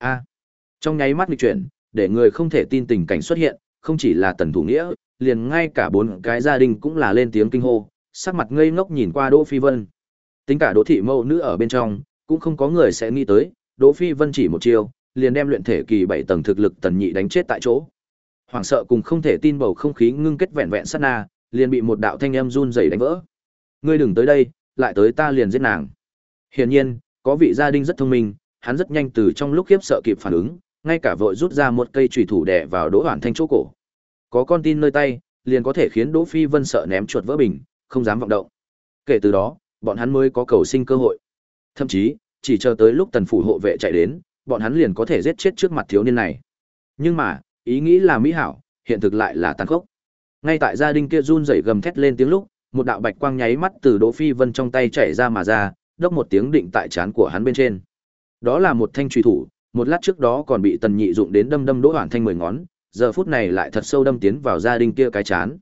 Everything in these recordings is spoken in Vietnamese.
A. Trong nháy mắt nghịch chuyển, để người không thể tin tình cảnh xuất hiện, không chỉ là tần thủ nghĩa, liền ngay cả bốn cái gia đình cũng là lên tiếng kinh hô, sắc mặt ngây ngốc nhìn qua Đỗ Phi Vân. Tính cả Đỗ thị mẫu nữ ở bên trong, cũng không có người sẽ nghĩ tới, Đỗ Phi Vân chỉ một chiêu, liền đem luyện thể kỳ bảy tầng thực lực tần nhị đánh chết tại chỗ. Hoảng sợ cùng không thể tin bầu không khí ngưng kết vẹn vẹn sát na, liền bị một đạo thanh âm run rẩy đánh vỡ. Ngươi đừng tới đây, lại tới ta liền giết nàng. Hiển nhiên, có vị gia đình rất thông minh, hắn rất nhanh từ trong lúc khiếp sợ kịp phản ứng, ngay cả vội rút ra một cây chùy thủ đè vào Đỗ Hoản Thanh chỗ cổ. Có con tin nơi tay, liền có thể khiến Đỗ Phi Vân sợ ném chuột vỡ bình, không dám vọng động. Kể từ đó, bọn hắn mới có cầu sinh cơ hội. Thậm chí, chỉ chờ tới lúc tần phủ hộ vệ chạy đến, bọn hắn liền có thể giết chết trước mặt thiếu niên này. Nhưng mà, ý nghĩ là mỹ hảo, hiện thực lại là tàn khốc. Ngay tại gia đình kia run rẩy gầm thét lên tiếng lúc, một đạo bạch quang nháy mắt từ Đỗ Phi Vân trong tay chảy ra mà ra, đốc một tiếng định tại trán của hắn bên trên. Đó là một thanh truy thủ, một lát trước đó còn bị Tần Nhị dụng đến đâm đâm Đỗ Hoản Thanh mười ngón, giờ phút này lại thật sâu đâm tiến vào gia đình kia cái chán.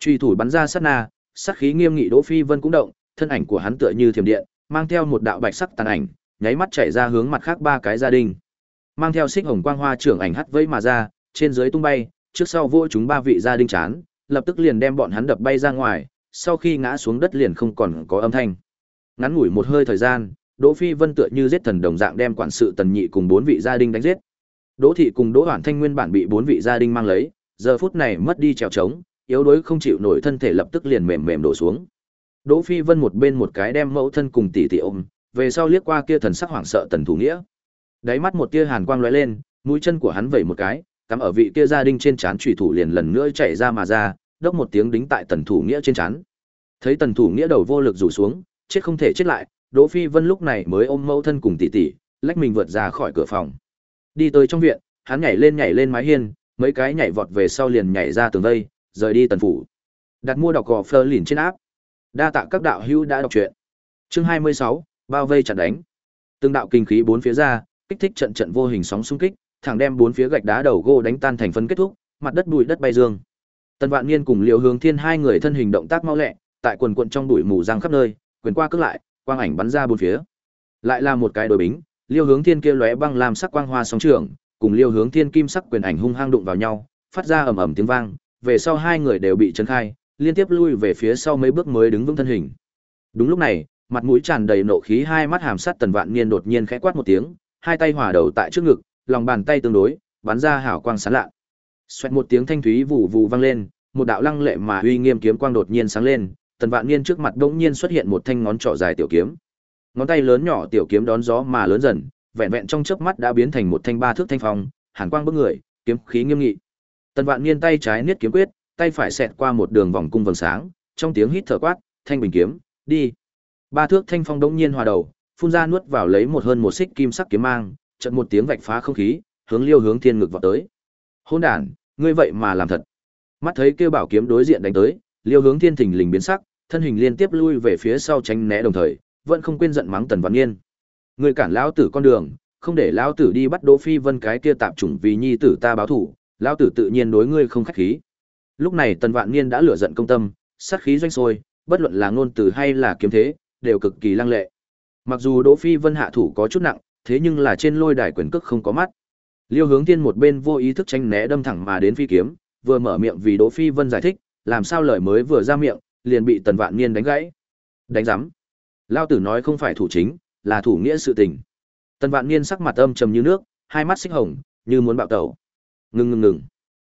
Truy thủ bắn ra sát na, sát khí nghiêm nghị Đỗ Phi Vân cũng động, thân ảnh của hắn tựa như thiểm điện, mang theo một đạo bạch sắc tàn ảnh, nháy mắt chạy ra hướng mặt khác ba cái gia đình. Mang theo xích hồng quang hoa trưởng ảnh hắt vẫy mà ra, trên dưới tung bay, trước sau vỗ chúng ba vị gia đình chán, lập tức liền đem bọn hắn đập bay ra ngoài, sau khi ngã xuống đất liền không còn có âm thanh. Ngắn ngủi một hơi thời gian, Đỗ Phi Vân tựa như giết thần đồng dạng đem quản sự Tần Nhị cùng bốn vị gia đình đánh giết. Đỗ thị cùng Đỗ Hoản Thanh nguyên bản bị bốn vị gia đình mang lấy, giờ phút này mất đi trèo trống, yếu đuối không chịu nổi thân thể lập tức liền mềm mềm đổ xuống. Đỗ Phi Vân một bên một cái đem mẫu thân cùng tỷ tỷ ôm, về sau liếc qua kia thần sắc hoảng sợ Tần Thủ Nghĩa. Đáy mắt một tia hàn quang lóe lên, mũi chân của hắn vẩy một cái, cắm ở vị kia gia đình trên trán chủy thủ liền lần nữa chạy ra mà ra, đốc một tiếng đính tại Tần Thủ Nghĩa trên trán. Thấy Tần Thủ Nghĩa đầu vô lực rủ xuống, chết không thể chết lại, Đỗ Phi Vân lúc này mới ôm mẫu thân cùng tỷ tỷ, lách mình vượt ra khỏi cửa phòng. Đi tới trong viện, hắn nhảy lên nhảy lên mái hiên, mấy cái nhảy vọt về sau liền nhảy ra tường vây, rời đi tần phủ. Đặt mua đọc gò phơ lìn trên áp. Đa tạ các đạo hữu đã đọc truyện. Chương 26, bao vây chặn đánh. Từng đạo kinh khí bốn phía ra, kích thích trận trận vô hình sóng xung kích, thẳng đem bốn phía gạch đá đầu gỗ đánh tan thành phân kết thúc, mặt đất bụi đất bay dương. Tần Vạn Niên cùng Liễu Hướng Thiên hai người thân hình động tác mau lẹ, tại quần quần trong bụi mù giăng khắp nơi, quyền qua cước lại, quang ảnh bắn ra bốn phía. Lại là một cái đối bính, Liêu Hướng Thiên kia lóe băng làm sắc quang hoa sóng trường, cùng Liêu Hướng Thiên kim sắc quyền ảnh hung hăng đụng vào nhau, phát ra ầm ầm tiếng vang, về sau hai người đều bị chấn khai, liên tiếp lui về phía sau mấy bước mới đứng vững thân hình. Đúng lúc này, mặt mũi tràn đầy nộ khí hai mắt hàm sát Tần Vạn Niên đột nhiên khẽ quát một tiếng, hai tay hòa đầu tại trước ngực, lòng bàn tay tương đối, bắn ra hào quang sáng lạ. Xoẹt một tiếng thanh thúy vụ vụ vang lên, một đạo lăng lệ mà uy nghiêm kiếm quang đột nhiên sáng lên, Tần Vạn Niên trước mặt bỗng nhiên xuất hiện một thanh ngón trỏ dài tiểu kiếm. Ngón tay lớn nhỏ tiểu kiếm đón gió mà lớn dần, vẹn vẹn trong chớp mắt đã biến thành một thanh ba thước thanh phong, hàn quang bức người, kiếm khí nghiêm nghị. Tần Vạn Niên tay trái niết kiếm quyết, tay phải xẹt qua một đường vòng cung vầng sáng, trong tiếng hít thở quát, thanh bình kiếm, đi. Ba thước thanh phong đống nhiên hòa đầu, phun ra nuốt vào lấy một hơn một xích kim sắc kiếm mang, chợt một tiếng vạch phá không khí, hướng Liêu Hướng Thiên ngực vọt tới. Hôn đản, ngươi vậy mà làm thật. Mắt thấy kêu bảo kiếm đối diện đánh tới, Liêu Hướng Thiên thình lình biến sắc, thân hình liên tiếp lui về phía sau tránh né đồng thời, vẫn không quên giận mắng Tần Văn Nghiên. Ngươi cản lão tử con đường, không để lão tử đi bắt Đỗ Phi Vân cái kia tạm chủng vì nhi tử ta báo thủ, lão tử tự nhiên đối ngươi không khách khí. Lúc này Tần Vạn Niên đã lửa giận công tâm, sát khí doanh sôi, bất luận là ngôn từ hay là kiếm thế, đều cực kỳ lăng lệ. Mặc dù Đỗ Phi Vân hạ thủ có chút nặng, thế nhưng là trên lôi đài quyền cước không có mắt. Liêu Hướng Tiên một bên vô ý thức tránh né đâm thẳng mà đến phi kiếm, vừa mở miệng vì Đỗ Phi Vân giải thích, làm sao lời mới vừa ra miệng, liền bị Tần Vạn Niên đánh gãy. Đánh giám Lao tử nói không phải thủ chính, là thủ nghĩa sự tình. Tần Vạn Niên sắc mặt âm trầm như nước, hai mắt xích hồng, như muốn bạo tẩu. Ngừng ngừng ngừng.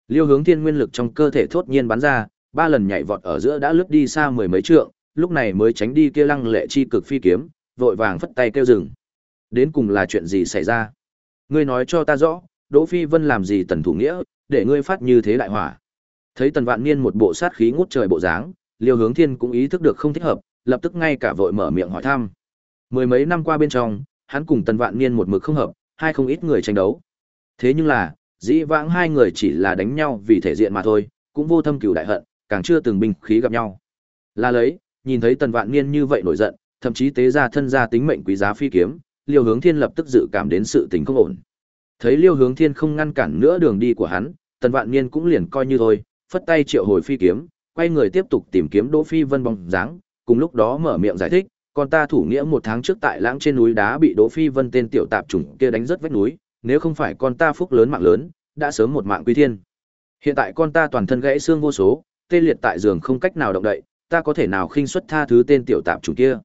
Liêu Hướng Thiên nguyên lực trong cơ thể thốt nhiên bắn ra, ba lần nhảy vọt ở giữa đã lướt đi xa mười mấy trượng, lúc này mới tránh đi kia lăng lệ chi cực phi kiếm, vội vàng phất tay kêu dừng. Đến cùng là chuyện gì xảy ra? Ngươi nói cho ta rõ, Đỗ Phi Vân làm gì tần thủ nghĩa, để ngươi phát như thế đại hỏa. Thấy Tần Vạn Niên một bộ sát khí ngút trời bộ dáng, Liêu Hướng Thiên cũng ý thức được không thích hợp, lập tức ngay cả vội mở miệng hỏi thăm. Mười mấy năm qua bên trong, hắn cùng Tần Vạn Niên một mực không hợp, hai không ít người tranh đấu. Thế nhưng là, dĩ vãng hai người chỉ là đánh nhau vì thể diện mà thôi, cũng vô thâm cừu đại hận, càng chưa từng binh khí gặp nhau. Là lấy, nhìn thấy Tần Vạn Niên như vậy nổi giận, thậm chí tế ra thân ra tính mệnh quý giá phi kiếm, Liêu Hướng Thiên lập tức dự cảm đến sự tình không ổn. Thấy Liêu Hướng Thiên không ngăn cản nữa đường đi của hắn, Tần Vạn Niên cũng liền coi như thôi, phất tay triệu hồi phi kiếm, quay người tiếp tục tìm kiếm Đỗ Phi Vân bóng dáng, cùng lúc đó mở miệng giải thích, con ta thủ nghĩa một tháng trước tại lãng trên núi đá bị Đỗ Phi Vân tên tiểu tạp chủng kia đánh rất vách núi, nếu không phải con ta phúc lớn mạng lớn, đã sớm một mạng quy thiên. Hiện tại con ta toàn thân gãy xương vô số, tê liệt tại giường không cách nào động đậy, ta có thể nào khinh suất tha thứ tên tiểu tạp chủ kia.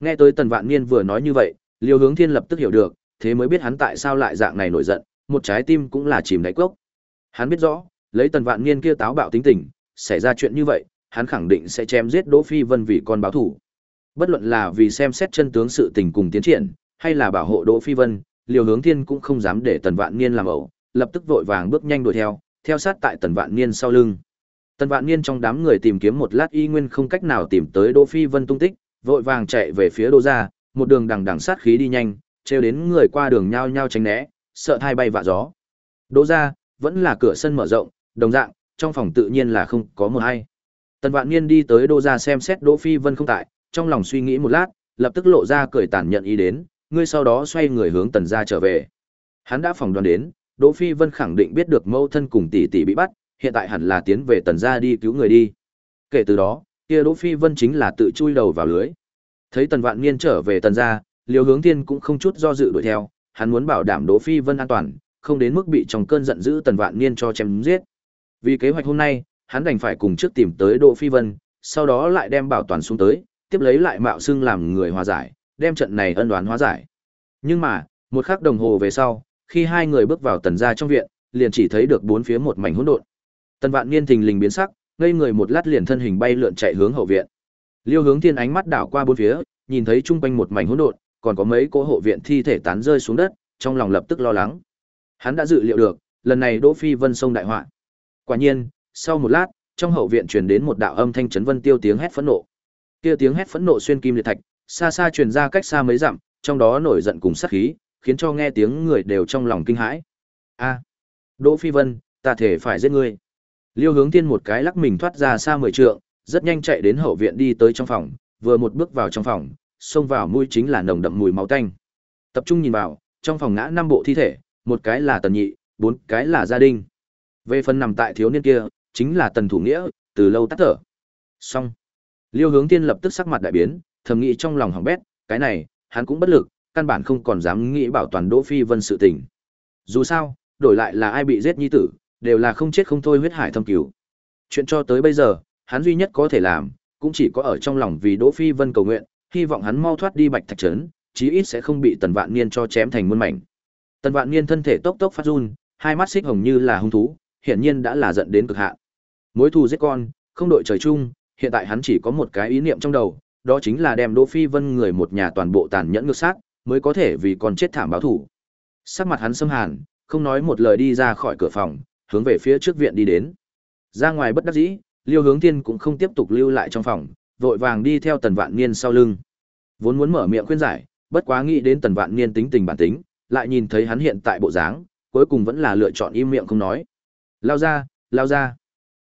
Nghe tới Tần Vạn Niên vừa nói như vậy, Liêu Hướng Thiên lập tức hiểu được, thế mới biết hắn tại sao lại dạng này nổi giận, một trái tim cũng là chìm đáy cốc. Hắn biết rõ, lấy Tần Vạn Niên kia táo bạo tính tình, xảy ra chuyện như vậy, hắn khẳng định sẽ chém giết Đỗ Phi Vân vì con báo thủ. Bất luận là vì xem xét chân tướng sự tình cùng tiến triển, hay là bảo hộ Đỗ Phi Vân, liều Hướng Thiên cũng không dám để Tần Vạn Niên làm ẩu, lập tức vội vàng bước nhanh đuổi theo, theo sát tại Tần Vạn Niên sau lưng. Tần Vạn Niên trong đám người tìm kiếm một lát y nguyên không cách nào tìm tới Đỗ Phi Vân tung tích, vội vàng chạy về phía Đỗ gia, một đường đằng đằng sát khí đi nhanh, trêu đến người qua đường nhao nhao tránh né, sợ thai bay vạ gió. Đỗ gia vẫn là cửa sân mở rộng, đồng dạng, trong phòng tự nhiên là không có một ai. Tần Vạn Niên đi tới Đỗ gia xem xét Đỗ Phi Vân không tại, trong lòng suy nghĩ một lát, lập tức lộ ra cười tàn nhận ý đến, ngươi sau đó xoay người hướng Tần gia trở về. Hắn đã phỏng đoán đến, Đỗ Phi Vân khẳng định biết được mâu thân cùng tỷ tỷ bị bắt, hiện tại hẳn là tiến về Tần gia đi cứu người đi. Kể từ đó, kia Đỗ Phi Vân chính là tự chui đầu vào lưới. Thấy Tần Vạn Niên trở về Tần gia, Liêu Hướng Thiên cũng không chút do dự đuổi theo, hắn muốn bảo đảm Đỗ Phi Vân an toàn, không đến mức bị trong cơn giận dữ Tần Vạn Niên cho chém giết. Vì kế hoạch hôm nay, hắn đành phải cùng trước tìm tới Đỗ Phi Vân, sau đó lại đem bảo toàn xuống tới, tiếp lấy lại mạo xưng làm người hòa giải, đem trận này ân đoán hóa giải. Nhưng mà, một khắc đồng hồ về sau, khi hai người bước vào tần gia trong viện, liền chỉ thấy được bốn phía một mảnh hỗn độn. Tần Vạn Niên thình lình biến sắc, ngây người một lát liền thân hình bay lượn chạy hướng hậu viện. Liêu Hướng Thiên ánh mắt đảo qua bốn phía, nhìn thấy trung quanh một mảnh hỗn độn, còn có mấy cỗ hộ viện thi thể tán rơi xuống đất, trong lòng lập tức lo lắng. Hắn đã dự liệu được, lần này Đỗ Phi Vân sông đại họa. Quả nhiên, sau một lát, trong hậu viện truyền đến một đạo âm thanh chấn vân tiêu tiếng hét phẫn nộ. Kia tiếng hét phẫn nộ xuyên kim liệt thạch, xa xa truyền ra cách xa mấy dặm, trong đó nổi giận cùng sát khí, khiến cho nghe tiếng người đều trong lòng kinh hãi. A, Đỗ Phi Vân, ta thể phải giết ngươi. Liêu Hướng Thiên một cái lắc mình thoát ra xa mười trượng, rất nhanh chạy đến hậu viện đi tới trong phòng, vừa một bước vào trong phòng, xông vào mũi chính là nồng đậm mùi máu tanh. Tập trung nhìn vào, trong phòng ngã năm bộ thi thể, một cái là Tần Nhị, bốn cái là gia đình. Về phần nằm tại thiếu niên kia, chính là Tần Thủ Nghĩa, từ lâu tắt thở. Xong. Liêu Hướng tiên lập tức sắc mặt đại biến, thầm nghĩ trong lòng hỏng bét, cái này, hắn cũng bất lực, căn bản không còn dám nghĩ bảo toàn Đỗ Phi Vân sự tình. Dù sao, đổi lại là ai bị giết nhi tử, đều là không chết không thôi huyết hải thâm cứu. Chuyện cho tới bây giờ, hắn duy nhất có thể làm, cũng chỉ có ở trong lòng vì Đỗ Phi Vân cầu nguyện, hy vọng hắn mau thoát đi Bạch Thạch trấn, chí ít sẽ không bị Tần Vạn Niên cho chém thành muôn mảnh. Tần Vạn Niên thân thể tốc tốc phát run, hai mắt xích hồng như là hung thú, hiển nhiên đã là giận đến cực hạn. Mối thù giết con, không đội trời chung, hiện tại hắn chỉ có một cái ý niệm trong đầu, đó chính là đem Đỗ Phi Vân người một nhà toàn bộ tàn nhẫn ngược sát, mới có thể vì con chết thảm báo thủ. Sắc mặt hắn sâm hàn, không nói một lời đi ra khỏi cửa phòng, hướng về phía trước viện đi đến. Ra ngoài bất đắc dĩ, Liêu Hướng Thiên cũng không tiếp tục lưu lại trong phòng, vội vàng đi theo Tần Vạn Niên sau lưng. Vốn muốn mở miệng khuyên giải, bất quá nghĩ đến Tần Vạn Niên tính tình bản tính, lại nhìn thấy hắn hiện tại bộ dáng, cuối cùng vẫn là lựa chọn im miệng không nói. Lao ra, lao ra.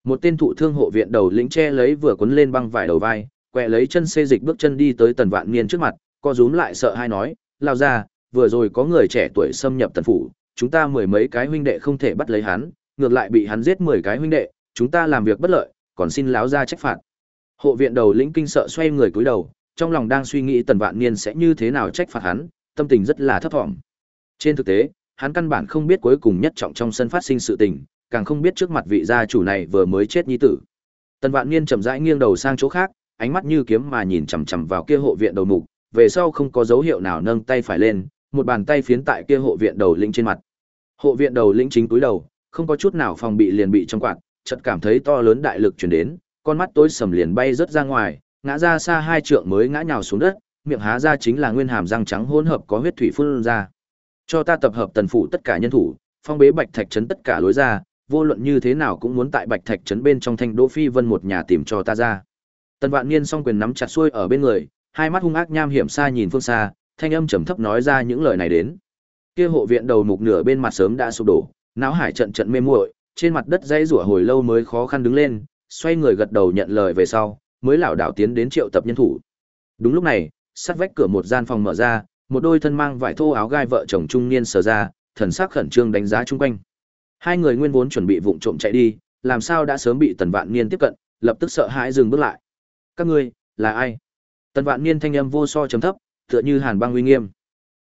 Một tên thụ thương hộ viện đầu lĩnh che lấy vừa cuốn lên băng vải đầu vai, quẹ lấy chân xê dịch bước chân đi tới Tần Vạn Niên trước mặt, co rúm lại sợ hai nói, lao ra, vừa rồi có người trẻ tuổi xâm nhập tần phủ, chúng ta mười mấy cái huynh đệ không thể bắt lấy hắn, ngược lại bị hắn giết mười cái huynh đệ, chúng ta làm việc bất lợi, còn xin láo ra trách phạt. Hộ viện đầu lĩnh kinh sợ xoay người cúi đầu, trong lòng đang suy nghĩ tần vạn niên sẽ như thế nào trách phạt hắn, tâm tình rất là thấp thỏm. Trên thực tế, hắn căn bản không biết cuối cùng nhất trọng trong sân phát sinh sự tình, càng không biết trước mặt vị gia chủ này vừa mới chết nhi tử. Tần Vạn Niên chậm rãi nghiêng đầu sang chỗ khác, ánh mắt như kiếm mà nhìn chằm chằm vào kia hộ viện đầu mục, về sau không có dấu hiệu nào nâng tay phải lên, một bàn tay phiến tại kia hộ viện đầu lĩnh trên mặt. Hộ viện đầu lĩnh chính túi đầu, không có chút nào phòng bị liền bị trong quạt, chợt cảm thấy to lớn đại lực truyền đến, con mắt tối sầm liền bay rất ra ngoài, ngã ra xa hai trượng mới ngã nhào xuống đất, miệng há ra chính là nguyên hàm răng trắng hỗn hợp có huyết thủy phun ra. Cho ta tập hợp tần phủ tất cả nhân thủ, phong bế Bạch Thạch trấn tất cả lối ra, vô luận như thế nào cũng muốn tại Bạch Thạch trấn bên trong thanh Đỗ Phi Vân một nhà tìm cho ta ra. Tần Vạn Niên song quyền nắm chặt xuôi ở bên người, hai mắt hung ác nham hiểm xa nhìn phương xa, thanh âm trầm thấp nói ra những lời này đến. Kia hộ viện đầu mục nửa bên mặt sớm đã sụp đổ, não hải trận trận mê muội, trên mặt đất dãy rủa hồi lâu mới khó khăn đứng lên, xoay người gật đầu nhận lời về sau, mới lảo đảo tiến đến triệu tập nhân thủ. Đúng lúc này, sát vách cửa một gian phòng mở ra, một đôi thân mang vải thô áo gai vợ chồng trung niên sờ ra, thần sắc khẩn trương đánh giá chung quanh. Hai người nguyên vốn chuẩn bị vụng trộm chạy đi, làm sao đã sớm bị Tần Vạn Niên tiếp cận, lập tức sợ hãi dừng bước lại. Các ngươi, là ai? Tần Vạn Niên thanh âm vô so trầm thấp, tựa như hàn băng uy nghiêm.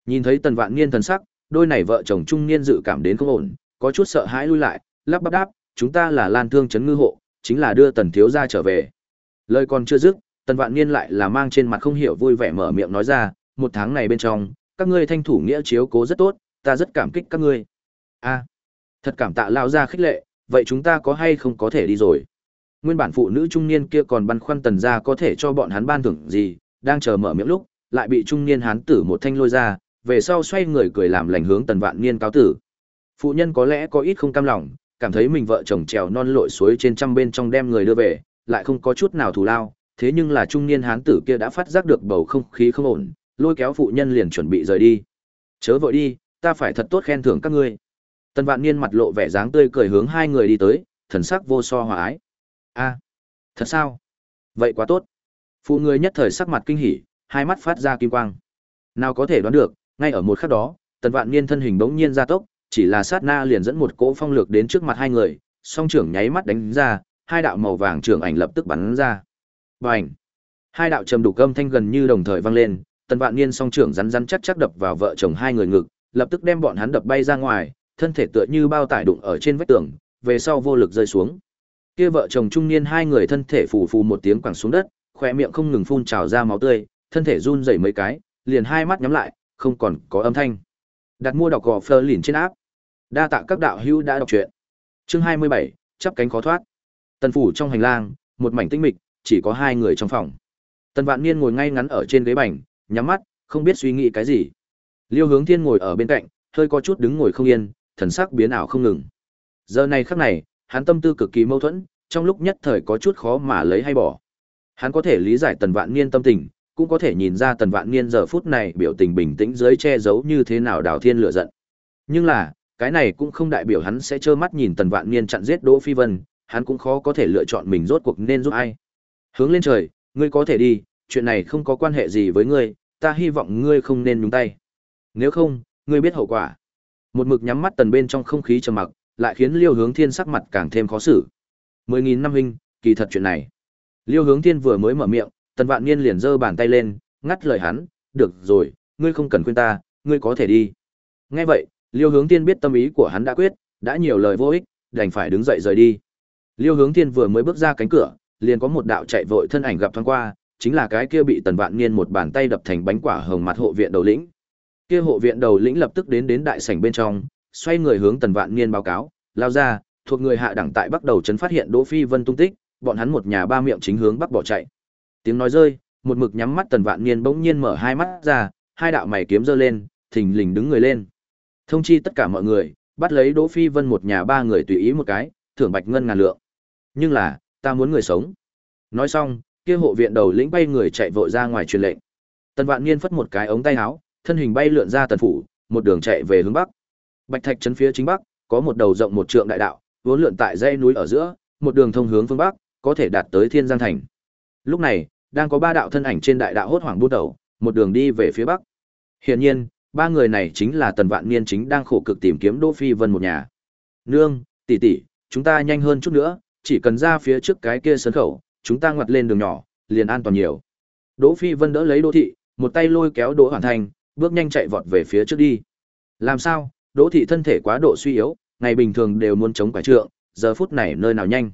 Nhìn thấy Tần Vạn Niên thần sắc, đôi này vợ chồng trung niên dự cảm đến không ổn, có chút sợ hãi lui lại, lắp bắp đáp, chúng ta là Lan Thương trấn ngư hộ, chính là đưa Tần thiếu gia trở về. Lời còn chưa dứt, Tần Vạn Niên lại là mang trên mặt không hiểu vui vẻ mở miệng nói ra, một tháng này bên trong, các ngươi thanh thủ nghĩa chiếu cố rất tốt, ta rất cảm kích các ngươi. A, thật cảm tạ lão gia khích lệ, vậy chúng ta có hay không có thể đi rồi? Nguyên bản phụ nữ trung niên kia còn băn khoăn Tần gia có thể cho bọn hắn ban thưởng gì, đang chờ mở miệng lúc, lại bị trung niên hán tử một thanh lôi ra, về sau xoay người cười làm lành hướng Tần Vạn Niên cáo tử. Phụ nhân có lẽ có ít không cam lòng, cảm thấy mình vợ chồng trèo non lội suối trên trăm bên trong đem người đưa về, lại không có chút nào thù lao, thế nhưng là trung niên hán tử kia đã phát giác được bầu không khí không ổn, lôi kéo phụ nhân liền chuẩn bị rời đi. Chớ vội đi, ta phải thật tốt khen thưởng các ngươi. Tần Vạn Niên mặt lộ vẻ dáng tươi cười hướng hai người đi tới, thần sắc vô so hòa ái. A, thật sao? Vậy quá tốt. Phụ người nhất thời sắc mặt kinh hỉ, hai mắt phát ra kim quang. Nào có thể đoán được, ngay ở một khắc đó, Tần Vạn Niên thân hình bỗng nhiên gia tốc, chỉ là sát na liền dẫn một cỗ phong lược đến trước mặt hai người, song trưởng nháy mắt đánh ra, hai đạo màu vàng trưởng ảnh lập tức bắn ra. Bành! Hai đạo trầm đục âm thanh gần như đồng thời vang lên, Tần Vạn Niên song trưởng rắn rắn chắc chắc đập vào vợ chồng hai người ngực, lập tức đem bọn hắn đập bay ra ngoài, thân thể tựa như bao tải đụng ở trên vách tường, về sau vô lực rơi xuống. Kia vợ chồng trung niên hai người thân thể phù phù một tiếng quẳng xuống đất, khỏe miệng không ngừng phun trào ra máu tươi, thân thể run rẩy mấy cái, liền hai mắt nhắm lại, không còn có âm thanh. Đặt mua đọc gò phơ lìn trên áp. Đa tạ các đạo hữu đã đọc truyện. Chương 27, chắp cánh khó thoát. Tần phủ trong hành lang, một mảnh tĩnh mịch, chỉ có hai người trong phòng. Tần Vạn Niên ngồi ngay ngắn ở trên ghế bành, nhắm mắt, không biết suy nghĩ cái gì. Liêu Hướng Thiên ngồi ở bên cạnh, hơi có chút đứng ngồi không yên, thần sắc biến ảo không ngừng. Giờ này khắc này, hắn tâm tư cực kỳ mâu thuẫn, trong lúc nhất thời có chút khó mà lấy hay bỏ. Hắn có thể lý giải Tần Vạn Niên tâm tình, cũng có thể nhìn ra Tần Vạn Niên giờ phút này biểu tình bình tĩnh dưới che giấu như thế nào đào thiên lửa giận. Nhưng là, cái này cũng không đại biểu hắn sẽ trơ mắt nhìn Tần Vạn Niên chặn giết Đỗ Phi Vân, hắn cũng khó có thể lựa chọn mình rốt cuộc nên giúp ai. Hướng lên trời, ngươi có thể đi, chuyện này không có quan hệ gì với ngươi, ta hy vọng ngươi không nên nhúng tay. Nếu không, ngươi biết hậu quả. Một mực nhắm mắt tần bên trong không khí trầm mặc, lại khiến Liêu Hướng Thiên sắc mặt càng thêm khó xử. Mười nghìn năm huynh, kỳ thật chuyện này. Liêu Hướng Thiên vừa mới mở miệng, Tần Vạn Niên liền giơ bàn tay lên, ngắt lời hắn, "Được rồi, ngươi không cần khuyên ta, ngươi có thể đi." Nghe vậy, Liêu Hướng Thiên biết tâm ý của hắn đã quyết, đã nhiều lời vô ích, đành phải đứng dậy rời đi. Liêu Hướng Thiên vừa mới bước ra cánh cửa, liền có một đạo chạy vội thân ảnh gặp thoáng qua, chính là cái kia bị Tần Vạn Niên một bàn tay đập thành bánh quả hồng mặt hộ viện đầu lĩnh. Kia hộ viện đầu lĩnh lập tức đến đến đại sảnh bên trong, xoay người hướng Tần Vạn Niên báo cáo, lao ra, thuộc người hạ đẳng tại bắc đầu chấn phát hiện Đỗ Phi Vân tung tích, bọn hắn một nhà ba miệng chính hướng bắc bỏ chạy. Tiếng nói rơi, một mực nhắm mắt Tần Vạn Niên bỗng nhiên mở hai mắt ra, hai đạo mày kiếm giơ lên, thình lình đứng người lên. Thông chi tất cả mọi người, bắt lấy Đỗ Phi Vân một nhà ba người tùy ý một cái, thưởng bạch ngân ngàn lượng. Nhưng là, ta muốn người sống. Nói xong, kia hộ viện đầu lĩnh bay người chạy vội ra ngoài truyền lệnh. Tần Vạn Niên phất một cái ống tay áo, thân hình bay lượn ra tần phủ, một đường chạy về hướng bắc. Bạch Thạch trấn phía chính bắc, có một đầu rộng một trượng đại đạo, vốn lượn tại dãy núi ở giữa, một đường thông hướng phương bắc, có thể đạt tới Thiên Giang thành. Lúc này, đang có ba đạo thân ảnh trên đại đạo hốt hoảng buôn đầu, một đường đi về phía bắc. Hiển nhiên, ba người này chính là Tần Vạn Niên chính đang khổ cực tìm kiếm Đỗ Phi Vân một nhà. Nương, tỷ tỷ, chúng ta nhanh hơn chút nữa, chỉ cần ra phía trước cái kia sân khẩu, chúng ta ngoặt lên đường nhỏ, liền an toàn nhiều. Đỗ Phi Vân đỡ lấy Đỗ thị, một tay lôi kéo Đỗ Hoàn Thành, bước nhanh chạy vọt về phía trước đi. Làm sao? Đỗ thị thân thể quá độ suy yếu, ngày bình thường đều muốn chống quả trượng, giờ phút này nơi nào nhanh.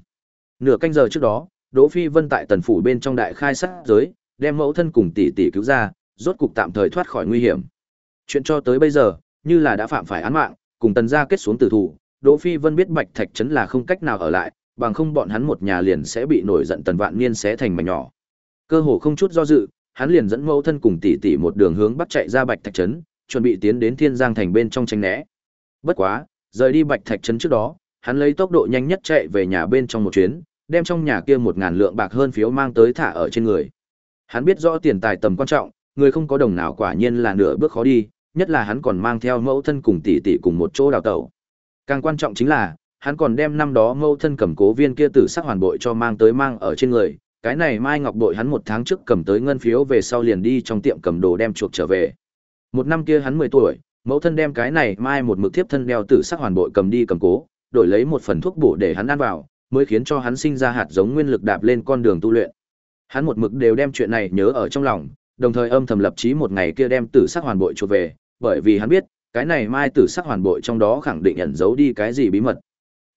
Nửa canh giờ trước đó, Đỗ Phi Vân tại tần phủ bên trong đại khai sát giới, đem mẫu thân cùng tỷ tỷ cứu ra, rốt cục tạm thời thoát khỏi nguy hiểm. Chuyện cho tới bây giờ, như là đã phạm phải án mạng, cùng tần gia kết xuống tử thủ, Đỗ Phi Vân biết Bạch Thạch trấn là không cách nào ở lại, bằng không bọn hắn một nhà liền sẽ bị nổi giận tần vạn niên xé thành mảnh nhỏ. Cơ hồ không chút do dự, hắn liền dẫn mẫu thân cùng tỷ tỷ một đường hướng bắc chạy ra Bạch Thạch trấn, chuẩn bị tiến đến Thiên Giang thành bên trong tranh né. Bất quá, rời đi Bạch Thạch trấn trước đó, hắn lấy tốc độ nhanh nhất chạy về nhà bên trong một chuyến, đem trong nhà kia một ngàn lượng bạc hơn phiếu mang tới thả ở trên người. Hắn biết rõ tiền tài tầm quan trọng, người không có đồng nào quả nhiên là nửa bước khó đi, nhất là hắn còn mang theo mẫu thân cùng tỷ tỷ cùng một chỗ đào tẩu. Càng quan trọng chính là, hắn còn đem năm đó mẫu thân cầm cố viên kia tử sắc hoàn bội cho mang tới mang ở trên người, cái này Mai Ngọc bội hắn một tháng trước cầm tới ngân phiếu về sau liền đi trong tiệm cầm đồ đem chuộc trở về. Một năm kia hắn 10 tuổi, mẫu thân đem cái này Mai một mực thiếp thân đeo tử sắc hoàn bội cầm đi cầm cố, đổi lấy một phần thuốc bổ để hắn ăn vào, mới khiến cho hắn sinh ra hạt giống nguyên lực đạp lên con đường tu luyện. Hắn một mực đều đem chuyện này nhớ ở trong lòng, đồng thời âm thầm lập chí một ngày kia đem tử sắc hoàn bội chuộc về, bởi vì hắn biết, cái này mai tử sắc hoàn bội trong đó khẳng định ẩn giấu đi cái gì bí mật.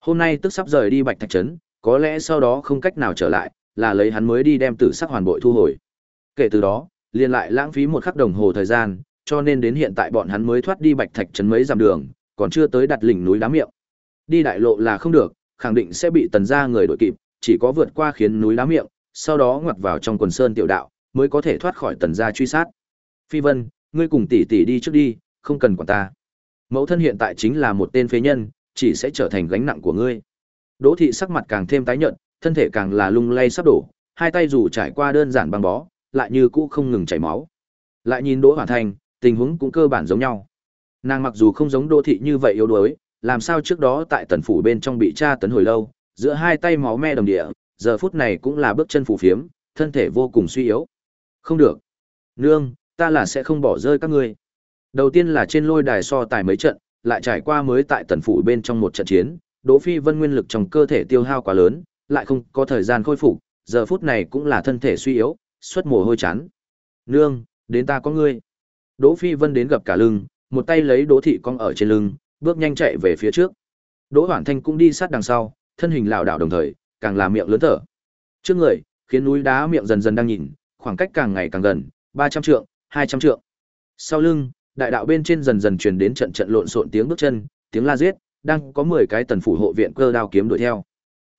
Hôm nay tức sắp rời đi Bạch Thạch Trấn, có lẽ sau đó không cách nào trở lại, là lấy hắn mới đi đem tử sắc hoàn bội thu hồi. Kể từ đó, liền lại lãng phí một khắc đồng hồ thời gian, cho nên đến hiện tại bọn hắn mới thoát đi Bạch Thạch Trấn mấy dặm đường, còn chưa tới đặt lỉnh núi đá miệng. Đi đại lộ là không được, khẳng định sẽ bị tần gia người đuổi kịp, chỉ có vượt qua khiến núi đá miệng, sau đó ngoặt vào trong quần sơn tiểu đạo, mới có thể thoát khỏi tần gia truy sát. Phi Vân, ngươi cùng tỷ tỷ đi trước đi, không cần quản ta. Mẫu thân hiện tại chính là một tên phế nhân, chỉ sẽ trở thành gánh nặng của ngươi. Đỗ thị sắc mặt càng thêm tái nhợt, thân thể càng là lung lay sắp đổ, hai tay dù trải qua đơn giản băng bó, lại như cũ không ngừng chảy máu. Lại nhìn Đỗ Hoàn Thành, tình huống cũng cơ bản giống nhau. Nàng mặc dù không giống Đỗ thị như vậy yếu đuối, làm sao trước đó tại tần phủ bên trong bị tra tấn hồi lâu, giữa hai tay máu me đồng địa, giờ phút này cũng là bước chân phủ phiếm, thân thể vô cùng suy yếu. Không được. Nương, ta là sẽ không bỏ rơi các ngươi. Đầu tiên là trên lôi đài so tài mấy trận, lại trải qua mới tại tần phủ bên trong một trận chiến, Đỗ Phi Vân nguyên lực trong cơ thể tiêu hao quá lớn, lại không có thời gian khôi phục, giờ phút này cũng là thân thể suy yếu, xuất mồ hôi chán. Nương, đến ta có ngươi. Đỗ Phi Vân đến gặp cả lưng, một tay lấy Đỗ thị cong ở trên lưng, bước nhanh chạy về phía trước. Đỗ Hoản Thanh cũng đi sát đằng sau, thân hình lảo đảo đồng thời, càng làm miệng lớn thở. Trước người, khiến núi đá miệng dần dần đang nhìn, khoảng cách càng ngày càng gần, 300 trượng, 200 trượng. Sau lưng, đại đạo bên trên dần dần truyền đến trận trận lộn xộn tiếng bước chân, tiếng la giết, đang có 10 cái tần phủ hộ viện cơ đao kiếm đuổi theo.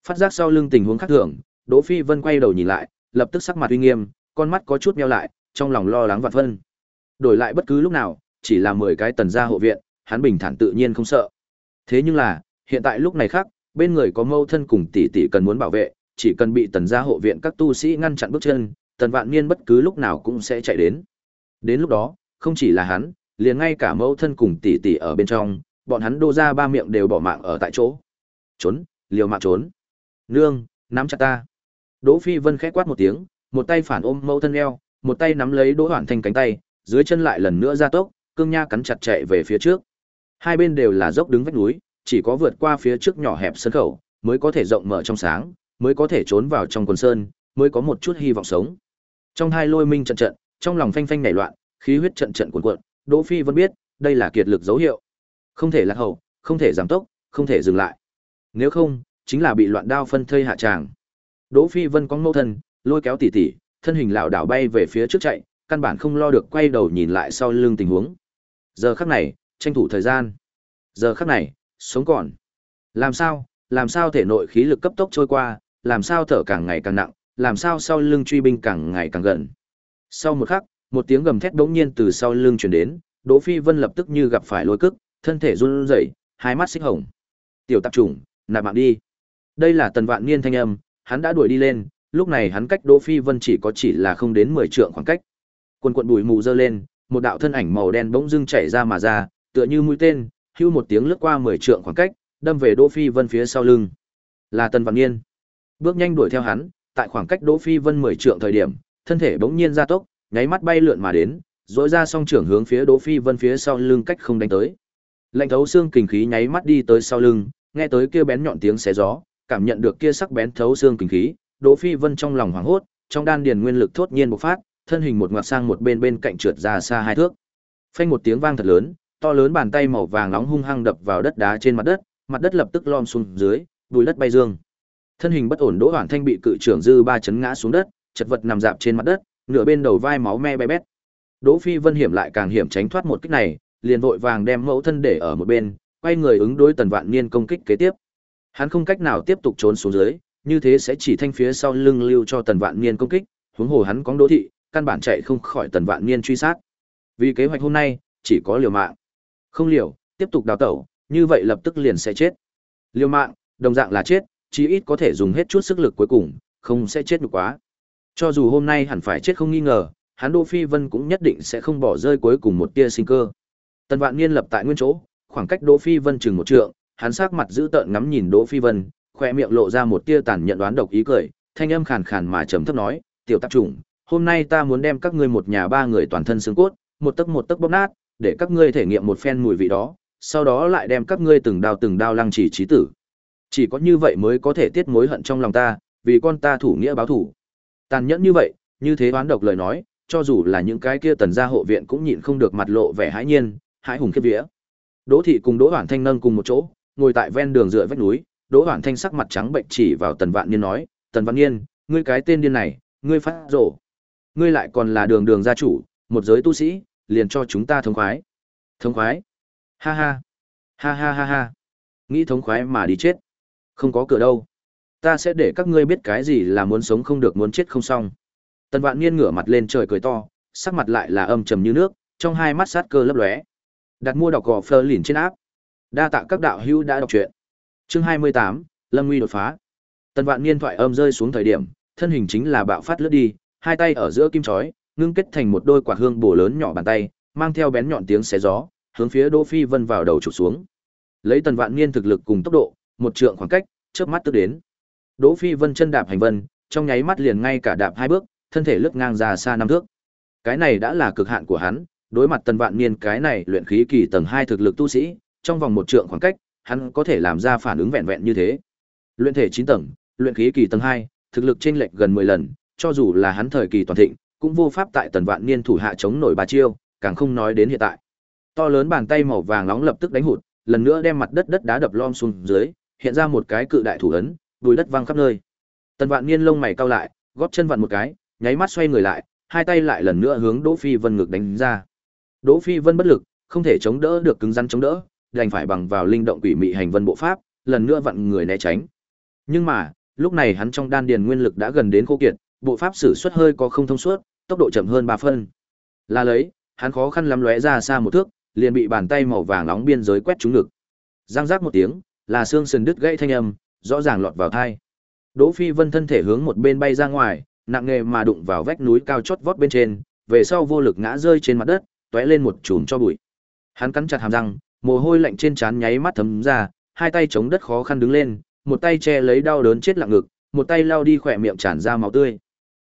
Phát giác sau lưng tình huống khác thường, Đỗ Phi Vân quay đầu nhìn lại, lập tức sắc mặt uy nghiêm, con mắt có chút nheo lại, trong lòng lo lắng vạn vân. Đổi lại bất cứ lúc nào, chỉ là 10 cái tần gia hộ viện, hắn bình thản tự nhiên không sợ. Thế nhưng là, hiện tại lúc này khác, bên người có mâu thân cùng tỷ tỷ cần muốn bảo vệ, chỉ cần bị tần gia hộ viện các tu sĩ ngăn chặn bước chân, tần vạn niên bất cứ lúc nào cũng sẽ chạy đến. Đến lúc đó, không chỉ là hắn, liền ngay cả mâu thân cùng tỷ tỷ ở bên trong, bọn hắn đô ra ba miệng đều bỏ mạng ở tại chỗ. Trốn, liều mạng trốn. Nương, nắm chặt ta. Đỗ Phi Vân khẽ quát một tiếng, một tay phản ôm mẫu thân eo, một tay nắm lấy Đỗ Hoàn thành cánh tay, dưới chân lại lần nữa ra tốc, cương nha cắn chặt chạy về phía trước. Hai bên đều là dốc đứng vách núi, chỉ có vượt qua phía trước nhỏ hẹp sân khẩu, mới có thể rộng mở trong sáng, mới có thể trốn vào trong quần sơn, mới có một chút hy vọng sống. Trong hai lôi minh trận trận, trong lòng phanh phanh nảy loạn, khí huyết trận trận cuồn cuộn, Đỗ Phi Vân biết, đây là kiệt lực dấu hiệu. Không thể lạc hậu, không thể giảm tốc, không thể dừng lại. Nếu không, chính là bị loạn đao phân thây hạ tràng. Đỗ Phi Vân có mâu thân, lôi kéo tỉ tỉ, thân hình lảo đảo bay về phía trước chạy, căn bản không lo được quay đầu nhìn lại sau lưng tình huống. Giờ khắc này, tranh thủ thời gian. Giờ khắc này, sống còn. Làm sao, làm sao thể nội khí lực cấp tốc trôi qua, làm sao thở càng ngày càng nặng, làm sao sau lưng truy binh càng ngày càng gần. Sau một khắc, một tiếng gầm thét bỗng nhiên từ sau lưng truyền đến, Đỗ Phi Vân lập tức như gặp phải lôi cức, thân thể run rẩy, hai mắt xích hồng. "Tiểu tạp chủng, nạp mạng đi." Đây là Tần Vạn Niên thanh âm, hắn đã đuổi đi lên, lúc này hắn cách Đỗ Phi Vân chỉ có chỉ là không đến 10 trượng khoảng cách. Quần quần bụi mù dơ lên, một đạo thân ảnh màu đen bỗng dưng chảy ra mà ra, tựa như mũi tên, hưu một tiếng lướt qua 10 trượng khoảng cách, đâm về Đỗ Phi Vân phía sau lưng. Là Tần Vạn Niên. Bước nhanh đuổi theo hắn, tại khoảng cách Đỗ Phi Vân 10 trượng thời điểm, thân thể bỗng nhiên gia tốc, nháy mắt bay lượn mà đến, rỗi ra song trưởng hướng phía Đỗ Phi Vân phía sau lưng cách không đánh tới. Lạnh thấu xương kình khí nháy mắt đi tới sau lưng, nghe tới kia bén nhọn tiếng xé gió, cảm nhận được kia sắc bén thấu xương kinh khí, Đỗ Phi Vân trong lòng hoảng hốt, trong đan điền nguyên lực thốt nhiên bộc phát, thân hình một ngoặt sang một bên bên cạnh trượt ra xa hai thước. Phanh một tiếng vang thật lớn, to lớn bàn tay màu vàng nóng hung hăng đập vào đất đá trên mặt đất, mặt đất lập tức lom xuống dưới, bụi đất bay dương. Thân hình bất ổn Đỗ Hoản Thanh bị cự trưởng dư ba chấn ngã xuống đất, chật vật nằm dạp trên mặt đất, nửa bên đầu vai máu me be bét. Đỗ Phi Vân hiểm lại càng hiểm tránh thoát một kích này, liền vội vàng đem mẫu thân để ở một bên, quay người ứng đối Tần Vạn Niên công kích kế tiếp. Hắn không cách nào tiếp tục trốn xuống dưới, như thế sẽ chỉ thanh phía sau lưng lưu cho Tần Vạn Niên công kích, huống hồ hắn có Đỗ thị, căn bản chạy không khỏi Tần Vạn Niên truy sát. Vì kế hoạch hôm nay, chỉ có liều mạng. Không liều, tiếp tục đào tẩu, như vậy lập tức liền sẽ chết. Liều mạng, đồng dạng là chết, chí ít có thể dùng hết chút sức lực cuối cùng, không sẽ chết được quá. Cho dù hôm nay hẳn phải chết không nghi ngờ, hắn Đỗ Phi Vân cũng nhất định sẽ không bỏ rơi cuối cùng một tia sinh cơ. Tần Vạn Niên lập tại nguyên chỗ, khoảng cách Đỗ Phi Vân chừng một trượng, hắn sắc mặt giữ tợn ngắm nhìn Đỗ Phi Vân, khoe miệng lộ ra một tia tàn nhận đoán độc ý cười, thanh âm khàn khàn mà trầm thấp nói, "Tiểu tạp chủng, hôm nay ta muốn đem các ngươi một nhà ba người toàn thân xương cốt, một tấc một tấc bóp nát, để các ngươi thể nghiệm một phen mùi vị đó, sau đó lại đem các ngươi từng đao từng đao lăng chỉ trí tử. Chỉ có như vậy mới có thể tiết mối hận trong lòng ta, vì con ta thủ nghĩa báo thủ." Tàn nhẫn như vậy, như thế đoán độc lời nói, cho dù là những cái kia tần gia hộ viện cũng nhịn không được mặt lộ vẻ hãi nhiên, hãi hùng khiếp vía. Đỗ thị cùng Đỗ Hoản Thanh nâng cùng một chỗ, ngồi tại ven đường dựa vách núi, Đỗ Hoản Thanh sắc mặt trắng bệnh chỉ vào Tần Vạn Niên nói, "Tần Vạn Niên, ngươi cái tên điên này, ngươi phát rồ. Ngươi lại còn là đường đường gia chủ, một giới tu sĩ, liền cho chúng ta thống khoái." Thống khoái? Ha ha. Ha ha ha ha. Nghĩ thống khoái mà đi chết. Không có cửa đâu. Ta sẽ để các ngươi biết cái gì là muốn sống không được muốn chết không xong. Tần Vạn Niên ngửa mặt lên trời cười to, sắc mặt lại là âm trầm như nước, trong hai mắt sát cơ lấp lóe. Đặt mua đọc gò phơ lìn trên áp. Đa tạ các đạo hữu đã đọc truyện. Chương 28, Lâm Nguy đột phá. Tần Vạn Niên thoại âm rơi xuống thời điểm, thân hình chính là bạo phát lướt đi, hai tay ở giữa kim chói, ngưng kết thành một đôi quả hương bổ lớn nhỏ bàn tay, mang theo bén nhọn tiếng xé gió, hướng phía Đỗ Phi Vân vào đầu chụp xuống. Lấy Tần Vạn Niên thực lực cùng tốc độ, một trượng khoảng cách, chớp mắt tức đến. Đỗ Phi Vân chân đạp hành vân, trong nháy mắt liền ngay cả đạp hai bước, thân thể lướt ngang ra xa năm thước. Cái này đã là cực hạn của hắn, đối mặt Tần Vạn Niên cái này luyện khí kỳ tầng 2 thực lực tu sĩ, trong vòng một trượng khoảng cách, hắn có thể làm ra phản ứng vẹn vẹn như thế. Luyện thể 9 tầng, luyện khí kỳ tầng 2, thực lực chênh lệch gần 10 lần, cho dù là hắn thời kỳ toàn thịnh, cũng vô pháp tại Tần Vạn Niên thủ hạ chống nổi ba chiêu, càng không nói đến hiện tại. To lớn bàn tay màu vàng nóng lập tức đánh hụt, lần nữa đem mặt đất đất đá đập lom xuống dưới, hiện ra một cái cự đại thủ ấn, đùi đất văng khắp nơi. Tần Vạn Niên lông mày cau lại, gót chân vặn một cái, nháy mắt xoay người lại, hai tay lại lần nữa hướng Đỗ Phi Vân ngực đánh ra. Đỗ Phi Vân bất lực, không thể chống đỡ được cứng rắn chống đỡ, đành phải bằng vào linh động quỷ mị hành vân bộ pháp, lần nữa vặn người né tránh. Nhưng mà, lúc này hắn trong đan điền nguyên lực đã gần đến khô kiệt, bộ pháp sử xuất hơi có không thông suốt, tốc độ chậm hơn 3 phân. Là lấy, hắn khó khăn lắm lóe ra xa một thước, liền bị bàn tay màu vàng nóng biên giới quét trúng ngực. Giang giác một tiếng, là xương sườn đứt gãy thanh âm, rõ ràng lọt vào tai. Đỗ Phi Vân thân thể hướng một bên bay ra ngoài, nặng nề mà đụng vào vách núi cao chót vót bên trên, về sau vô lực ngã rơi trên mặt đất, tóe lên một chùm cho bụi. Hắn cắn chặt hàm răng, mồ hôi lạnh trên trán nháy mắt thấm ra, hai tay chống đất khó khăn đứng lên, một tay che lấy đau đớn chết lặng ngực, một tay lao đi khỏe miệng tràn ra máu tươi.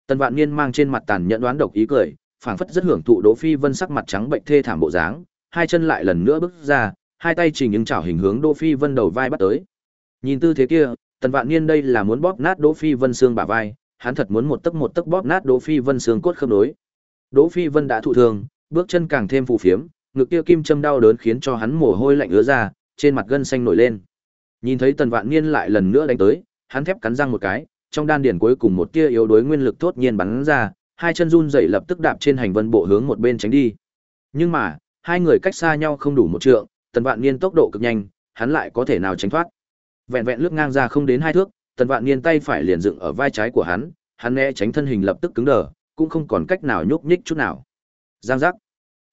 Tần Vạn Niên mang trên mặt tàn nhẫn đoán độc ý cười, phảng phất rất hưởng thụ Đỗ Phi Vân sắc mặt trắng bệnh thê thảm bộ dáng, hai chân lại lần nữa bước ra, hai tay chỉnh những chảo hình hướng Đỗ Phi Vân đầu vai bắt tới. Nhìn tư thế kia, Tần Vạn Niên đây là muốn bóp nát Đỗ Phi Vân xương bả vai, hắn thật muốn một tấc một tấc bóp nát Đỗ Phi Vân xương cốt khớp nối. Đỗ Phi Vân đã thụ thương, bước chân càng thêm phù phiếm, ngực kia kim châm đau đớn khiến cho hắn mồ hôi lạnh ứa ra, trên mặt gân xanh nổi lên. Nhìn thấy Tần Vạn Niên lại lần nữa đánh tới, hắn thép cắn răng một cái, trong đan điền cuối cùng một tia yếu đuối nguyên lực tốt nhiên bắn ra, hai chân run rẩy lập tức đạp trên hành vân bộ hướng một bên tránh đi. Nhưng mà, hai người cách xa nhau không đủ một trượng, Tần Vạn Niên tốc độ cực nhanh, hắn lại có thể nào tránh thoát. Vẹn vẹn lướt ngang ra không đến hai thước, Tần Vạn Niên tay phải liền dựng ở vai trái của hắn, hắn né tránh thân hình lập tức cứng đờ, cũng không còn cách nào nhúc nhích chút nào. Giang giác.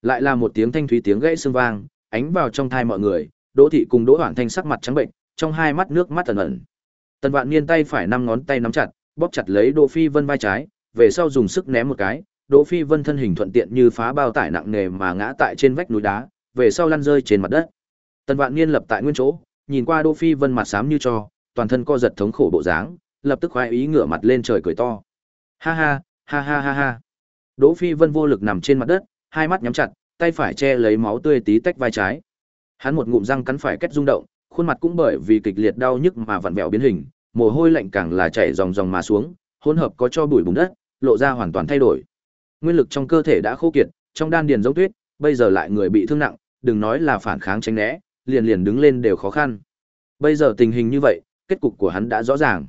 Lại là một tiếng thanh thúy tiếng gãy xương vang, ánh vào trong thai mọi người, Đỗ thị cùng Đỗ Hoản Thanh sắc mặt trắng bệnh, trong hai mắt nước mắt ẩn ẩn. Tần Vạn Niên tay phải năm ngón tay nắm chặt, bóp chặt lấy Đỗ Phi Vân vai trái, về sau dùng sức ném một cái, Đỗ Phi Vân thân hình thuận tiện như phá bao tải nặng nề mà ngã tại trên vách núi đá, về sau lăn rơi trên mặt đất. Tần Vạn Niên lập tại nguyên chỗ, nhìn qua Đỗ Phi Vân mặt xám như cho, toàn thân co giật thống khổ bộ dáng, lập tức khoái ý ngửa mặt lên trời cười to. Ha ha, ha ha ha ha. Đỗ Phi Vân vô lực nằm trên mặt đất, hai mắt nhắm chặt, tay phải che lấy máu tươi tí tách vai trái. Hắn một ngụm răng cắn phải kết rung động, khuôn mặt cũng bởi vì kịch liệt đau nhức mà vặn vẹo biến hình, mồ hôi lạnh càng là chảy ròng ròng mà xuống, hỗn hợp có cho bụi bùn đất, lộ ra hoàn toàn thay đổi. Nguyên lực trong cơ thể đã khô kiệt, trong đan điền giống tuyết, bây giờ lại người bị thương nặng, đừng nói là phản kháng tránh né, liền liền đứng lên đều khó khăn. Bây giờ tình hình như vậy, kết cục của hắn đã rõ ràng.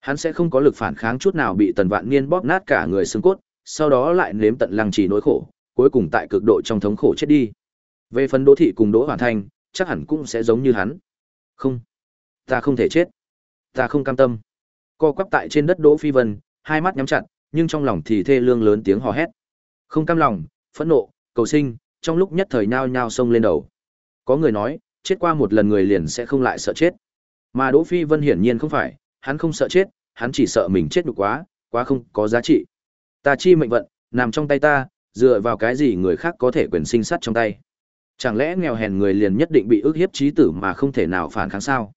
Hắn sẽ không có lực phản kháng chút nào bị Tần Vạn Niên bóp nát cả người xương cốt, sau đó lại nếm tận lăng trì nỗi khổ, cuối cùng tại cực độ trong thống khổ chết đi. Về phần Đỗ thị cùng Đỗ Hoàn Thanh, chắc hẳn cũng sẽ giống như hắn. Không, ta không thể chết. Ta không cam tâm. Co quắp tại trên đất Đỗ Phi Vân, hai mắt nhắm chặt, nhưng trong lòng thì thê lương lớn tiếng hò hét. Không cam lòng, phẫn nộ, cầu sinh, trong lúc nhất thời nhao nhao xông lên đầu. Có người nói, chết qua một lần người liền sẽ không lại sợ chết. Mà Đỗ Phi Vân hiển nhiên không phải, hắn không sợ chết, hắn chỉ sợ mình chết được quá, quá không có giá trị. Ta chi mệnh vận, nằm trong tay ta, dựa vào cái gì người khác có thể quyền sinh sát trong tay. Chẳng lẽ nghèo hèn người liền nhất định bị ức hiếp trí tử mà không thể nào phản kháng sao?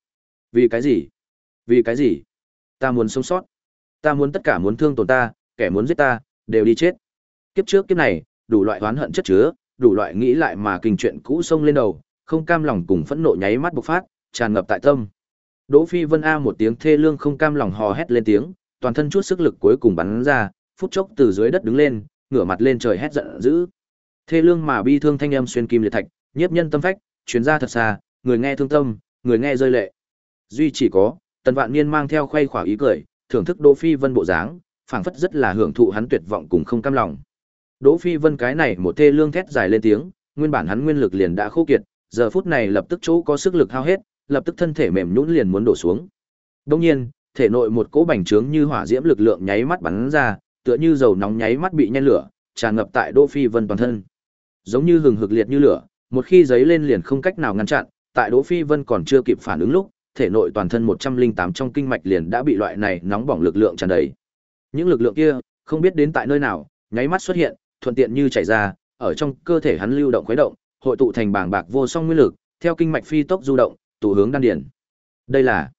Vì cái gì? Vì cái gì? Ta muốn sống sót. Ta muốn tất cả muốn thương tổn ta, kẻ muốn giết ta, đều đi chết. Kiếp trước kiếp này, đủ loại oán hận chất chứa, đủ loại nghĩ lại mà kinh chuyện cũ sông lên đầu, không cam lòng cùng phẫn nộ nháy mắt bộc phát, tràn ngập tại tâm. Đỗ Phi Vân A một tiếng thê lương không cam lòng hò hét lên tiếng, toàn thân chút sức lực cuối cùng bắn ra, phút chốc từ dưới đất đứng lên, ngửa mặt lên trời hét giận dữ. Thê lương mà bi thương thanh âm xuyên kim liệt thạch, nhiếp nhân tâm phách, truyền ra thật xa, người nghe thương tâm, người nghe rơi lệ. Duy chỉ có, Tần Vạn Niên mang theo khoe khỏa ý cười, thưởng thức Đỗ Phi Vân bộ dáng, phảng phất rất là hưởng thụ hắn tuyệt vọng cùng không cam lòng. Đỗ Phi Vân cái này một thê lương thét dài lên tiếng, nguyên bản hắn nguyên lực liền đã khô kiệt, giờ phút này lập tức chỗ có sức lực hao hết, lập tức thân thể mềm nhũn liền muốn đổ xuống. Đương nhiên, thể nội một cỗ bành trướng như hỏa diễm lực lượng nháy mắt bắn ra, tựa như dầu nóng nháy mắt bị nhen lửa, tràn ngập tại Đỗ Phi Vân toàn thân. Giống như hừng hực liệt như lửa, một khi giấy lên liền không cách nào ngăn chặn, tại Đỗ Phi Vân còn chưa kịp phản ứng lúc, thể nội toàn thân 108 trong kinh mạch liền đã bị loại này nóng bỏng lực lượng tràn đầy. Những lực lượng kia, không biết đến tại nơi nào, nháy mắt xuất hiện, thuận tiện như chảy ra, ở trong cơ thể hắn lưu động khuấy động, hội tụ thành bảng bạc vô song nguyên lực, theo kinh mạch phi tốc du động, tụ hướng đan điền. Đây là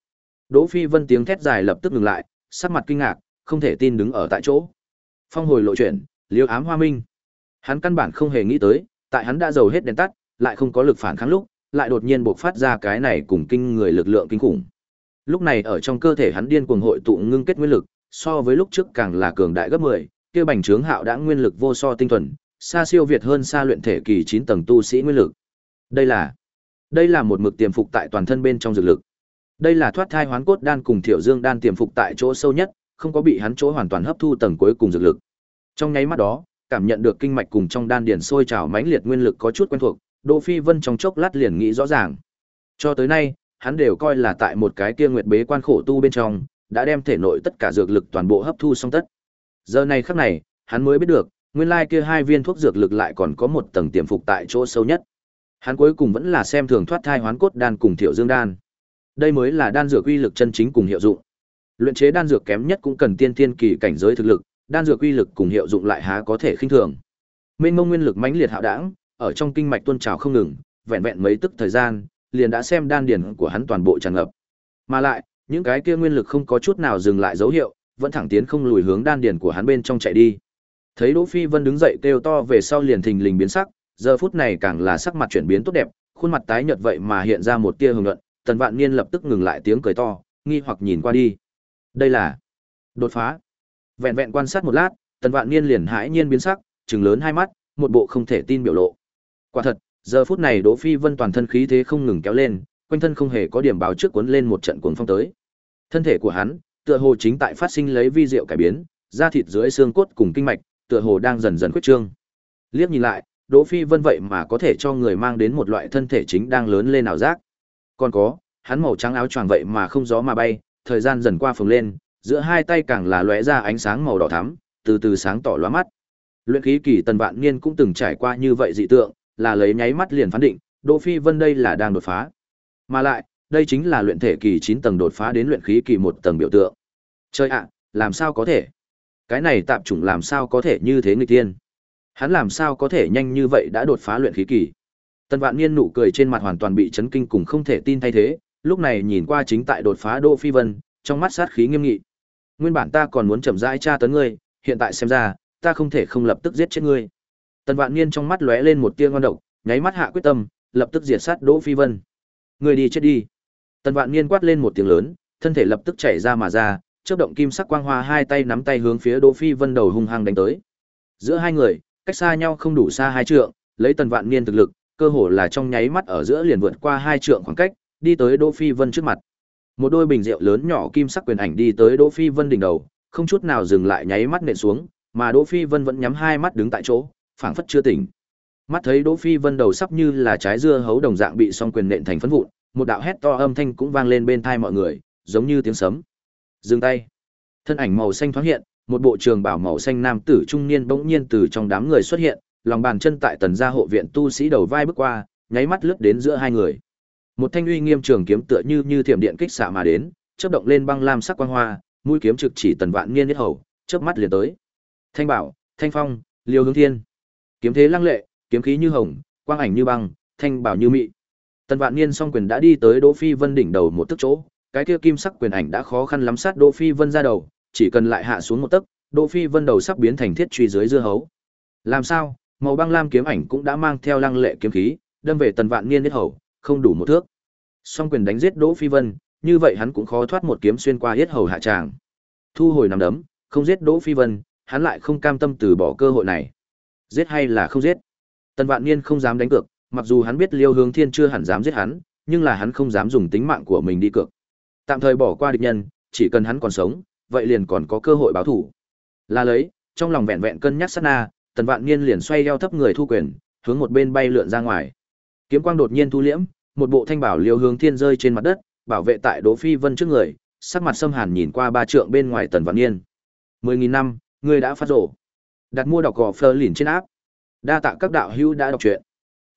Đỗ Phi Vân tiếng thét dài lập tức ngừng lại, sắc mặt kinh ngạc, không thể tin đứng ở tại chỗ. Phong hồi lộ chuyển, liêu ám hoa minh. Hắn căn bản không hề nghĩ tới, tại hắn đã dầu hết đèn tắt, lại không có lực phản kháng lúc, lại đột nhiên bộc phát ra cái này cùng kinh người lực lượng kinh khủng. Lúc này ở trong cơ thể hắn điên cuồng hội tụ ngưng kết nguyên lực, so với lúc trước càng là cường đại gấp 10, kia bành trướng hạo đã nguyên lực vô so tinh thuần, xa siêu việt hơn xa luyện thể kỳ chín tầng tu sĩ nguyên lực. Đây là đây là một mực tiềm phục tại toàn thân bên trong dược lực. Đây là thoát thai hoán cốt đan cùng Thiểu Dương đan tiềm phục tại chỗ sâu nhất, không có bị hắn chỗ hoàn toàn hấp thu tầng cuối cùng dược lực. Trong nháy mắt đó, cảm nhận được kinh mạch cùng trong đan điền sôi trào mãnh liệt nguyên lực có chút quen thuộc, Đỗ Phi Vân trong chốc lát liền nghĩ rõ ràng. Cho tới nay, hắn đều coi là tại một cái kia nguyệt bế quan khổ tu bên trong, đã đem thể nội tất cả dược lực toàn bộ hấp thu xong tất. Giờ này khắc này, hắn mới biết được, nguyên lai kia hai viên thuốc dược lực lại còn có một tầng tiềm phục tại chỗ sâu nhất. Hắn cuối cùng vẫn là xem thường thoát thai hoán cốt đan cùng Thiệu Dương đan. Đây mới là đan dược uy lực chân chính cùng hiệu dụng. Luyện chế đan dược kém nhất cũng cần tiên tiên kỳ cảnh giới thực lực, đan dược uy lực cùng hiệu dụng lại há có thể khinh thường. Mênh mông nguyên lực mãnh liệt hạo đãng, ở trong kinh mạch tuôn trào không ngừng, vẹn vẹn mấy tức thời gian, liền đã xem đan điển của hắn toàn bộ tràn ngập. Mà lại, những cái kia nguyên lực không có chút nào dừng lại dấu hiệu, vẫn thẳng tiến không lùi hướng đan điền của hắn bên trong chạy đi. Thấy Đỗ Phi Vân đứng dậy kêu to về sau liền thình lình biến sắc, giờ phút này càng là sắc mặt chuyển biến tốt đẹp, khuôn mặt tái nhợt vậy mà hiện ra một tia hưng nhuận, Tần Vạn Niên lập tức ngừng lại tiếng cười to, nghi hoặc nhìn qua đi. Đây là đột phá. Vẹn vẹn quan sát một lát, Tần Vạn Niên liền hãi nhiên biến sắc, trừng lớn hai mắt, một bộ không thể tin biểu lộ. Quả thật, giờ phút này Đỗ Phi Vân toàn thân khí thế không ngừng kéo lên, quanh thân không hề có điểm báo trước cuốn lên một trận cuồng phong tới. Thân thể của hắn, tựa hồ chính tại phát sinh lấy vi diệu cải biến, da thịt dưới xương cốt cùng kinh mạch, tựa hồ đang dần dần khuyết trương. Liếc nhìn lại, Đỗ Phi Vân vậy mà có thể cho người mang đến một loại thân thể chính đang lớn lên ảo giác. Còn có, hắn màu trắng áo choàng vậy mà không gió mà bay, thời gian dần qua phồng lên, giữa hai tay càng là lóe ra ánh sáng màu đỏ thắm, từ từ sáng tỏ lóa mắt. Luyện khí kỳ Tần Vạn Niên cũng từng trải qua như vậy dị tượng, là lấy nháy mắt liền phán định, Đỗ Phi Vân đây là đang đột phá. Mà lại, đây chính là luyện thể kỳ 9 tầng đột phá đến luyện khí kỳ 1 tầng biểu tượng. Chơi ạ, làm sao có thể? Cái này tạm chủng làm sao có thể như thế nghịch tiên? Hắn làm sao có thể nhanh như vậy đã đột phá luyện khí kỳ? Tần Vạn Niên nụ cười trên mặt hoàn toàn bị chấn kinh cùng không thể tin thay thế, lúc này nhìn qua chính tại đột phá Đỗ Phi Vân, trong mắt sát khí nghiêm nghị. Nguyên bản ta còn muốn chậm rãi tra tấn ngươi, hiện tại xem ra, ta không thể không lập tức giết chết ngươi. Tần Vạn Niên trong mắt lóe lên một tia ngon độc, nháy mắt hạ quyết tâm, lập tức diệt sát Đỗ Phi Vân. Ngươi đi chết đi. Tần Vạn Niên quát lên một tiếng lớn, thân thể lập tức chạy ra mà ra, chớp động kim sắc quang hoa hai tay nắm tay hướng phía Đỗ Phi Vân đầu hung hăng đánh tới. Giữa hai người, cách xa nhau không đủ xa hai trượng, lấy Tần Vạn Niên thực lực, cơ hồ là trong nháy mắt ở giữa liền vượt qua hai trượng khoảng cách, đi tới Đỗ Phi Vân trước mặt. Một đôi bình rượu lớn nhỏ kim sắc quyền ảnh đi tới Đỗ Phi Vân đỉnh đầu, không chút nào dừng lại nháy mắt nện xuống, mà Đỗ Phi Vân vẫn nhắm hai mắt đứng tại chỗ, phảng phất chưa tỉnh. Mắt thấy Đỗ Phi Vân đầu sắp như là trái dưa hấu đồng dạng bị song quyền nện thành phấn vụn, một đạo hét to âm thanh cũng vang lên bên tai mọi người, giống như tiếng sấm. Dừng tay. Thân ảnh màu xanh thoáng hiện, một bộ trường bảo màu xanh nam tử trung niên bỗng nhiên từ trong đám người xuất hiện, lòng bàn chân tại tần gia hộ viện tu sĩ đầu vai bước qua, nháy mắt lướt đến giữa hai người. Một thanh uy nghiêm trường kiếm tựa như như thiểm điện kích xạ mà đến, chớp động lên băng lam sắc quang hoa, mũi kiếm trực chỉ tần vạn niên nhất hầu, chớp mắt liền tới. Thanh bảo, thanh phong, liêu hướng thiên. Kiếm thế lăng lệ, kiếm khí như hồng, quang ảnh như băng, thanh bảo như mị. Tần Vạn Niên song quyền đã đi tới Đỗ Phi Vân đỉnh đầu một tức chỗ, cái kia kim sắc quyền ảnh đã khó khăn lắm sát Đỗ Phi Vân ra đầu, chỉ cần lại hạ xuống một tấc, Đỗ Phi Vân đầu sắp biến thành thiết truy dưới dưa hấu. Làm sao? Màu băng lam kiếm ảnh cũng đã mang theo lăng lệ kiếm khí, đâm về Tần Vạn Niên nhất hầu, không đủ một thước. Song quyền đánh giết Đỗ Phi Vân, như vậy hắn cũng khó thoát một kiếm xuyên qua hết hầu hạ tràng. Thu hồi nắm đấm, không giết Đỗ Phi Vân, hắn lại không cam tâm từ bỏ cơ hội này. Giết hay là không giết? Tần Vạn Niên không dám đánh cược, Mặc dù hắn biết Liêu Hướng Thiên chưa hẳn dám giết hắn, nhưng là hắn không dám dùng tính mạng của mình đi cược. Tạm thời bỏ qua địch nhân, chỉ cần hắn còn sống, vậy liền còn có cơ hội báo thủ. Là lấy, trong lòng vẹn vẹn cân nhắc sát na, Tần Vạn Niên liền xoay eo thấp người thu quyền, hướng một bên bay lượn ra ngoài. Kiếm quang đột nhiên thu liễm, một bộ thanh bảo Liêu Hướng Thiên rơi trên mặt đất, bảo vệ tại Đỗ Phi Vân trước người, sắc mặt xâm hàn nhìn qua ba trượng bên ngoài Tần Vạn Niên. Mười nghìn năm, ngươi đã phát rổ. Đặt mua đọc gò phơ lìn trên áp. Đa tạ các đạo hữu đã đọc truyện.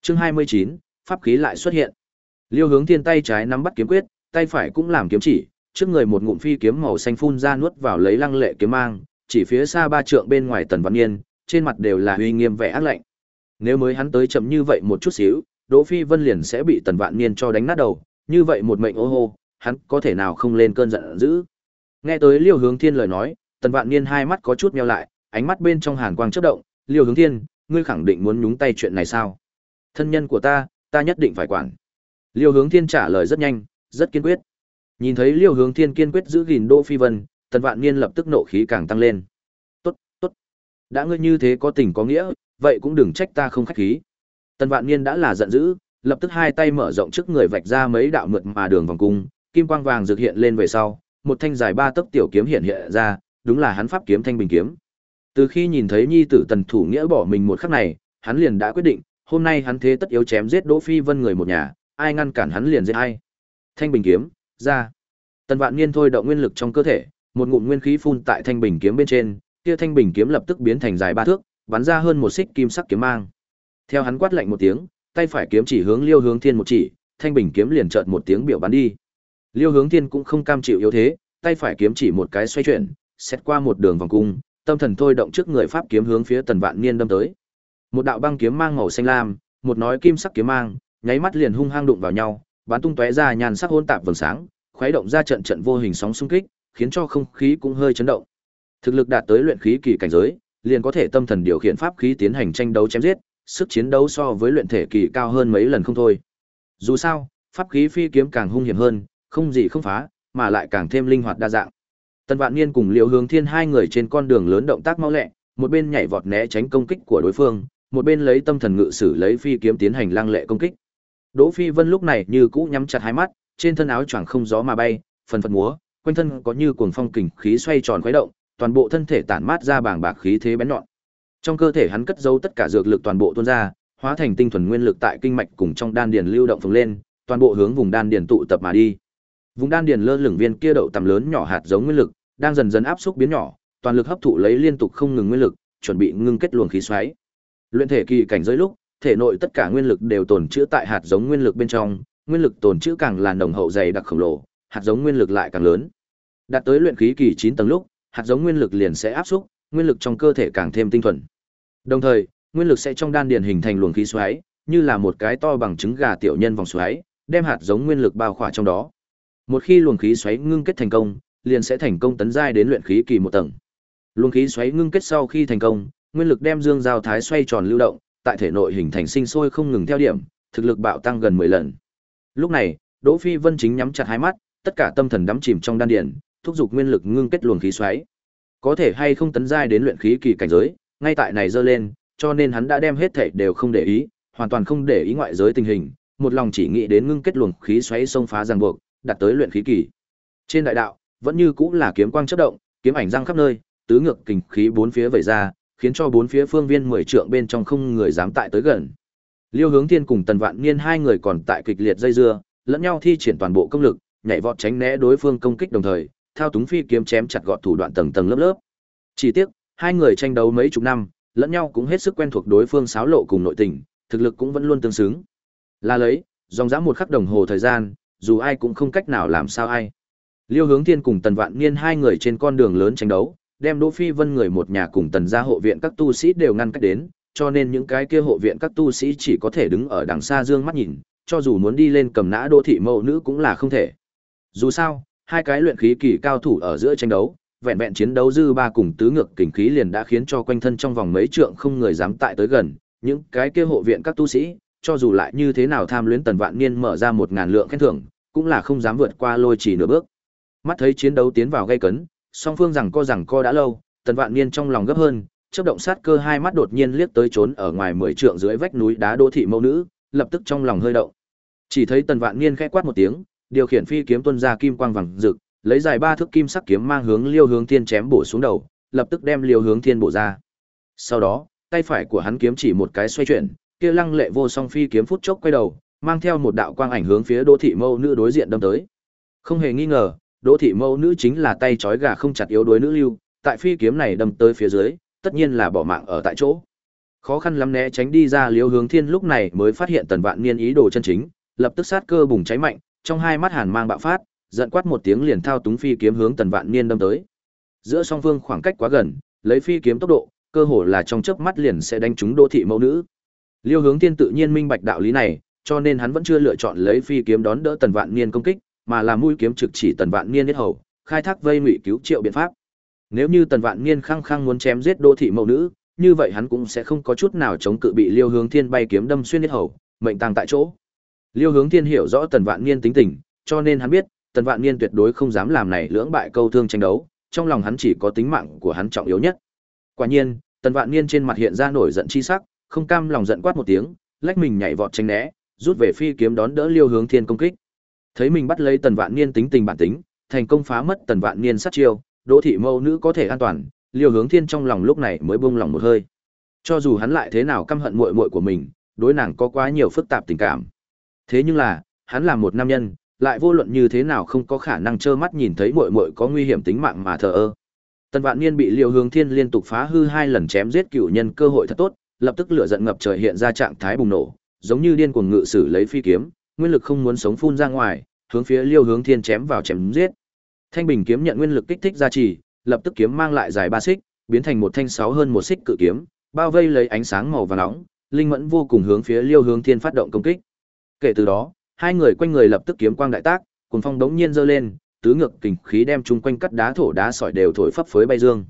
Chương 29, pháp khí lại xuất hiện. Liêu Hướng Thiên tay trái nắm bắt kiếm quyết, tay phải cũng làm kiếm chỉ, trước người một ngụm phi kiếm màu xanh phun ra nuốt vào lấy lăng lệ kiếm mang, chỉ phía xa ba trượng bên ngoài Tần Văn Nghiên, trên mặt đều là uy nghiêm vẻ ác lạnh. Nếu mới hắn tới chậm như vậy một chút xíu, Đỗ Phi Vân liền sẽ bị Tần Vạn Niên cho đánh nát đầu, như vậy một mệnh ô hô, hắn có thể nào không lên cơn giận dữ. Nghe tới Liêu Hướng Thiên lời nói, Tần Vạn Niên hai mắt có chút meo lại, ánh mắt bên trong hàn quang chớp động, "Liêu Hướng Thiên, ngươi khẳng định muốn nhúng tay chuyện này sao?" "Thân nhân của ta, ta nhất định phải quản." Liêu Hướng Thiên trả lời rất nhanh, rất kiên quyết. Nhìn thấy Liêu Hướng Thiên kiên quyết giữ gìn Đỗ Phi Vân, Tần Vạn Niên lập tức nộ khí càng tăng lên. "Tốt, tốt. Đã ngươi như thế có tình có nghĩa, vậy cũng đừng trách ta không khách khí." Tần Vạn Niên đã là giận dữ, lập tức hai tay mở rộng trước người vạch ra mấy đạo mượt mà đường vòng cung, kim quang vàng rực hiện lên về sau, một thanh dài ba tấc tiểu kiếm hiện hiện ra, đúng là hắn pháp kiếm thanh bình kiếm. Từ khi nhìn thấy nhi tử Tần Thủ Nghĩa bỏ mình một khắc này, hắn liền đã quyết định, hôm nay hắn thế tất yếu chém giết Đỗ Phi Vân người một nhà, ai ngăn cản hắn liền giết ai. Thanh bình kiếm, ra. Tần Vạn Niên thôi động nguyên lực trong cơ thể, một ngụm nguyên khí phun tại thanh bình kiếm bên trên, kia thanh bình kiếm lập tức biến thành dài ba thước, bắn ra hơn một xích kim sắc kiếm mang. Theo hắn quát lạnh một tiếng, tay phải kiếm chỉ hướng Liêu Hướng Thiên một chỉ, thanh bình kiếm liền chợt một tiếng biểu bắn đi. Liêu Hướng Thiên cũng không cam chịu yếu thế, tay phải kiếm chỉ một cái xoay chuyển, xét qua một đường vòng cung, tâm thần thôi động trước người pháp kiếm hướng phía Tần Vạn Niên đâm tới. Một đạo băng kiếm mang màu xanh lam, một nói kim sắc kiếm mang, nháy mắt liền hung hăng đụng vào nhau, bắn tung tóe ra nhàn sắc hỗn tạp vầng sáng, khuấy động ra trận trận vô hình sóng xung kích, khiến cho không khí cũng hơi chấn động. Thực lực đạt tới luyện khí kỳ cảnh giới, liền có thể tâm thần điều khiển pháp khí tiến hành tranh đấu chém giết, sức chiến đấu so với luyện thể kỳ cao hơn mấy lần không thôi. Dù sao, pháp khí phi kiếm càng hung hiểm hơn, không gì không phá, mà lại càng thêm linh hoạt đa dạng. Tần Vạn Niên cùng Liễu Hướng Thiên hai người trên con đường lớn động tác mau lẹ, một bên nhảy vọt né tránh công kích của đối phương, một bên lấy tâm thần ngự sử lấy phi kiếm tiến hành lăng lệ công kích. Đỗ Phi Vân lúc này như cũ nhắm chặt hai mắt, trên thân áo choàng không gió mà bay, phần phật múa, quanh thân có như cuồng phong kình khí xoay tròn khuấy động, toàn bộ thân thể tản mát ra bàng bạc khí thế bén nhọn. Trong cơ thể hắn cất giấu tất cả dược lực toàn bộ tuôn ra, hóa thành tinh thuần nguyên lực tại kinh mạch cùng trong đan điền lưu động phồng lên, toàn bộ hướng vùng đan điền tụ tập mà đi. Vùng đan điền lơ lửng viên kia đậu tầm lớn nhỏ hạt giống nguyên lực, đang dần dần áp xúc biến nhỏ, toàn lực hấp thụ lấy liên tục không ngừng nguyên lực, chuẩn bị ngưng kết luồng khí xoáy. Luyện thể kỳ cảnh giới lúc, thể nội tất cả nguyên lực đều tồn trữ tại hạt giống nguyên lực bên trong, nguyên lực tồn trữ càng là nồng hậu dày đặc khổng lồ, hạt giống nguyên lực lại càng lớn. Đạt tới luyện khí kỳ 9 tầng lúc, hạt giống nguyên lực liền sẽ áp xúc, nguyên lực trong cơ thể càng thêm tinh thuần. Đồng thời, nguyên lực sẽ trong đan điền hình thành luồng khí xoáy, như là một cái to bằng trứng gà tiểu nhân vòng xoáy, đem hạt giống nguyên lực bao khỏa trong đó. Một khi luồng khí xoáy ngưng kết thành công, liền sẽ thành công tấn giai đến luyện khí kỳ một tầng. Luồng khí xoáy ngưng kết sau khi thành công, nguyên lực đem dương giao thái xoay tròn lưu động, tại thể nội hình thành sinh sôi không ngừng theo điểm, thực lực bạo tăng gần 10 lần. Lúc này, Đỗ Phi Vân chính nhắm chặt hai mắt, tất cả tâm thần đắm chìm trong đan điền, thúc giục nguyên lực ngưng kết luồng khí xoáy. Có thể hay không tấn giai đến luyện khí kỳ cảnh giới, ngay tại này dơ lên, cho nên hắn đã đem hết thảy đều không để ý, hoàn toàn không để ý ngoại giới tình hình, một lòng chỉ nghĩ đến ngưng kết luồng khí xoáy xông phá ràng buộc, đạt tới luyện khí kỳ. Trên đại đạo, vẫn như cũng là kiếm quang chớp động, kiếm ảnh răng khắp nơi, tứ ngược kình khí bốn phía vẩy ra, khiến cho bốn phía phương viên mười trượng bên trong không người dám tại tới gần. Liêu Hướng Thiên cùng Tần Vạn Niên hai người còn tại kịch liệt dây dưa, lẫn nhau thi triển toàn bộ công lực, nhảy vọt tránh né đối phương công kích đồng thời, thao túng phi kiếm chém chặt gọt thủ đoạn tầng tầng lớp lớp. Chỉ tiếc, hai người tranh đấu mấy chục năm, lẫn nhau cũng hết sức quen thuộc đối phương xáo lộ cùng nội tình, thực lực cũng vẫn luôn tương xứng. Là lấy, dòng dã một khắc đồng hồ thời gian, dù ai cũng không cách nào làm sao ai. Liêu Hướng Thiên cùng Tần Vạn Niên hai người trên con đường lớn tranh đấu, đem Đỗ Phi Vân người một nhà cùng Tần gia hộ viện các tu sĩ đều ngăn cách đến, cho nên những cái kia hộ viện các tu sĩ chỉ có thể đứng ở đằng xa dương mắt nhìn, cho dù muốn đi lên cầm nã Đỗ thị mẫu nữ cũng là không thể. Dù sao, hai cái luyện khí kỳ cao thủ ở giữa tranh đấu, vẹn vẹn chiến đấu dư ba cùng tứ ngược kình khí liền đã khiến cho quanh thân trong vòng mấy trượng không người dám tại tới gần, những cái kia hộ viện các tu sĩ, cho dù lại như thế nào tham luyến Tần Vạn Niên mở ra một ngàn lượng khen thưởng, cũng là không dám vượt qua lôi chỉ nửa bước. Mắt thấy chiến đấu tiến vào gây cấn, song phương rằng co rằng co đã lâu, Tần Vạn Niên trong lòng gấp hơn, chớp động sát cơ hai mắt đột nhiên liếc tới trốn ở ngoài mười trượng dưới vách núi đá đô thị mẫu nữ, lập tức trong lòng hơi động. Chỉ thấy Tần Vạn Niên khẽ quát một tiếng, điều khiển phi kiếm tuôn ra kim quang vàng rực, lấy dài ba thước kim sắc kiếm mang hướng Liêu Hướng Thiên chém bổ xuống đầu, lập tức đem Liêu Hướng Thiên bổ ra. Sau đó, tay phải của hắn kiếm chỉ một cái xoay chuyển, kia lăng lệ vô song phi kiếm phút chốc quay đầu, mang theo một đạo quang ảnh hướng phía Đỗ thị mâu nữ đối diện đâm tới. Không hề nghi ngờ, Đỗ thị mâu nữ chính là tay trói gà không chặt yếu đuối nữ lưu, tại phi kiếm này đâm tới phía dưới, tất nhiên là bỏ mạng ở tại chỗ. Khó khăn lắm né tránh đi ra Liêu Hướng Thiên lúc này mới phát hiện Tần Vạn Niên ý đồ chân chính, lập tức sát cơ bùng cháy mạnh, trong hai mắt hàn mang bạo phát, giận quát một tiếng liền thao túng phi kiếm hướng Tần Vạn Niên đâm tới. Giữa song phương khoảng cách quá gần, lấy phi kiếm tốc độ, cơ hồ là trong chớp mắt liền sẽ đánh trúng Đô thị mẫu nữ. Liêu Hướng Thiên tự nhiên minh bạch đạo lý này, cho nên hắn vẫn chưa lựa chọn lấy phi kiếm đón đỡ Tần Vạn Niên công kích, mà là mũi kiếm trực chỉ Tần Vạn Niên giết hầu, khai thác vây ngụy cứu triệu biện pháp. Nếu như Tần Vạn Niên khăng khăng muốn chém giết Đô thị mẫu nữ, như vậy hắn cũng sẽ không có chút nào chống cự bị Liêu Hướng Thiên bay kiếm đâm xuyên giết hầu, mệnh tang tại chỗ. Liêu Hướng Thiên hiểu rõ Tần Vạn Niên tính tình, cho nên hắn biết, Tần Vạn Niên tuyệt đối không dám làm này lưỡng bại câu thương tranh đấu, trong lòng hắn chỉ có tính mạng của hắn trọng yếu nhất. Quả nhiên, Tần Vạn Niên trên mặt hiện ra nổi giận chi sắc, không cam lòng giận quát một tiếng, lách mình nhảy vọt tránh né, rút về phi kiếm đón đỡ Liêu Hướng Thiên công kích. Thấy mình bắt lấy Tần Vạn Niên tính tình bản tính, thành công phá mất Tần Vạn Niên sát chiêu, Đỗ thị mâu nữ có thể an toàn, Liêu Hướng Thiên trong lòng lúc này mới buông lòng một hơi. Cho dù hắn lại thế nào căm hận muội muội của mình, đối nàng có quá nhiều phức tạp tình cảm. Thế nhưng là, hắn là một nam nhân, lại vô luận như thế nào không có khả năng trơ mắt nhìn thấy muội muội có nguy hiểm tính mạng mà thờ ơ. Tần Vạn Niên bị Liêu Hướng Thiên liên tục phá hư hai lần chém giết cựu nhân cơ hội thật tốt, lập tức lửa giận ngập trời hiện ra trạng thái bùng nổ, giống như điên cuồng ngự sử lấy phi kiếm, nguyên lực không muốn sống phun ra ngoài, hướng phía Liêu Hướng Thiên chém vào chém giết. Thanh bình kiếm nhận nguyên lực kích thích gia trì, lập tức kiếm mang lại dài ba xích, biến thành một thanh sáu hơn một xích cự kiếm, bao vây lấy ánh sáng màu vàng nóng, linh mẫn vô cùng hướng phía Liêu Hướng Thiên phát động công kích. Kể từ đó, hai người quanh người lập tức kiếm quang đại tác, cuồng phong đống nhiên dơ lên, tứ ngược kình khí đem chung quanh cắt đá thổ đá sỏi đều thổi phấp phới bay dương.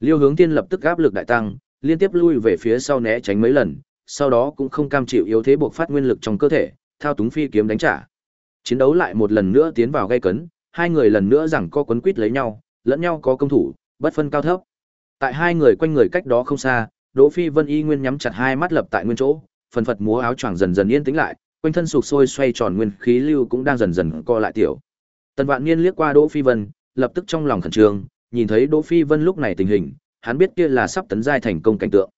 Liêu Hướng Thiên lập tức áp lực đại tăng, liên tiếp lui về phía sau né tránh mấy lần, sau đó cũng không cam chịu yếu thế buộc phát nguyên lực trong cơ thể, thao túng phi kiếm đánh trả. Chiến đấu lại một lần nữa tiến vào gay cấn, hai người lần nữa rằng co quấn quýt lấy nhau, lẫn nhau có công thủ, bất phân cao thấp. Tại hai người quanh người cách đó không xa, Đỗ Phi Vân y nguyên nhắm chặt hai mắt lập tại nguyên chỗ, phần phật múa áo choàng dần dần yên tĩnh lại, quanh thân sụp sôi xoay tròn nguyên khí lưu cũng đang dần dần co lại tiểu. Tần Vạn Niên liếc qua Đỗ Phi Vân, lập tức trong lòng khẩn trương, nhìn thấy Đỗ Phi Vân lúc này tình hình, hắn biết kia là sắp tấn giai thành công cảnh tượng.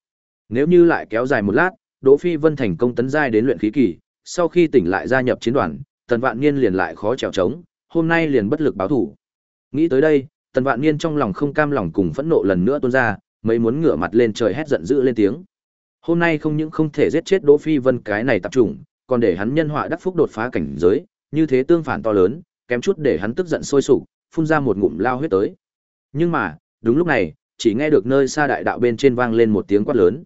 Nếu như lại kéo dài một lát, Đỗ Phi Vân thành công tấn giai đến luyện khí kỳ, sau khi tỉnh lại gia nhập chiến đoàn, Tần Vạn Niên liền lại khó trèo trống, hôm nay liền bất lực báo thủ. Nghĩ tới đây, Tần Vạn Niên trong lòng không cam lòng cùng phẫn nộ lần nữa tuôn ra, mấy muốn ngửa mặt lên trời hét giận dữ lên tiếng. Hôm nay không những không thể giết chết Đỗ Phi Vân cái này tập trùng còn để hắn nhân họa đắc phúc đột phá cảnh giới, như thế tương phản to lớn, kém chút để hắn tức giận sôi sục, phun ra một ngụm lao huyết tới. Nhưng mà, đúng lúc này, chỉ nghe được nơi xa đại đạo bên trên vang lên một tiếng quát lớn.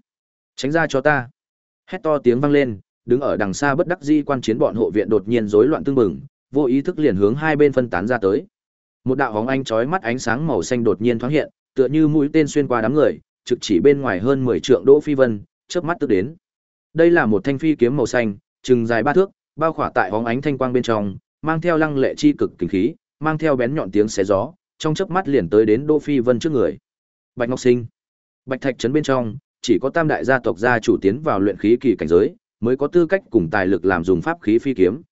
Tránh ra cho ta. Hét to tiếng vang lên, đứng ở đằng xa bất đắc dĩ quan chiến bọn hộ viện đột nhiên rối loạn tương mừng, vô ý thức liền hướng hai bên phân tán ra tới. Một đạo hóng ánh chói mắt ánh sáng màu xanh đột nhiên thoáng hiện, tựa như mũi tên xuyên qua đám người, trực chỉ bên ngoài hơn 10 trượng Đỗ Phi Vân, chớp mắt tức đến. Đây là một thanh phi kiếm màu xanh, chừng dài ba thước, bao khỏa tại hóng ánh thanh quang bên trong, mang theo lăng lệ chi cực kinh khí, mang theo bén nhọn tiếng xé gió, trong chớp mắt liền tới đến Đỗ Phi Vân trước người. Bạch Ngọc Sinh, Bạch Thạch trấn bên trong, chỉ có tam đại gia tộc gia chủ tiến vào luyện khí kỳ cảnh giới, mới có tư cách cùng tài lực làm dùng pháp khí phi kiếm.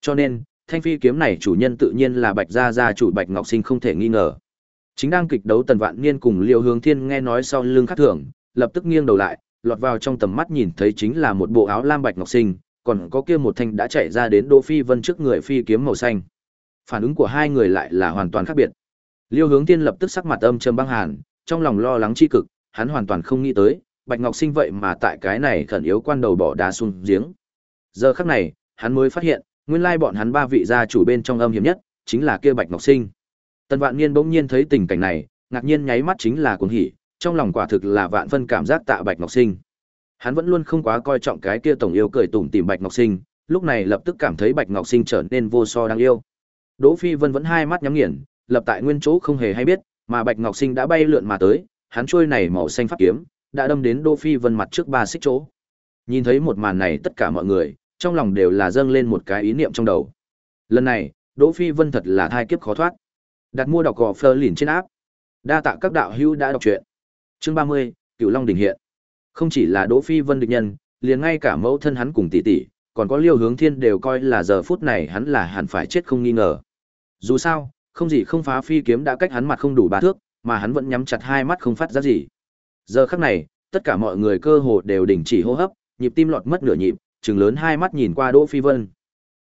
Cho nên, thanh phi kiếm này chủ nhân tự nhiên là Bạch gia gia chủ Bạch Ngọc Sinh không thể nghi ngờ. Chính đang kịch đấu Tần Vạn Niên cùng Liêu Hướng Thiên nghe nói sau lưng khác thường, lập tức nghiêng đầu lại, lọt vào trong tầm mắt nhìn thấy chính là một bộ áo lam Bạch Ngọc Sinh, còn có kia một thanh đã chạy ra đến Đỗ Phi Vân trước người phi kiếm màu xanh. Phản ứng của hai người lại là hoàn toàn khác biệt. Liêu Hướng Thiên lập tức sắc mặt âm trầm băng hàn, trong lòng lo lắng chi cực, hắn hoàn toàn không nghĩ tới, Bạch Ngọc Sinh vậy mà tại cái này khẩn yếu quan đầu bỏ đá xuống giếng. Giờ khắc này, hắn mới phát hiện, nguyên lai bọn hắn ba vị gia chủ bên trong âm hiểm nhất, chính là kia Bạch Ngọc Sinh. Tần Vạn Niên bỗng nhiên thấy tình cảnh này, ngạc nhiên nháy mắt chính là cuồng hỉ, trong lòng quả thực là vạn phân cảm giác tạ Bạch Ngọc Sinh. Hắn vẫn luôn không quá coi trọng cái kia tổng yêu cười tủm tỉm Bạch Ngọc Sinh, lúc này lập tức cảm thấy Bạch Ngọc Sinh trở nên vô so đáng yêu. Đỗ Phi Vân vẫn hai mắt nhắm nghiền, lập tại nguyên chỗ không hề hay biết, mà Bạch Ngọc Sinh đã bay lượn mà tới, hắn trôi này màu xanh pháp kiếm, đã đâm đến Đỗ Phi Vân mặt trước ba xích chỗ. Nhìn thấy một màn này tất cả mọi người, trong lòng đều là dâng lên một cái ý niệm trong đầu. Lần này, Đỗ Phi Vân thật là thai kiếp khó thoát. Đặt mua đọc gò Fleur lìn trên áp. Đa tạ các đạo hữu đã đọc truyện. Chương 30, Cửu Long đỉnh hiện. Không chỉ là Đỗ Phi Vân địch nhân, liền ngay cả mẫu thân hắn cùng tỷ tỷ, còn có Liêu Hướng Thiên đều coi là giờ phút này hắn là hẳn phải chết không nghi ngờ. Dù sao, không gì không phá phi kiếm đã cách hắn mặt không đủ ba thước, mà hắn vẫn nhắm chặt hai mắt không phát ra gì. Giờ khắc này, tất cả mọi người cơ hồ đều đình chỉ hô hấp, nhịp tim lọt mất nửa nhịp, trừng lớn hai mắt nhìn qua Đỗ Phi Vân.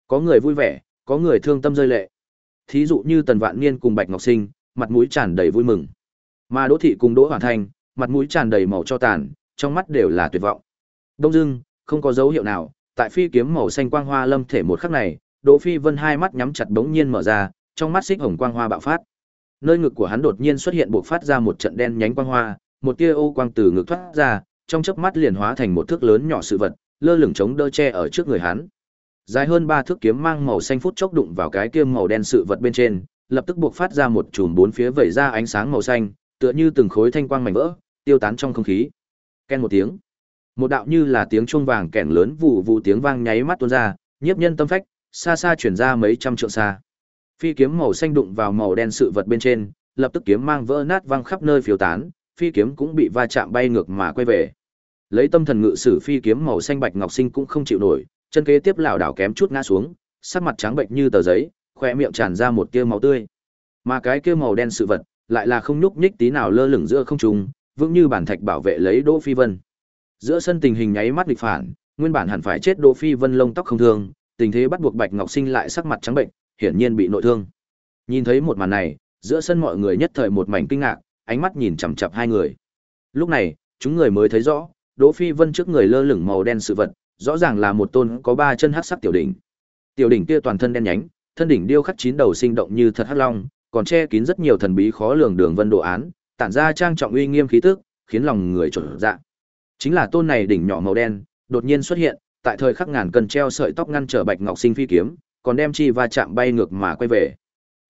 Có người vui vẻ, có người thương tâm rơi lệ. Thí dụ như Tần Vạn Niên cùng Bạch Ngọc Sinh, mặt mũi tràn đầy vui mừng. Mà Đỗ Thị cùng Đỗ Hoàn Thành, mặt mũi tràn đầy màu cho tàn, trong mắt đều là tuyệt vọng. Đông dưng, không có dấu hiệu nào, tại phi kiếm màu xanh quang hoa lâm thể một khắc này, Đỗ Phi Vân hai mắt nhắm chặt bỗng nhiên mở ra, trong mắt xích hồng quang hoa bạo phát. Nơi ngực của hắn đột nhiên xuất hiện bộc phát ra một trận đen nhánh quang hoa, một tia ô quang từ ngực thoát ra, trong chớp mắt liền hóa thành một thước lớn nhỏ sự vật, lơ lửng chống đỡ che ở trước người hắn. Dài hơn ba thước kiếm mang màu xanh phút chốc đụng vào cái kia màu đen sự vật bên trên, lập tức buộc phát ra một chùm bốn phía vẩy ra ánh sáng màu xanh, tựa như từng khối thanh quang mảnh vỡ, tiêu tán trong không khí. Ken một tiếng. Một đạo như là tiếng chuông vàng kèn lớn vụ vụ tiếng vang nháy mắt tuôn ra, nhiếp nhân tâm phách, xa xa chuyển ra mấy trăm trượng xa. Phi kiếm màu xanh đụng vào màu đen sự vật bên trên, lập tức kiếm mang vỡ nát văng khắp nơi phiêu tán, phi kiếm cũng bị va chạm bay ngược mà quay về. Lấy tâm thần ngự sử phi kiếm màu xanh bạch ngọc sinh cũng không chịu nổi, chân kế tiếp lảo đảo kém chút ngã xuống, sắc mặt trắng bệnh như tờ giấy, khóe miệng tràn ra một tia máu tươi. Mà cái kia màu đen sự vật, lại là không nhúc nhích tí nào lơ lửng giữa không trung, vững như bản thạch bảo vệ lấy Đỗ Phi Vân. Giữa sân tình hình nháy mắt nghịch phản, nguyên bản hẳn phải chết Đỗ Phi Vân lông tóc không thương, tình thế bắt buộc Bạch Ngọc Sinh lại sắc mặt trắng bệnh, hiển nhiên bị nội thương. Nhìn thấy một màn này, giữa sân mọi người nhất thời một mảnh kinh ngạc, ánh mắt nhìn chằm chằm hai người. Lúc này, chúng người mới thấy rõ, Đỗ Phi Vân trước người lơ lửng màu đen sự vật, rõ ràng là một tôn có ba chân hắc sắc tiểu đỉnh. Tiểu đỉnh kia toàn thân đen nhánh, thân đỉnh điêu khắc chín đầu sinh động như thật hắc long, còn che kín rất nhiều thần bí khó lường đường vân đồ án, tản ra trang trọng uy nghiêm khí tức, khiến lòng người trở dạ. Chính là tôn này đỉnh nhỏ màu đen, đột nhiên xuất hiện, tại thời khắc ngàn cần treo sợi tóc ngăn trở Bạch Ngọc Sinh phi kiếm, còn đem chi va chạm bay ngược mà quay về.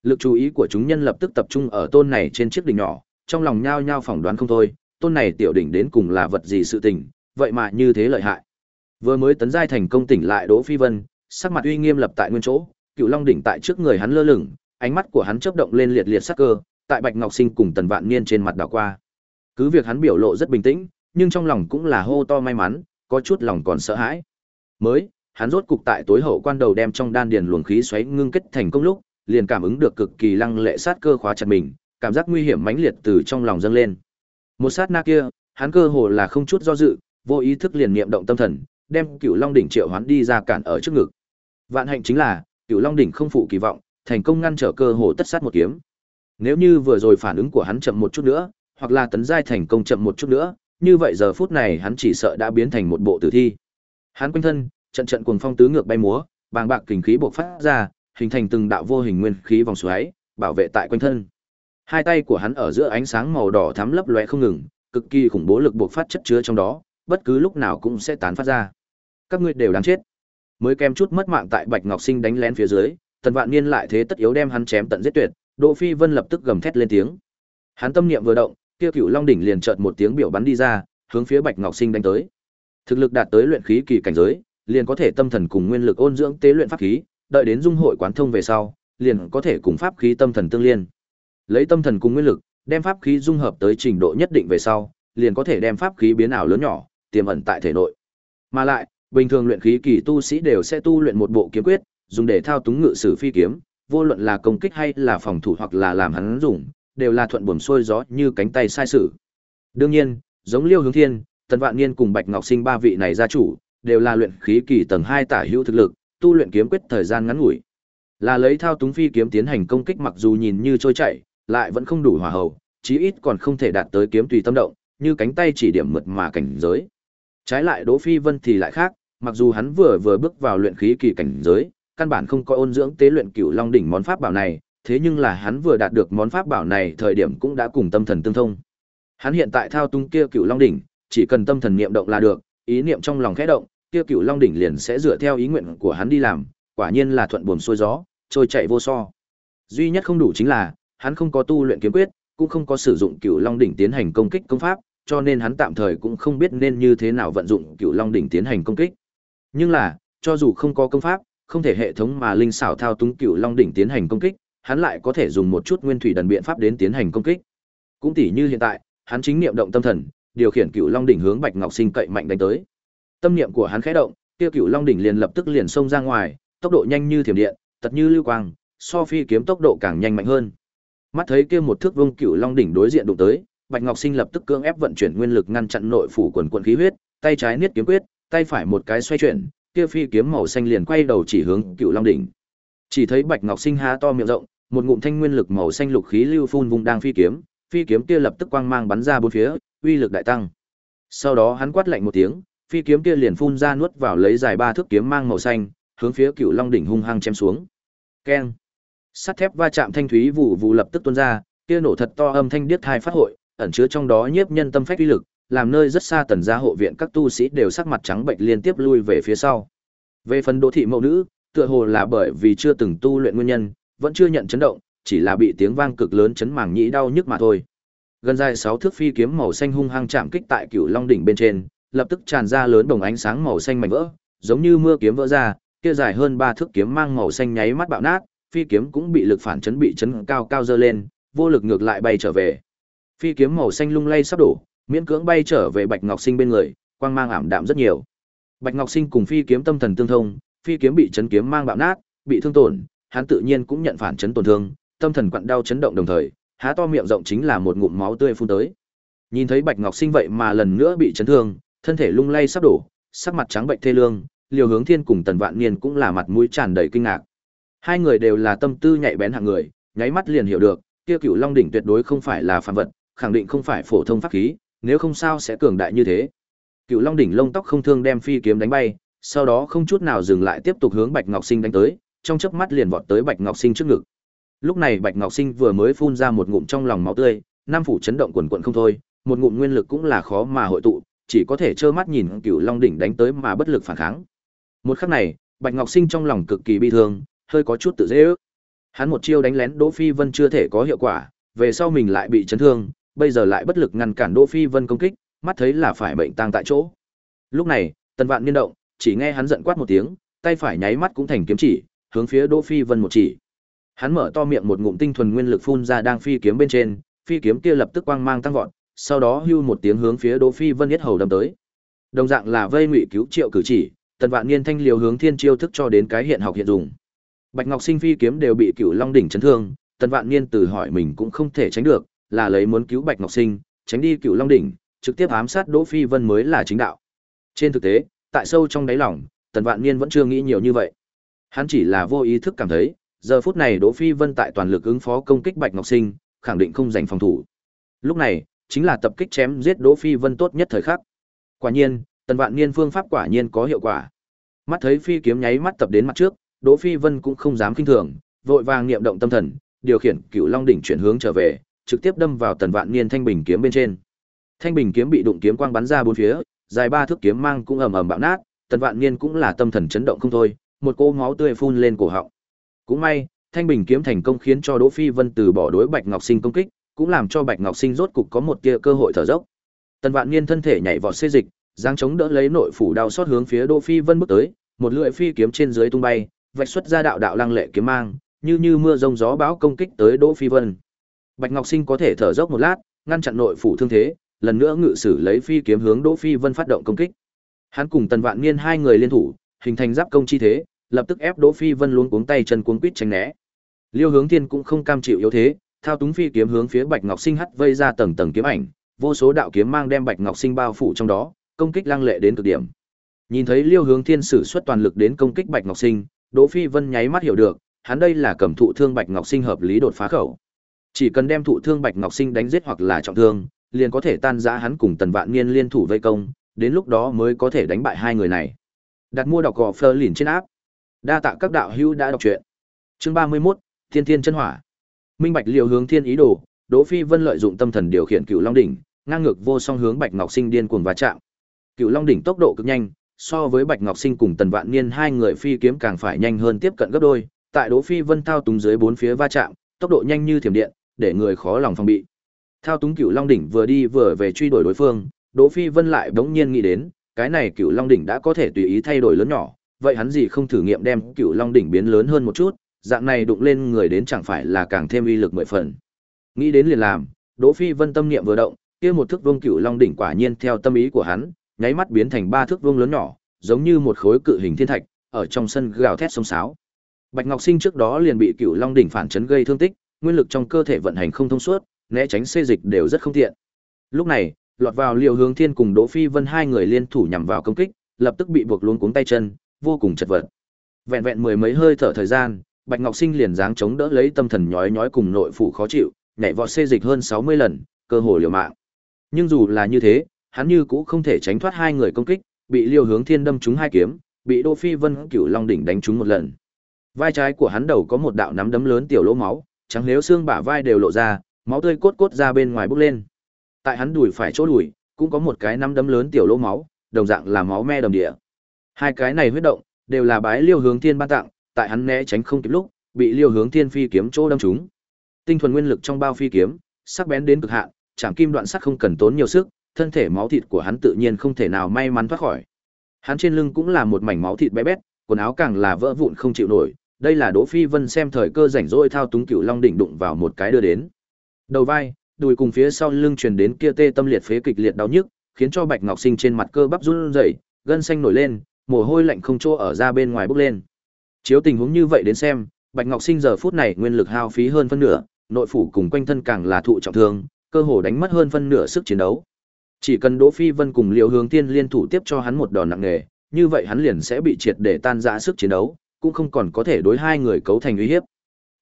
Lực chú ý của chúng nhân lập tức tập trung ở tôn này trên chiếc đỉnh nhỏ, trong lòng nhao nhao phỏng đoán không thôi, tôn này tiểu đỉnh đến cùng là vật gì sự tình, vậy mà như thế lợi hại. Vừa mới tấn giai thành công tỉnh lại Đỗ Phi Vân, sắc mặt uy nghiêm lập tại nguyên chỗ, Cựu Long đỉnh tại trước người hắn lơ lửng, ánh mắt của hắn chớp động lên liệt liệt sắc cơ, tại Bạch Ngọc Sinh cùng Tần Vạn Niên trên mặt đảo qua. Cứ việc hắn biểu lộ rất bình tĩnh, nhưng trong lòng cũng là hô to may mắn, có chút lòng còn sợ hãi. Mới, hắn rốt cục tại tối hậu quan đầu đem trong đan điền luồng khí xoáy ngưng kết thành công lúc, liền cảm ứng được cực kỳ lăng lệ sát cơ khóa chặt mình, cảm giác nguy hiểm mãnh liệt từ trong lòng dâng lên. Một sát na kia, hắn cơ hồ là không chút do dự, vô ý thức liền niệm động tâm thần, đem Cửu Long đỉnh triệu hoán đi ra cản ở trước ngực. Vạn hạnh chính là, Cửu Long đỉnh không phụ kỳ vọng, thành công ngăn trở cơ hồ tất sát một kiếm. Nếu như vừa rồi phản ứng của hắn chậm một chút nữa, hoặc là tấn giai thành công chậm một chút nữa, như vậy giờ phút này hắn chỉ sợ đã biến thành một bộ tử thi. Hắn quanh thân, trận trận cuồng phong tứ ngược bay múa, bàng bạc kình khí bộc phát ra, hình thành từng đạo vô hình nguyên khí vòng xoáy, bảo vệ tại quanh thân. Hai tay của hắn ở giữa ánh sáng màu đỏ thắm lấp lóe không ngừng, cực kỳ khủng bố lực bộc phát chất chứa trong đó, bất cứ lúc nào cũng sẽ tán phát ra. Các ngươi đều đáng chết. Mới kem chút mất mạng tại Bạch Ngọc Sinh đánh lén phía dưới, Tần Vạn Niên lại thế tất yếu đem hắn chém tận giết tuyệt, Đỗ Phi Vân lập tức gầm thét lên tiếng. Hắn tâm niệm vừa động, kia Cửu Long đỉnh liền chợt một tiếng biểu bắn đi ra, hướng phía Bạch Ngọc Sinh đánh tới. Thực lực đạt tới luyện khí kỳ cảnh giới, liền có thể tâm thần cùng nguyên lực ôn dưỡng tế luyện pháp khí, đợi đến dung hội quán thông về sau, liền có thể cùng pháp khí tâm thần tương liên. Lấy tâm thần cùng nguyên lực, đem pháp khí dung hợp tới trình độ nhất định về sau, liền có thể đem pháp khí biến ảo lớn nhỏ, tiềm ẩn tại thể nội. Mà lại, bình thường luyện khí kỳ tu sĩ đều sẽ tu luyện một bộ kiếm quyết, dùng để thao túng ngự sử phi kiếm, vô luận là công kích hay là phòng thủ hoặc là làm hắn dùng, đều là thuận buồm xuôi gió như cánh tay sai sử. Đương nhiên, giống Liêu Hướng Thiên, Tần Vạn Niên cùng Bạch Ngọc Sinh ba vị này gia chủ, đều là luyện khí kỳ tầng 2 tả hữu thực lực, tu luyện kiếm quyết thời gian ngắn ngủi. Là lấy thao túng phi kiếm tiến hành công kích mặc dù nhìn như trôi chảy, lại vẫn không đủ hòa hậu, chí ít còn không thể đạt tới kiếm tùy tâm động, như cánh tay chỉ điểm mượt mà cảnh giới. Trái lại Đỗ Phi Vân thì lại khác, mặc dù hắn vừa vừa bước vào luyện khí kỳ cảnh giới, căn bản không có ôn dưỡng tế luyện cửu long đỉnh món pháp bảo này, thế nhưng là hắn vừa đạt được món pháp bảo này thời điểm cũng đã cùng tâm thần tương thông. Hắn hiện tại thao tung kia cửu long đỉnh, chỉ cần tâm thần niệm động là được, ý niệm trong lòng khẽ động, kia cửu long đỉnh liền sẽ dựa theo ý nguyện của hắn đi làm, quả nhiên là thuận buồm xuôi gió, trôi chạy vô so. Duy nhất không đủ chính là, hắn không có tu luyện kiếm quyết, cũng không có sử dụng cửu long đỉnh tiến hành công kích công pháp, cho nên hắn tạm thời cũng không biết nên như thế nào vận dụng cửu long đỉnh tiến hành công kích. Nhưng là, cho dù không có công pháp, không thể hệ thống mà linh xảo thao túng cựu long đỉnh tiến hành công kích, hắn lại có thể dùng một chút nguyên thủy đần biện pháp đến tiến hành công kích. Cũng tỉ như hiện tại, hắn chính niệm động tâm thần, điều khiển cựu long đỉnh hướng Bạch Ngọc Sinh cậy mạnh đánh tới. Tâm niệm của hắn khẽ động, kia cựu long đỉnh liền lập tức liền xông ra ngoài, tốc độ nhanh như thiểm điện, tật như lưu quang, so phi kiếm tốc độ càng nhanh mạnh hơn. Mắt thấy kia một thước vông cựu long đỉnh đối diện đụng tới, Bạch Ngọc Sinh lập tức cưỡng ép vận chuyển nguyên lực ngăn chặn nội phủ quần quận khí huyết, tay trái niết kiếm quyết, tay phải một cái xoay chuyển, kia phi kiếm màu xanh liền quay đầu chỉ hướng cựu long đỉnh. Chỉ thấy Bạch Ngọc Sinh há to miệng rộng, một ngụm thanh nguyên lực màu xanh lục khí lưu phun vùng đang phi kiếm, phi kiếm kia lập tức quang mang bắn ra bốn phía, uy lực đại tăng. Sau đó hắn quát lạnh một tiếng, phi kiếm kia liền phun ra nuốt vào lấy dài ba thước kiếm mang màu xanh, hướng phía Cựu Long đỉnh hung hăng chém xuống. Keng. Sắt thép va chạm thanh thúy vụ vụ lập tức tuôn ra, kia nổ thật to âm thanh điếc thai phát hội, ẩn chứa trong đó nhiếp nhân tâm phách uy lực, làm nơi rất xa tần gia hộ viện các tu sĩ đều sắc mặt trắng bệnh liên tiếp lui về phía sau. Về phần đô thị mẫu nữ, tựa hồ là bởi vì chưa từng tu luyện nguyên nhân, vẫn chưa nhận chấn động, chỉ là bị tiếng vang cực lớn chấn màng nhĩ đau nhức mà thôi. Gần dài sáu thước phi kiếm màu xanh hung hăng chạm kích tại Cửu Long đỉnh bên trên, lập tức tràn ra lớn đồng ánh sáng màu xanh mảnh vỡ, giống như mưa kiếm vỡ ra, kia dài hơn ba thước kiếm mang màu xanh nháy mắt bạo nát, phi kiếm cũng bị lực phản chấn bị chấn cao cao dơ lên, vô lực ngược lại bay trở về. Phi kiếm màu xanh lung lay sắp đổ, miễn cưỡng bay trở về Bạch Ngọc Sinh bên người, quang mang ảm đạm rất nhiều. Bạch Ngọc Sinh cùng phi kiếm tâm thần tương thông, phi kiếm bị chấn kiếm mang bạo nát, bị thương tổn, hắn tự nhiên cũng nhận phản chấn tổn thương, tâm thần quặn đau chấn động đồng thời, há to miệng rộng chính là một ngụm máu tươi phun tới. Nhìn thấy Bạch Ngọc Sinh vậy mà lần nữa bị chấn thương, thân thể lung lay sắp đổ, sắc mặt trắng bệnh thê lương, Liều Hướng Thiên cùng Tần Vạn Niên cũng là mặt mũi tràn đầy kinh ngạc. Hai người đều là tâm tư nhạy bén hạng người, nháy mắt liền hiểu được, kia Cựu Long đỉnh tuyệt đối không phải là phàm vật, khẳng định không phải phổ thông pháp khí, nếu không sao sẽ cường đại như thế. Cựu Long đỉnh lông tóc không thương đem phi kiếm đánh bay, sau đó không chút nào dừng lại tiếp tục hướng Bạch Ngọc Sinh đánh tới, trong chớp mắt liền vọt tới Bạch Ngọc Sinh trước ngực. Lúc này Bạch Ngọc Sinh vừa mới phun ra một ngụm trong lòng máu tươi, Nam phủ chấn động quần quần không thôi, một ngụm nguyên lực cũng là khó mà hội tụ, chỉ có thể trơ mắt nhìn Cựu Long đỉnh đánh tới mà bất lực phản kháng. Một khắc này, Bạch Ngọc Sinh trong lòng cực kỳ bi thương, hơi có chút tự dễ ước. Hắn một chiêu đánh lén Đỗ Phi Vân chưa thể có hiệu quả, về sau mình lại bị chấn thương, bây giờ lại bất lực ngăn cản Đỗ Phi Vân công kích, mắt thấy là phải bệnh tang tại chỗ. Lúc này, Tần Vạn Niên động, chỉ nghe hắn giận quát một tiếng, tay phải nháy mắt cũng thành kiếm chỉ, hướng phía Đỗ Phi Vân một chỉ. Hắn mở to miệng một ngụm tinh thuần nguyên lực phun ra đang phi kiếm bên trên, phi kiếm kia lập tức quang mang tăng vọt, sau đó hưu một tiếng hướng phía Đỗ Phi Vân giết hầu đâm tới. Đồng dạng là vây ngụy cứu triệu cử chỉ, Tần Vạn Niên thanh liều hướng thiên chiêu thức cho đến cái hiện học hiện dùng. Bạch Ngọc Sinh phi kiếm đều bị Cửu Long đỉnh chấn thương, Tần Vạn Niên từ hỏi mình cũng không thể tránh được, là lấy muốn cứu Bạch Ngọc Sinh, tránh đi Cửu Long đỉnh, trực tiếp ám sát Đỗ Phi Vân mới là chính đạo. Trên thực tế, tại sâu trong đáy lòng, Tần Vạn Niên vẫn chưa nghĩ nhiều như vậy. Hắn chỉ là vô ý thức cảm thấy, giờ phút này Đỗ Phi Vân tại toàn lực ứng phó công kích Bạch Ngọc Sinh, khẳng định không giành phòng thủ. Lúc này, chính là tập kích chém giết Đỗ Phi Vân tốt nhất thời khắc. Quả nhiên, Tần Vạn Niên phương pháp quả nhiên có hiệu quả. Mắt thấy phi kiếm nháy mắt tập đến mặt trước, Đỗ Phi Vân cũng không dám kinh thường, vội vàng niệm động tâm thần, điều khiển Cửu Long đỉnh chuyển hướng trở về, trực tiếp đâm vào Tần Vạn Niên thanh bình kiếm bên trên. Thanh bình kiếm bị đụng kiếm quang bắn ra bốn phía, dài ba thước kiếm mang cũng ầm ầm bạo nát, Tần Vạn Niên cũng là tâm thần chấn động không thôi, một cô máu tươi phun lên cổ họng. Cũng may, thanh bình kiếm thành công khiến cho Đỗ Phi Vân từ bỏ đối Bạch Ngọc Sinh công kích, cũng làm cho Bạch Ngọc Sinh rốt cục có một tia cơ hội thở dốc. Tần Vạn Niên thân thể nhảy vọt xê dịch, giáng chống đỡ lấy nội phủ đau xót hướng phía Đỗ Phi Vân bước tới, một lưỡi phi kiếm trên dưới tung bay, vạch xuất ra đạo đạo lăng lệ kiếm mang, như như mưa rông gió bão công kích tới Đỗ Phi Vân. Bạch Ngọc Sinh có thể thở dốc một lát, ngăn chặn nội phủ thương thế, lần nữa ngự sử lấy phi kiếm hướng Đỗ Phi Vân phát động công kích. Hắn cùng Tần Vạn Niên hai người liên thủ, hình thành giáp công chi thế, lập tức ép Đỗ Phi Vân luống cuống tay chân cuống quýt tránh né. Liêu Hướng Thiên cũng không cam chịu yếu thế, thao túng phi kiếm hướng phía Bạch Ngọc Sinh hất vây ra tầng tầng kiếm ảnh, vô số đạo kiếm mang đem Bạch Ngọc Sinh bao phủ trong đó, công kích lăng lệ đến cực điểm. Nhìn thấy Liêu Hướng Thiên sử xuất toàn lực đến công kích Bạch Ngọc Sinh, Đỗ Phi Vân nháy mắt hiểu được, hắn đây là cầm thụ thương Bạch Ngọc Sinh hợp lý đột phá khẩu. Chỉ cần đem thụ thương Bạch Ngọc Sinh đánh giết hoặc là trọng thương, liền có thể tan rã hắn cùng Tần Vạn Niên liên thủ vây công, đến lúc đó mới có thể đánh bại hai người này. Đặt mua đọc gò Fleur lìn trên áp. Đa tạ các đạo hữu đã đọc truyện. Chương 31, Thiên Thiên chân hỏa. Minh Bạch liều hướng thiên ý đồ, Đỗ Phi Vân lợi dụng tâm thần điều khiển cựu Long đỉnh, ngang ngược vô song hướng Bạch Ngọc Sinh điên cuồng va chạm. cựu Long đỉnh tốc độ cực nhanh, so với Bạch Ngọc Sinh cùng Tần Vạn Niên hai người phi kiếm càng phải nhanh hơn tiếp cận gấp đôi, tại Đỗ Phi Vân thao túng dưới bốn phía va chạm, tốc độ nhanh như thiểm điện, để người khó lòng phòng bị. Thao túng Cửu Long đỉnh vừa đi vừa về truy đuổi đối phương, Đỗ Phi Vân lại bỗng nhiên nghĩ đến, cái này Cửu Long đỉnh đã có thể tùy ý thay đổi lớn nhỏ, vậy hắn gì không thử nghiệm đem Cửu Long đỉnh biến lớn hơn một chút, dạng này đụng lên người đến chẳng phải là càng thêm uy lực mười phần. Nghĩ đến liền làm, Đỗ Phi Vân tâm niệm vừa động, kia một thước vuông Cửu Long đỉnh quả nhiên theo tâm ý của hắn, nháy mắt biến thành ba thước vuông lớn nhỏ, giống như một khối cự hình thiên thạch, ở trong sân gào thét sông sáo. Bạch Ngọc Sinh trước đó liền bị Cửu Long đỉnh phản chấn gây thương tích, nguyên lực trong cơ thể vận hành không thông suốt, né tránh xê dịch đều rất không tiện. Lúc này, lọt vào Liều Hướng Thiên cùng Đỗ Phi Vân hai người liên thủ nhằm vào công kích, lập tức bị buộc luống cuống tay chân, vô cùng chật vật. Vẹn vẹn mười mấy hơi thở thời gian, Bạch Ngọc Sinh liền dáng chống đỡ lấy tâm thần nhói nhói cùng nội phủ khó chịu, nhảy vọt xê dịch hơn 60 lần, cơ hội liều mạng. Nhưng dù là như thế, hắn như cũng không thể tránh thoát hai người công kích, bị Liêu Hướng Thiên đâm trúng hai kiếm, bị Đỗ Phi Vân Cửu Long đỉnh đánh trúng một lần. Vai trái của hắn đầu có một đạo nắm đấm lớn tiểu lỗ máu, trắng nếu xương bả vai đều lộ ra, máu tươi cốt cốt ra bên ngoài bốc lên. Tại hắn đùi phải chỗ đùi, cũng có một cái nắm đấm lớn tiểu lỗ máu, đồng dạng là máu me đầm địa. Hai cái này huyết động đều là bái Liêu Hướng Thiên ban tặng, tại hắn né tránh không kịp lúc, bị Liêu Hướng Thiên phi kiếm chỗ đâm trúng. Tinh thuần nguyên lực trong bao phi kiếm, sắc bén đến cực hạn, chạm kim đoạn sắt không cần tốn nhiều sức, thân thể máu thịt của hắn tự nhiên không thể nào may mắn thoát khỏi. Hắn trên lưng cũng là một mảnh máu thịt bé bét, quần áo càng là vỡ vụn không chịu nổi, đây là Đỗ Phi Vân xem thời cơ rảnh rỗi thao túng Cửu Long đỉnh đụng vào một cái đưa đến. Đầu vai, đùi cùng phía sau lưng truyền đến kia tê tâm liệt phế kịch liệt đau nhức, khiến cho Bạch Ngọc Sinh trên mặt cơ bắp run rẩy, gân xanh nổi lên, mồ hôi lạnh không chỗ ở ra bên ngoài bốc lên. Chiếu tình huống như vậy đến xem, Bạch Ngọc Sinh giờ phút này nguyên lực hao phí hơn phân nửa, nội phủ cùng quanh thân càng là thụ trọng thương, cơ hồ đánh mất hơn phân nửa sức chiến đấu. Chỉ cần Đỗ Phi Vân cùng Liễu Hướng Tiên liên thủ tiếp cho hắn một đòn nặng nề, như vậy hắn liền sẽ bị triệt để tan rã sức chiến đấu, cũng không còn có thể đối hai người cấu thành uy hiếp.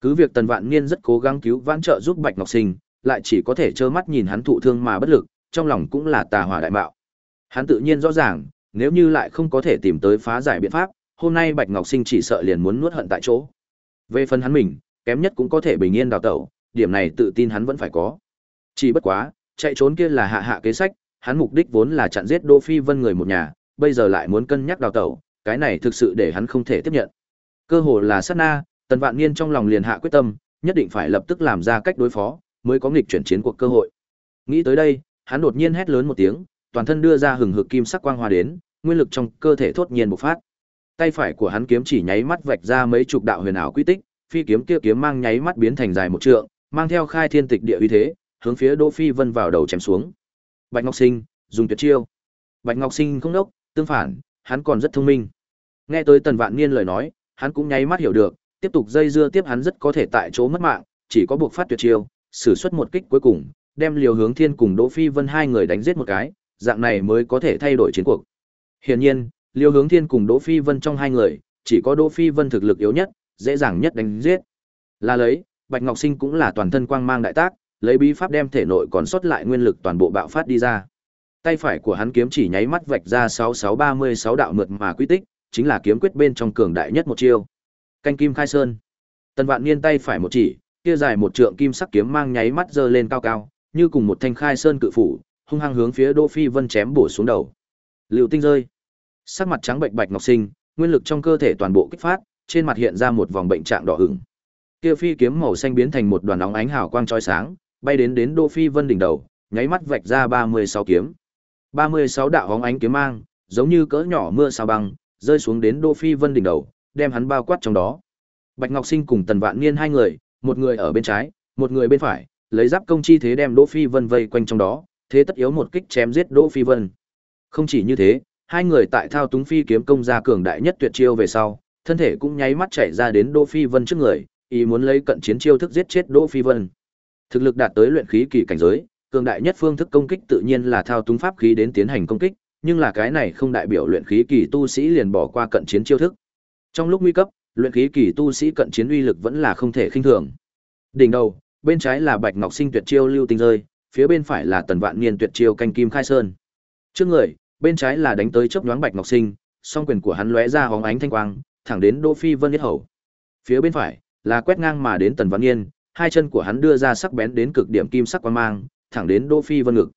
Cứ việc Tần Vạn Niên rất cố gắng cứu vãn trợ giúp Bạch Ngọc Sinh, lại chỉ có thể trơ mắt nhìn hắn thụ thương mà bất lực, trong lòng cũng là tà hỏa đại bạo. Hắn tự nhiên rõ ràng, nếu như lại không có thể tìm tới phá giải biện pháp, hôm nay Bạch Ngọc Sinh chỉ sợ liền muốn nuốt hận tại chỗ. Về phần hắn mình, kém nhất cũng có thể bình yên đào tẩu, điểm này tự tin hắn vẫn phải có. Chỉ bất quá, chạy trốn kia là hạ hạ kế sách, hắn mục đích vốn là chặn giết Đỗ Phi Vân người một nhà, bây giờ lại muốn cân nhắc đào tẩu, cái này thực sự để hắn không thể tiếp nhận. Cơ hồ là sát na, Tần Vạn Niên trong lòng liền hạ quyết tâm, nhất định phải lập tức làm ra cách đối phó, mới có nghịch chuyển chiến cuộc cơ hội. Nghĩ tới đây, hắn đột nhiên hét lớn một tiếng, toàn thân đưa ra hừng hực kim sắc quang hoa đến, nguyên lực trong cơ thể thốt nhiên bộc phát. Tay phải của hắn kiếm chỉ nháy mắt vạch ra mấy chục đạo huyền ảo quy tích, phi kiếm kia kiếm mang nháy mắt biến thành dài một trượng, mang theo khai thiên tịch địa uy thế, hướng phía Đỗ Phi Vân vào đầu chém xuống. Bạch Ngọc Sinh, dùng tuyệt chiêu. Bạch Ngọc Sinh không đốc, tương phản, hắn còn rất thông minh. Nghe tới Tần Vạn Niên lời nói, hắn cũng nháy mắt hiểu được, tiếp tục dây dưa tiếp hắn rất có thể tại chỗ mất mạng, chỉ có buộc phát tuyệt chiêu, sử xuất một kích cuối cùng, đem Liều Hướng Thiên cùng Đỗ Phi Vân hai người đánh giết một cái, dạng này mới có thể thay đổi chiến cuộc. Hiển nhiên, Liêu Hướng Thiên cùng Đỗ Phi Vân trong hai người, chỉ có Đỗ Phi Vân thực lực yếu nhất, dễ dàng nhất đánh giết. Là lấy, Bạch Ngọc Sinh cũng là toàn thân quang mang đại tác, lấy bí pháp đem thể nội còn sót lại nguyên lực toàn bộ bạo phát đi ra. Tay phải của hắn kiếm chỉ nháy mắt vạch ra 6636 đạo mượt mà quy tích, chính là kiếm quyết bên trong cường đại nhất một chiêu. Canh kim khai sơn. Tần Vạn Niên tay phải một chỉ, kia dài một trượng kim sắc kiếm mang nháy mắt giơ lên cao cao, như cùng một thanh khai sơn cự phủ, hung hăng hướng phía Đỗ Phi Vân chém bổ xuống đầu. Lưu tinh rơi. Sắc mặt trắng bệnh bạch ngọc sinh, nguyên lực trong cơ thể toàn bộ kích phát, trên mặt hiện ra một vòng bệnh trạng đỏ ửng. Kia phi kiếm màu xanh biến thành một đoàn óng ánh hào quang chói sáng, bay đến đến Đỗ Phi Vân đỉnh đầu, nháy mắt vạch ra 36 kiếm. 36 đạo óng ánh kiếm mang, giống như cỡ nhỏ mưa sao băng, rơi xuống đến Đỗ Phi Vân đỉnh đầu, đem hắn bao quát trong đó. Bạch Ngọc Sinh cùng Tần Vạn Niên hai người, một người ở bên trái, một người bên phải, lấy giáp công chi thế đem Đỗ Phi Vân vây quanh trong đó, thế tất yếu một kích chém giết Đỗ Phi Vân. Không chỉ như thế, hai người tại thao túng phi kiếm công gia cường đại nhất tuyệt chiêu về sau, thân thể cũng nháy mắt chạy ra đến Đỗ Phi Vân trước người, ý muốn lấy cận chiến chiêu thức giết chết Đỗ Phi Vân. Thực lực đạt tới luyện khí kỳ cảnh giới, cường đại nhất phương thức công kích tự nhiên là thao túng pháp khí đến tiến hành công kích, nhưng là cái này không đại biểu luyện khí kỳ tu sĩ liền bỏ qua cận chiến chiêu thức. Trong lúc nguy cấp, luyện khí kỳ tu sĩ cận chiến uy lực vẫn là không thể khinh thường. Đỉnh đầu, bên trái là Bạch Ngọc Sinh tuyệt chiêu lưu tinh rơi, phía bên phải là Tần Vạn Niên tuyệt chiêu canh kim khai sơn. Trước người, bên trái là đánh tới chớp nhoáng Bạch Ngọc Sinh, song quyền của hắn lóe ra hóng ánh thanh quang, thẳng đến Đỗ Phi Vân huyết hầu. Phía bên phải là quét ngang mà đến Tần Vạn Niên, hai chân của hắn đưa ra sắc bén đến cực điểm kim sắc quang mang, thẳng đến Đỗ Phi Vân ngực.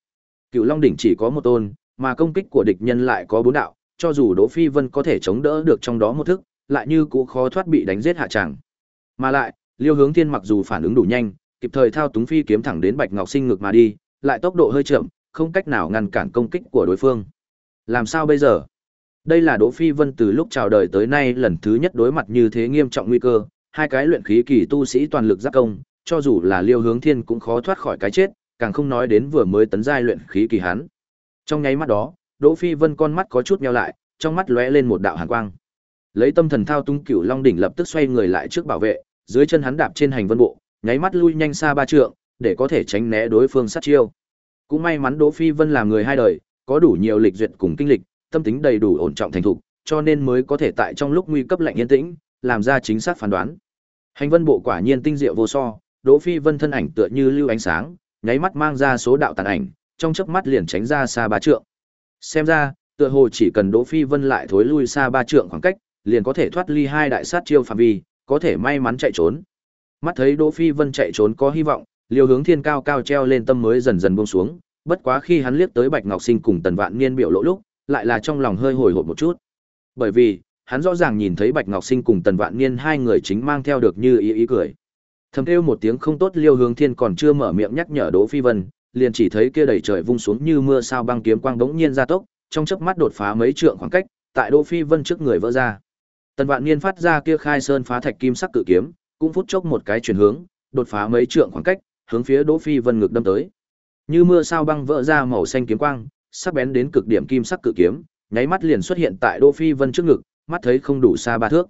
Cựu Long đỉnh chỉ có một tôn, mà công kích của địch nhân lại có bốn đạo, cho dù Đỗ Phi Vân có thể chống đỡ được trong đó một thức, lại như cũng khó thoát bị đánh giết hạ chẳng. Mà lại, Liêu Hướng Thiên mặc dù phản ứng đủ nhanh, kịp thời thao túng phi kiếm thẳng đến Bạch Ngọc Sinh ngực mà đi, lại tốc độ hơi chậm, không cách nào ngăn cản công kích của đối phương. Làm sao bây giờ? Đây là Đỗ Phi Vân từ lúc chào đời tới nay lần thứ nhất đối mặt như thế nghiêm trọng nguy cơ, hai cái luyện khí kỳ tu sĩ toàn lực giáp công, cho dù là Liêu Hướng Thiên cũng khó thoát khỏi cái chết, càng không nói đến vừa mới tấn giai luyện khí kỳ hắn. Trong nháy mắt đó, Đỗ Phi Vân con mắt có chút nheo lại, trong mắt lóe lên một đạo hàn quang. Lấy tâm thần thao tung Cửu Long đỉnh lập tức xoay người lại trước bảo vệ, dưới chân hắn đạp trên hành vân bộ, nháy mắt lui nhanh xa ba trượng, để có thể tránh né đối phương sát chiêu. Cũng may mắn Đỗ Phi Vân làm người hai đời, có đủ nhiều lịch duyệt cùng kinh lịch, tâm tính đầy đủ ổn trọng thành thục, cho nên mới có thể tại trong lúc nguy cấp lạnh yên tĩnh, làm ra chính xác phán đoán. Hành vân bộ quả nhiên tinh diệu vô so, Đỗ Phi Vân thân ảnh tựa như lưu ánh sáng, nháy mắt mang ra số đạo tàn ảnh, trong chớp mắt liền tránh ra xa ba trượng. Xem ra, tựa hồ chỉ cần Đỗ Phi Vân lại thối lui xa ba trượng khoảng cách, liền có thể thoát ly hai đại sát chiêu phạm vi, có thể may mắn chạy trốn. Mắt thấy Đỗ Phi Vân chạy trốn có hy vọng, Liêu Hướng Thiên cao cao treo lên tâm mới dần dần buông xuống, bất quá khi hắn liếc tới Bạch Ngọc Sinh cùng Tần Vạn Niên biểu lộ lúc, lại là trong lòng hơi hồi hộp một chút. Bởi vì, hắn rõ ràng nhìn thấy Bạch Ngọc Sinh cùng Tần Vạn Niên hai người chính mang theo được như ý ý cười. Thầm kêu một tiếng không tốt Liêu Hướng Thiên còn chưa mở miệng nhắc nhở Đỗ Phi Vân, liền chỉ thấy kia đầy trời vung xuống như mưa sao băng kiếm quang bỗng nhiên ra tốc, trong chớp mắt đột phá mấy trượng khoảng cách, tại Đỗ Phi Vân trước người vỡ ra. Tần Vạn Niên phát ra kia khai sơn phá thạch kim sắc cự kiếm, cũng phút chốc một cái chuyển hướng, đột phá mấy trượng khoảng cách, hướng phía Đỗ Phi Vân ngực đâm tới. Như mưa sao băng vỡ ra màu xanh kiếm quang, sắc bén đến cực điểm kim sắc cự kiếm, nháy mắt liền xuất hiện tại Đỗ Phi Vân trước ngực, mắt thấy không đủ xa ba thước.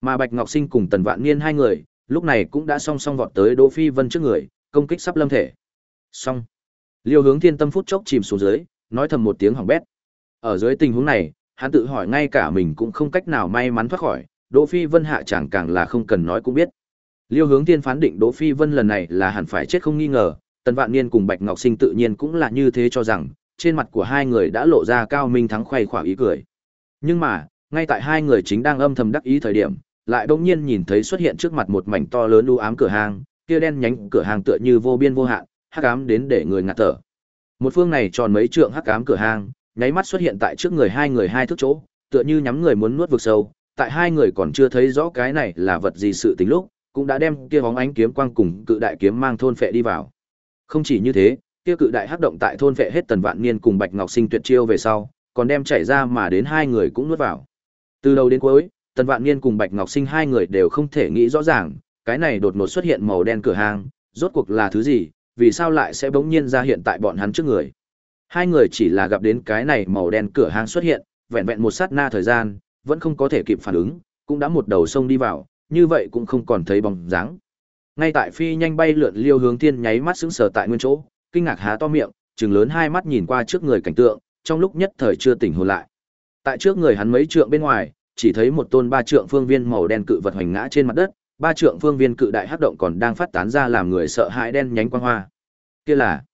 Mà Bạch Ngọc Sinh cùng Tần Vạn Niên hai người, lúc này cũng đã song song vọt tới Đỗ Phi Vân trước người, công kích sắp lâm thể. Song. Liêu Hướng Thiên tâm phút chốc chìm xuống dưới, nói thầm một tiếng hỏng bét. Ở dưới tình huống này, hắn tự hỏi ngay cả mình cũng không cách nào may mắn thoát khỏi, Đỗ Phi Vân hạ chẳng càng là không cần nói cũng biết. Liêu Hướng Thiên phán định Đỗ Phi Vân lần này là hẳn phải chết không nghi ngờ, Tần Vạn Niên cùng Bạch Ngọc Sinh tự nhiên cũng là như thế cho rằng, trên mặt của hai người đã lộ ra cao minh thắng khoe khỏa ý cười. Nhưng mà, ngay tại hai người chính đang âm thầm đắc ý thời điểm, lại bỗng nhiên nhìn thấy xuất hiện trước mặt một mảnh to lớn u ám cửa hàng, kia đen nhánh cửa hàng tựa như vô biên vô hạn, hắc ám đến để người ngạt thở. Một phương này tròn mấy trượng hắc ám cửa hàng, nháy mắt xuất hiện tại trước người hai người hai thước chỗ, tựa như nhắm người muốn nuốt vực sâu, tại hai người còn chưa thấy rõ cái này là vật gì sự tính lúc, cũng đã đem kia bóng ánh kiếm quang cùng cự đại kiếm mang thôn phệ đi vào. Không chỉ như thế, kia cự đại hắc động tại thôn phệ hết tần vạn niên cùng Bạch Ngọc Sinh tuyệt chiêu về sau, còn đem chảy ra mà đến hai người cũng nuốt vào. Từ đầu đến cuối, tần vạn niên cùng Bạch Ngọc Sinh hai người đều không thể nghĩ rõ ràng, cái này đột ngột xuất hiện màu đen cửa hàng, rốt cuộc là thứ gì, vì sao lại sẽ bỗng nhiên ra hiện tại bọn hắn trước người. Hai người chỉ là gặp đến cái này màu đen cửa hàng xuất hiện, vẹn vẹn một sát na thời gian, vẫn không có thể kịp phản ứng, cũng đã một đầu sông đi vào, như vậy cũng không còn thấy bóng dáng. Ngay tại phi nhanh bay lượn liêu hướng tiên nháy mắt sững sờ tại nguyên chỗ, kinh ngạc há to miệng, trừng lớn hai mắt nhìn qua trước người cảnh tượng, trong lúc nhất thời chưa tỉnh hồn lại. Tại trước người hắn mấy trượng bên ngoài, chỉ thấy một tôn ba trượng phương viên màu đen cự vật hoành ngã trên mặt đất, ba trượng phương viên cự đại hắc động còn đang phát tán ra làm người sợ hãi đen nhánh quang hoa. Kia là,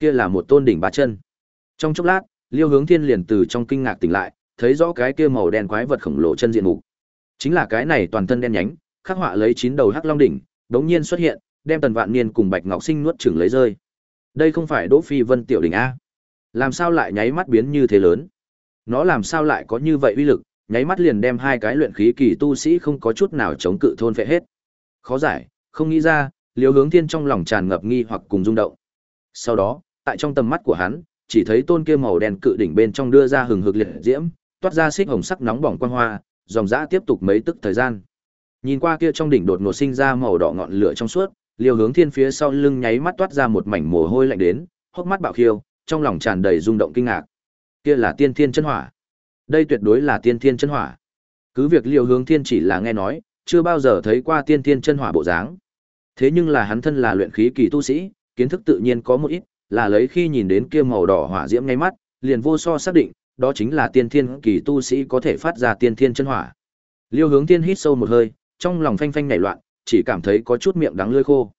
kia là một tôn đỉnh ba chân. Trong chốc lát, Liêu Hướng Thiên liền từ trong kinh ngạc tỉnh lại, thấy rõ cái kia màu đen quái vật khổng lồ chân diện mục. Chính là cái này toàn thân đen nhánh, khắc họa lấy chín đầu hắc long đỉnh, đống nhiên xuất hiện, đem Tần Vạn Niên cùng Bạch Ngọc Sinh nuốt chửng lấy rơi. Đây không phải Đỗ Phi Vân tiểu đỉnh a? Làm sao lại nháy mắt biến như thế lớn? Nó làm sao lại có như vậy uy lực, nháy mắt liền đem hai cái luyện khí kỳ tu sĩ không có chút nào chống cự thôn phệ hết. Khó giải, không nghĩ ra, Liêu Hướng Thiên trong lòng tràn ngập nghi hoặc cùng rung động. Sau đó, tại trong tầm mắt của hắn, chỉ thấy tôn kia màu đen cự đỉnh bên trong đưa ra hừng hực liệt diễm, toát ra xích hồng sắc nóng bỏng quang hoa, dòng dã tiếp tục mấy tức thời gian. Nhìn qua kia trong đỉnh đột ngột sinh ra màu đỏ ngọn lửa trong suốt, Liêu Hướng Thiên phía sau lưng nháy mắt toát ra một mảnh mồ hôi lạnh đến, hốc mắt bạo khiêu, trong lòng tràn đầy rung động kinh ngạc. Kia là tiên thiên chân hỏa. Đây tuyệt đối là tiên thiên chân hỏa. Cứ việc Liêu Hướng Thiên chỉ là nghe nói, chưa bao giờ thấy qua tiên thiên chân hỏa bộ dáng. Thế nhưng là hắn thân là luyện khí kỳ tu sĩ, kiến thức tự nhiên có một ít, là lấy khi nhìn đến kia màu đỏ hỏa diễm ngay mắt, liền vô so xác định, đó chính là tiên thiên kỳ tu sĩ có thể phát ra tiên thiên chân hỏa. Liêu Hướng Tiên hít sâu một hơi, trong lòng phanh phanh nảy loạn, chỉ cảm thấy có chút miệng đắng lưỡi khô.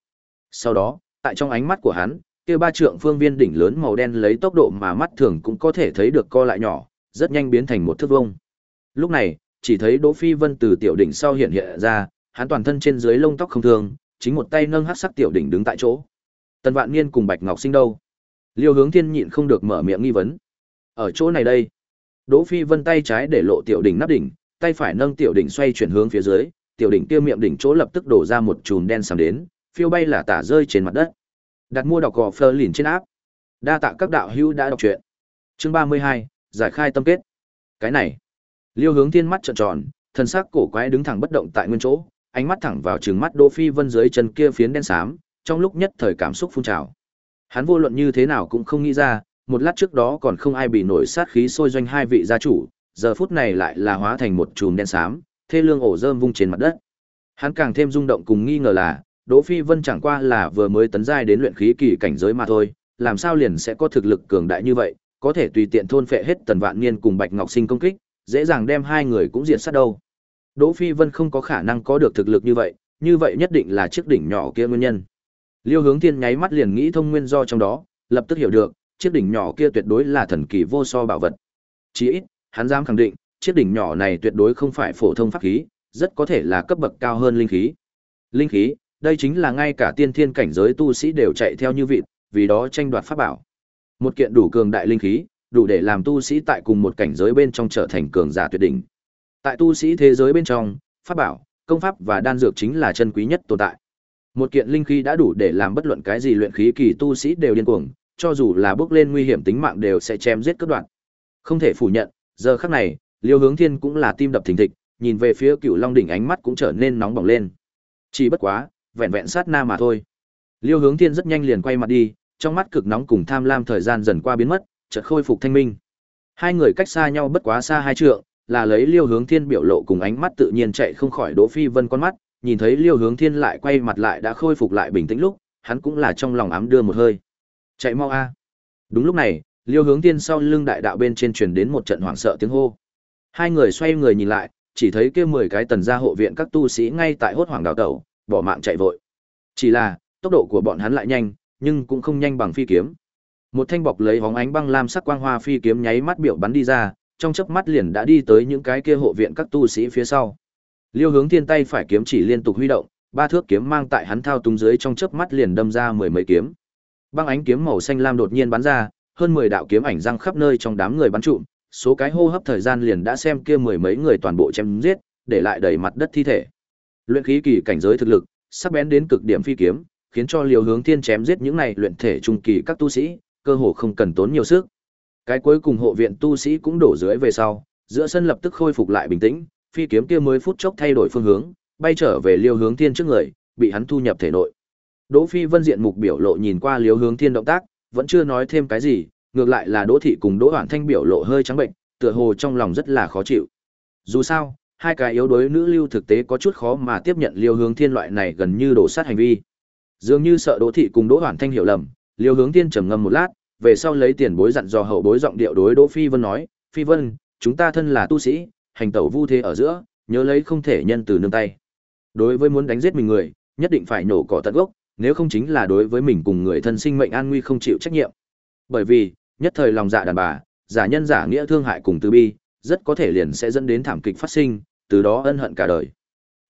Sau đó, tại trong ánh mắt của hắn, kia ba trượng phương viên đỉnh lớn màu đen lấy tốc độ mà mắt thường cũng có thể thấy được co lại nhỏ, rất nhanh biến thành một thước vuông. Lúc này, chỉ thấy Đỗ Phi Vân từ tiểu đỉnh sau hiện hiện ra, hắn toàn thân trên dưới lông tóc không thường, chính một tay nâng hắc sắc tiểu đỉnh đứng tại chỗ. Tần Vạn Niên cùng Bạch Ngọc Sinh đâu? Liêu Hướng Thiên nhịn không được mở miệng nghi vấn. Ở chỗ này đây. Đỗ Phi Vân tay trái để lộ tiểu đỉnh nắp đỉnh, tay phải nâng tiểu đỉnh xoay chuyển hướng phía dưới, tiểu đỉnh kia miệng đỉnh chỗ lập tức đổ ra một chùm đen sầm đến, phiêu bay là tả rơi trên mặt đất. Đặt mua đọc gò phơ lìn trên áp. Đa tạ các đạo hữu đã đọc truyện. Chương 32, giải khai tâm kết. Cái này. Liêu Hướng Thiên mắt trợn tròn, thân xác cổ quái đứng thẳng bất động tại nguyên chỗ, ánh mắt thẳng vào trừng mắt Đỗ Phi Vân dưới chân kia phiến đen xám, trong lúc nhất thời cảm xúc phun trào. Hắn vô luận như thế nào cũng không nghĩ ra, một lát trước đó còn không ai bị nổi sát khí sôi doanh hai vị gia chủ, giờ phút này lại là hóa thành một chùm đen xám, thê lương ổ rơm vung trên mặt đất. Hắn càng thêm rung động cùng nghi ngờ là, Đỗ Phi Vân chẳng qua là vừa mới tấn giai đến luyện khí kỳ cảnh giới mà thôi, làm sao liền sẽ có thực lực cường đại như vậy, có thể tùy tiện thôn phệ hết Tần Vạn Niên cùng Bạch Ngọc Sinh công kích, dễ dàng đem hai người cũng diệt sát đâu. Đỗ Phi Vân không có khả năng có được thực lực như vậy, như vậy nhất định là chiếc đỉnh nhỏ kia nguyên nhân. Liêu Hướng Thiên nháy mắt liền nghĩ thông nguyên do trong đó, lập tức hiểu được, chiếc đỉnh nhỏ kia tuyệt đối là thần kỳ vô so bảo vật. Chỉ ít, hắn dám khẳng định, chiếc đỉnh nhỏ này tuyệt đối không phải phổ thông pháp khí, rất có thể là cấp bậc cao hơn linh khí. Linh khí, đây chính là ngay cả tiên thiên cảnh giới tu sĩ đều chạy theo như vịt, vì đó tranh đoạt pháp bảo. Một kiện đủ cường đại linh khí, đủ để làm tu sĩ tại cùng một cảnh giới bên trong trở thành cường giả tuyệt đỉnh. Tại tu sĩ thế giới bên trong, pháp bảo, công pháp và đan dược chính là chân quý nhất tồn tại. Một kiện linh khí đã đủ để làm bất luận cái gì luyện khí kỳ tu sĩ đều điên cuồng, cho dù là bước lên nguy hiểm tính mạng đều sẽ chém giết cất đoạn. Không thể phủ nhận, giờ khắc này, Liêu Hướng Thiên cũng là tim đập thình thịch, nhìn về phía Cựu Long đỉnh ánh mắt cũng trở nên nóng bỏng lên. Chỉ bất quá, vẹn vẹn sát na mà thôi. Liêu Hướng Thiên rất nhanh liền quay mặt đi, trong mắt cực nóng cùng tham lam thời gian dần qua biến mất, chợt khôi phục thanh minh. Hai người cách xa nhau bất quá xa hai trượng, là lấy Liêu Hướng Thiên biểu lộ cùng ánh mắt tự nhiên chạy không khỏi Đỗ Phi Vân con mắt, nhìn thấy Liêu Hướng Thiên lại quay mặt lại đã khôi phục lại bình tĩnh lúc, hắn cũng là trong lòng ám đưa một hơi. Chạy mau a. Đúng lúc này, Liêu Hướng Thiên sau lưng đại đạo bên trên truyền đến một trận hoảng sợ tiếng hô. Hai người xoay người nhìn lại, chỉ thấy kia mười cái tần gia hộ viện các tu sĩ ngay tại hốt hoảng đào tẩu, bỏ mạng chạy vội. Chỉ là, tốc độ của bọn hắn lại nhanh, nhưng cũng không nhanh bằng phi kiếm. Một thanh bọc lấy bóng ánh băng lam sắc quang hoa phi kiếm nháy mắt biểu bắn đi ra, trong chớp mắt liền đã đi tới những cái kia hộ viện các tu sĩ phía sau. Liêu Hướng Thiên tay phải kiếm chỉ liên tục huy động, ba thước kiếm mang tại hắn thao túng dưới trong chớp mắt liền đâm ra mười mấy kiếm. Băng ánh kiếm màu xanh lam đột nhiên bắn ra, hơn mười đạo kiếm ảnh răng khắp nơi trong đám người bắn trụm, số cái hô hấp thời gian liền đã xem kia mười mấy người toàn bộ chém giết, để lại đầy mặt đất thi thể. Luyện khí kỳ cảnh giới thực lực, sắc bén đến cực điểm phi kiếm, khiến cho liều Hướng Thiên chém giết những này luyện thể trung kỳ các tu sĩ, cơ hồ không cần tốn nhiều sức. Cái cuối cùng hộ viện tu sĩ cũng đổ dưới về sau, giữa sân lập tức khôi phục lại bình tĩnh, phi kiếm kia mới phút chốc thay đổi phương hướng, bay trở về liều Hướng Thiên trước người, bị hắn thu nhập thể nội. Đỗ Phi Vân diện mục biểu lộ nhìn qua liều Hướng Thiên động tác, vẫn chưa nói thêm cái gì, ngược lại là Đỗ thị cùng Đỗ Hoản Thanh biểu lộ hơi trắng bệnh, tựa hồ trong lòng rất là khó chịu. Dù sao, hai cái yếu đuối nữ lưu thực tế có chút khó mà tiếp nhận Liêu Hướng Thiên loại này gần như đổ sát hành vi. Dường như sợ Đỗ thị cùng Đỗ Hoản Thanh hiểu lầm, Liêu Hướng Thiên trầm ngâm một lát, về sau lấy tiền bối dặn dò hậu bối giọng điệu đối Đỗ Phi Vân nói, "Phi Vân, chúng ta thân là tu sĩ, hành tẩu vu thế ở giữa, nhớ lấy không thể nhân từ nương tay. Đối với muốn đánh giết mình người, nhất định phải nổ cỏ tận gốc, nếu không chính là đối với mình cùng người thân sinh mệnh an nguy không chịu trách nhiệm. Bởi vì, nhất thời lòng dạ đàn bà, giả nhân giả nghĩa thương hại cùng từ bi, rất có thể liền sẽ dẫn đến thảm kịch phát sinh, từ đó ân hận cả đời.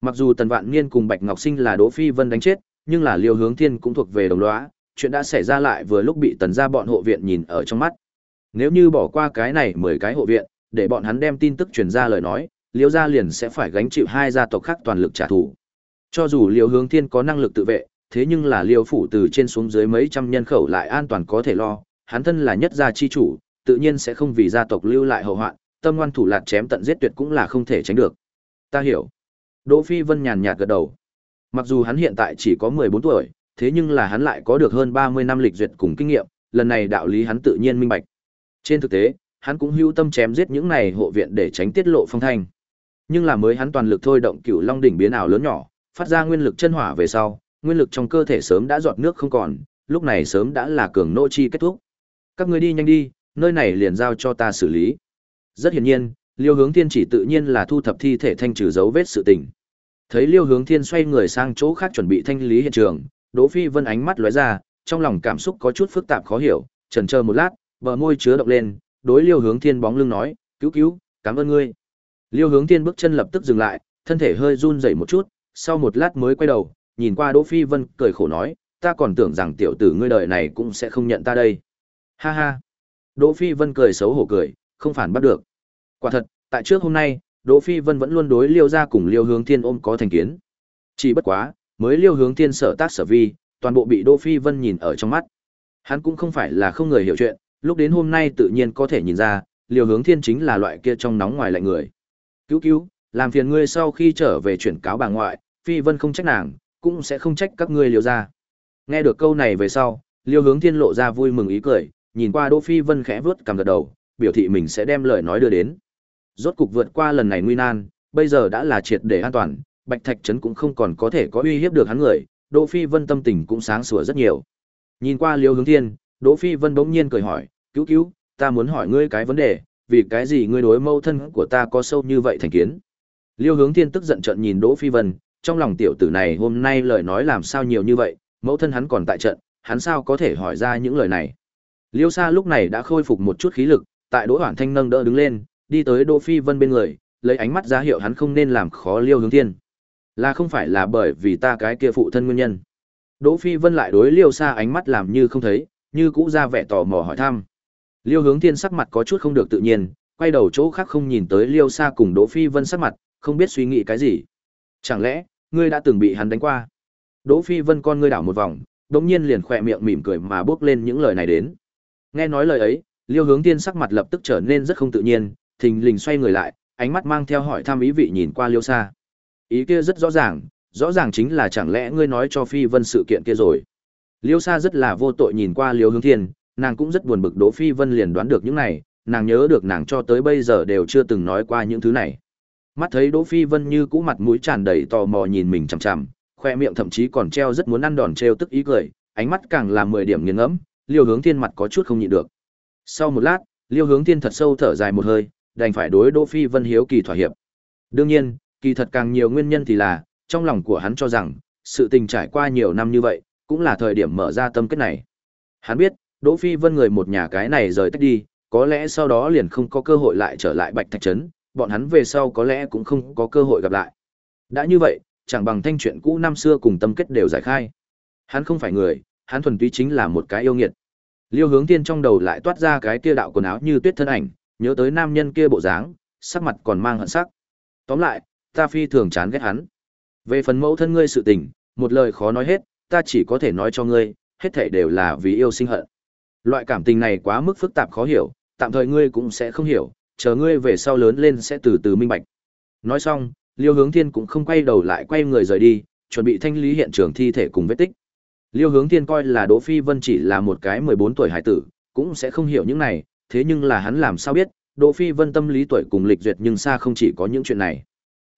Mặc dù Tần Vạn Niên cùng Bạch Ngọc Sinh là Đỗ Phi Vân đánh chết, nhưng là Liêu Hướng Thiên cũng thuộc về đồng lõa, chuyện đã xảy ra lại vừa lúc bị Tần gia bọn hộ viện nhìn ở trong mắt. Nếu như bỏ qua cái này 10 cái hộ viện, để bọn hắn đem tin tức truyền ra lời nói, Liêu gia liền sẽ phải gánh chịu hai gia tộc khác toàn lực trả thù. Cho dù Liêu Hướng Thiên có năng lực tự vệ, thế nhưng là Liêu phủ từ trên xuống dưới mấy trăm nhân khẩu lại an toàn có thể lo, hắn thân là nhất gia chi chủ, tự nhiên sẽ không vì gia tộc lưu lại hậu hoạn, tâm ngoan thủ lạt chém tận giết tuyệt cũng là không thể tránh được. Ta hiểu. Đỗ Phi Vân nhàn nhạt gật đầu. Mặc dù hắn hiện tại chỉ có 14 tuổi, thế nhưng là hắn lại có được hơn 30 năm lịch duyệt cùng kinh nghiệm, lần này đạo lý hắn tự nhiên minh bạch. Trên thực tế, hắn cũng hưu tâm chém giết những này hộ viện để tránh tiết lộ phong thanh. Nhưng là mới hắn toàn lực thôi động Cửu Long đỉnh biến ảo lớn nhỏ, phát ra nguyên lực chân hỏa về sau, nguyên lực trong cơ thể sớm đã giọt nước không còn, lúc này sớm đã là cường nô chi kết thúc. Các ngươi đi nhanh đi, nơi này liền giao cho ta xử lý. Rất hiển nhiên, Liêu Hướng Thiên chỉ tự nhiên là thu thập thi thể thanh trừ dấu vết sự tình. Thấy Liêu Hướng Thiên xoay người sang chỗ khác chuẩn bị thanh lý hiện trường, Đỗ Phi Vân ánh mắt lóe ra, trong lòng cảm xúc có chút phức tạp khó hiểu, chần chờ một lát, bờ môi chứa động lên, đối Liêu Hướng Thiên bóng lưng nói, "Cứu cứu, cảm ơn ngươi." Liêu Hướng Thiên bước chân lập tức dừng lại, thân thể hơi run rẩy một chút, sau một lát mới quay đầu, nhìn qua Đỗ Phi Vân, cười khổ nói, "Ta còn tưởng rằng tiểu tử ngươi đời này cũng sẽ không nhận ta đây." Ha ha. Đỗ Phi Vân cười xấu hổ cười, không phản bắt được. Quả thật, tại trước hôm nay, Đỗ Phi Vân vẫn luôn đối Liêu gia cùng Liêu Hướng Thiên ôm có thành kiến. Chỉ bất quá, mới Liêu Hướng Thiên sở tác sở vi, toàn bộ bị Đỗ Phi Vân nhìn ở trong mắt. Hắn cũng không phải là không người hiểu chuyện, lúc đến hôm nay tự nhiên có thể nhìn ra, Liêu Hướng Thiên chính là loại kia trong nóng ngoài lạnh người. Cứu cứu, làm phiền ngươi sau khi trở về chuyển cáo bà ngoại, Phi Vân không trách nàng, cũng sẽ không trách các ngươi Liêu gia. Nghe được câu này về sau, Liêu Hướng Thiên lộ ra vui mừng ý cười, nhìn qua Đỗ Phi Vân khẽ vướt cầm gật đầu, biểu thị mình sẽ đem lời nói đưa đến rốt cục vượt qua lần này nguy nan, bây giờ đã là triệt để an toàn, Bạch Thạch trấn cũng không còn có thể có uy hiếp được hắn người, Đỗ Phi Vân tâm tình cũng sáng sủa rất nhiều. Nhìn qua Liêu Hướng Thiên, Đỗ Phi Vân bỗng nhiên cười hỏi, "Cứu cứu, ta muốn hỏi ngươi cái vấn đề, vì cái gì ngươi đối mâu thân của ta có sâu như vậy thành kiến?" Liêu Hướng Thiên tức giận trợn nhìn Đỗ Phi Vân, trong lòng tiểu tử này hôm nay lời nói làm sao nhiều như vậy, mẫu thân hắn còn tại trận, hắn sao có thể hỏi ra những lời này. Liêu Sa lúc này đã khôi phục một chút khí lực, tại Đỗ Hoản Thanh nâng đỡ đứng lên, đi tới Đỗ Phi Vân bên người, lấy ánh mắt ra hiệu hắn không nên làm khó Liêu Hướng Thiên. Là không phải là bởi vì ta cái kia phụ thân nguyên nhân. Đỗ Phi Vân lại đối Liêu Sa ánh mắt làm như không thấy, như cũ ra vẻ tò mò hỏi thăm. Liêu Hướng Thiên sắc mặt có chút không được tự nhiên, quay đầu chỗ khác không nhìn tới Liêu Sa cùng Đỗ Phi Vân sắc mặt, không biết suy nghĩ cái gì. Chẳng lẽ, ngươi đã từng bị hắn đánh qua? Đỗ Phi Vân con ngươi đảo một vòng, đống nhiên liền khỏe miệng mỉm cười mà bước lên những lời này đến. Nghe nói lời ấy, Liêu Hướng Thiên sắc mặt lập tức trở nên rất không tự nhiên, thình lình xoay người lại, ánh mắt mang theo hỏi thăm ý vị nhìn qua Liêu Sa. Ý kia rất rõ ràng, rõ ràng chính là chẳng lẽ ngươi nói cho Phi Vân sự kiện kia rồi. Liêu Sa rất là vô tội nhìn qua Liêu Hướng Thiên, nàng cũng rất buồn bực Đỗ Phi Vân liền đoán được những này, nàng nhớ được nàng cho tới bây giờ đều chưa từng nói qua những thứ này. Mắt thấy Đỗ Phi Vân như cũ mặt mũi tràn đầy tò mò nhìn mình chằm chằm, khoe miệng thậm chí còn treo rất muốn ăn đòn treo tức ý cười, ánh mắt càng là mười điểm nghiêng ngẫm, Liêu Hướng Thiên mặt có chút không nhịn được. Sau một lát, Liêu Hướng Thiên thật sâu thở dài một hơi, đành phải đối Đỗ Phi Vân hiếu kỳ thỏa hiệp. Đương nhiên, kỳ thật càng nhiều nguyên nhân thì là, trong lòng của hắn cho rằng, sự tình trải qua nhiều năm như vậy, cũng là thời điểm mở ra tâm kết này. Hắn biết, Đỗ Phi Vân người một nhà cái này rời tách đi, có lẽ sau đó liền không có cơ hội lại trở lại Bạch Thạch trấn, bọn hắn về sau có lẽ cũng không có cơ hội gặp lại. Đã như vậy, chẳng bằng thanh chuyện cũ năm xưa cùng tâm kết đều giải khai. Hắn không phải người, hắn thuần túy chính là một cái yêu nghiệt. Liêu Hướng Tiên trong đầu lại toát ra cái kia đạo quần áo như tuyết thân ảnh, nhớ tới nam nhân kia bộ dáng, sắc mặt còn mang hận sắc. Tóm lại, ta phi thường chán ghét hắn. Về phần mẫu thân ngươi sự tình, một lời khó nói hết, ta chỉ có thể nói cho ngươi, hết thảy đều là vì yêu sinh hận. Loại cảm tình này quá mức phức tạp khó hiểu, tạm thời ngươi cũng sẽ không hiểu, chờ ngươi về sau lớn lên sẽ từ từ minh bạch. Nói xong, Liêu Hướng Thiên cũng không quay đầu lại quay người rời đi, chuẩn bị thanh lý hiện trường thi thể cùng vết tích. Liêu Hướng Thiên coi là Đỗ Phi Vân chỉ là một cái 14 tuổi hải tử, cũng sẽ không hiểu những này, thế nhưng là hắn làm sao biết, Đỗ Phi Vân tâm lý tuổi cùng lịch duyệt nhưng xa không chỉ có những chuyện này.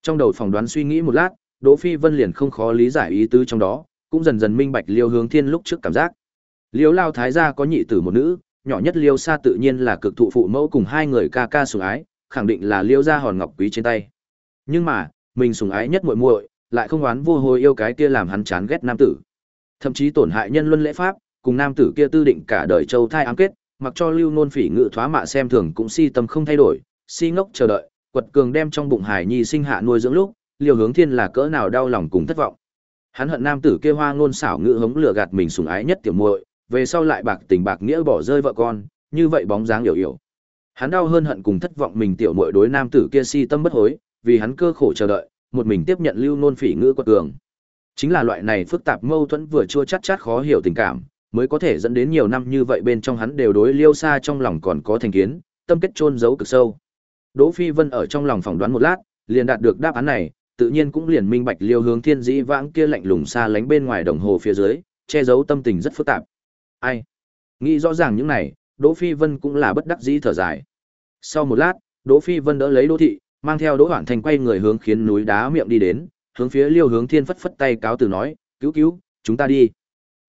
Trong đầu phỏng đoán suy nghĩ một lát, Đỗ Phi Vân liền không khó lý giải ý tứ trong đó, cũng dần dần minh bạch Liêu Hướng Thiên lúc trước cảm giác. Liêu Lao Thái gia có nhị tử một nữ, nhỏ nhất Liêu Sa tự nhiên là cực thụ phụ mẫu cùng hai người ca ca sủng ái, khẳng định là Liêu gia hòn ngọc quý trên tay. Nhưng mà, mình sủng ái nhất muội muội, lại không oán vô hồi yêu cái kia làm hắn chán ghét nam tử. Thậm chí tổn hại nhân luân lễ pháp, cùng nam tử kia tư định cả đời châu thai ám kết, mặc cho Lưu Nôn Phỉ ngự thoá mạ xem thường cũng si tâm không thay đổi, si ngốc chờ đợi, quật cường đem trong bụng hải nhi sinh hạ nuôi dưỡng lúc, liều Hướng Thiên là cỡ nào đau lòng cùng thất vọng. Hắn hận nam tử kia hoa ngôn xảo ngữ hống lừa gạt mình sủng ái nhất tiểu muội, về sau lại bạc tình bạc nghĩa bỏ rơi vợ con, như vậy bóng dáng hiểu hiểu. Hắn đau hơn hận cùng thất vọng mình tiểu muội đối nam tử kia si tâm bất hối, vì hắn cơ khổ chờ đợi, một mình tiếp nhận lưu nôn phỉ ngữ quật cường. Chính là loại này phức tạp mâu thuẫn vừa chua chát chát khó hiểu tình cảm, mới có thể dẫn đến nhiều năm như vậy bên trong hắn đều đối liêu xa trong lòng còn có thành kiến, tâm kết chôn giấu cực sâu. Đỗ Phi Vân ở trong lòng phỏng đoán một lát, liền đạt được đáp án này, tự nhiên cũng liền minh bạch liêu hướng thiên dĩ vãng kia lạnh lùng xa lánh bên ngoài đồng hồ phía dưới, che giấu tâm tình rất phức tạp. Ai? Nghĩ rõ ràng những này, Đỗ Phi Vân cũng là bất đắc dĩ thở dài. Sau một lát, Đỗ Phi Vân đỡ lấy Đỗ thị, mang theo Đỗ Hoản Thành quay người hướng khiến núi đá miệng đi đến, hướng phía Liêu Hướng Thiên phất phất tay cáo từ nói, "Cứu cứu, chúng ta đi."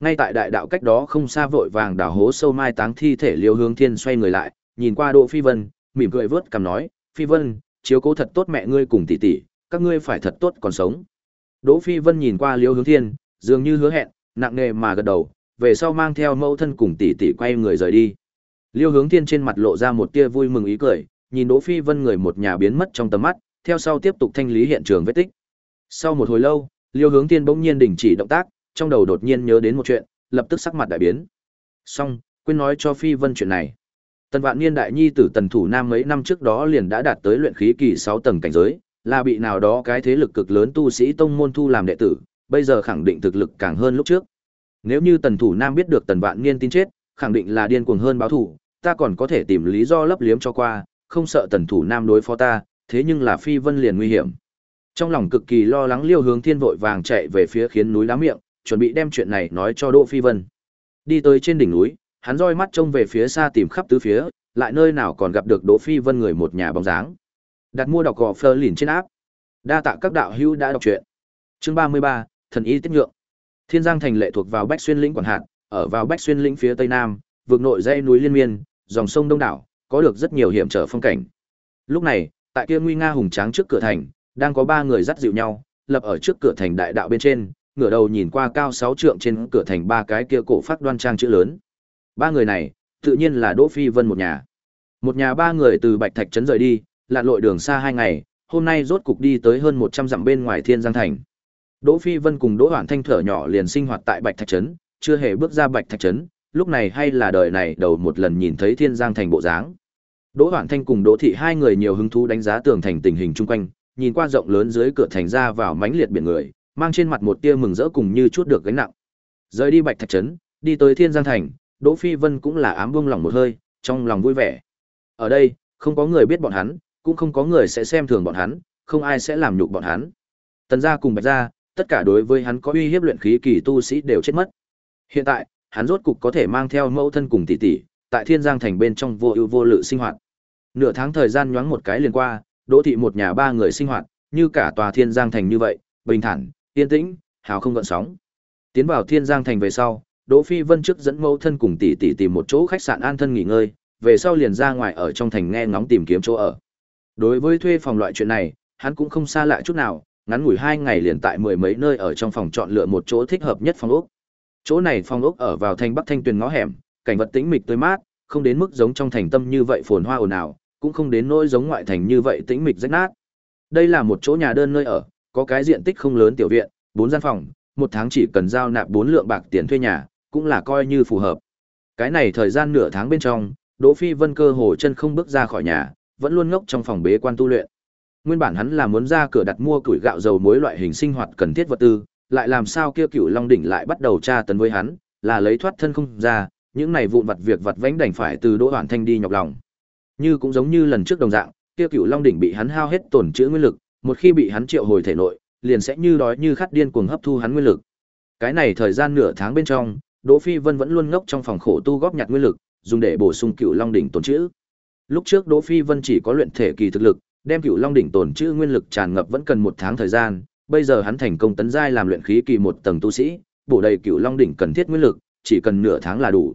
Ngay tại đại đạo cách đó không xa vội vàng đào hố sâu mai táng thi thể Liêu Hướng Thiên xoay người lại, nhìn qua Đỗ Phi Vân, mỉm cười vớt cằm nói, "Phi Vân, chiếu cố thật tốt mẹ ngươi cùng tỷ tỷ, các ngươi phải thật tốt còn sống." Đỗ Phi Vân nhìn qua Liêu Hướng Thiên, dường như hứa hẹn, nặng nề mà gật đầu, về sau mang theo mẫu thân cùng tỷ tỷ quay người rời đi. Liêu Hướng Thiên trên mặt lộ ra một tia vui mừng ý cười, nhìn Đỗ Phi Vân người một nhà biến mất trong tầm mắt, theo sau tiếp tục thanh lý hiện trường vết tích. Sau một hồi lâu, Liêu Hướng Thiên bỗng nhiên đình chỉ động tác, trong đầu đột nhiên nhớ đến một chuyện, lập tức sắc mặt đại biến. Xong, quên nói cho Phi Vân chuyện này. Tần Vạn Niên đại nhi tử Tần Thủ Nam mấy năm trước đó liền đã đạt tới luyện khí kỳ 6 tầng cảnh giới, là bị nào đó cái thế lực cực lớn tu sĩ tông môn thu làm đệ tử, bây giờ khẳng định thực lực càng hơn lúc trước. Nếu như Tần Thủ Nam biết được Tần Vạn Niên tin chết, khẳng định là điên cuồng hơn báo thủ, ta còn có thể tìm lý do lấp liếm cho qua, không sợ Tần Thủ Nam đối phó ta, thế nhưng là Phi Vân liền nguy hiểm. Trong lòng cực kỳ lo lắng Liêu Hướng Thiên vội vàng chạy về phía khiến núi đá miệng, chuẩn bị đem chuyện này nói cho Đỗ Phi Vân. Đi tới trên đỉnh núi, hắn roi mắt trông về phía xa tìm khắp tứ phía, lại nơi nào còn gặp được Đỗ Phi Vân người một nhà bóng dáng. Đặt mua đọc gò Fleur lìn trên áp. Đa tạ các đạo hữu đã đọc truyện. Chương 33, thần y tiết nhượng. Thiên Giang thành lệ thuộc vào Bách Xuyên lĩnh quản hạt, ở vào Bách Xuyên lĩnh phía tây nam, vực nội dãy núi liên miên, dòng sông đông đảo, có được rất nhiều hiểm trở phong cảnh. Lúc này, tại kia nguy nga hùng tráng trước cửa thành, đang có ba người dắt dịu nhau, lập ở trước cửa thành đại đạo bên trên, ngửa đầu nhìn qua cao sáu trượng trên cửa thành ba cái kia cổ phát đoan trang chữ lớn. Ba người này, tự nhiên là Đỗ Phi Vân một nhà. Một nhà ba người từ Bạch Thạch trấn rời đi, lặn lội đường xa hai ngày, hôm nay rốt cục đi tới hơn 100 dặm bên ngoài Thiên Giang thành. Đỗ Phi Vân cùng Đỗ Hoản Thanh thở nhỏ liền sinh hoạt tại Bạch Thạch trấn, chưa hề bước ra Bạch Thạch trấn, lúc này hay là đời này đầu một lần nhìn thấy Thiên Giang thành bộ dáng. Đỗ Hoản Thanh cùng Đỗ Thị hai người nhiều hứng thú đánh giá tường thành tình hình chung quanh, nhìn qua rộng lớn dưới cửa thành ra vào mãnh liệt biển người, mang trên mặt một tia mừng rỡ cùng như chút được gánh nặng. Rời đi Bạch Thạch trấn, đi tới Thiên Giang thành, Đỗ Phi Vân cũng là ám buông lòng một hơi, trong lòng vui vẻ. Ở đây, không có người biết bọn hắn, cũng không có người sẽ xem thường bọn hắn, không ai sẽ làm nhục bọn hắn. Tần gia cùng Bạch gia, tất cả đối với hắn có uy hiếp luyện khí kỳ tu sĩ đều chết mất. Hiện tại, hắn rốt cục có thể mang theo mẫu thân cùng tỷ tỷ, tại Thiên Giang thành bên trong vô ưu vô lự sinh hoạt. Nửa tháng thời gian nhoáng một cái liền qua, Đỗ thị một nhà ba người sinh hoạt, như cả tòa Thiên Giang thành như vậy, bình thản, yên tĩnh, hào không gợn sóng. Tiến vào Thiên Giang thành về sau, Đỗ Phi Vân trước dẫn mẫu thân cùng tỷ tỷ tìm một chỗ khách sạn an thân nghỉ ngơi, về sau liền ra ngoài ở trong thành nghe ngóng tìm kiếm chỗ ở. Đối với thuê phòng loại chuyện này, hắn cũng không xa lạ chút nào, ngắn ngủi hai ngày liền tại mười mấy nơi ở trong phòng chọn lựa một chỗ thích hợp nhất phòng ốc. Chỗ này phòng ốc ở vào thành Bắc Thanh Tuyền ngõ hẻm, cảnh vật tĩnh mịch tươi mát, không đến mức giống trong thành tâm như vậy phồn hoa ồn ào, cũng không đến nỗi giống ngoại thành như vậy tĩnh mịch rách nát. Đây là một chỗ nhà đơn nơi ở, có cái diện tích không lớn tiểu viện, bốn gian phòng, một tháng chỉ cần giao nạp bốn lượng bạc tiền thuê nhà, cũng là coi như phù hợp. Cái này thời gian nửa tháng bên trong, Đỗ Phi Vân cơ hồ chân không bước ra khỏi nhà, vẫn luôn ngốc trong phòng bế quan tu luyện. Nguyên bản hắn là muốn ra cửa đặt mua củi gạo dầu muối loại hình sinh hoạt cần thiết vật tư, lại làm sao kia Cửu Long đỉnh lại bắt đầu tra tấn với hắn, là lấy thoát thân không ra, những này vụn vặt việc vặt vãnh đành phải từ Đỗ Hoàn Thanh đi nhọc lòng. Như cũng giống như lần trước đồng dạng, kia Cửu Long đỉnh bị hắn hao hết tổn chữa nguyên lực, một khi bị hắn triệu hồi thể nội, liền sẽ như đói như khát điên cuồng hấp thu hắn nguyên lực. Cái này thời gian nửa tháng bên trong, Đỗ Phi Vân vẫn luôn ngốc trong phòng khổ tu góp nhặt nguyên lực, dùng để bổ sung Cựu Long đỉnh tồn trữ. Lúc trước Đỗ Phi Vân chỉ có luyện thể kỳ thực lực, đem Cựu Long đỉnh tồn trữ nguyên lực tràn ngập vẫn cần một tháng thời gian, bây giờ hắn thành công tấn giai làm luyện khí kỳ một tầng tu sĩ, bổ đầy Cựu Long đỉnh cần thiết nguyên lực, chỉ cần nửa tháng là đủ.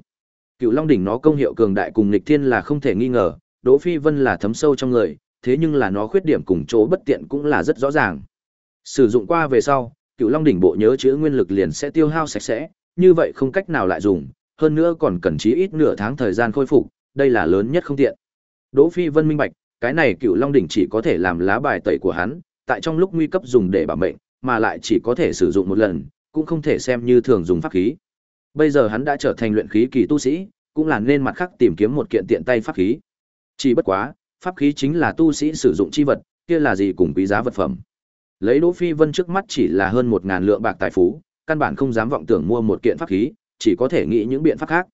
Cựu Long đỉnh nó công hiệu cường đại cùng nghịch thiên là không thể nghi ngờ, Đỗ Phi Vân là thấm sâu trong người, thế nhưng là nó khuyết điểm cùng chỗ bất tiện cũng là rất rõ ràng. Sử dụng qua về sau, Cựu Long đỉnh bộ nhớ chứa nguyên lực liền sẽ tiêu hao sạch sẽ, như vậy không cách nào lại dùng, hơn nữa còn cần chí ít nửa tháng thời gian khôi phục, đây là lớn nhất không tiện. Đỗ Phi Vân minh bạch, cái này Cựu Long đỉnh chỉ có thể làm lá bài tẩy của hắn, tại trong lúc nguy cấp dùng để bảo mệnh, mà lại chỉ có thể sử dụng một lần, cũng không thể xem như thường dùng pháp khí. Bây giờ hắn đã trở thành luyện khí kỳ tu sĩ, cũng là nên mặt khác tìm kiếm một kiện tiện tay pháp khí. Chỉ bất quá, pháp khí chính là tu sĩ sử dụng chi vật, kia là gì cùng quý giá vật phẩm. Lấy Đỗ Phi Vân trước mắt chỉ là hơn một ngàn lượng bạc tài phú, căn bản không dám vọng tưởng mua một kiện pháp khí, chỉ có thể nghĩ những biện pháp khác.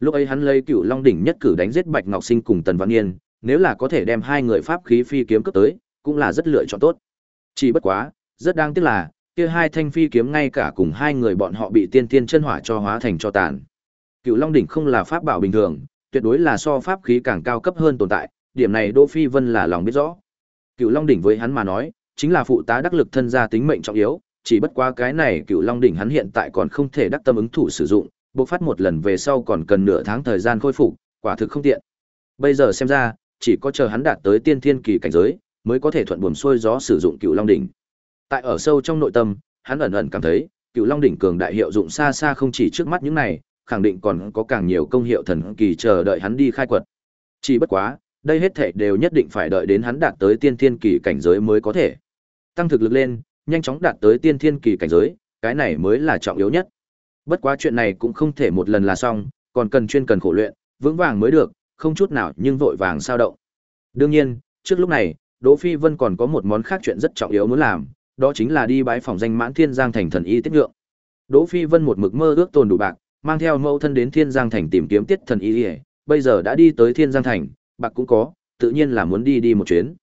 Lúc ấy hắn lấy Cửu Long đỉnh nhất cử đánh giết Bạch Ngọc Sinh cùng Tần Văn Nghiên, nếu là có thể đem hai người pháp khí phi kiếm cấp tới, cũng là rất lựa chọn tốt. Chỉ bất quá, rất đáng tiếc là, kia hai thanh phi kiếm ngay cả cùng hai người bọn họ bị tiên tiên chân hỏa cho hóa thành cho tàn. Cửu Long đỉnh không là pháp bảo bình thường, tuyệt đối là so pháp khí càng cao cấp hơn tồn tại, điểm này Đỗ Phi Vân là lòng biết rõ. Cửu Long đỉnh với hắn mà nói, chính là phụ tá đắc lực thân gia tính mệnh trọng yếu, chỉ bất quá cái này Cửu Long đỉnh hắn hiện tại còn không thể đắc tâm ứng thủ sử dụng, bộc phát một lần về sau còn cần nửa tháng thời gian khôi phục, quả thực không tiện. Bây giờ xem ra, chỉ có chờ hắn đạt tới tiên thiên kỳ cảnh giới, mới có thể thuận buồm xuôi gió sử dụng Cửu Long đỉnh. Tại ở sâu trong nội tâm, hắn ẩn ẩn cảm thấy, Cửu Long đỉnh cường đại hiệu dụng xa xa không chỉ trước mắt những này, khẳng định còn có càng nhiều công hiệu thần kỳ chờ đợi hắn đi khai quật. Chỉ bất quá, đây hết thảy đều nhất định phải đợi đến hắn đạt tới tiên thiên kỳ cảnh giới mới có thể. Tăng thực lực lên, nhanh chóng đạt tới tiên thiên kỳ cảnh giới, cái này mới là trọng yếu nhất. Bất quá chuyện này cũng không thể một lần là xong, còn cần chuyên cần khổ luyện, vững vàng mới được, không chút nào nhưng vội vàng sao động. Đương nhiên, trước lúc này, Đỗ Phi Vân còn có một món khác chuyện rất trọng yếu muốn làm, đó chính là đi bái phòng danh mãn Thiên Giang thành thần y tiết nhượng. Đỗ Phi Vân một mực mơ ước tồn đủ bạc, mang theo mẫu thân đến Thiên Giang thành tìm kiếm tiết thần y, bây giờ đã đi tới Thiên Giang thành, bạc cũng có, tự nhiên là muốn đi đi một chuyến.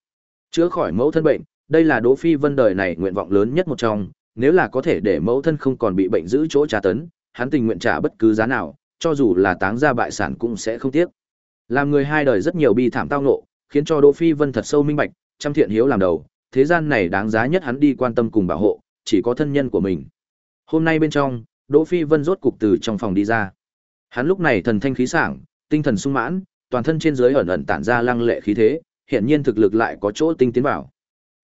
Chữa khỏi mẫu thân bệnh, đây là Đỗ Phi Vân đời này nguyện vọng lớn nhất một trong, nếu là có thể để mẫu thân không còn bị bệnh giữ chỗ tra tấn, hắn tình nguyện trả bất cứ giá nào, cho dù là táng ra bại sản cũng sẽ không tiếc. Làm người hai đời rất nhiều bi thảm tao ngộ, khiến cho Đỗ Phi Vân thật sâu minh bạch, trăm thiện hiếu làm đầu, thế gian này đáng giá nhất hắn đi quan tâm cùng bảo hộ, chỉ có thân nhân của mình. Hôm nay bên trong, Đỗ Phi Vân rốt cục từ trong phòng đi ra. Hắn lúc này thần thanh khí sảng, tinh thần sung mãn, toàn thân trên dưới ẩn ẩn tản ra lăng lệ khí thế, hiện nhiên thực lực lại có chỗ tinh tiến vào.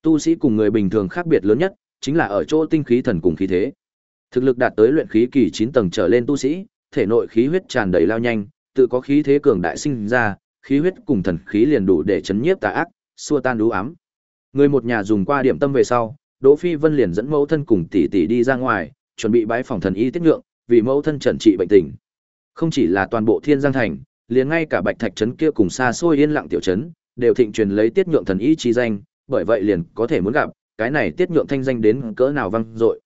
Tu sĩ cùng người bình thường khác biệt lớn nhất, chính là ở chỗ tinh khí thần cùng khí thế. Thực lực đạt tới luyện khí kỳ 9 tầng trở lên tu sĩ, thể nội khí huyết tràn đầy lao nhanh, tự có khí thế cường đại sinh ra, khí huyết cùng thần khí liền đủ để chấn nhiếp tà ác, xua tan đú ám. Người một nhà dùng qua điểm tâm về sau, Đỗ Phi Vân liền dẫn mẫu thân cùng tỷ tỷ đi ra ngoài, chuẩn bị bái phòng thần y tiết nhượng, vì mẫu thân trần trị bệnh tình. Không chỉ là toàn bộ Thiên Giang thành, liền ngay cả Bạch Thạch trấn kia cùng xa xôi yên lặng tiểu trấn, đều thịnh truyền lấy tiết nhượng thần y chi danh, bởi vậy liền có thể muốn gặp, cái này tiết nhượng thanh danh đến cỡ nào văng dội.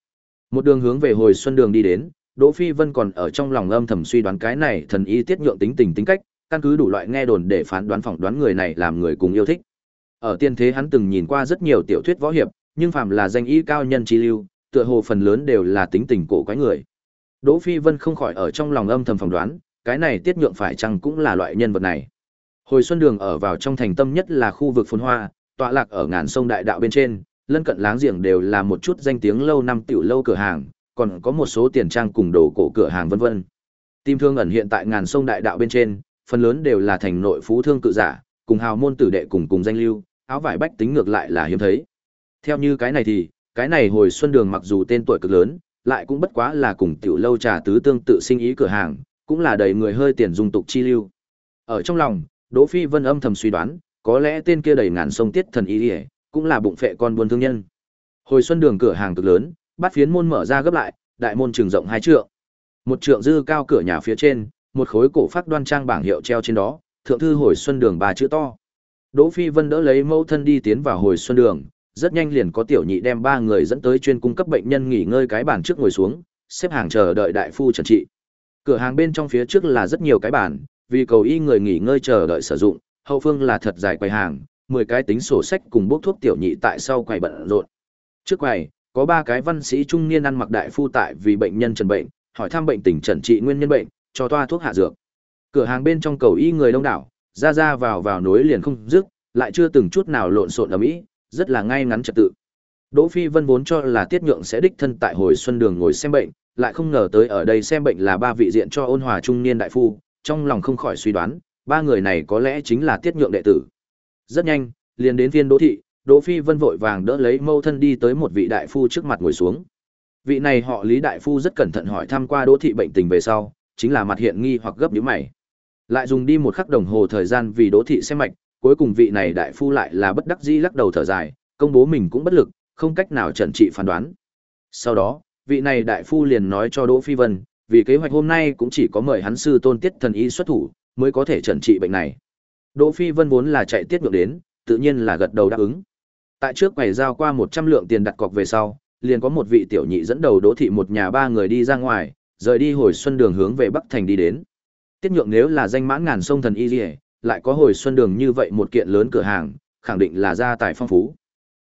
Một đường hướng về hồi xuân đường đi đến, Đỗ Phi Vân còn ở trong lòng âm thầm suy đoán cái này thần y tiết nhượng tính tình tính cách, căn cứ đủ loại nghe đồn để phán đoán phỏng đoán người này làm người cùng yêu thích. Ở tiên thế hắn từng nhìn qua rất nhiều tiểu thuyết võ hiệp, nhưng phàm là danh y cao nhân chi lưu, tựa hồ phần lớn đều là tính tình cổ quái người. Đỗ Phi Vân không khỏi ở trong lòng âm thầm phỏng đoán, cái này tiết nhượng phải chăng cũng là loại nhân vật này. Hồi xuân đường ở vào trong thành tâm nhất là khu vực phồn hoa, tọa lạc ở ngàn sông đại đạo bên trên, lân cận láng giềng đều là một chút danh tiếng lâu năm tiểu lâu cửa hàng, còn có một số tiền trang cùng đồ cổ cửa hàng vân vân. Tim thương ẩn hiện tại ngàn sông đại đạo bên trên, phần lớn đều là thành nội phú thương cự giả, cùng hào môn tử đệ cùng cùng danh lưu, áo vải bách tính ngược lại là hiếm thấy. Theo như cái này thì, cái này hồi xuân đường mặc dù tên tuổi cực lớn, lại cũng bất quá là cùng tiểu lâu trà tứ tương tự sinh ý cửa hàng, cũng là đầy người hơi tiền dung tục chi lưu. Ở trong lòng, Đỗ Phi Vân âm thầm suy đoán, có lẽ tên kia đầy ngàn sông tiết thần ý liễu, cũng là bụng phệ con buôn thương nhân. Hồi xuân đường cửa hàng cực lớn, bát phiến môn mở ra gấp lại, đại môn trường rộng hai trượng. Một trượng dư cao cửa nhà phía trên, một khối cổ phát đoan trang bảng hiệu treo trên đó, thượng thư hồi xuân đường ba chữ to. Đỗ Phi Vân đỡ lấy mẫu thân đi tiến vào hồi xuân đường, rất nhanh liền có tiểu nhị đem ba người dẫn tới chuyên cung cấp bệnh nhân nghỉ ngơi cái bàn trước ngồi xuống, xếp hàng chờ đợi đại phu trần trị. Cửa hàng bên trong phía trước là rất nhiều cái bàn, vì cầu y người nghỉ ngơi chờ đợi sử dụng, hậu phương là thật dài quầy hàng, 10 cái tính sổ sách cùng bốc thuốc tiểu nhị tại sau quầy bận rộn. Trước quầy, có ba cái văn sĩ trung niên ăn mặc đại phu tại vì bệnh nhân trần bệnh, hỏi thăm bệnh tình trần trị nguyên nhân bệnh, cho toa thuốc hạ dược. Cửa hàng bên trong cầu y người đông đảo, ra ra vào vào nối liền không dứt, lại chưa từng chút nào lộn xộn ầm ĩ, rất là ngay ngắn trật tự. Đỗ Phi Vân vốn cho là Tiết Nhượng sẽ đích thân tại hồi xuân đường ngồi xem bệnh, lại không ngờ tới ở đây xem bệnh là ba vị diện cho ôn hòa trung niên đại phu, trong lòng không khỏi suy đoán, ba người này có lẽ chính là Tiết Nhượng đệ tử. Rất nhanh, liền đến viên Đỗ thị, Đỗ Phi Vân vội vàng đỡ lấy mâu thân đi tới một vị đại phu trước mặt ngồi xuống. Vị này họ Lý đại phu rất cẩn thận hỏi thăm qua Đỗ thị bệnh tình về sau, chính là mặt hiện nghi hoặc gấp nhíu mày. Lại dùng đi một khắc đồng hồ thời gian vì Đỗ thị xem mạch, cuối cùng vị này đại phu lại là bất đắc dĩ lắc đầu thở dài, công bố mình cũng bất lực, không cách nào trần trị phán đoán. Sau đó, vị này đại phu liền nói cho Đỗ Phi Vân, vì kế hoạch hôm nay cũng chỉ có mời hắn sư tôn tiết thần y xuất thủ, mới có thể trần trị bệnh này. Đỗ Phi Vân vốn là chạy tiết ngược đến, tự nhiên là gật đầu đáp ứng. Tại trước quầy giao qua 100 lượng tiền đặt cọc về sau, liền có một vị tiểu nhị dẫn đầu Đỗ thị một nhà ba người đi ra ngoài, rời đi hồi xuân đường hướng về Bắc Thành đi đến. Tiết nhượng nếu là danh mãn ngàn sông thần y liễu, lại có hồi xuân đường như vậy một kiện lớn cửa hàng, khẳng định là gia tài phong phú.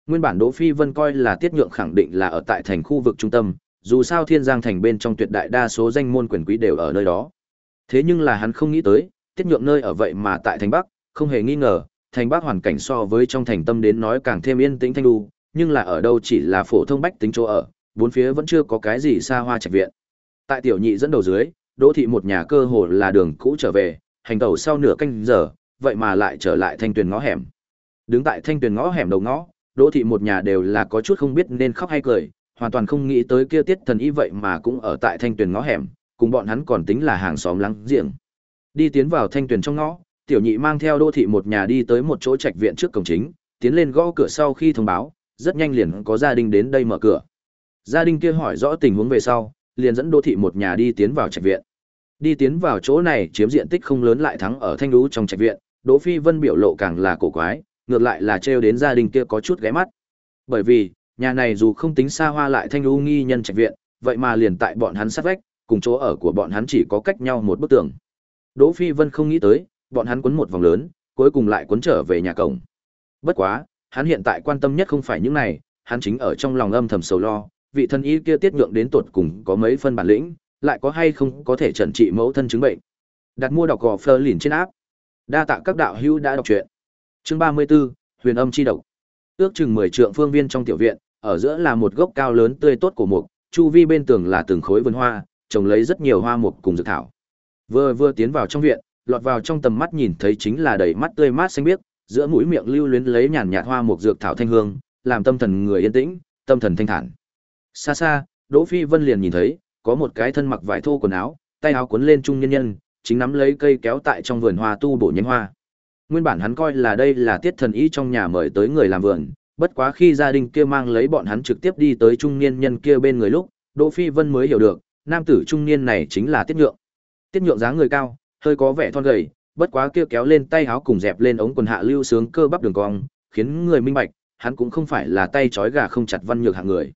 Nguyên bản Đỗ Phi Vân coi là Tiết Nhượng khẳng định là ở tại thành khu vực trung tâm, dù sao Thiên Giang thành bên trong tuyệt đại đa số danh môn quyền quý đều ở nơi đó. Thế nhưng là hắn không nghĩ tới, Tiết Nhượng nơi ở vậy mà tại thành Bắc, không hề nghi ngờ, thành Bắc hoàn cảnh so với trong thành tâm đến nói càng thêm yên tĩnh thanh lu nhưng là ở đâu chỉ là phổ thông bách tính chỗ ở, bốn phía vẫn chưa có cái gì xa hoa trạch viện. Tại tiểu nhị dẫn đầu dưới, Đỗ thị một nhà cơ hồ là đường cũ trở về, hành tẩu sau nửa canh giờ, vậy mà lại trở lại thanh tuyền ngõ hẻm. Đứng tại thanh tuyền ngõ hẻm đầu ngõ, Đỗ thị một nhà đều là có chút không biết nên khóc hay cười, hoàn toàn không nghĩ tới kia tiết thần y vậy mà cũng ở tại thanh tuyền ngõ hẻm, cùng bọn hắn còn tính là hàng xóm láng giềng. Đi tiến vào thanh tuyền trong ngõ, tiểu nhị mang theo Đỗ thị một nhà đi tới một chỗ trạch viện trước cổng chính, tiến lên gõ cửa sau khi thông báo, rất nhanh liền có gia đình đến đây mở cửa. Gia đình kia hỏi rõ tình huống về sau, liền dẫn Đỗ thị một nhà đi tiến vào trạch viện. Đi tiến vào chỗ này chiếm diện tích không lớn lại thắng ở thanh lũ trong trạch viện, Đỗ Phi Vân biểu lộ càng là cổ quái, ngược lại là trêu đến gia đình kia có chút ghé mắt. Bởi vì, nhà này dù không tính xa hoa lại thanh u nghi nhân trạch viện, vậy mà liền tại bọn hắn sát vách, cùng chỗ ở của bọn hắn chỉ có cách nhau một bức tường. Đỗ Phi Vân không nghĩ tới, bọn hắn quấn một vòng lớn, cuối cùng lại quấn trở về nhà cổng. Bất quá, hắn hiện tại quan tâm nhất không phải những này, hắn chính ở trong lòng âm thầm sầu lo, vị thân y kia tiết nhượng đến tột cùng có mấy phân bản lĩnh, lại có hay không có thể trần trị mẫu thân chứng bệnh. Đặt mua đọc gò phơ liền trên áp. Đa tạ các đạo hữu đã đọc truyện. Chương 34, Huyền âm chi độc. Ước chừng 10 trượng phương viên trong tiểu viện, ở giữa là một gốc cao lớn tươi tốt của mục, chu vi bên tường là từng khối vườn hoa, trồng lấy rất nhiều hoa mục cùng dược thảo. Vừa vừa tiến vào trong viện, lọt vào trong tầm mắt nhìn thấy chính là đầy mắt tươi mát xanh biếc, giữa mũi miệng lưu luyến lấy nhàn nhạt hoa mục dược thảo thanh hương, làm tâm thần người yên tĩnh, tâm thần thanh thản. Xa xa, Đỗ Phi Vân liền nhìn thấy, có một cái thân mặc vải thô quần áo, tay áo cuốn lên trung nhân nhân, chính nắm lấy cây kéo tại trong vườn hoa tu bổ nhánh hoa. Nguyên bản hắn coi là đây là tiết thần ý trong nhà mời tới người làm vườn, bất quá khi gia đình kia mang lấy bọn hắn trực tiếp đi tới trung niên nhân kia bên người lúc, Đỗ Phi Vân mới hiểu được, nam tử trung niên này chính là Tiết Nhượng. Tiết Nhượng dáng người cao, hơi có vẻ thon gầy, bất quá kia kéo lên tay áo cùng dẹp lên ống quần hạ lưu sướng cơ bắp đường cong, khiến người minh bạch, hắn cũng không phải là tay trói gà không chặt văn nhược hạng người.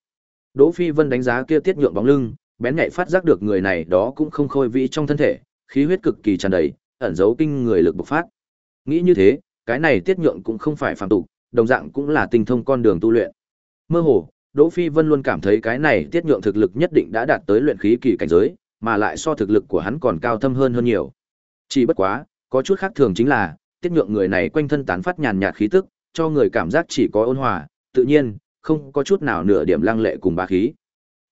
Đỗ Phi Vân đánh giá kia Tiết Nhượng bóng lưng, bén nhạy phát giác được người này đó cũng không khôi vĩ trong thân thể, khí huyết cực kỳ tràn đầy, ẩn giấu kinh người lực bộc phát. Nghĩ như thế, cái này Tiết Nhượng cũng không phải phàm tục, đồng dạng cũng là tinh thông con đường tu luyện. Mơ hồ, Đỗ Phi Vân luôn cảm thấy cái này Tiết Nhượng thực lực nhất định đã đạt tới luyện khí kỳ cảnh giới, mà lại so thực lực của hắn còn cao thâm hơn hơn nhiều. Chỉ bất quá, có chút khác thường chính là, Tiết Nhượng người này quanh thân tán phát nhàn nhạt khí tức, cho người cảm giác chỉ có ôn hòa, tự nhiên, không có chút nào nửa điểm lăng lệ cùng bá khí.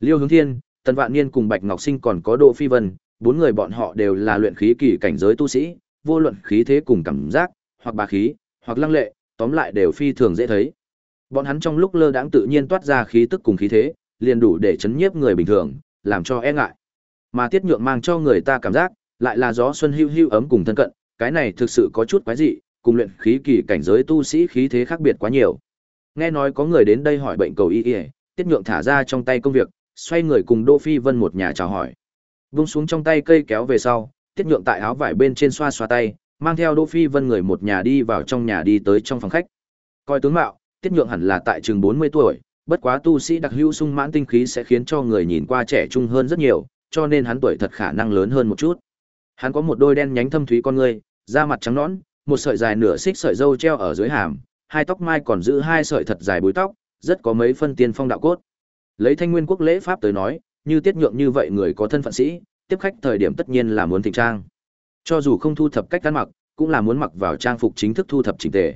Liêu Hướng Thiên, Tần Vạn Niên cùng Bạch Ngọc Sinh còn có Đỗ Phi Vân, bốn người bọn họ đều là luyện khí kỳ cảnh giới tu sĩ, vô luận khí thế cùng cảm giác, hoặc bá khí, hoặc lăng lệ, tóm lại đều phi thường dễ thấy. Bọn hắn trong lúc lơ đãng tự nhiên toát ra khí tức cùng khí thế, liền đủ để chấn nhiếp người bình thường, làm cho e ngại. Mà Tiết Nhượng mang cho người ta cảm giác, lại là gió xuân hưu hưu ấm cùng thân cận, cái này thực sự có chút quái dị, cùng luyện khí kỳ cảnh giới tu sĩ khí thế khác biệt quá nhiều. Nghe nói có người đến đây hỏi bệnh cầu y y, Tiết Nhượng thả ra trong tay công việc, xoay người cùng Đỗ Phi Vân một nhà chào hỏi. Vung xuống trong tay cây kéo về sau, Tiết Nhượng tại áo vải bên trên xoa xoa tay, mang theo Đỗ Phi Vân người một nhà đi vào trong nhà đi tới trong phòng khách. Coi tướng mạo, Tiết Nhượng hẳn là tại chừng 40 tuổi, bất quá tu sĩ đặc hữu sung mãn tinh khí sẽ khiến cho người nhìn qua trẻ trung hơn rất nhiều, cho nên hắn tuổi thật khả năng lớn hơn một chút. Hắn có một đôi đen nhánh thâm thúy con ngươi, da mặt trắng nõn, một sợi dài nửa xích sợi râu treo ở dưới hàm, hai tóc mai còn giữ hai sợi thật dài búi tóc, rất có mấy phân tiên phong đạo cốt. Lấy Thanh Nguyên quốc lễ pháp tới nói, như tiết nhượng như vậy người có thân phận sĩ, tiếp khách thời điểm tất nhiên là muốn thịnh trang. Cho dù không thu thập cách ăn mặc, cũng là muốn mặc vào trang phục chính thức thu thập chỉnh tề.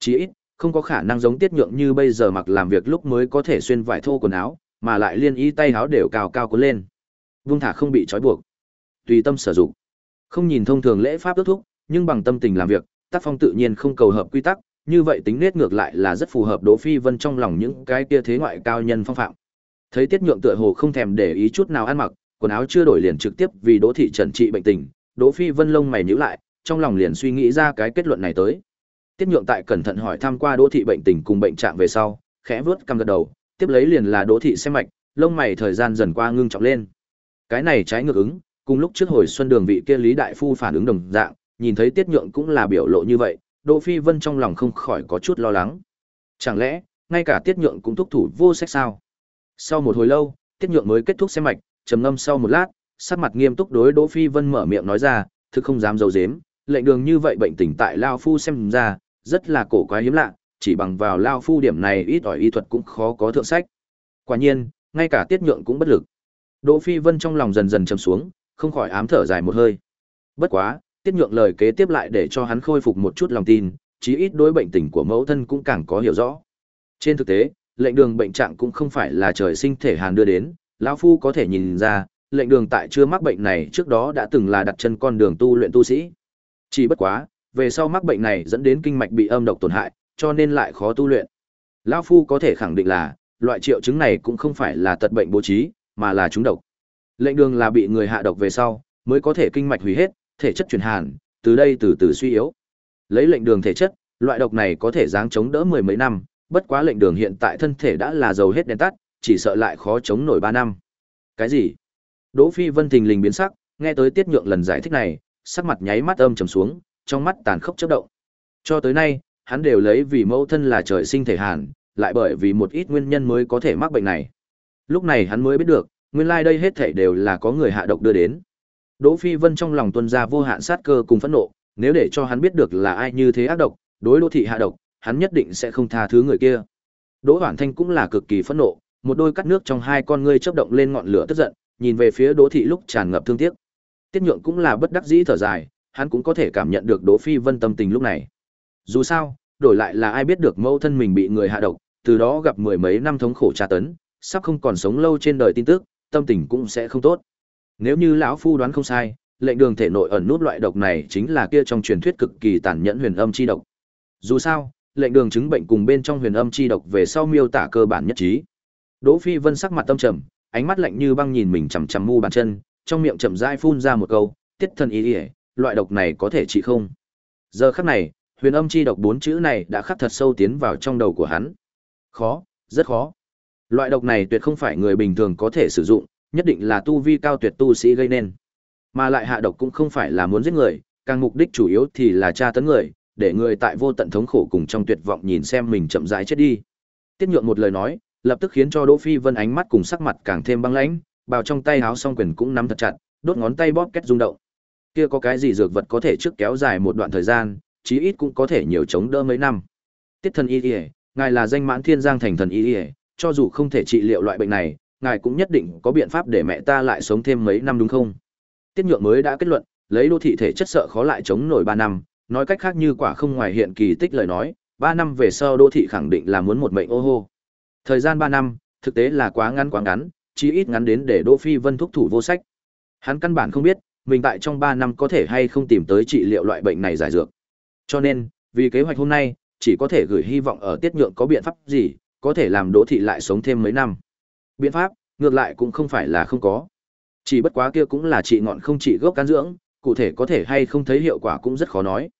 Chỉ ít, không có khả năng giống tiết nhượng như bây giờ mặc làm việc lúc mới có thể xuyên vải thô quần áo, mà lại liên ý tay áo đều cao cao cuốn lên. Vung thả không bị trói buộc. Tùy tâm sử dụng. Không nhìn thông thường lễ pháp ước thúc, nhưng bằng tâm tình làm việc, tác phong tự nhiên không cầu hợp quy tắc, như vậy tính nết ngược lại là rất phù hợp Đỗ Phi Vân trong lòng những cái kia thế ngoại cao nhân phong phạm. Thấy Tiết Nhượng tựa hồ không thèm để ý chút nào ăn mặc, quần áo chưa đổi liền trực tiếp vì Đỗ thị trần trị bệnh tình, Đỗ Phi Vân lông mày nhíu lại, trong lòng liền suy nghĩ ra cái kết luận này tới. Tiết Nhượng tại cẩn thận hỏi thăm qua Đỗ thị bệnh tình cùng bệnh trạng về sau, khẽ vướt cằm gật đầu, tiếp lấy liền là Đỗ thị xem mạch, lông mày thời gian dần qua ngưng trọng lên. Cái này trái ngược ứng, cùng lúc trước hồi xuân đường vị kia Lý đại phu phản ứng đồng dạng, nhìn thấy Tiết Nhượng cũng là biểu lộ như vậy, Đỗ Phi Vân trong lòng không khỏi có chút lo lắng. Chẳng lẽ, ngay cả Tiết Nhượng cũng thúc thủ vô sách sao? Sau một hồi lâu, Tiết Nhượng mới kết thúc xem mạch, trầm ngâm sau một lát, sắc mặt nghiêm túc đối Đỗ Phi Vân mở miệng nói ra, thực không dám giấu giếm, lệnh đường như vậy bệnh tình tại lao phu xem ra, rất là cổ quái hiếm lạ, chỉ bằng vào lao phu điểm này ít ỏi y thuật cũng khó có thượng sách. Quả nhiên, ngay cả Tiết Nhượng cũng bất lực. Đỗ Phi Vân trong lòng dần dần trầm xuống, không khỏi ám thở dài một hơi. Bất quá, Tiết Nhượng lời kế tiếp lại để cho hắn khôi phục một chút lòng tin, chí ít đối bệnh tình của mẫu thân cũng càng có hiểu rõ. Trên thực tế, lệnh đường bệnh trạng cũng không phải là trời sinh thể hàn đưa đến, lão phu có thể nhìn ra, lệnh đường tại chưa mắc bệnh này trước đó đã từng là đặt chân con đường tu luyện tu sĩ. Chỉ bất quá, về sau mắc bệnh này dẫn đến kinh mạch bị âm độc tổn hại, cho nên lại khó tu luyện. Lão phu có thể khẳng định là, loại triệu chứng này cũng không phải là tật bệnh bố trí, mà là trúng độc. Lệnh đường là bị người hạ độc về sau, mới có thể kinh mạch hủy hết, thể chất chuyển hàn, từ đây từ từ suy yếu. Lấy lệnh đường thể chất, loại độc này có thể giáng chống đỡ mười mấy năm, bất quá lệnh đường hiện tại thân thể đã là dầu hết đèn tắt, chỉ sợ lại khó chống nổi ba năm. Cái gì? Đỗ Phi Vân thình lình biến sắc, nghe tới Tiết Nhượng lần giải thích này, sắc mặt nháy mắt âm trầm xuống, trong mắt tàn khốc chớp động. Cho tới nay, hắn đều lấy vì mẫu thân là trời sinh thể hàn, lại bởi vì một ít nguyên nhân mới có thể mắc bệnh này. Lúc này hắn mới biết được, nguyên lai like đây hết thảy đều là có người hạ độc đưa đến. Đỗ Phi Vân trong lòng tuôn ra vô hạn sát cơ cùng phẫn nộ, nếu để cho hắn biết được là ai như thế ác độc, đối Đỗ thị hạ độc, hắn nhất định sẽ không tha thứ người kia. Đỗ Hoản Thanh cũng là cực kỳ phẫn nộ, một đôi cắt nước trong hai con ngươi chớp động lên ngọn lửa tức giận, nhìn về phía Đỗ thị lúc tràn ngập thương tiếc. Tiết Nhượng cũng là bất đắc dĩ thở dài, hắn cũng có thể cảm nhận được Đỗ Phi Vân tâm tình lúc này. Dù sao, đổi lại là ai biết được mẫu thân mình bị người hạ độc, từ đó gặp mười mấy năm thống khổ tra tấn, sắp không còn sống lâu trên đời tin tức, tâm tình cũng sẽ không tốt. Nếu như lão phu đoán không sai, lệnh đường thể nội ẩn nút loại độc này chính là kia trong truyền thuyết cực kỳ tàn nhẫn huyền âm chi độc. Dù sao, lệnh đường chứng bệnh cùng bên trong huyền âm chi độc về sau miêu tả cơ bản nhất trí. Đỗ Phi Vân sắc mặt tâm trầm, ánh mắt lạnh như băng nhìn mình chằm chằm mu bàn chân, trong miệng chậm rãi phun ra một câu, "Tiết thần ý, ý loại độc này có thể trị không?" Giờ khắc này, huyền âm chi độc bốn chữ này đã khắc thật sâu tiến vào trong đầu của hắn. Khó, rất khó. Loại độc này tuyệt không phải người bình thường có thể sử dụng, nhất định là tu vi cao tuyệt tu sĩ gây nên. Mà lại hạ độc cũng không phải là muốn giết người, càng mục đích chủ yếu thì là tra tấn người, để người tại vô tận thống khổ cùng trong tuyệt vọng nhìn xem mình chậm rãi chết đi. Tiết nhượng một lời nói, lập tức khiến cho Đỗ Phi Vân ánh mắt cùng sắc mặt càng thêm băng lãnh, bào trong tay háo song quyền cũng nắm thật chặt, đốt ngón tay bóp kết rung động. Kia có cái gì dược vật có thể trước kéo dài một đoạn thời gian, chí ít cũng có thể nhiều chống đỡ mấy năm. Tiết thần y y, ngài là danh mãn thiên giang thành thần y y, cho dù không thể trị liệu loại bệnh này, ngài cũng nhất định có biện pháp để mẹ ta lại sống thêm mấy năm đúng không? Tiết nhượng mới đã kết luận, lấy đô thị thể chất sợ khó lại chống nổi 3 năm, nói cách khác như quả không ngoài hiện kỳ tích lời nói, 3 năm về sau đô thị khẳng định là muốn một mệnh ô hô. Thời gian 3 năm, thực tế là quá ngắn quá ngắn, chí ít ngắn đến để Đỗ Phi Vân thúc thủ vô sách. Hắn căn bản không biết, mình tại trong 3 năm có thể hay không tìm tới trị liệu loại bệnh này giải dược. Cho nên, vì kế hoạch hôm nay, chỉ có thể gửi hy vọng ở tiết nhượng có biện pháp gì, có thể làm Đỗ thị lại sống thêm mấy năm. Biện pháp, ngược lại cũng không phải là không có. Chỉ bất quá kia cũng là trị ngọn không trị gốc can dưỡng, cụ thể có thể hay không thấy hiệu quả cũng rất khó nói.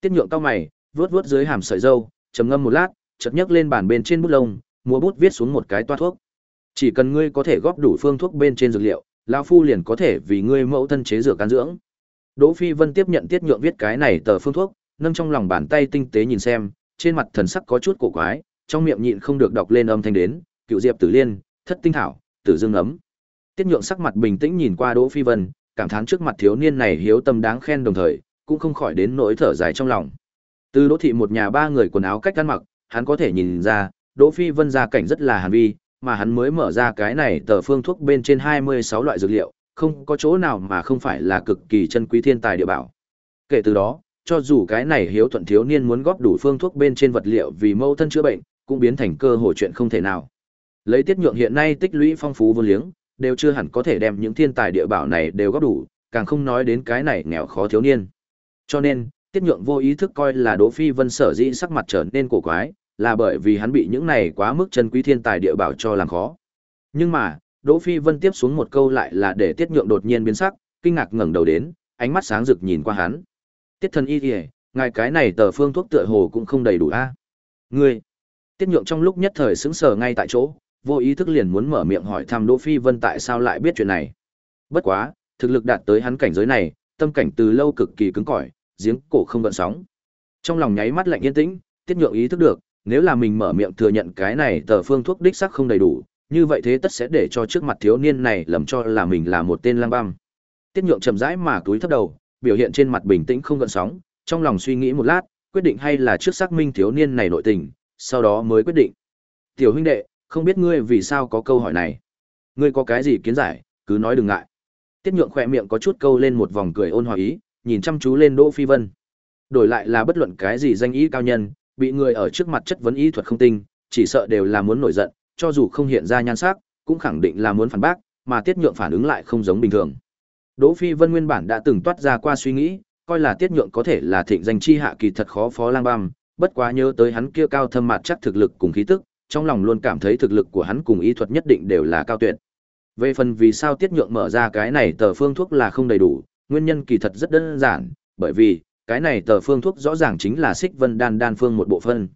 Tiết nhượng cao mày, vuốt vuốt dưới hàm sợi râu, trầm ngâm một lát, chợt nhấc lên bàn bên trên bút lông, múa bút viết xuống một cái toa thuốc. Chỉ cần ngươi có thể góp đủ phương thuốc bên trên dược liệu, lão phu liền có thể vì ngươi mẫu thân chế rửa can dưỡng. Đỗ Phi Vân tiếp nhận tiết nhượng viết cái này tờ phương thuốc, nâng trong lòng bàn tay tinh tế nhìn xem, trên mặt thần sắc có chút cổ quái, trong miệng nhịn không được đọc lên âm thanh đến, cựu diệp tử liên, thất tinh thảo, tử dương ấm. Tiết nhượng sắc mặt bình tĩnh nhìn qua Đỗ Phi Vân, cảm thán trước mặt thiếu niên này hiếu tâm đáng khen đồng thời, cũng không khỏi đến nỗi thở dài trong lòng. Từ Đỗ thị một nhà ba người quần áo cách ăn mặc, hắn có thể nhìn ra, Đỗ Phi Vân gia cảnh rất là hàn vi, mà hắn mới mở ra cái này tờ phương thuốc bên trên 26 loại dược liệu, không có chỗ nào mà không phải là cực kỳ chân quý thiên tài địa bảo. Kể từ đó, cho dù cái này hiếu thuận thiếu niên muốn góp đủ phương thuốc bên trên vật liệu vì mâu thân chữa bệnh, cũng biến thành cơ hội chuyện không thể nào. Lấy tiết nhượng hiện nay tích lũy phong phú vô liếng, đều chưa hẳn có thể đem những thiên tài địa bảo này đều góp đủ, càng không nói đến cái này nghèo khó thiếu niên. Cho nên, tiết nhượng vô ý thức coi là Đỗ Phi Vân sở dĩ sắc mặt trở nên cổ quái, là bởi vì hắn bị những này quá mức chân quý thiên tài địa bảo cho làm khó. Nhưng mà, Đỗ Phi Vân tiếp xuống một câu lại là để tiết nhượng đột nhiên biến sắc, kinh ngạc ngẩng đầu đến, ánh mắt sáng rực nhìn qua hắn. Tiết thần y kìa, ngài cái này tờ phương thuốc tựa hồ cũng không đầy đủ a. Ngươi, tiết nhượng trong lúc nhất thời sững sờ ngay tại chỗ, vô ý thức liền muốn mở miệng hỏi thăm Đỗ Phi Vân tại sao lại biết chuyện này. Bất quá, thực lực đạt tới hắn cảnh giới này, tâm cảnh từ lâu cực kỳ cứng cỏi, giếng cổ không gợn sóng. Trong lòng nháy mắt lạnh yên tĩnh, tiết nhượng ý thức được, nếu là mình mở miệng thừa nhận cái này tờ phương thuốc đích xác không đầy đủ, như vậy thế tất sẽ để cho trước mặt thiếu niên này lầm cho là mình là một tên lang băm. Tiết nhượng chậm rãi mà túi thấp đầu, biểu hiện trên mặt bình tĩnh không gợn sóng, trong lòng suy nghĩ một lát, quyết định hay là trước xác minh thiếu niên này nội tình, sau đó mới quyết định. Tiểu huynh đệ, không biết ngươi vì sao có câu hỏi này. Ngươi có cái gì kiến giải, cứ nói đừng ngại. Tiết nhượng khỏe miệng có chút câu lên một vòng cười ôn hòa ý, nhìn chăm chú lên Đỗ Phi Vân. Đổi lại là bất luận cái gì danh ý cao nhân, bị người ở trước mặt chất vấn y thuật không tinh, chỉ sợ đều là muốn nổi giận, cho dù không hiện ra nhan sắc, cũng khẳng định là muốn phản bác, mà Tiết Nhượng phản ứng lại không giống bình thường. Đỗ Phi Vân nguyên bản đã từng toát ra qua suy nghĩ, coi là Tiết Nhượng có thể là thịnh danh chi hạ kỳ thật khó phó lang băm, bất quá nhớ tới hắn kia cao thâm mặt chắc thực lực cùng khí tức, trong lòng luôn cảm thấy thực lực của hắn cùng y thuật nhất định đều là cao tuyệt. Về phần vì sao Tiết Nhượng mở ra cái này tờ phương thuốc là không đầy đủ, nguyên nhân kỳ thật rất đơn giản, bởi vì cái này tờ phương thuốc rõ ràng chính là Xích Vân Đan đan phương một bộ phân.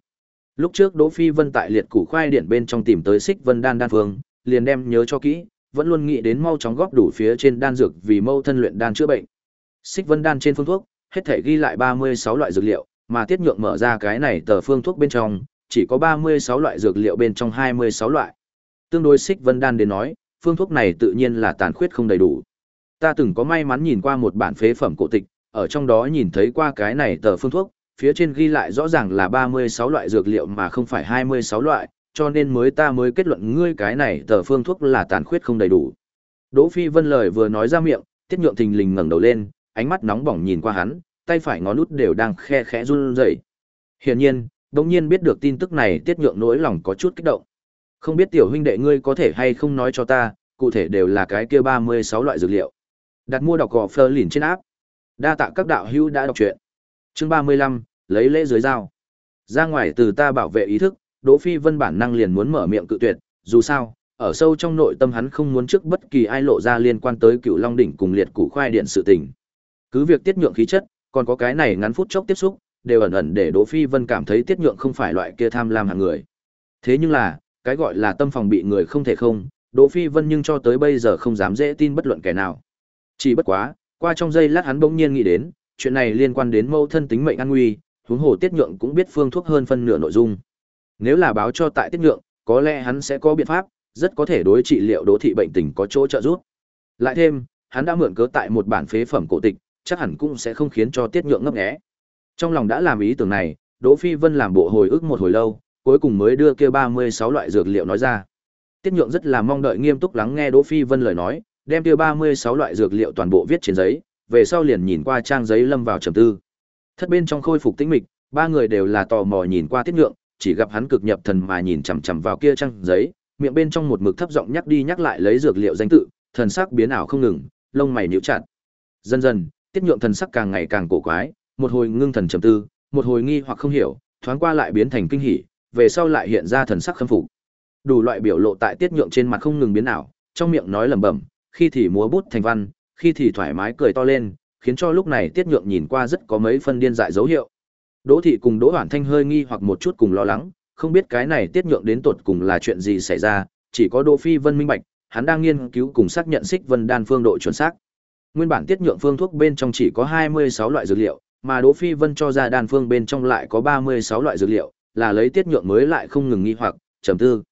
Lúc trước Đỗ Phi Vân tại liệt củ khoai điện bên trong tìm tới Xích Vân Đan đan phương, liền đem nhớ cho kỹ, vẫn luôn nghĩ đến mau chóng góp đủ phía trên đan dược vì mâu thân luyện đan chữa bệnh. Xích Vân Đan trên phương thuốc, hết thể ghi lại 36 loại dược liệu, mà tiết nhượng mở ra cái này tờ phương thuốc bên trong, chỉ có 36 loại dược liệu bên trong 26 loại. Tương đối Xích Vân Đan đến nói, phương thuốc này tự nhiên là tàn khuyết không đầy đủ. Ta từng có may mắn nhìn qua một bản phế phẩm cổ tịch, ở trong đó nhìn thấy qua cái này tờ phương thuốc, phía trên ghi lại rõ ràng là 36 loại dược liệu mà không phải 26 loại, cho nên mới ta mới kết luận ngươi cái này tờ phương thuốc là tàn khuyết không đầy đủ. Đỗ Phi Vân lời vừa nói ra miệng, Tiết Nhượng Thình lình ngẩng đầu lên, ánh mắt nóng bỏng nhìn qua hắn, tay phải ngón út đều đang khe khẽ run rẩy. Hiển nhiên, bỗng nhiên biết được tin tức này tiết nhượng nỗi lòng có chút kích động. Không biết tiểu huynh đệ ngươi có thể hay không nói cho ta, cụ thể đều là cái kia 36 loại dược liệu. Đặt mua đọc gò phơ lìn trên áp. Đa tạ các đạo hữu đã đọc truyện. Chương 35, lấy lễ dưới dao. Ra ngoài từ ta bảo vệ ý thức, Đỗ Phi Vân bản năng liền muốn mở miệng cự tuyệt, dù sao, ở sâu trong nội tâm hắn không muốn trước bất kỳ ai lộ ra liên quan tới Cựu Long đỉnh cùng liệt củ khoai điện sự tình. Cứ việc tiết nhượng khí chất, còn có cái này ngắn phút chốc tiếp xúc, đều ẩn ẩn để Đỗ Phi Vân cảm thấy tiết nhượng không phải loại kia tham lam hạng người. Thế nhưng là, cái gọi là tâm phòng bị người không thể không, Đỗ Phi Vân nhưng cho tới bây giờ không dám dễ tin bất luận kẻ nào. Chỉ bất quá, qua trong giây lát hắn bỗng nhiên nghĩ đến, chuyện này liên quan đến mâu thân tính mệnh an nguy, huống hồ tiết nhượng cũng biết phương thuốc hơn phân nửa nội dung. Nếu là báo cho tại tiết nhượng, có lẽ hắn sẽ có biện pháp, rất có thể đối trị liệu đỗ thị bệnh tình có chỗ trợ giúp. Lại thêm, hắn đã mượn cớ tại một bản phế phẩm cổ tịch, chắc hẳn cũng sẽ không khiến cho tiết nhượng ngấp nghé. Trong lòng đã làm ý tưởng này, Đỗ Phi Vân làm bộ hồi ức một hồi lâu, cuối cùng mới đưa kia 36 loại dược liệu nói ra. Tiết Nhượng rất là mong đợi nghiêm túc lắng nghe Đỗ Phi Vân lời nói, đem kia 36 loại dược liệu toàn bộ viết trên giấy, về sau liền nhìn qua trang giấy lâm vào trầm tư. Thất bên trong khôi phục tĩnh mịch, ba người đều là tò mò nhìn qua Tiết Nhượng, chỉ gặp hắn cực nhập thần mà nhìn chằm chằm vào kia trang giấy, miệng bên trong một mực thấp giọng nhắc đi nhắc lại lấy dược liệu danh tự, thần sắc biến ảo không ngừng, lông mày nhíu chặt. Dần dần, Tiết Nhượng thần sắc càng ngày càng cổ quái, một hồi ngưng thần trầm tư, một hồi nghi hoặc không hiểu, thoáng qua lại biến thành kinh hỉ, về sau lại hiện ra thần sắc khâm phục. Đủ loại biểu lộ tại Tiết Nhượng trên mặt không ngừng biến ảo, trong miệng nói lẩm bẩm, khi thì múa bút thành văn, khi thì thoải mái cười to lên, khiến cho lúc này Tiết Nhượng nhìn qua rất có mấy phân điên dại dấu hiệu. Đỗ thị cùng Đỗ Hoản Thanh hơi nghi hoặc một chút cùng lo lắng, không biết cái này Tiết Nhượng đến tột cùng là chuyện gì xảy ra, chỉ có Đỗ Phi Vân minh bạch, hắn đang nghiên cứu cùng xác nhận Xích Vân đan phương độ chuẩn xác. Nguyên bản Tiết Nhượng phương thuốc bên trong chỉ có 26 loại dược liệu, mà Đỗ Phi Vân cho ra đan phương bên trong lại có 36 loại dược liệu, là lấy Tiết Nhượng mới lại không ngừng nghi hoặc, trầm tư.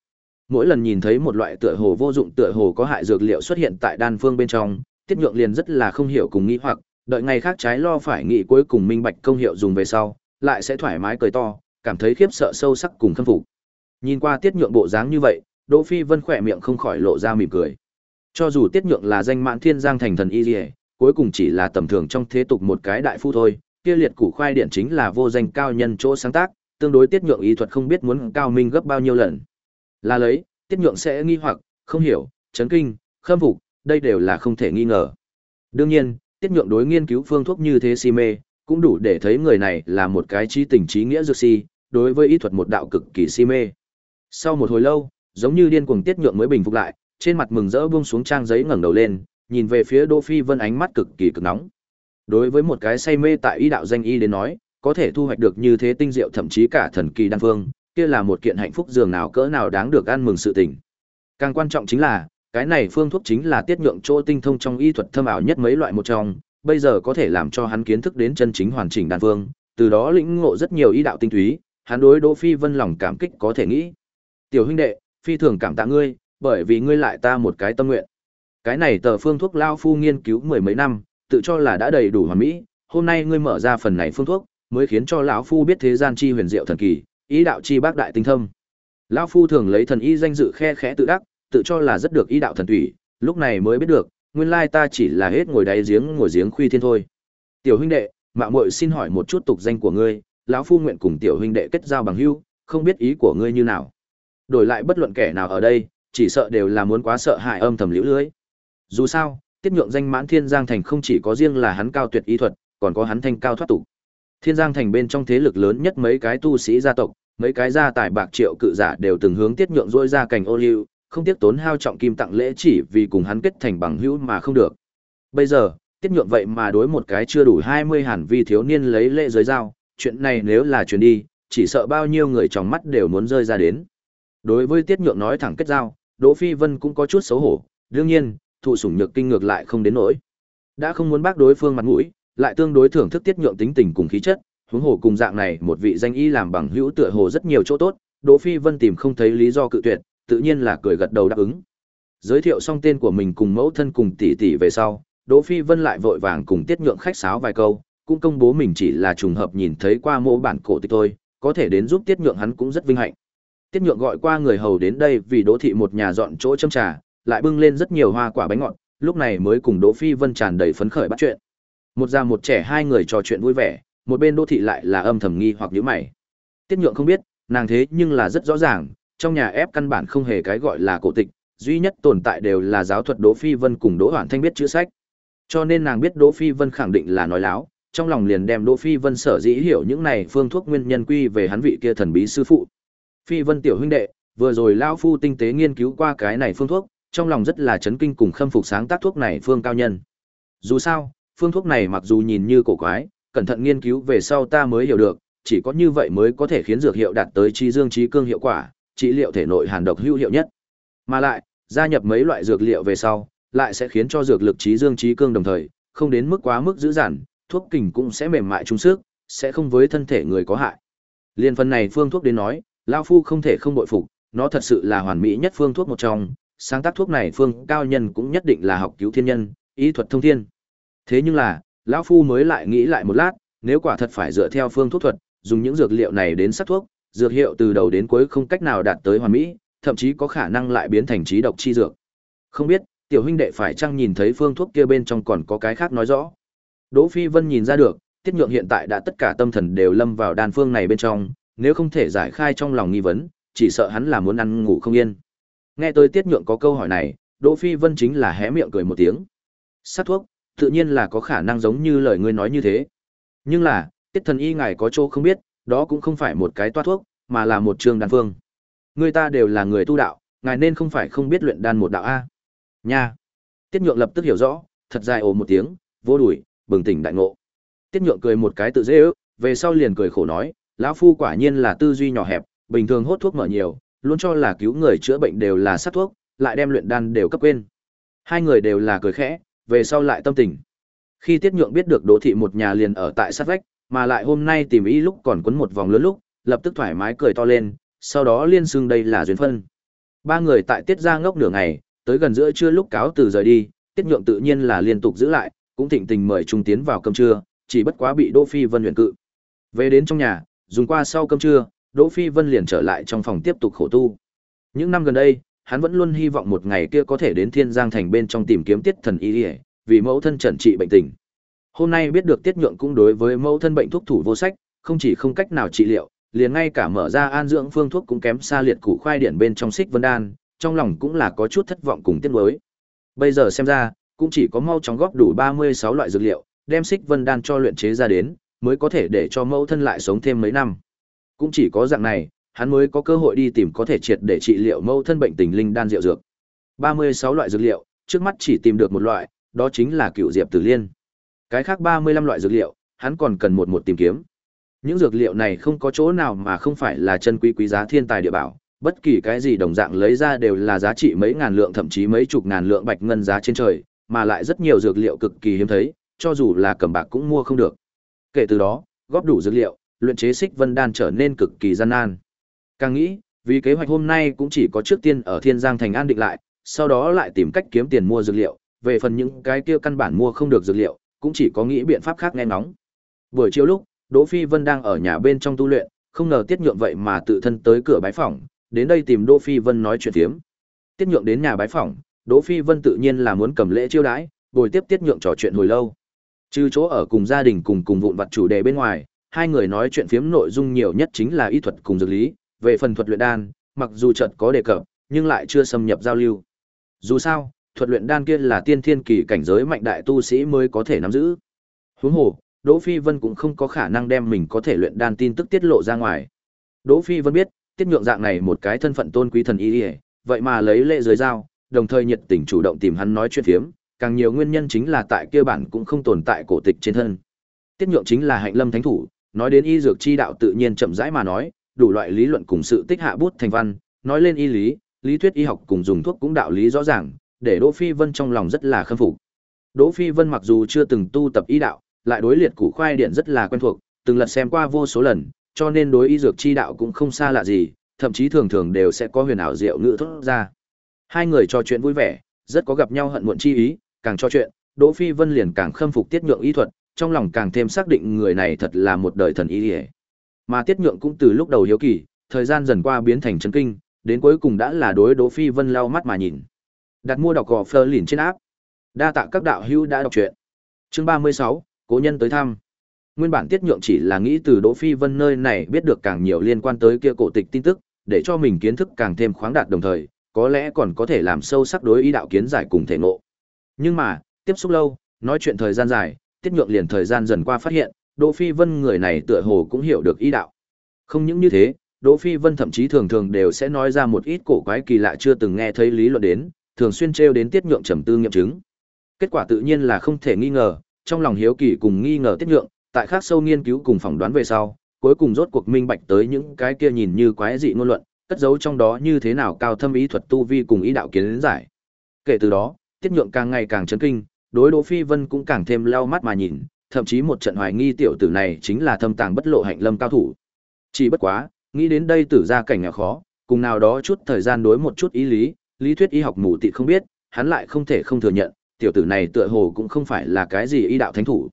Mỗi lần nhìn thấy một loại tựa hồ vô dụng tựa hồ có hại dược liệu xuất hiện tại đan phương bên trong, Tiết Nhượng liền rất là không hiểu cùng nghĩ hoặc, đợi ngày khác trái lo phải nghĩ cuối cùng minh bạch công hiệu dùng về sau, lại sẽ thoải mái cười to, cảm thấy khiếp sợ sâu sắc cùng khâm phục. Nhìn qua Tiết Nhượng bộ dáng như vậy, Đỗ Phi Vân khỏe miệng không khỏi lộ ra mỉm cười. Cho dù Tiết Nhượng là danh mãn thiên giang thành thần y liễu, cuối cùng chỉ là tầm thường trong thế tục một cái đại phu thôi, kia liệt củ khoai điện chính là vô danh cao nhân chỗ sáng tác, tương đối Tiết Nhượng y thuật không biết muốn cao minh gấp bao nhiêu lần. Là lấy, Tiết Nhượng sẽ nghi hoặc, không hiểu, chấn kinh, khâm phục, đây đều là không thể nghi ngờ. Đương nhiên, Tiết Nhượng đối nghiên cứu phương thuốc như thế si mê, cũng đủ để thấy người này là một cái trí tình trí nghĩa dược si, đối với y thuật một đạo cực kỳ si mê. Sau một hồi lâu, giống như điên cuồng Tiết Nhượng mới bình phục lại, trên mặt mừng rỡ buông xuống trang giấy ngẩng đầu lên, nhìn về phía Đỗ Phi Vân ánh mắt cực kỳ cực nóng. Đối với một cái say mê tại y đạo danh y đến nói, có thể thu hoạch được như thế tinh diệu thậm chí cả thần kỳ đan phương, kia là một kiện hạnh phúc dường nào cỡ nào đáng được ăn mừng sự tình. Càng quan trọng chính là, cái này phương thuốc chính là tiết nhượng chỗ tinh thông trong y thuật thâm ảo nhất mấy loại một trong, bây giờ có thể làm cho hắn kiến thức đến chân chính hoàn chỉnh đan phương, từ đó lĩnh ngộ rất nhiều y đạo tinh túy, hắn đối Đỗ Phi Vân lòng cảm kích có thể nghĩ. Tiểu huynh đệ, phi thường cảm tạ ngươi, bởi vì ngươi lại ta một cái tâm nguyện. Cái này tờ phương thuốc lao phu nghiên cứu mười mấy năm, tự cho là đã đầy đủ hoàn mỹ, hôm nay ngươi mở ra phần này phương thuốc, mới khiến cho lão phu biết thế gian chi huyền diệu thần kỳ, ý đạo chi bác đại tinh thâm. Lão phu thường lấy thần y danh dự khe khẽ tự đắc, tự cho là rất được ý đạo thần thủy. lúc này mới biết được, nguyên lai ta chỉ là hết ngồi đáy giếng ngồi giếng khuy thiên thôi. Tiểu huynh đệ, mạo muội xin hỏi một chút tục danh của ngươi, lão phu nguyện cùng tiểu huynh đệ kết giao bằng hữu, không biết ý của ngươi như nào. Đổi lại bất luận kẻ nào ở đây, chỉ sợ đều là muốn quá sợ hại âm thầm liễu lưới. Dù sao, tiết nhượng danh mãn thiên giang thành không chỉ có riêng là hắn cao tuyệt y thuật còn có hắn thanh cao thoát tục thiên giang thành bên trong thế lực lớn nhất mấy cái tu sĩ gia tộc mấy cái gia tài bạc triệu cự giả đều từng hướng tiết nhượng dỗi ra cành ô liu không tiếc tốn hao trọng kim tặng lễ chỉ vì cùng hắn kết thành bằng hữu mà không được bây giờ tiết nhượng vậy mà đối một cái chưa đủ hai mươi hàn vi thiếu niên lấy lễ giới giao chuyện này nếu là chuyện đi chỉ sợ bao nhiêu người trong mắt đều muốn rơi ra đến đối với tiết nhượng nói thẳng kết giao đỗ phi vân cũng có chút xấu hổ đương nhiên thụ sủng nhược kinh ngược lại không đến nỗi. Đã không muốn bác đối phương mặt mũi, lại tương đối thưởng thức tiết nhượng tính tình cùng khí chất, huống hồ cùng dạng này một vị danh y làm bằng hữu tựa hồ rất nhiều chỗ tốt, Đỗ Phi Vân tìm không thấy lý do cự tuyệt, tự nhiên là cười gật đầu đáp ứng. Giới thiệu xong tên của mình cùng mẫu thân cùng tỷ tỷ về sau, Đỗ Phi Vân lại vội vàng cùng tiết nhượng khách sáo vài câu, cũng công bố mình chỉ là trùng hợp nhìn thấy qua mô bản cổ tịch thôi, có thể đến giúp tiết nhượng hắn cũng rất vinh hạnh. Tiết nhượng gọi qua người hầu đến đây vì Đỗ thị một nhà dọn chỗ châm trà, lại bưng lên rất nhiều hoa quả bánh ngọt, lúc này mới cùng Đỗ Phi Vân tràn đầy phấn khởi bắt chuyện. Một già một trẻ hai người trò chuyện vui vẻ, một bên đô thị lại là âm thầm nghi hoặc nhíu mày. Tiết Nhượng không biết, nàng thế nhưng là rất rõ ràng, trong nhà ép căn bản không hề cái gọi là cổ tịch, duy nhất tồn tại đều là giáo thuật Đỗ Phi Vân cùng Đỗ Hoản Thanh biết chữ sách. Cho nên nàng biết Đỗ Phi Vân khẳng định là nói láo, trong lòng liền đem Đỗ Phi Vân sở dĩ hiểu những này phương thuốc nguyên nhân quy về hắn vị kia thần bí sư phụ. Phi Vân tiểu huynh đệ, vừa rồi lão phu tinh tế nghiên cứu qua cái này phương thuốc, trong lòng rất là chấn kinh cùng khâm phục sáng tác thuốc này phương cao nhân. Dù sao, phương thuốc này mặc dù nhìn như cổ quái, cẩn thận nghiên cứu về sau ta mới hiểu được, chỉ có như vậy mới có thể khiến dược hiệu đạt tới trí dương trí cương hiệu quả, trị liệu thể nội hàn độc hữu hiệu nhất. Mà lại, gia nhập mấy loại dược liệu về sau, lại sẽ khiến cho dược lực trí dương trí cương đồng thời, không đến mức quá mức dữ dằn, thuốc kình cũng sẽ mềm mại trung sức, sẽ không với thân thể người có hại. Liên phần này phương thuốc đến nói, lão phu không thể không bội phục, nó thật sự là hoàn mỹ nhất phương thuốc một trong, sáng tác thuốc này phương cao nhân cũng nhất định là học cứu thiên nhân, ý thuật thông thiên. Thế nhưng là, lão phu mới lại nghĩ lại một lát, nếu quả thật phải dựa theo phương thuốc thuật, dùng những dược liệu này đến sắc thuốc, dược hiệu từ đầu đến cuối không cách nào đạt tới hoàn mỹ, thậm chí có khả năng lại biến thành trí độc chi dược. Không biết, tiểu huynh đệ phải chăng nhìn thấy phương thuốc kia bên trong còn có cái khác nói rõ. Đỗ Phi Vân nhìn ra được, Tiết Nhượng hiện tại đã tất cả tâm thần đều lâm vào đan phương này bên trong, nếu không thể giải khai trong lòng nghi vấn, chỉ sợ hắn là muốn ăn ngủ không yên. Nghe tôi Tiết Nhượng có câu hỏi này, Đỗ Phi Vân chính là hé miệng cười một tiếng. Sát thuốc, tự nhiên là có khả năng giống như lời ngươi nói như thế. Nhưng là, Tiết thần y ngài có chỗ không biết, đó cũng không phải một cái toa thuốc, mà là một trường đan phương. Người ta đều là người tu đạo, ngài nên không phải không biết luyện đan một đạo a. Nha. Tiết Nhượng lập tức hiểu rõ, thật dài ồ một tiếng, vô đuổi, bừng tỉnh đại ngộ. Tiết Nhượng cười một cái tự dễ ước, về sau liền cười khổ nói, lão phu quả nhiên là tư duy nhỏ hẹp, bình thường hốt thuốc mở nhiều, luôn cho là cứu người chữa bệnh đều là sát thuốc, lại đem luyện đan đều cấp quên. Hai người đều là cười khẽ, về sau lại tâm tình. Khi Tiết Nhượng biết được Đỗ thị một nhà liền ở tại sát vách, mà lại hôm nay tìm ý lúc còn quấn một vòng lớn lúc, lập tức thoải mái cười to lên, sau đó liên xưng đây là duyên phân. Ba người tại Tiết gia ngốc nửa ngày, tới gần giữa trưa lúc cáo từ rời đi, Tiết Nhượng tự nhiên là liên tục giữ lại, cũng thịnh tình mời trung tiến vào cơm trưa, chỉ bất quá bị Đỗ Phi Vân huyền cự. Về đến trong nhà, dùng qua sau cơm trưa, Đỗ Phi Vân liền trở lại trong phòng tiếp tục khổ tu. Những năm gần đây, hắn vẫn luôn hy vọng một ngày kia có thể đến Thiên Giang thành bên trong tìm kiếm Tiết Thần Y, vì mẫu thân trần trị bệnh tình. Hôm nay biết được Tiết Nhượng cũng đối với mẫu thân bệnh thuốc thủ vô sách, không chỉ không cách nào trị liệu, liền ngay cả mở ra an dưỡng phương thuốc cũng kém xa liệt củ khoai điển bên trong xích vân đan, trong lòng cũng là có chút thất vọng cùng tiếc nuối. Bây giờ xem ra, cũng chỉ có mau chóng góp đủ 36 loại dược liệu, đem xích vân đan cho luyện chế ra đến, mới có thể để cho mẫu thân lại sống thêm mấy năm. Cũng chỉ có dạng này, hắn mới có cơ hội đi tìm có thể triệt để trị liệu mâu thân bệnh tình linh đan rượu dược. 36 loại dược liệu, trước mắt chỉ tìm được một loại, đó chính là cựu diệp tử liên. Cái khác 35 loại dược liệu, hắn còn cần một một tìm kiếm. Những dược liệu này không có chỗ nào mà không phải là chân quý quý giá thiên tài địa bảo, bất kỳ cái gì đồng dạng lấy ra đều là giá trị mấy ngàn lượng thậm chí mấy chục ngàn lượng bạch ngân giá trên trời, mà lại rất nhiều dược liệu cực kỳ hiếm thấy, cho dù là cầm bạc cũng mua không được. Kể từ đó, góp đủ dược liệu, luyện chế xích vân đan trở nên cực kỳ gian nan. Càng nghĩ, vì kế hoạch hôm nay cũng chỉ có trước tiên ở Thiên Giang thành an định lại, sau đó lại tìm cách kiếm tiền mua dược liệu, về phần những cái kia căn bản mua không được dược liệu, cũng chỉ có nghĩ biện pháp khác nghe nóng. Buổi chiều lúc, Đỗ Phi Vân đang ở nhà bên trong tu luyện, không ngờ Tiết Nhượng vậy mà tự thân tới cửa bái phỏng, đến đây tìm Đỗ Phi Vân nói chuyện thiếm. Tiết Nhượng đến nhà bái phỏng, Đỗ Phi Vân tự nhiên là muốn cầm lễ chiêu đãi, ngồi tiếp Tiết Nhượng trò chuyện hồi lâu. Trừ chỗ ở cùng gia đình cùng cùng vụn vặt chủ đề bên ngoài, hai người nói chuyện phiếm nội dung nhiều nhất chính là y thuật cùng dược lý, về phần thuật luyện đan, mặc dù chợt có đề cập, nhưng lại chưa xâm nhập giao lưu. Dù sao, thuật luyện đan kia là tiên thiên kỳ cảnh giới mạnh đại tu sĩ mới có thể nắm giữ. Huống hồ, Đỗ Phi Vân cũng không có khả năng đem mình có thể luyện đan tin tức tiết lộ ra ngoài. Đỗ Phi Vân biết, tiết nhượng dạng này một cái thân phận tôn quý thần y, vậy mà lấy lệ dưới dao, đồng thời nhiệt tình chủ động tìm hắn nói chuyện phiếm, càng nhiều nguyên nhân chính là tại kia bản cũng không tồn tại cổ tịch trên thân. Tiết nhượng chính là hạnh lâm thánh thủ, nói đến y dược chi đạo tự nhiên chậm rãi mà nói, đủ loại lý luận cùng sự tích hạ bút thành văn, nói lên y lý, lý thuyết y học cùng dùng thuốc cũng đạo lý rõ ràng, để Đỗ Phi Vân trong lòng rất là khâm phục. Đỗ Phi Vân mặc dù chưa từng tu tập y đạo, lại đối liệt củ khoai điện rất là quen thuộc, từng lần xem qua vô số lần, cho nên đối y dược chi đạo cũng không xa lạ gì, thậm chí thường thường đều sẽ có huyền ảo diệu ngữ thốt ra. Hai người trò chuyện vui vẻ, rất có gặp nhau hận muộn chi ý, càng trò chuyện, Đỗ Phi Vân liền càng khâm phục Tiết Nhượng y thuật, trong lòng càng thêm xác định người này thật là một đời thần y. Mà Tiết Nhượng cũng từ lúc đầu hiếu kỳ, thời gian dần qua biến thành chấn kinh, đến cuối cùng đã là đối Đỗ Phi Vân lau mắt mà nhìn. Đặt mua đọc gò phơ lìn trên áp. Đa tạ các đạo hữu đã đọc truyện. Chương 36, cố nhân tới thăm. Nguyên bản Tiết Nhượng chỉ là nghĩ từ Đỗ Phi Vân nơi này biết được càng nhiều liên quan tới kia cổ tịch tin tức, để cho mình kiến thức càng thêm khoáng đạt đồng thời, có lẽ còn có thể làm sâu sắc đối ý đạo kiến giải cùng thể ngộ. Nhưng mà, tiếp xúc lâu, nói chuyện thời gian dài, Tiết Nhượng liền thời gian dần qua phát hiện, Đỗ Phi Vân người này tựa hồ cũng hiểu được ý đạo. Không những như thế, Đỗ Phi Vân thậm chí thường thường đều sẽ nói ra một ít cổ quái kỳ lạ chưa từng nghe thấy lý luận đến, thường xuyên trêu đến Tiết Nhượng trầm tư nghiệm chứng. Kết quả tự nhiên là không thể nghi ngờ, trong lòng hiếu kỳ cùng nghi ngờ Tiết Nhượng, tại khác sâu nghiên cứu cùng phỏng đoán về sau, cuối cùng rốt cuộc minh bạch tới những cái kia nhìn như quái dị ngôn luận, cất giấu trong đó như thế nào cao thâm ý thuật tu vi cùng ý đạo kiến giải. Kể từ đó, Tiết Nhượng càng ngày càng chấn kinh, đối Đỗ Phi Vân cũng càng thêm leo mắt mà nhìn, thậm chí một trận hoài nghi tiểu tử này chính là thâm tàng bất lộ hạnh lâm cao thủ. Chỉ bất quá, nghĩ đến đây tử ra cảnh nghèo khó, cùng nào đó chút thời gian đối một chút ý lý, lý thuyết y học mù tịt không biết, hắn lại không thể không thừa nhận, tiểu tử này tựa hồ cũng không phải là cái gì y đạo thánh thủ.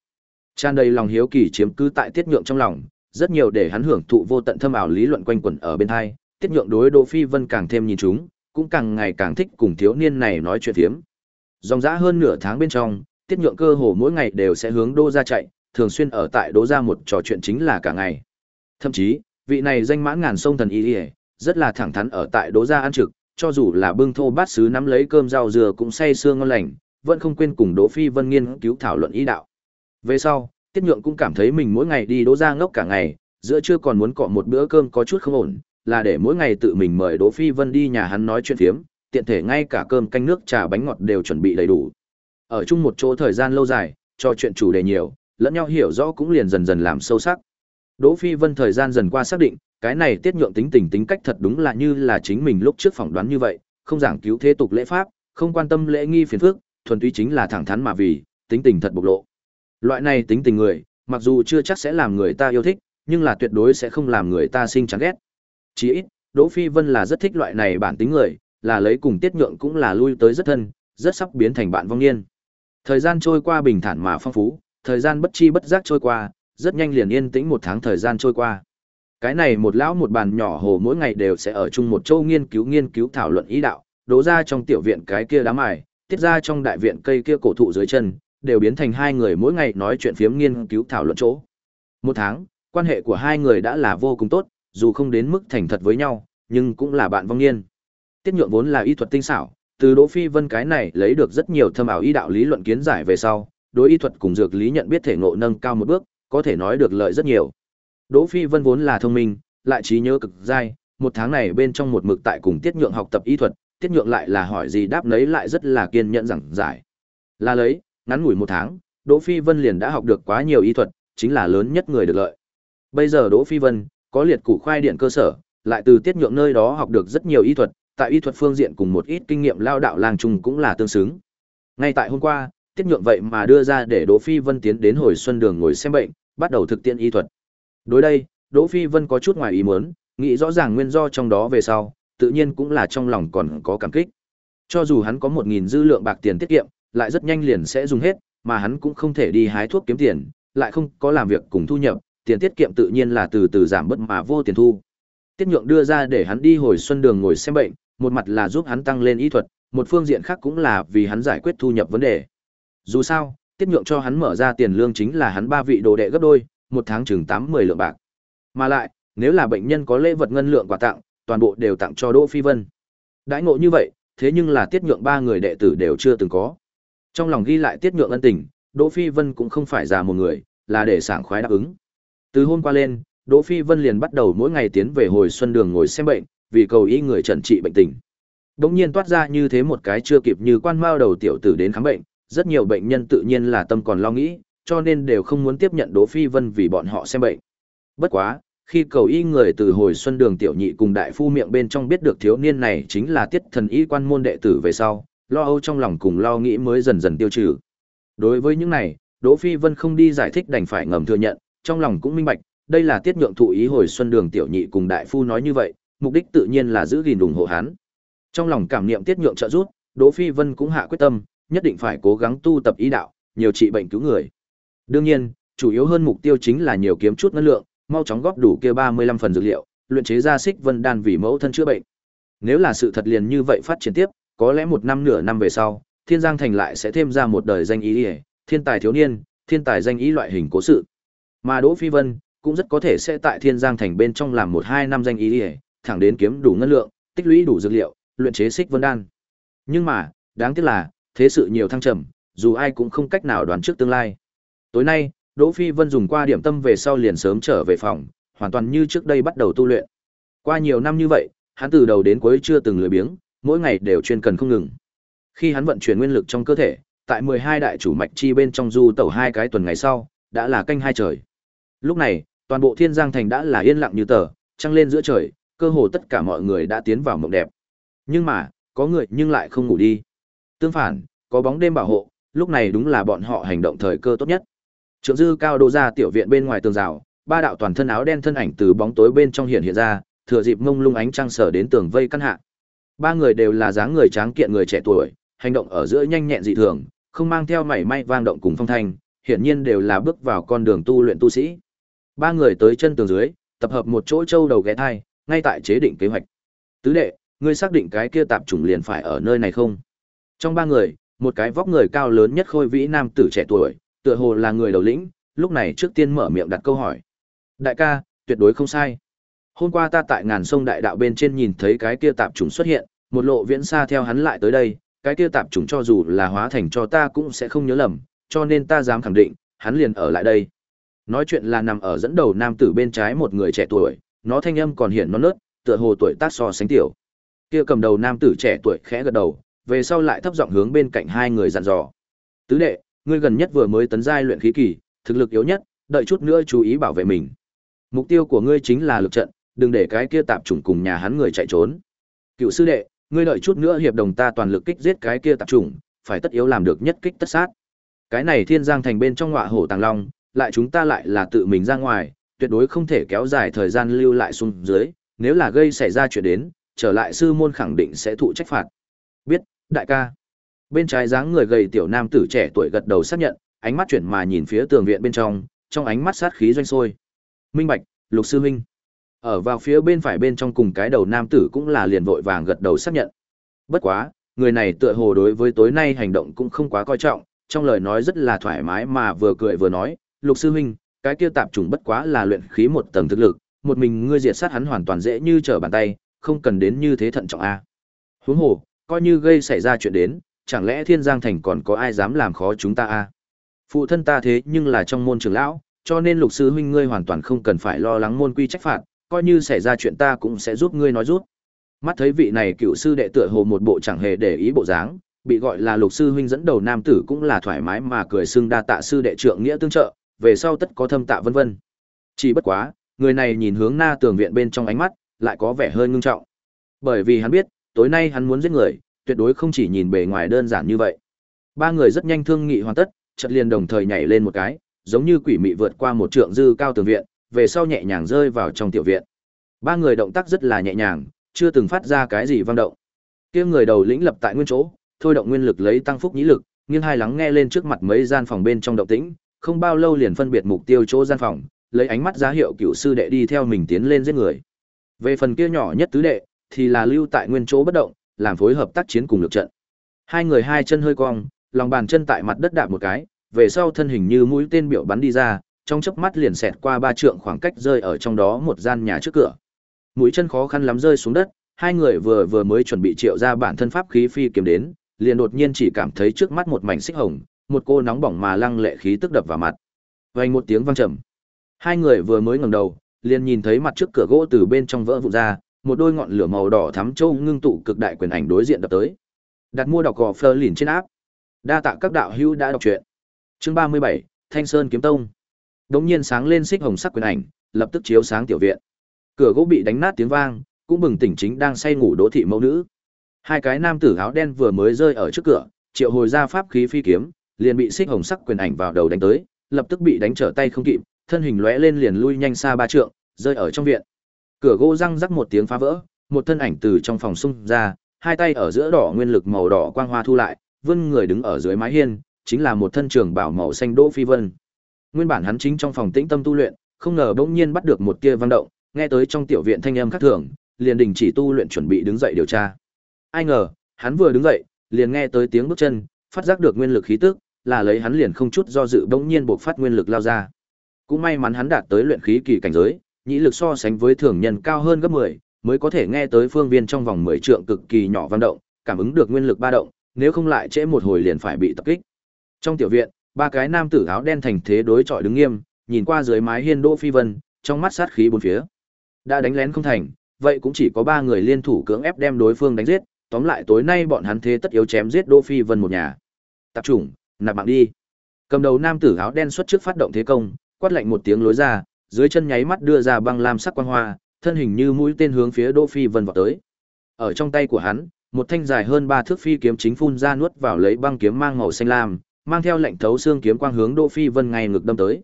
Tràn đầy lòng hiếu kỳ chiếm cứ tại tiết nhượng trong lòng, rất nhiều để hắn hưởng thụ vô tận thâm ảo lý luận quanh quẩn ở bên hai, tiết nhượng đối Đỗ Phi Vân càng thêm nhìn chúng, cũng càng ngày càng thích cùng thiếu niên này nói chuyện thiếm. Dòng dã hơn nửa tháng bên trong, tiết nhượng cơ hồ mỗi ngày đều sẽ hướng Đô ra chạy, thường xuyên ở tại Đỗ ra một trò chuyện chính là cả ngày. Thậm chí, vị này danh mãn ngàn sông thần y, rất là thẳng thắn ở tại Đỗ ra ăn trực, cho dù là bưng thô bát sứ nắm lấy cơm rau dừa cũng say sương ngon lành, vẫn không quên cùng Đỗ Phi Vân nghiên cứu thảo luận ý đạo. Về sau, Tiết Nhượng cũng cảm thấy mình mỗi ngày đi Đỗ ra ngốc cả ngày, giữa trưa còn muốn cọ một bữa cơm có chút không ổn, là để mỗi ngày tự mình mời Đỗ Phi Vân đi nhà hắn nói chuyện phiếm, tiện thể ngay cả cơm canh nước trà bánh ngọt đều chuẩn bị đầy đủ. Ở chung một chỗ thời gian lâu dài, cho chuyện chủ đề nhiều, lẫn nhau hiểu rõ cũng liền dần dần làm sâu sắc. Đỗ Phi Vân thời gian dần qua xác định, cái này tiết nhượng tính tình tính cách thật đúng là như là chính mình lúc trước phỏng đoán như vậy, không giảng cứu thế tục lễ pháp, không quan tâm lễ nghi phiền phức, thuần túy chính là thẳng thắn mà vì, tính tình thật bộc lộ. Loại này tính tình người, mặc dù chưa chắc sẽ làm người ta yêu thích, nhưng là tuyệt đối sẽ không làm người ta sinh chán ghét. Chỉ ít, Đỗ Phi Vân là rất thích loại này bản tính người, là lấy cùng tiết nhượng cũng là lui tới rất thân, rất sắp biến thành bạn vong niên. Thời gian trôi qua bình thản mà phong phú, thời gian bất chi bất giác trôi qua, rất nhanh liền yên tĩnh một tháng thời gian trôi qua. Cái này một lão một bàn nhỏ hồ mỗi ngày đều sẽ ở chung một châu nghiên cứu nghiên cứu thảo luận ý đạo, đố ra trong tiểu viện cái kia đám ải, tiết ra trong đại viện cây kia cổ thụ dưới chân, đều biến thành hai người mỗi ngày nói chuyện phiếm nghiên cứu thảo luận chỗ. Một tháng, quan hệ của hai người đã là vô cùng tốt, dù không đến mức thành thật với nhau, nhưng cũng là bạn vong niên. Tiết nhượng vốn là y thuật tinh xảo, từ Đỗ Phi Vân cái này lấy được rất nhiều thâm ảo y đạo lý luận kiến giải về sau, đối y thuật cùng dược lý nhận biết thể ngộ nâng cao một bước, có thể nói được lợi rất nhiều. Đỗ Phi Vân vốn là thông minh, lại trí nhớ cực dai, một tháng này bên trong một mực tại cùng Tiết Nhượng học tập y thuật, Tiết Nhượng lại là hỏi gì đáp nấy lại rất là kiên nhẫn giảng giải. Là lấy, ngắn ngủi một tháng, Đỗ Phi Vân liền đã học được quá nhiều y thuật, chính là lớn nhất người được lợi. Bây giờ Đỗ Phi Vân có liệt củ khoai điện cơ sở, lại từ Tiết Nhượng nơi đó học được rất nhiều y thuật, tại y thuật phương diện cùng một ít kinh nghiệm lao đạo làng trùng cũng là tương xứng. Ngay tại hôm qua, Tiết Nhượng vậy mà đưa ra để Đỗ Phi Vân tiến đến hồi xuân đường ngồi xem bệnh, bắt đầu thực tiễn y thuật. Đối đây, Đỗ Phi Vân có chút ngoài ý muốn, nghĩ rõ ràng nguyên do trong đó về sau, tự nhiên cũng là trong lòng còn có cảm kích. Cho dù hắn có một nghìn dư lượng bạc tiền tiết kiệm, lại rất nhanh liền sẽ dùng hết, mà hắn cũng không thể đi hái thuốc kiếm tiền, lại không có làm việc cùng thu nhập, tiền tiết kiệm tự nhiên là từ từ giảm bớt mà vô tiền thu. Tiết nhượng đưa ra để hắn đi hồi xuân đường ngồi xem bệnh, một mặt là giúp hắn tăng lên y thuật, một phương diện khác cũng là vì hắn giải quyết thu nhập vấn đề. Dù sao, tiết nhượng cho hắn mở ra tiền lương chính là hắn ba vị đồ đệ gấp đôi, một tháng chừng tám mười lượng bạc. Mà lại, nếu là bệnh nhân có lễ vật ngân lượng quà tặng, toàn bộ đều tặng cho Đỗ Phi Vân. Đãi ngộ như vậy, thế nhưng là tiết nhượng ba người đệ tử đều chưa từng có. Trong lòng ghi lại tiết nhượng ân tình, Đỗ Phi Vân cũng không phải già một người, là để sảng khoái đáp ứng. Từ hôm qua lên, Đỗ Phi Vân liền bắt đầu mỗi ngày tiến về hồi xuân đường ngồi xem bệnh, vì cầu y người trần trị bệnh tình. Đống nhiên toát ra như thế một cái chưa kịp như quan mao đầu tiểu tử đến khám bệnh, rất nhiều bệnh nhân tự nhiên là tâm còn lo nghĩ, cho nên đều không muốn tiếp nhận Đỗ Phi Vân vì bọn họ xem bệnh. Bất quá, khi cầu y người từ hồi xuân đường tiểu nhị cùng đại phu miệng bên trong biết được thiếu niên này chính là tiết thần y quan môn đệ tử về sau, lo âu trong lòng cùng lo nghĩ mới dần dần tiêu trừ. Đối với những này, Đỗ Phi Vân không đi giải thích đành phải ngầm thừa nhận, trong lòng cũng minh bạch, đây là tiết nhượng thụ ý hồi xuân đường tiểu nhị cùng đại phu nói như vậy, mục đích tự nhiên là giữ gìn ủng hộ hắn. Trong lòng cảm niệm tiết nhượng trợ giúp, Đỗ Phi Vân cũng hạ quyết tâm, nhất định phải cố gắng tu tập ý đạo, nhiều trị bệnh cứu người. Đương nhiên, chủ yếu hơn mục tiêu chính là nhiều kiếm chút năng lượng, mau chóng góp đủ kia 35 phần dược liệu, luyện chế ra xích vân đan vì mẫu thân chữa bệnh. Nếu là sự thật liền như vậy phát triển tiếp, có lẽ một năm nửa năm về sau, Thiên Giang thành lại sẽ thêm ra một đời danh ý, thiên tài thiếu niên, thiên tài danh ý loại hình cố sự. Mà Đỗ Phi Vân cũng rất có thể sẽ tại Thiên Giang thành bên trong làm một hai năm danh ý, ý thẳng đến kiếm đủ ngân lượng, tích lũy đủ dược liệu, luyện chế xích vân đan. Nhưng mà, đáng tiếc là, thế sự nhiều thăng trầm, dù ai cũng không cách nào đoán trước tương lai. Tối nay, Đỗ Phi Vân dùng qua điểm tâm về sau liền sớm trở về phòng, hoàn toàn như trước đây bắt đầu tu luyện. Qua nhiều năm như vậy, hắn từ đầu đến cuối chưa từng lười biếng, mỗi ngày đều chuyên cần không ngừng. Khi hắn vận chuyển nguyên lực trong cơ thể, tại 12 đại chủ mạch chi bên trong du tẩu hai cái tuần ngày sau, đã là canh hai trời. Lúc này, toàn bộ Thiên Giang thành đã là yên lặng như tờ, trăng lên giữa trời, cơ hồ tất cả mọi người đã tiến vào mộng đẹp. Nhưng mà, có người nhưng lại không ngủ đi. Tương phản, có bóng đêm bảo hộ, lúc này đúng là bọn họ hành động thời cơ tốt nhất. Trượng dư cao đô ra tiểu viện bên ngoài tường rào, ba đạo toàn thân áo đen thân ảnh từ bóng tối bên trong hiện hiện ra, thừa dịp ngông lung ánh trăng sở đến tường vây căn hạ. Ba người đều là dáng người tráng kiện người trẻ tuổi, hành động ở giữa nhanh nhẹn dị thường, không mang theo mảy may vang động cùng phong thanh, hiển nhiên đều là bước vào con đường tu luyện tu sĩ. Ba người tới chân tường dưới, tập hợp một chỗ châu đầu ghé thai, ngay tại chế định kế hoạch. Tứ đệ, ngươi xác định cái kia tạp chủng liền phải ở nơi này không? Trong ba người, một cái vóc người cao lớn nhất khôi vĩ nam tử trẻ tuổi, tựa hồ là người đầu lĩnh, lúc này trước tiên mở miệng đặt câu hỏi. Đại ca, tuyệt đối không sai. Hôm qua ta tại ngàn sông đại đạo bên trên nhìn thấy cái kia tạp chủng xuất hiện, một lộ viễn xa theo hắn lại tới đây, cái kia tạp chủng cho dù là hóa thành cho ta cũng sẽ không nhớ lầm, cho nên ta dám khẳng định, hắn liền ở lại đây. Nói chuyện là nằm ở dẫn đầu nam tử bên trái một người trẻ tuổi, nó thanh âm còn hiện non nớt, tựa hồ tuổi tác so sánh tiểu. Kia cầm đầu nam tử trẻ tuổi khẽ gật đầu, về sau lại thấp giọng hướng bên cạnh hai người dặn dò. Tứ đệ, ngươi gần nhất vừa mới tấn giai luyện khí kỳ, thực lực yếu nhất, đợi chút nữa chú ý bảo vệ mình. Mục tiêu của ngươi chính là lực trận, đừng để cái kia tạp chủng cùng nhà hắn người chạy trốn. Cựu sư đệ, ngươi đợi chút nữa hiệp đồng ta toàn lực kích giết cái kia tạp chủng, phải tất yếu làm được nhất kích tất sát. Cái này Thiên Giang thành bên trong ngọa hổ tàng long, lại chúng ta lại là tự mình ra ngoài, tuyệt đối không thể kéo dài thời gian lưu lại xuống dưới, nếu là gây xảy ra chuyện đến, trở lại sư môn khẳng định sẽ thụ trách phạt. Biết, đại ca. Bên trái dáng người gầy tiểu nam tử trẻ tuổi gật đầu xác nhận, ánh mắt chuyển mà nhìn phía tường viện bên trong, trong ánh mắt sát khí doanh sôi. Minh Bạch, Lục sư huynh. Ở vào phía bên phải bên trong cùng cái đầu nam tử cũng là liền vội vàng gật đầu xác nhận. Bất quá, người này tựa hồ đối với tối nay hành động cũng không quá coi trọng, trong lời nói rất là thoải mái mà vừa cười vừa nói, "Lục sư huynh, cái kia tạp trùng bất quá là luyện khí một tầng thực lực, một mình ngươi diệt sát hắn hoàn toàn dễ như trở bàn tay, không cần đến như thế thận trọng a." Huống hồ, coi như gây xảy ra chuyện đến, chẳng lẽ Thiên Giang thành còn có ai dám làm khó chúng ta a? Phụ thân ta thế nhưng là trong môn trưởng lão, cho nên Lục sư huynh ngươi hoàn toàn không cần phải lo lắng môn quy trách phạt, coi như xảy ra chuyện ta cũng sẽ giúp ngươi nói rút. Mắt thấy vị này cựu sư đệ tựa hồ một bộ chẳng hề để ý bộ dáng, bị gọi là lục sư huynh dẫn đầu nam tử cũng là thoải mái mà cười xưng đa tạ sư đệ trượng nghĩa tương trợ, về sau tất có thâm tạ vân vân. Chỉ bất quá, người này nhìn hướng na tường viện bên trong ánh mắt, lại có vẻ hơi ngưng trọng. Bởi vì hắn biết, tối nay hắn muốn giết người, tuyệt đối không chỉ nhìn bề ngoài đơn giản như vậy. Ba người rất nhanh thương nghị hoàn tất, chợt liền đồng thời nhảy lên một cái, giống như quỷ mị vượt qua một trượng dư cao tường viện, về sau nhẹ nhàng rơi vào trong tiểu viện. Ba người động tác rất là nhẹ nhàng, chưa từng phát ra cái gì vang động. Kia người đầu lĩnh lập tại nguyên chỗ, thôi động nguyên lực lấy tăng phúc nhĩ lực, nghiêng hai lắng nghe lên trước mặt mấy gian phòng bên trong động tĩnh, không bao lâu liền phân biệt mục tiêu chỗ gian phòng, lấy ánh mắt giá hiệu cựu sư đệ đi theo mình tiến lên giết người. Về phần kia nhỏ nhất tứ đệ, thì là lưu tại nguyên chỗ bất động, làm phối hợp tác chiến cùng lực trận. Hai người hai chân hơi cong, lòng bàn chân tại mặt đất đạp một cái, về sau thân hình như mũi tên biểu bắn đi ra, trong chớp mắt liền xẹt qua ba trượng khoảng cách rơi ở trong đó một gian nhà trước cửa. Mũi chân khó khăn lắm rơi xuống đất, hai người vừa vừa mới chuẩn bị triệu ra bản thân pháp khí phi kiếm đến, liền đột nhiên chỉ cảm thấy trước mắt một mảnh xích hồng, một cô nóng bỏng mà lăng lệ khí tức đập vào mặt. Vang một tiếng vang trầm. Hai người vừa mới ngẩng đầu, liền nhìn thấy mặt trước cửa gỗ từ bên trong vỡ vụn ra, một đôi ngọn lửa màu đỏ thắm châu ngưng tụ cực đại quyền ảnh đối diện đập tới. Đặt mua đọc gò Fleur liền trên áp. Đa tạ các đạo hữu đã đọc truyện. Chương 37, Thanh Sơn kiếm tông. Đống nhiên sáng lên xích hồng sắc quyền ảnh, lập tức chiếu sáng tiểu viện. Cửa gỗ bị đánh nát tiếng vang, cũng bừng tỉnh chính đang say ngủ đỗ thị mẫu nữ. Hai cái nam tử áo đen vừa mới rơi ở trước cửa, triệu hồi ra pháp khí phi kiếm, liền bị xích hồng sắc quyền ảnh vào đầu đánh tới, lập tức bị đánh trở tay không kịp, thân hình lóe lên liền lui nhanh xa ba trượng, rơi ở trong viện. Cửa gỗ răng rắc một tiếng phá vỡ, một thân ảnh từ trong phòng xung ra, hai tay ở giữa đỏ nguyên lực màu đỏ quang hoa thu lại, vươn người đứng ở dưới mái hiên, chính là một thân trường bảo màu xanh Đỗ Phi Vân. Nguyên bản hắn chính trong phòng tĩnh tâm tu luyện, không ngờ bỗng nhiên bắt được một tia vang động, nghe tới trong tiểu viện thanh âm khác thường, liền đình chỉ tu luyện chuẩn bị đứng dậy điều tra. Ai ngờ, hắn vừa đứng dậy, liền nghe tới tiếng bước chân, phát giác được nguyên lực khí tức, là lấy hắn liền không chút do dự bỗng nhiên buộc phát nguyên lực lao ra. Cũng may mắn hắn đạt tới luyện khí kỳ cảnh giới, nhĩ lực so sánh với thường nhân cao hơn gấp 10, mới có thể nghe tới phương viên trong vòng 10 trượng cực kỳ nhỏ vận động, cảm ứng được nguyên lực ba động, nếu không lại trễ một hồi liền phải bị tập kích. Trong tiểu viện, ba cái nam tử áo đen thành thế đối chọi đứng nghiêm, nhìn qua dưới mái hiên Đỗ Phi Vân, trong mắt sát khí bốn phía. Đã đánh lén không thành, vậy cũng chỉ có ba người liên thủ cưỡng ép đem đối phương đánh giết, tóm lại tối nay bọn hắn thế tất yếu chém giết Đỗ Phi Vân một nhà. Tập trung, nạp mạng đi. Cầm đầu nam tử áo đen xuất trước phát động thế công, quát lạnh một tiếng lối ra, dưới chân nháy mắt đưa ra băng lam sắc quang hoa, thân hình như mũi tên hướng phía Đỗ Phi Vân vọt tới. Ở trong tay của hắn, một thanh dài hơn ba thước phi kiếm chính phun ra nuốt vào lấy băng kiếm mang màu xanh lam, mang theo lệnh thấu xương kiếm quang hướng Đỗ Phi Vân ngay ngực đâm tới.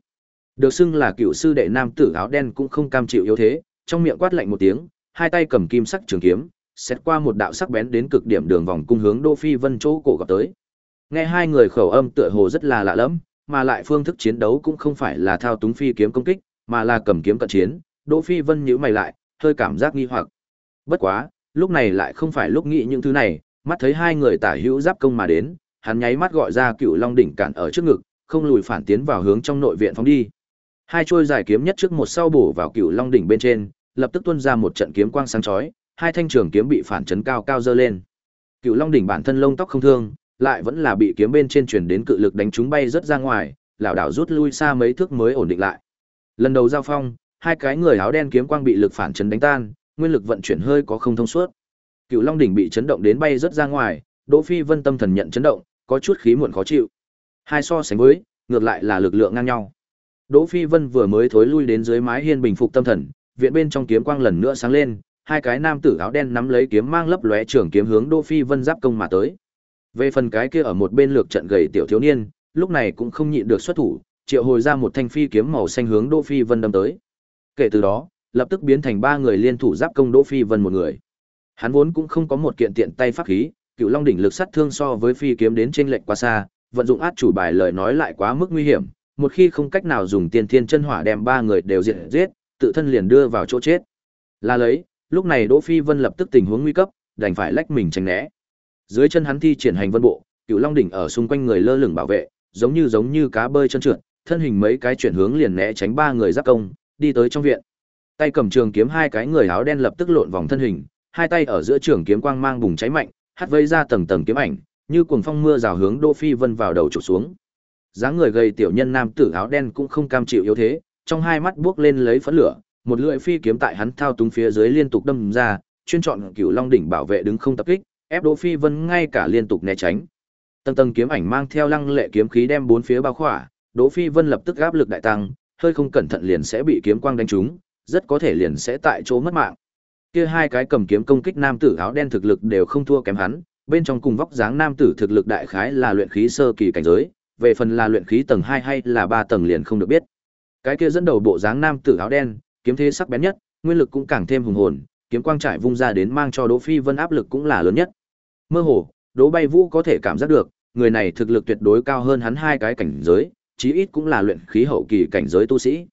Được xưng là cựu sư đệ nam tử áo đen cũng không cam chịu yếu thế, trong miệng quát lạnh một tiếng, hai tay cầm kim sắc trường kiếm, xét qua một đạo sắc bén đến cực điểm đường vòng cung hướng Đỗ Phi Vân chỗ cổ gặp tới. Nghe hai người khẩu âm tựa hồ rất là lạ lẫm, mà lại phương thức chiến đấu cũng không phải là thao túng phi kiếm công kích, mà là cầm kiếm cận chiến, Đỗ Phi Vân nhíu mày lại, hơi cảm giác nghi hoặc. Bất quá, lúc này lại không phải lúc nghĩ những thứ này, mắt thấy hai người tả hữu giáp công mà đến, hắn nháy mắt gọi ra Cựu Long đỉnh cản ở trước ngực, không lùi phản tiến vào hướng trong nội viện phóng đi. Hai trôi giải kiếm nhất trước một sau bổ vào Cựu Long đỉnh bên trên, lập tức tuôn ra một trận kiếm quang sáng chói, hai thanh trường kiếm bị phản chấn cao cao dơ lên. Cựu Long đỉnh bản thân lông tóc không thương, lại vẫn là bị kiếm bên trên truyền đến cự lực đánh chúng bay rất ra ngoài, lão đảo rút lui xa mấy thước mới ổn định lại. Lần đầu giao phong, hai cái người áo đen kiếm quang bị lực phản chấn đánh tan, nguyên lực vận chuyển hơi có không thông suốt. Cựu Long đỉnh bị chấn động đến bay rất ra ngoài, Đỗ Phi Vân tâm thần nhận chấn động, có chút khí muộn khó chịu. Hai so sánh với, ngược lại là lực lượng ngang nhau. Đỗ Phi Vân vừa mới thối lui đến dưới mái hiên bình phục tâm thần, viện bên trong kiếm quang lần nữa sáng lên, hai cái nam tử áo đen nắm lấy kiếm mang lấp lóe trường kiếm hướng Đỗ Phi Vân giáp công mà tới. Về phần cái kia ở một bên lược trận gầy tiểu thiếu niên, lúc này cũng không nhịn được xuất thủ, triệu hồi ra một thanh phi kiếm màu xanh hướng Đỗ Phi Vân đâm tới. Kể từ đó, lập tức biến thành ba người liên thủ giáp công Đỗ Phi Vân một người. Hắn vốn cũng không có một kiện tiện tay pháp khí, Cựu Long đỉnh lực sát thương so với phi kiếm đến chênh lệch quá xa, vận dụng át chủ bài lời nói lại quá mức nguy hiểm, một khi không cách nào dùng tiên thiên chân hỏa đem ba người đều diệt giết, tự thân liền đưa vào chỗ chết. Là lấy, lúc này Đỗ Phi Vân lập tức tình huống nguy cấp, đành phải lách mình tránh né. Dưới chân hắn thi triển hành vân bộ, Cựu Long đỉnh ở xung quanh người lơ lửng bảo vệ, giống như giống như cá bơi chân trượt, thân hình mấy cái chuyển hướng liền né tránh ba người giáp công, đi tới trong viện. Tay cầm trường kiếm hai cái người áo đen lập tức lộn vòng thân hình, hai tay ở giữa trường kiếm quang mang bùng cháy mạnh, hắt vây ra tầng tầng kiếm ảnh, như cuồng phong mưa rào hướng Đỗ Phi Vân vào đầu chụp xuống. Dáng người gầy tiểu nhân nam tử áo đen cũng không cam chịu yếu thế, trong hai mắt buốc lên lấy phấn lửa, một lưỡi phi kiếm tại hắn thao túng phía dưới liên tục đâm ra, chuyên chọn Cửu Long đỉnh bảo vệ đứng không tập kích, ép Đỗ Phi Vân ngay cả liên tục né tránh. Tầng tầng kiếm ảnh mang theo lăng lệ kiếm khí đem bốn phía bao khỏa, Đỗ Phi Vân lập tức áp lực đại tăng, hơi không cẩn thận liền sẽ bị kiếm quang đánh trúng, rất có thể liền sẽ tại chỗ mất mạng. Kia hai cái cầm kiếm công kích nam tử áo đen thực lực đều không thua kém hắn, bên trong cùng vóc dáng nam tử thực lực đại khái là luyện khí sơ kỳ cảnh giới, về phần là luyện khí tầng 2 hay là 3 tầng liền không được biết. Cái kia dẫn đầu bộ dáng nam tử áo đen, kiếm thế sắc bén nhất, nguyên lực cũng càng thêm hùng hồn, kiếm quang trải vung ra đến mang cho Đỗ Phi Vân áp lực cũng là lớn nhất. Mơ hồ, Đỗ Bay Vũ có thể cảm giác được, người này thực lực tuyệt đối cao hơn hắn hai cái cảnh giới, chí ít cũng là luyện khí hậu kỳ cảnh giới tu sĩ.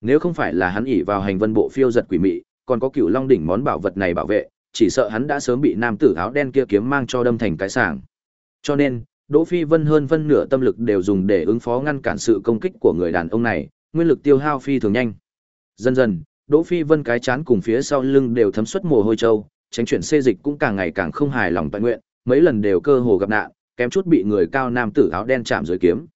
Nếu không phải là hắn ỷ vào hành vân bộ phiêu giật quỷ mị, còn có cựu long đỉnh món bảo vật này bảo vệ, chỉ sợ hắn đã sớm bị nam tử áo đen kia kiếm mang cho đâm thành cái sảng. Cho nên, Đỗ Phi Vân hơn phân nửa tâm lực đều dùng để ứng phó ngăn cản sự công kích của người đàn ông này, nguyên lực tiêu hao phi thường nhanh. Dần dần, Đỗ Phi Vân cái chán cùng phía sau lưng đều thấm xuất mồ hôi trâu, tránh chuyển xê dịch cũng càng ngày càng không hài lòng tận nguyện, mấy lần đều cơ hồ gặp nạn, kém chút bị người cao nam tử áo đen chạm dưới kiếm.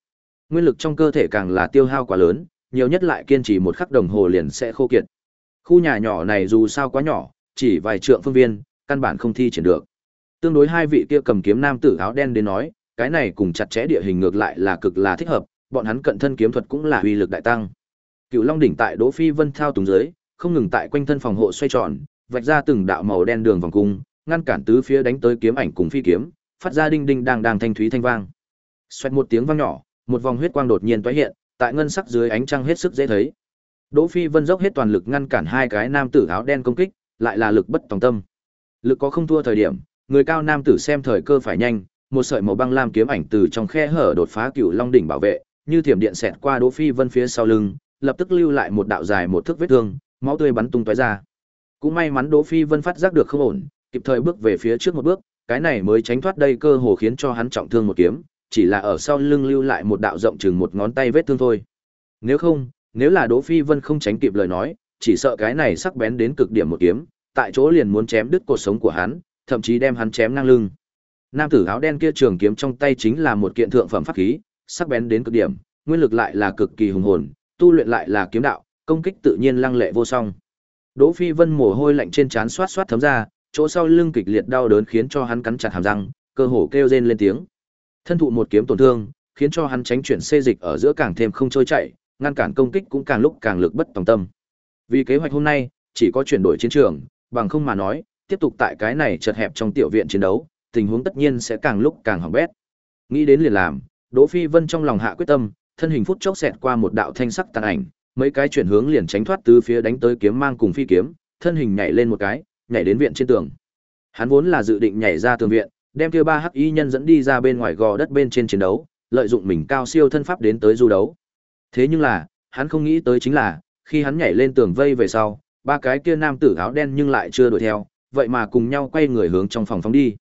Nguyên lực trong cơ thể càng là tiêu hao quá lớn, nhiều nhất lại kiên trì một khắc đồng hồ liền sẽ khô kiệt. Khu nhà nhỏ này dù sao quá nhỏ, chỉ vài trượng phương viên, căn bản không thi triển được. Tương đối hai vị kia cầm kiếm nam tử áo đen đến nói, cái này cùng chặt chẽ địa hình ngược lại là cực là thích hợp, bọn hắn cận thân kiếm thuật cũng là uy lực đại tăng. Cựu Long đỉnh tại Đỗ Phi Vân thao túng dưới, không ngừng tại quanh thân phòng hộ xoay tròn, vạch ra từng đạo màu đen đường vòng cung, ngăn cản tứ phía đánh tới kiếm ảnh cùng phi kiếm, phát ra đinh đinh đang đang thanh thúy thanh vang. Xoẹt một tiếng vang nhỏ, một vòng huyết quang đột nhiên tóe hiện, tại ngân sắc dưới ánh trăng hết sức dễ thấy. Đỗ Phi Vân dốc hết toàn lực ngăn cản hai cái nam tử áo đen công kích, lại là lực bất tòng tâm. Lực có không thua thời điểm, người cao nam tử xem thời cơ phải nhanh, một sợi màu băng lam kiếm ảnh từ trong khe hở đột phá cựu long đỉnh bảo vệ, như thiểm điện xẹt qua Đỗ Phi Vân phía sau lưng, lập tức lưu lại một đạo dài một thước vết thương, máu tươi bắn tung tóe ra. Cũng may mắn Đỗ Phi Vân phát giác được không ổn, kịp thời bước về phía trước một bước, cái này mới tránh thoát đây cơ hồ khiến cho hắn trọng thương một kiếm, chỉ là ở sau lưng lưu lại một đạo rộng chừng một ngón tay vết thương thôi. Nếu không, Nếu là Đỗ Phi Vân không tránh kịp lời nói, chỉ sợ cái này sắc bén đến cực điểm một kiếm, tại chỗ liền muốn chém đứt cuộc sống của hắn, thậm chí đem hắn chém ngang lưng. Nam tử áo đen kia trường kiếm trong tay chính là một kiện thượng phẩm pháp khí, sắc bén đến cực điểm, nguyên lực lại là cực kỳ hùng hồn, tu luyện lại là kiếm đạo, công kích tự nhiên lăng lệ vô song. Đỗ Phi Vân mồ hôi lạnh trên trán xoát xoát thấm ra, chỗ sau lưng kịch liệt đau đớn khiến cho hắn cắn chặt hàm răng, cơ hồ kêu rên lên tiếng. Thân thụ một kiếm tổn thương, khiến cho hắn tránh chuyển xê dịch ở giữa càng thêm không trôi chạy, ngăn cản công kích cũng càng lúc càng lực bất tòng tâm. Vì kế hoạch hôm nay, chỉ có chuyển đổi chiến trường, bằng không mà nói, tiếp tục tại cái này chật hẹp trong tiểu viện chiến đấu, tình huống tất nhiên sẽ càng lúc càng hỏng bét. Nghĩ đến liền làm, Đỗ Phi Vân trong lòng hạ quyết tâm, thân hình phút chốc xẹt qua một đạo thanh sắc tàn ảnh, mấy cái chuyển hướng liền tránh thoát từ phía đánh tới kiếm mang cùng phi kiếm, thân hình nhảy lên một cái, nhảy đến viện trên tường. Hắn vốn là dự định nhảy ra tường viện, đem kia ba hắc y nhân dẫn đi ra bên ngoài gò đất bên trên chiến đấu, lợi dụng mình cao siêu thân pháp đến tới du đấu. Thế nhưng là, hắn không nghĩ tới chính là, khi hắn nhảy lên tường vây về sau, ba cái kia nam tử áo đen nhưng lại chưa đuổi theo, vậy mà cùng nhau quay người hướng trong phòng phóng đi.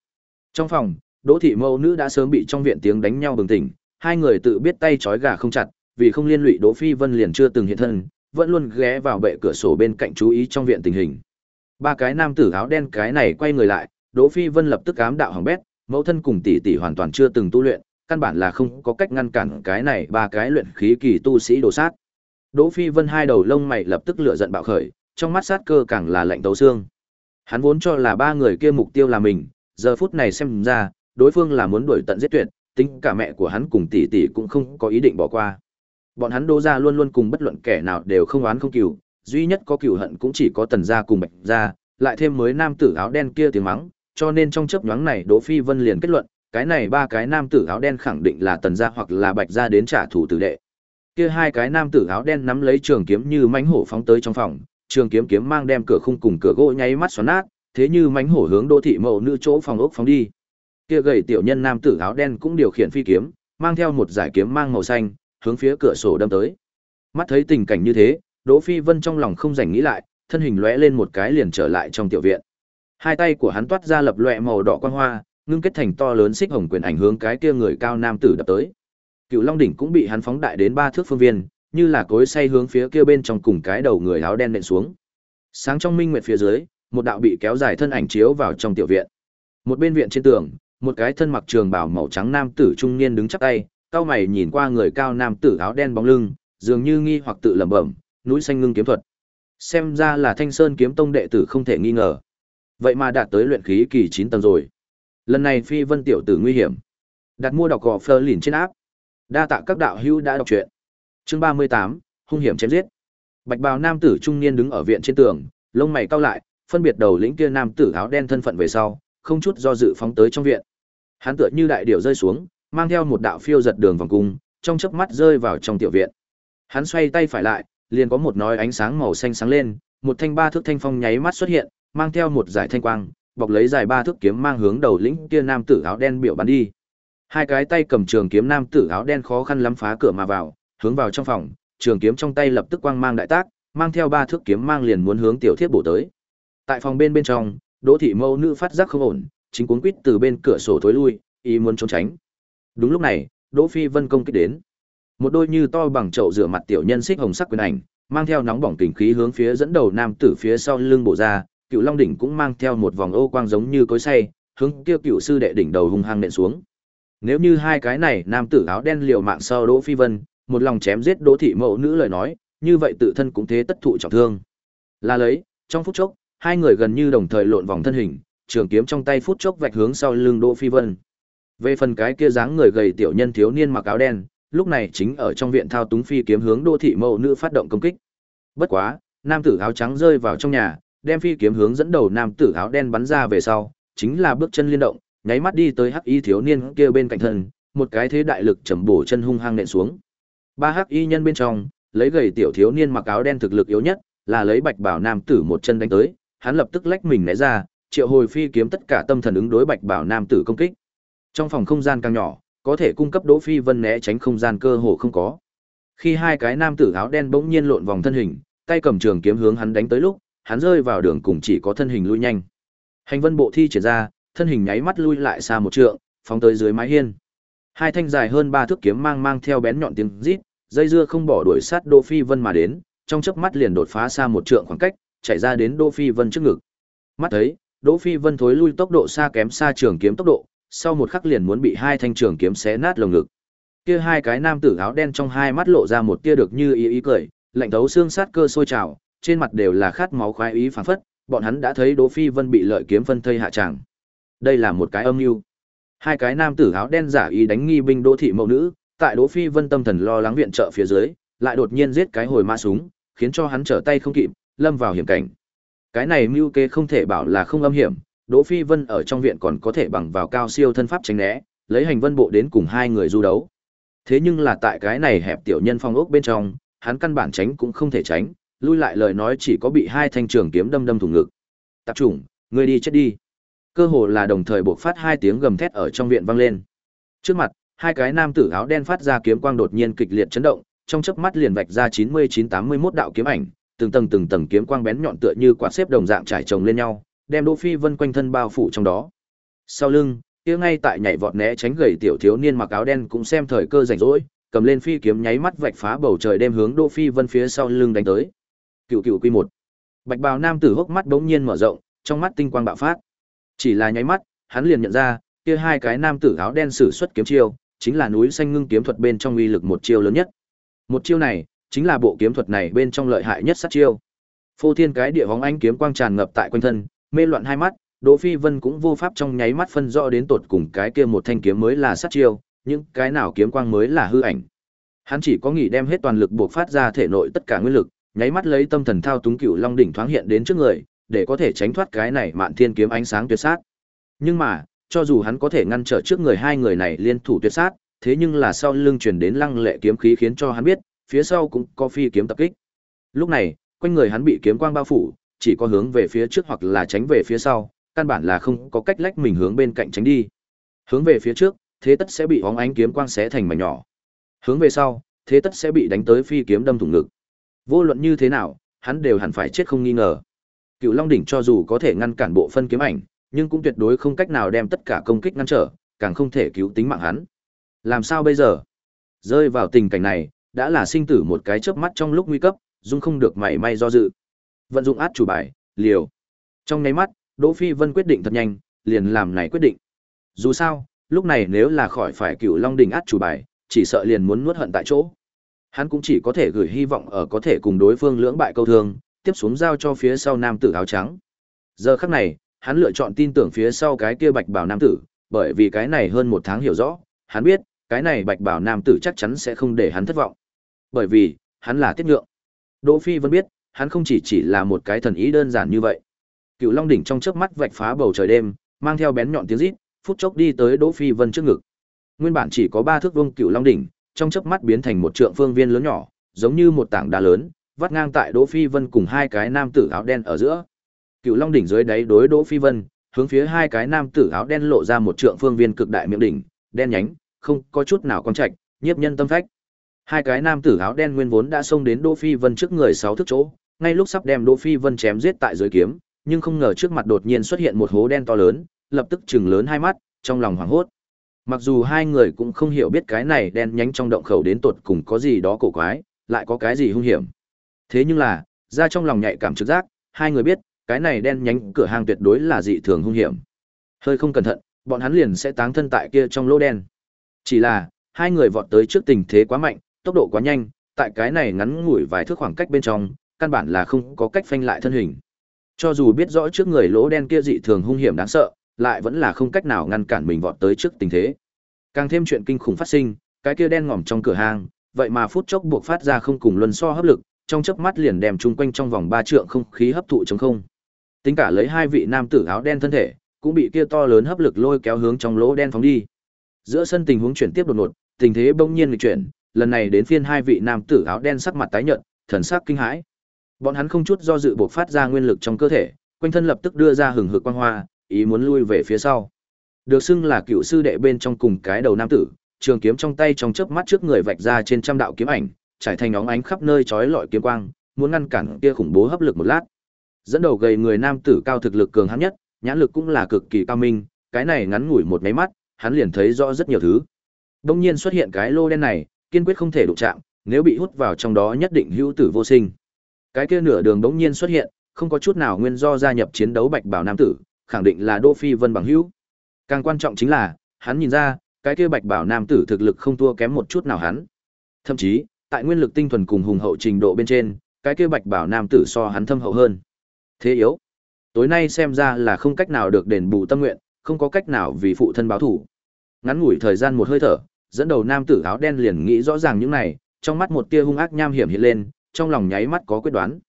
Trong phòng, Đỗ thị mẫu nữ đã sớm bị trong viện tiếng đánh nhau bừng tỉnh, hai người tự biết tay trói gà không chặt, vì không liên lụy Đỗ Phi Vân liền chưa từng hiện thân, vẫn luôn ghé vào bệ cửa sổ bên cạnh chú ý trong viện tình hình. Ba cái nam tử áo đen cái này quay người lại, Đỗ Phi Vân lập tức ám đạo hỏng bét, mẫu thân cùng tỷ tỷ hoàn toàn chưa từng tu luyện, căn bản là không có cách ngăn cản cái này ba cái luyện khí kỳ tu sĩ đồ sát. Đỗ Phi Vân hai đầu lông mày lập tức lửa giận bạo khởi, trong mắt sát cơ càng là lạnh tấu xương. Hắn vốn cho là ba người kia mục tiêu là mình, giờ phút này xem ra, đối phương là muốn đuổi tận giết tuyệt, tính cả mẹ của hắn cùng tỷ tỷ cũng không có ý định bỏ qua. Bọn hắn Đỗ gia luôn luôn cùng bất luận kẻ nào đều không oán không cừu, duy nhất có cừu hận cũng chỉ có Tần gia cùng Bạch gia, lại thêm mới nam tử áo đen kia tiếng mắng, cho nên trong chớp nhoáng này Đỗ Phi Vân liền kết luận, cái này ba cái nam tử áo đen khẳng định là Tần gia hoặc là Bạch gia đến trả thù tử đệ. Kia hai cái nam tử áo đen nắm lấy trường kiếm như mãnh hổ phóng tới trong phòng, trường kiếm kiếm mang đem cửa khung cùng cửa gỗ nháy mắt xoắn nát, thế như mãnh hổ hướng Đỗ thị mẫu nữ chỗ phòng ốc phóng đi. Kia gầy tiểu nhân nam tử áo đen cũng điều khiển phi kiếm, mang theo một giải kiếm mang màu xanh, hướng phía cửa sổ đâm tới. Mắt thấy tình cảnh như thế, Đỗ Phi Vân trong lòng không rảnh nghĩ lại, thân hình lóe lên một cái liền trở lại trong tiểu viện. Hai tay của hắn toát ra lập loè màu đỏ quang hoa, ngưng kết thành to lớn xích hồng quyền ảnh hướng cái kia người cao nam tử đập tới. Cựu Long đỉnh cũng bị hắn phóng đại đến ba thước phương viên, như là cối xay hướng phía kia bên trong cùng cái đầu người áo đen nện xuống. Sáng trong minh nguyệt phía dưới, một đạo bị kéo dài thân ảnh chiếu vào trong tiểu viện. Một bên viện trên tường, một cái thân mặc trường bào màu trắng nam tử trung niên đứng chắp tay, cao mày nhìn qua người cao nam tử áo đen bóng lưng, dường như nghi hoặc tự lẩm bẩm, núi xanh ngưng kiếm thuật. Xem ra là Thanh Sơn kiếm tông đệ tử không thể nghi ngờ. Vậy mà đạt tới luyện khí kỳ chín tầng rồi. Lần này Phi Vân tiểu tử nguy hiểm. Đặt mua đọc gò Fleur lìn trên áp. Đa tạ các đạo hữu đã đọc truyện. Chương 38, hung hiểm chém giết. Bạch bào nam tử trung niên đứng ở viện trên tường, lông mày cau lại, phân biệt đầu lĩnh kia nam tử áo đen thân phận về sau, không chút do dự phóng tới trong viện. Hắn tựa như đại điểu rơi xuống, mang theo một đạo phiêu giật đường vòng cung, trong chớp mắt rơi vào trong tiểu viện. Hắn xoay tay phải lại, liền có một nói ánh sáng màu xanh sáng lên, một thanh ba thước thanh phong nháy mắt xuất hiện, mang theo một giải thanh quang, bọc lấy dài ba thước kiếm mang hướng đầu lĩnh kia nam tử áo đen biểu bắn đi. Hai cái tay cầm trường kiếm nam tử áo đen khó khăn lắm phá cửa mà vào, hướng vào trong phòng, trường kiếm trong tay lập tức quang mang đại tác, mang theo ba thước kiếm mang liền muốn hướng tiểu thiết bổ tới. Tại phòng bên bên trong, Đỗ thị mâu nữ phát giác không ổn, chính cuốn quýt từ bên cửa sổ thối lui, ý muốn trốn tránh. Đúng lúc này, Đỗ Phi Vân công kích đến. Một đôi như to bằng chậu rửa mặt tiểu nhân xích hồng sắc quyền ảnh, mang theo nóng bỏng kình khí hướng phía dẫn đầu nam tử phía sau lưng bổ ra, Cựu Long đỉnh cũng mang theo một vòng ô quang giống như cối xay, hướng kia cựu sư đệ đỉnh đầu hung hăng nện xuống. Nếu như hai cái này nam tử áo đen liều mạng sau Đỗ Phi Vân, một lòng chém giết Đỗ thị mẫu nữ lời nói, như vậy tự thân cũng thế tất thụ trọng thương. Là lấy, trong phút chốc, hai người gần như đồng thời lộn vòng thân hình, trường kiếm trong tay phút chốc vạch hướng sau lưng Đỗ Phi Vân. Về phần cái kia dáng người gầy tiểu nhân thiếu niên mặc áo đen, lúc này chính ở trong viện thao túng phi kiếm hướng Đô thị mẫu nữ phát động công kích. Bất quá, nam tử áo trắng rơi vào trong nhà, đem phi kiếm hướng dẫn đầu nam tử áo đen bắn ra về sau, chính là bước chân liên động, nháy mắt đi tới hắc y thiếu niên kia bên cạnh thân, một cái thế đại lực chầm bổ chân hung hăng nện xuống. Ba hắc y nhân bên trong, lấy gầy tiểu thiếu niên mặc áo đen thực lực yếu nhất, là lấy bạch bảo nam tử một chân đánh tới, hắn lập tức lách mình né ra, triệu hồi phi kiếm tất cả tâm thần ứng đối bạch bảo nam tử công kích. Trong phòng không gian càng nhỏ, có thể cung cấp Đỗ Phi Vân né tránh không gian cơ hồ không có. Khi hai cái nam tử áo đen bỗng nhiên lộn vòng thân hình, tay cầm trường kiếm hướng hắn đánh tới lúc, hắn rơi vào đường cùng chỉ có thân hình lui nhanh. Hành vân bộ thi triển ra, thân hình nháy mắt lui lại xa một trượng, phóng tới dưới mái hiên. Hai thanh dài hơn ba thước kiếm mang mang theo bén nhọn tiếng rít, dây dưa không bỏ đuổi sát Đỗ Phi Vân mà đến, trong chớp mắt liền đột phá xa một trượng khoảng cách, chạy ra đến Đỗ Phi Vân trước ngực. Mắt thấy, Đỗ Phi Vân thối lui tốc độ xa kém xa trường kiếm tốc độ, sau một khắc liền muốn bị hai thanh trường kiếm xé nát lồng ngực. Kia hai cái nam tử áo đen trong hai mắt lộ ra một tia được như ý ý cười, lạnh thấu xương sát cơ sôi trào, trên mặt đều là khát máu khoái ý phảng phất, bọn hắn đã thấy Đỗ Phi Vân bị lợi kiếm phân thây hạ tràng. Đây là một cái âm mưu. Hai cái nam tử áo đen giả ý đánh nghi binh Đỗ thị mẫu nữ, tại Đỗ Phi Vân tâm thần lo lắng viện trợ phía dưới, lại đột nhiên giết cái hồi ma súng, khiến cho hắn trở tay không kịp, lâm vào hiểm cảnh. Cái này mưu kế không thể bảo là không âm hiểm, Đỗ Phi Vân ở trong viện còn có thể bằng vào cao siêu thân pháp tránh né, lấy hành vân bộ đến cùng hai người du đấu. Thế nhưng là tại cái này hẹp tiểu nhân phong ốc bên trong, hắn căn bản tránh cũng không thể tránh, lui lại lời nói chỉ có bị hai thanh trường kiếm đâm đâm thủng ngực. Tập chủng, ngươi đi chết đi. Cơ hồ là đồng thời bộc phát hai tiếng gầm thét ở trong viện vang lên. Trước mặt, hai cái nam tử áo đen phát ra kiếm quang đột nhiên kịch liệt chấn động, trong chớp mắt liền vạch ra 99-81 đạo kiếm ảnh, từng tầng từng tầng kiếm quang bén nhọn tựa như quạt xếp đồng dạng trải chồng lên nhau, đem Đỗ Phi Vân quanh thân bao phủ trong đó. Sau lưng, kia ngay tại nhảy vọt né tránh gầy tiểu thiếu niên mặc áo đen cũng xem thời cơ rảnh rỗi, cầm lên phi kiếm nháy mắt vạch phá bầu trời đem hướng Đỗ Phi Vân phía sau lưng đánh tới. Cựu cựu quy một. Bạch bào nam tử hốc mắt bỗng nhiên mở rộng, trong mắt tinh quang bạo phát. Chỉ là nháy mắt, hắn liền nhận ra, kia hai cái nam tử áo đen sử xuất kiếm chiêu, chính là núi xanh ngưng kiếm thuật bên trong uy lực một chiêu lớn nhất. Một chiêu này, chính là bộ kiếm thuật này bên trong lợi hại nhất sát chiêu. Phô thiên cái địa hóng ánh kiếm quang tràn ngập tại quanh thân, mê loạn hai mắt, Đỗ Phi Vân cũng vô pháp trong nháy mắt phân rõ đến tột cùng cái kia một thanh kiếm mới là sát chiêu, những cái nào kiếm quang mới là hư ảnh. Hắn chỉ có nghĩ đem hết toàn lực buộc phát ra thể nội tất cả nguyên lực, nháy mắt lấy tâm thần thao túng cựu long đỉnh thoáng hiện đến trước người, để có thể tránh thoát cái này mạn thiên kiếm ánh sáng tuyệt sát. Nhưng mà, cho dù hắn có thể ngăn trở trước người hai người này liên thủ tuyệt sát, thế nhưng là sau lưng truyền đến lăng lệ kiếm khí khiến cho hắn biết, phía sau cũng có phi kiếm tập kích. Lúc này, quanh người hắn bị kiếm quang bao phủ, chỉ có hướng về phía trước hoặc là tránh về phía sau, căn bản là không có cách lách mình hướng bên cạnh tránh đi. Hướng về phía trước, thế tất sẽ bị óng ánh kiếm quang xé thành mảnh nhỏ. Hướng về sau, thế tất sẽ bị đánh tới phi kiếm đâm thủng ngực. Vô luận như thế nào, hắn đều hẳn phải chết không nghi ngờ. Cựu Long đỉnh cho dù có thể ngăn cản bộ phân kiếm ảnh, nhưng cũng tuyệt đối không cách nào đem tất cả công kích ngăn trở, càng không thể cứu tính mạng hắn. Làm sao bây giờ? Rơi vào tình cảnh này, đã là sinh tử một cái chớp mắt trong lúc nguy cấp, dung không được mảy may do dự. Vận dụng át chủ bài, liều. Trong nháy mắt, Đỗ Phi Vân quyết định thật nhanh, liền làm này quyết định. Dù sao, lúc này nếu là khỏi phải cựu Long đình át chủ bài, chỉ sợ liền muốn nuốt hận tại chỗ. Hắn cũng chỉ có thể gửi hy vọng ở có thể cùng đối phương lưỡng bại câu thương, tiếp xuống giao cho phía sau nam tử áo trắng. Giờ khắc này, hắn lựa chọn tin tưởng phía sau cái kia bạch bảo nam tử, bởi vì cái này hơn một tháng hiểu rõ, hắn biết, cái này bạch bảo nam tử chắc chắn sẽ không để hắn thất vọng. Bởi vì, hắn là tiết nhượng. Đỗ Phi vẫn biết, hắn không chỉ chỉ là một cái thần ý đơn giản như vậy. Cựu Long đỉnh trong chớp mắt vạch phá bầu trời đêm, mang theo bén nhọn tiếng rít, phút chốc đi tới Đỗ Phi Vân trước ngực. Nguyên bản chỉ có ba thước vuông Cựu Long đỉnh, trong chớp mắt biến thành một trượng phương viên lớn nhỏ, giống như một tảng đá lớn, vắt ngang tại Đỗ Phi Vân cùng hai cái nam tử áo đen ở giữa. Cựu Long đỉnh dưới đáy đối Đỗ Phi Vân, hướng phía hai cái nam tử áo đen lộ ra một trượng phương viên cực đại miệng đỉnh, đen nhánh, không có chút nào con trạch, nhiếp nhân tâm phách. Hai cái nam tử áo đen nguyên vốn đã xông đến Đỗ Phi Vân trước người sáu thước chỗ, ngay lúc sắp đem Đỗ Phi Vân chém giết tại dưới kiếm, nhưng không ngờ trước mặt đột nhiên xuất hiện một hố đen to lớn, lập tức trừng lớn hai mắt, trong lòng hoảng hốt. Mặc dù hai người cũng không hiểu biết cái này đen nhánh trong động khẩu đến tột cùng có gì đó cổ quái, lại có cái gì hung hiểm. Thế nhưng là, ra trong lòng nhạy cảm trực giác, hai người biết, cái này đen nhánh cửa hàng tuyệt đối là dị thường hung hiểm. Hơi không cẩn thận, bọn hắn liền sẽ táng thân tại kia trong lỗ đen. Chỉ là, hai người vọt tới trước tình thế quá mạnh, tốc độ quá nhanh, tại cái này ngắn ngủi vài thước khoảng cách bên trong, căn bản là không có cách phanh lại thân hình. Cho dù biết rõ trước người lỗ đen kia dị thường hung hiểm đáng sợ, lại vẫn là không cách nào ngăn cản mình vọt tới trước tình thế. Càng thêm chuyện kinh khủng phát sinh, cái kia đen ngòm trong cửa hàng, vậy mà phút chốc buộc phát ra không cùng luân so hấp lực, trong chớp mắt liền đem chung quanh trong vòng ba trượng không khí hấp thụ trống không. Tính cả lấy hai vị nam tử áo đen thân thể, cũng bị kia to lớn hấp lực lôi kéo hướng trong lỗ đen phóng đi. Giữa sân tình huống chuyển tiếp đột ngột, tình thế bỗng nhiên nghịch chuyển, lần này đến phiên hai vị nam tử áo đen sắc mặt tái nhợt, thần sắc kinh hãi. Bọn hắn không chút do dự buộc phát ra nguyên lực trong cơ thể, quanh thân lập tức đưa ra hừng hực quang hoa, ý muốn lui về phía sau. Được xưng là cựu sư đệ bên trong cùng cái đầu nam tử, trường kiếm trong tay trong chớp mắt trước người vạch ra trên trăm đạo kiếm ảnh, trải thành óng ánh khắp nơi chói lọi kiếm quang, muốn ngăn cản kia khủng bố hấp lực một lát. Dẫn đầu gầy người nam tử cao thực lực cường hãn nhất, nhãn lực cũng là cực kỳ cao minh, cái này ngắn ngủi một cái mắt, hắn liền thấy rõ rất nhiều thứ. Đông nhiên xuất hiện cái lô đen này, kiên quyết không thể đụng chạm, nếu bị hút vào trong đó nhất định hữu tử vô sinh. Cái kia nửa đường đống nhiên xuất hiện, không có chút nào nguyên do gia nhập chiến đấu bạch bảo nam tử, khẳng định là Đỗ Phi Vân bằng hữu. Càng quan trọng chính là, hắn nhìn ra, cái kia bạch bảo nam tử thực lực không thua kém một chút nào hắn. Thậm chí, tại nguyên lực tinh thuần cùng hùng hậu trình độ bên trên, cái kia bạch bảo nam tử so hắn thâm hậu hơn. Thế yếu. Tối nay xem ra là không cách nào được đền bù tâm nguyện, không có cách nào vì phụ thân báo thủ. Ngắn ngủi thời gian một hơi thở, dẫn đầu nam tử áo đen liền nghĩ rõ ràng những này, trong mắt một tia hung ác nham hiểm hiện lên, trong lòng nháy mắt có quyết đoán.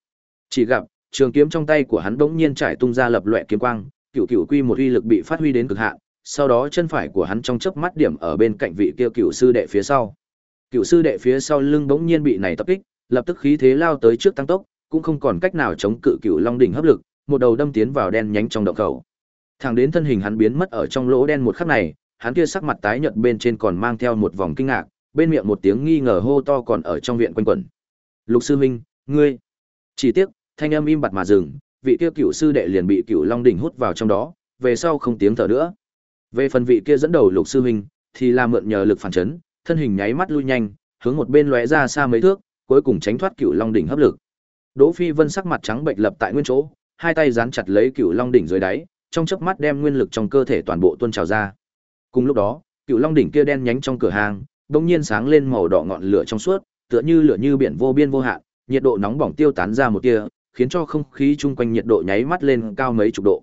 Chỉ gặp, trường kiếm trong tay của hắn bỗng nhiên trải tung ra lập loè kiếm quang, cựu cựu quy một uy lực bị phát huy đến cực hạn, sau đó chân phải của hắn trong chớp mắt điểm ở bên cạnh vị kia cựu sư đệ phía sau. Cựu sư đệ phía sau lưng bỗng nhiên bị này tập kích, lập tức khí thế lao tới trước tăng tốc, cũng không còn cách nào chống cự cựu long đỉnh hấp lực, một đầu đâm tiến vào đen nhánh trong động khẩu. Thẳng đến thân hình hắn biến mất ở trong lỗ đen một khắc này, hắn kia sắc mặt tái nhợt bên trên còn mang theo một vòng kinh ngạc, bên miệng một tiếng nghi ngờ hô to còn ở trong viện quanh quẩn. "Lục sư huynh, ngươi?" Chỉ tiếc, thanh âm im bặt mà dừng, vị kia cựu sư đệ liền bị cựu long đỉnh hút vào trong đó, về sau không tiếng thở nữa. Về phần vị kia dẫn đầu Lục sư huynh, thì là mượn nhờ lực phản chấn, thân hình nháy mắt lui nhanh, hướng một bên lóe ra xa mấy thước, cuối cùng tránh thoát cựu long đỉnh hấp lực. Đỗ Phi Vân sắc mặt trắng bệch lập tại nguyên chỗ, hai tay dán chặt lấy cựu long đỉnh dưới đáy, trong chớp mắt đem nguyên lực trong cơ thể toàn bộ tuôn trào ra. Cùng lúc đó, cựu long đỉnh kia đen nhánh trong cửa hàng, bỗng nhiên sáng lên màu đỏ ngọn lửa trong suốt, tựa như lửa như biển vô biên vô hạn, nhiệt độ nóng bỏng tiêu tán ra một tia, khiến cho không khí chung quanh nhiệt độ nháy mắt lên cao mấy chục độ.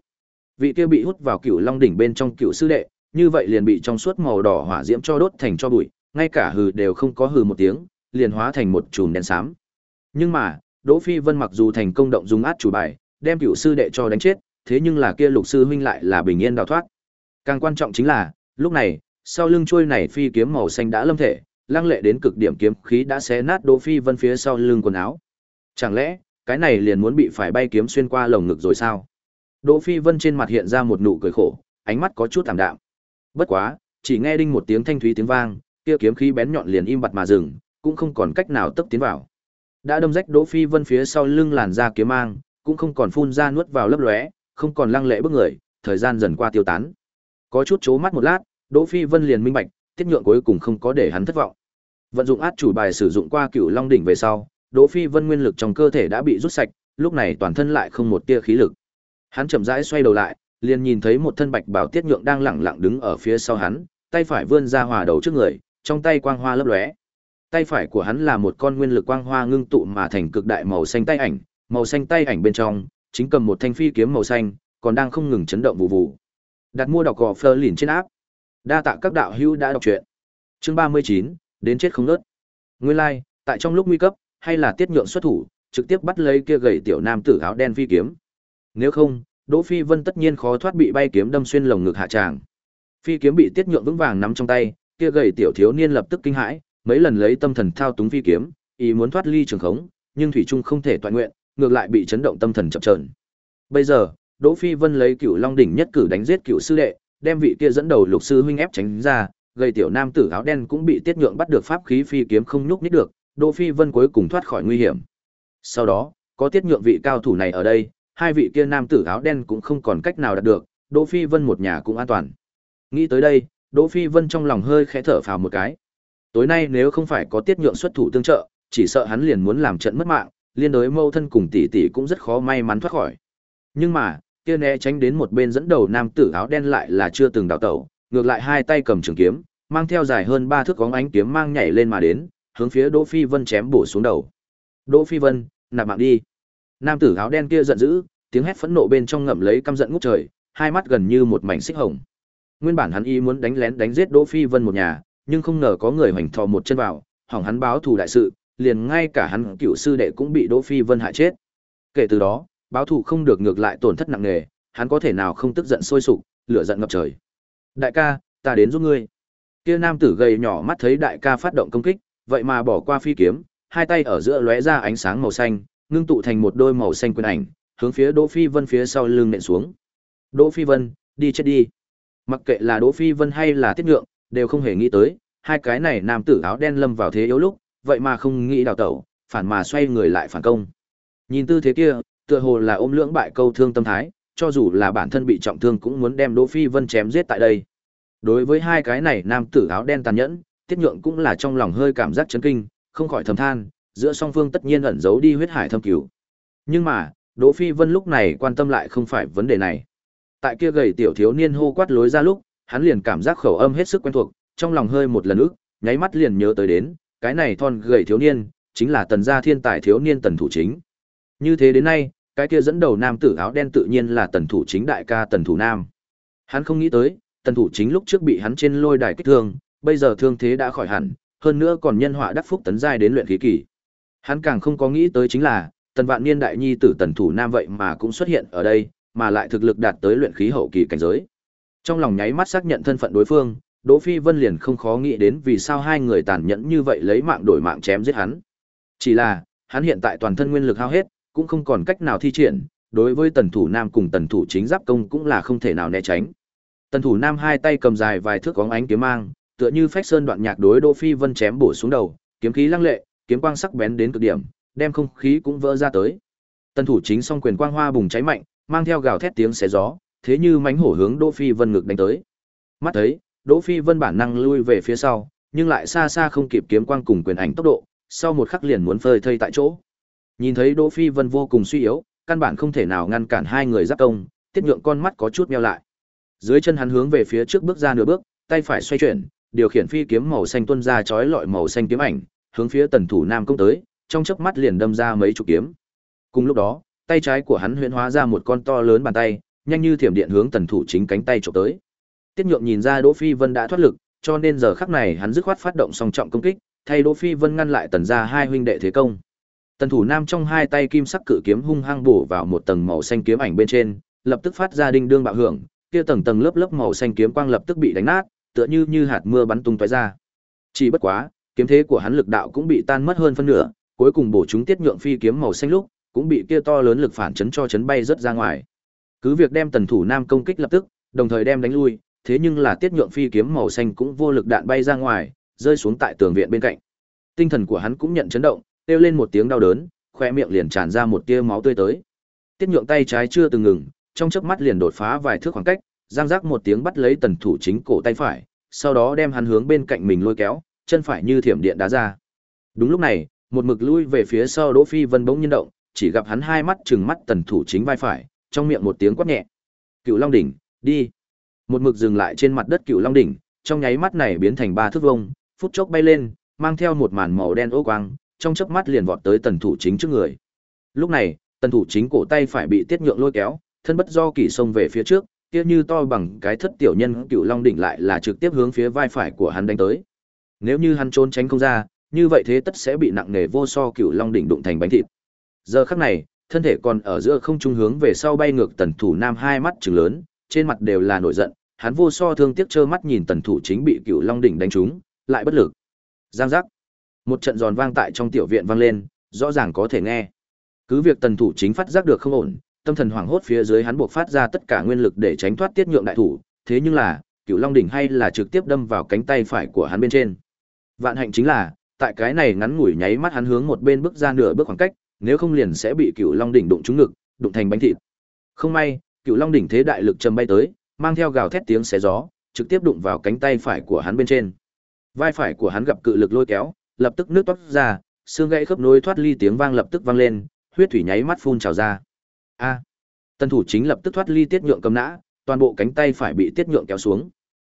Vị kia bị hút vào cựu long đỉnh bên trong cựu sư đệ, như vậy liền bị trong suốt màu đỏ hỏa diễm cho đốt thành cho bụi, ngay cả hừ đều không có hừ một tiếng, liền hóa thành một chùm đen xám. Nhưng mà, Đỗ Phi Vân mặc dù thành công động dùng át chủ bài, đem cựu sư đệ cho đánh chết, thế nhưng là kia lục sư huynh lại là bình yên đào thoát. Càng quan trọng chính là, lúc này, sau lưng chuôi này phi kiếm màu xanh đã lâm thể, lăng lệ đến cực điểm kiếm khí đã xé nát Đỗ Phi Vân phía sau lưng quần áo. Chẳng lẽ, cái này liền muốn bị phải bay kiếm xuyên qua lồng ngực rồi sao? Đỗ Phi Vân trên mặt hiện ra một nụ cười khổ, ánh mắt có chút thảm đạm. Bất quá, chỉ nghe đinh một tiếng thanh thúy tiếng vang, kia kiếm khí bén nhọn liền im bặt mà dừng, cũng không còn cách nào tấp tiến vào. Đã đâm rách Đỗ Phi Vân phía sau lưng làn da kiếm mang, cũng không còn phun ra nuốt vào lấp lóe, không còn lăng lệ bước người, thời gian dần qua tiêu tán. Có chút chố mắt một lát, Đỗ Phi Vân liền minh bạch, tiết nhượng cuối cùng không có để hắn thất vọng. Vận dụng át chủ bài sử dụng qua Cửu Long đỉnh về sau, Đỗ Phi Vân nguyên lực trong cơ thể đã bị rút sạch, lúc này toàn thân lại không một tia khí lực. Hắn chậm rãi xoay đầu lại, liền nhìn thấy một thân bạch bào tiết nhượng đang lẳng lặng đứng ở phía sau hắn, tay phải vươn ra hòa đầu trước người, trong tay quang hoa lấp lóe. Tay phải của hắn là một con nguyên lực quang hoa ngưng tụ mà thành cực đại màu xanh tay ảnh, màu xanh tay ảnh bên trong chính cầm một thanh phi kiếm màu xanh, còn đang không ngừng chấn động vụ vụ. Đặt mua đọc gò Fleur lìn trên áp. Đa tạ các đạo hữu đã đọc truyện. Chương 39, đến chết không nớt. Nguyên lai, like, tại trong lúc nguy cấp, hay là tiết nhượng xuất thủ, trực tiếp bắt lấy kia gầy tiểu nam tử áo đen phi kiếm. Nếu không, Đỗ Phi Vân tất nhiên khó thoát bị bay kiếm đâm xuyên lồng ngực hạ tràng. Phi kiếm bị tiết nhượng vững vàng nắm trong tay, kia gầy tiểu thiếu niên lập tức kinh hãi, mấy lần lấy tâm thần thao túng phi kiếm, ý muốn thoát ly trường khống, nhưng thủy trung không thể toàn nguyện, ngược lại bị chấn động tâm thần chậm chờn. Bây giờ, Đỗ Phi Vân lấy Cửu Long đỉnh nhất cử đánh giết Cửu sư đệ, đem vị kia dẫn đầu lục sư huynh ép tránh ra, gây tiểu nam tử áo đen cũng bị tiết nhượng bắt được pháp khí phi kiếm không nhúc nhích được, Đỗ Phi Vân cuối cùng thoát khỏi nguy hiểm. Sau đó, có tiết nhượng vị cao thủ này ở đây, hai vị kia nam tử áo đen cũng không còn cách nào đạt được, Đỗ Phi Vân một nhà cũng an toàn. Nghĩ tới đây, Đỗ Phi Vân trong lòng hơi khẽ thở phào một cái. Tối nay nếu không phải có tiết nhượng xuất thủ tương trợ, chỉ sợ hắn liền muốn làm trận mất mạng, liên đối mâu thân cùng tỷ tỷ cũng rất khó may mắn thoát khỏi. Nhưng mà, kia né tránh đến một bên dẫn đầu nam tử áo đen lại là chưa từng đào tẩu, ngược lại hai tay cầm trường kiếm, mang theo dài hơn ba thước óng ánh kiếm mang nhảy lên mà đến, hướng phía Đỗ Phi Vân chém bổ xuống đầu. Đỗ Phi Vân, nạp mạng đi. Nam tử áo đen kia giận dữ, tiếng hét phẫn nộ bên trong ngậm lấy căm giận ngút trời, hai mắt gần như một mảnh xích hồng. Nguyên bản hắn y muốn đánh lén đánh giết Đỗ Phi Vân một nhà, nhưng không ngờ có người hoành thò một chân vào, hỏng hắn báo thù đại sự, liền ngay cả hắn cựu sư đệ cũng bị Đỗ Phi Vân hại chết. Kể từ đó, báo thù không được ngược lại tổn thất nặng nề, hắn có thể nào không tức giận sôi sục, lửa giận ngập trời. Đại ca, ta đến giúp ngươi. Kia nam tử gầy nhỏ mắt thấy đại ca phát động công kích, vậy mà bỏ qua phi kiếm, hai tay ở giữa lóe ra ánh sáng màu xanh, ngưng tụ thành một đôi màu xanh quyền ảnh, hướng phía Đỗ Phi Vân phía sau lưng nện xuống. Đỗ Phi Vân, đi chết đi. Mặc kệ là Đỗ Phi Vân hay là Tiết Nhượng, đều không hề nghĩ tới, hai cái này nam tử áo đen lâm vào thế yếu lúc, vậy mà không nghĩ đào tẩu, phản mà xoay người lại phản công. Nhìn tư thế kia, tựa hồ là ôm lưỡng bại câu thương tâm thái, cho dù là bản thân bị trọng thương cũng muốn đem Đỗ Phi Vân chém giết tại đây. Đối với hai cái này nam tử áo đen tàn nhẫn, Tiết Nhượng cũng là trong lòng hơi cảm giác chấn kinh, không khỏi thầm than, giữa song phương tất nhiên ẩn giấu đi huyết hải thâm cứu. Nhưng mà, Đỗ Phi Vân lúc này quan tâm lại không phải vấn đề này. Tại kia gầy tiểu thiếu niên hô quát lối ra lúc, hắn liền cảm giác khẩu âm hết sức quen thuộc, trong lòng hơi một lần ức, nháy mắt liền nhớ tới đến, cái này thon gầy thiếu niên, chính là tần gia thiên tài thiếu niên tần thủ chính. Như thế đến nay, cái kia dẫn đầu nam tử áo đen tự nhiên là tần thủ chính đại ca tần thủ nam. Hắn không nghĩ tới, tần thủ chính lúc trước bị hắn trên lôi đài kích thương, bây giờ thương thế đã khỏi hẳn, hơn nữa còn nhân họa đắc phúc tấn giai đến luyện khí kỳ. Hắn càng không có nghĩ tới chính là, tần vạn niên đại nhi tử tần thủ nam vậy mà cũng xuất hiện ở đây, mà lại thực lực đạt tới luyện khí hậu kỳ cảnh giới. Trong lòng nháy mắt xác nhận thân phận đối phương, Đỗ Phi Vân liền không khó nghĩ đến vì sao hai người tàn nhẫn như vậy lấy mạng đổi mạng chém giết hắn. Chỉ là, hắn hiện tại toàn thân nguyên lực hao hết, cũng không còn cách nào thi triển, đối với tần thủ nam cùng tần thủ chính giáp công cũng là không thể nào né tránh. Tần thủ nam hai tay cầm dài vài thước óng ánh kiếm mang, tựa như phách sơn đoạn nhạc đối Đỗ Phi Vân chém bổ xuống đầu, kiếm khí lăng lệ, kiếm quang sắc bén đến cực điểm, đem không khí cũng vỡ ra tới. Tần thủ chính song quyền quang hoa bùng cháy mạnh, mang theo gào thét tiếng xé gió, thế như mánh hổ hướng Đỗ Phi Vân ngực đánh tới. Mắt thấy, Đỗ Phi Vân bản năng lui về phía sau, nhưng lại xa xa không kịp kiếm quang cùng quyền ảnh tốc độ, sau một khắc liền muốn phơi thây tại chỗ. Nhìn thấy Đỗ Phi Vân vô cùng suy yếu, căn bản không thể nào ngăn cản hai người giáp công, tiết nhượng con mắt có chút meo lại. Dưới chân hắn hướng về phía trước bước ra nửa bước, tay phải xoay chuyển, điều khiển phi kiếm màu xanh tuôn ra chói lọi màu xanh kiếm ảnh, hướng phía tần thủ nam công tới, trong chớp mắt liền đâm ra mấy chục kiếm. Cùng lúc đó, tay trái của hắn huyễn hóa ra một con to lớn bàn tay, nhanh như thiểm điện hướng tần thủ chính cánh tay chụp tới. Tiết Nhượng nhìn ra Đỗ Phi Vân đã thoát lực, cho nên giờ khắc này hắn dứt khoát phát động song trọng công kích, thay Đỗ Phi Vân ngăn lại tần gia hai huynh đệ thế công. Tần thủ nam trong hai tay kim sắc cự kiếm hung hăng bổ vào một tầng màu xanh kiếm ảnh bên trên, lập tức phát ra đinh đương bạo hưởng, kia tầng tầng lớp lớp màu xanh kiếm quang lập tức bị đánh nát, tựa như như hạt mưa bắn tung tóe ra. Chỉ bất quá, kiếm thế của hắn lực đạo cũng bị tan mất hơn phân nửa, cuối cùng bổ chúng tiết nhượng phi kiếm màu xanh lúc, cũng bị kia to lớn lực phản chấn cho chấn bay rất ra ngoài. Cứ việc đem tần thủ nam công kích lập tức, đồng thời đem đánh lui, thế nhưng là tiết nhượng phi kiếm màu xanh cũng vô lực đạn bay ra ngoài, rơi xuống tại tường viện bên cạnh. Tinh thần của hắn cũng nhận chấn động, kêu lên một tiếng đau đớn, khoe miệng liền tràn ra một tia máu tươi tới. Tiết nhượng tay trái chưa từng ngừng, trong chớp mắt liền đột phá vài thước khoảng cách, giang giác một tiếng bắt lấy tần thủ chính cổ tay phải, sau đó đem hắn hướng bên cạnh mình lôi kéo, chân phải như thiểm điện đá ra. Đúng lúc này, một mực lui về phía sau Đỗ Phi Vân bỗng nhiên động, chỉ gặp hắn hai mắt trừng mắt tần thủ chính vai phải, trong miệng một tiếng quát nhẹ. Cựu Long đỉnh, đi. Một mực dừng lại trên mặt đất Cựu Long đỉnh, trong nháy mắt này biến thành ba thước vông, phút chốc bay lên, mang theo một màn màu đen ố quang, trong chớp mắt liền vọt tới tần thủ chính trước người. Lúc này, tần thủ chính cổ tay phải bị tiết nhượng lôi kéo, thân bất do kỳ xông về phía trước, kia như to bằng cái thất tiểu nhân Cựu Long đỉnh lại là trực tiếp hướng phía vai phải của hắn đánh tới. Nếu như hắn trốn tránh không ra, như vậy thế tất sẽ bị nặng nề vô so Cựu Long đỉnh đụng thành bánh thịt. Giờ khắc này, thân thể còn ở giữa không trung hướng về sau bay ngược tần thủ nam hai mắt trừng lớn, trên mặt đều là nổi giận, hắn vô so thương tiếc trơ mắt nhìn tần thủ chính bị cựu long đỉnh đánh trúng, lại bất lực. Giang giác. Một trận giòn vang tại trong tiểu viện vang lên, rõ ràng có thể nghe. Cứ việc tần thủ chính phát giác được không ổn, tâm thần hoảng hốt phía dưới hắn buộc phát ra tất cả nguyên lực để tránh thoát tiết nhượng đại thủ, thế nhưng là, cựu long đỉnh hay là trực tiếp đâm vào cánh tay phải của hắn bên trên. Vạn hạnh chính là, tại cái này ngắn ngủi nháy mắt hắn hướng một bên bước ra nửa bước khoảng cách, nếu không liền sẽ bị cựu long đỉnh đụng trúng ngực đụng thành bánh thịt không may cựu long đỉnh thế đại lực trầm bay tới mang theo gào thét tiếng xé gió trực tiếp đụng vào cánh tay phải của hắn bên trên vai phải của hắn gặp cự lực lôi kéo lập tức nước toát ra xương gãy khớp nối thoát ly tiếng vang lập tức vang lên huyết thủy nháy mắt phun trào ra a tân thủ chính lập tức thoát ly tiết nhượng cầm nã toàn bộ cánh tay phải bị tiết nhượng kéo xuống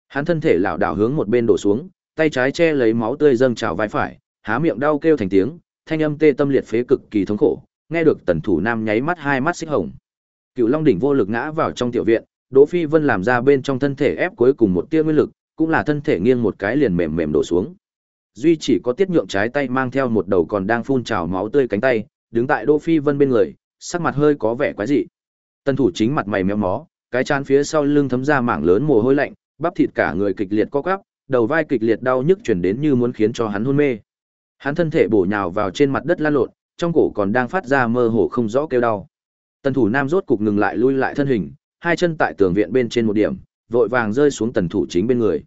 hắn thân thể lảo đảo hướng một bên đổ xuống tay trái che lấy máu tươi dâng trào vai phải há miệng đau kêu thành tiếng thanh âm tê tâm liệt phế cực kỳ thống khổ, nghe được Tần Thủ Nam nháy mắt hai mắt xích hồng. Cựu Long đỉnh vô lực ngã vào trong tiểu viện, Đỗ Phi Vân làm ra bên trong thân thể ép cuối cùng một tia nguyên lực, cũng là thân thể nghiêng một cái liền mềm mềm đổ xuống. Duy chỉ có tiết nhượng trái tay mang theo một đầu còn đang phun trào máu tươi cánh tay, đứng tại Đỗ Phi Vân bên người, sắc mặt hơi có vẻ quái dị. tân thủ chính mặt mày méo mó, cái chán phía sau lưng thấm ra mảng lớn mồ hôi lạnh, bắp thịt cả người kịch liệt co quắp, đầu vai kịch liệt đau nhức truyền đến như muốn khiến cho hắn hôn mê. Hắn thân thể bổ nhào vào trên mặt đất lan lộn, trong cổ còn đang phát ra mơ hồ không rõ kêu đau. Tần thủ nam rốt cục ngừng lại lui lại thân hình, hai chân tại tường viện bên trên một điểm, vội vàng rơi xuống tần thủ chính bên người.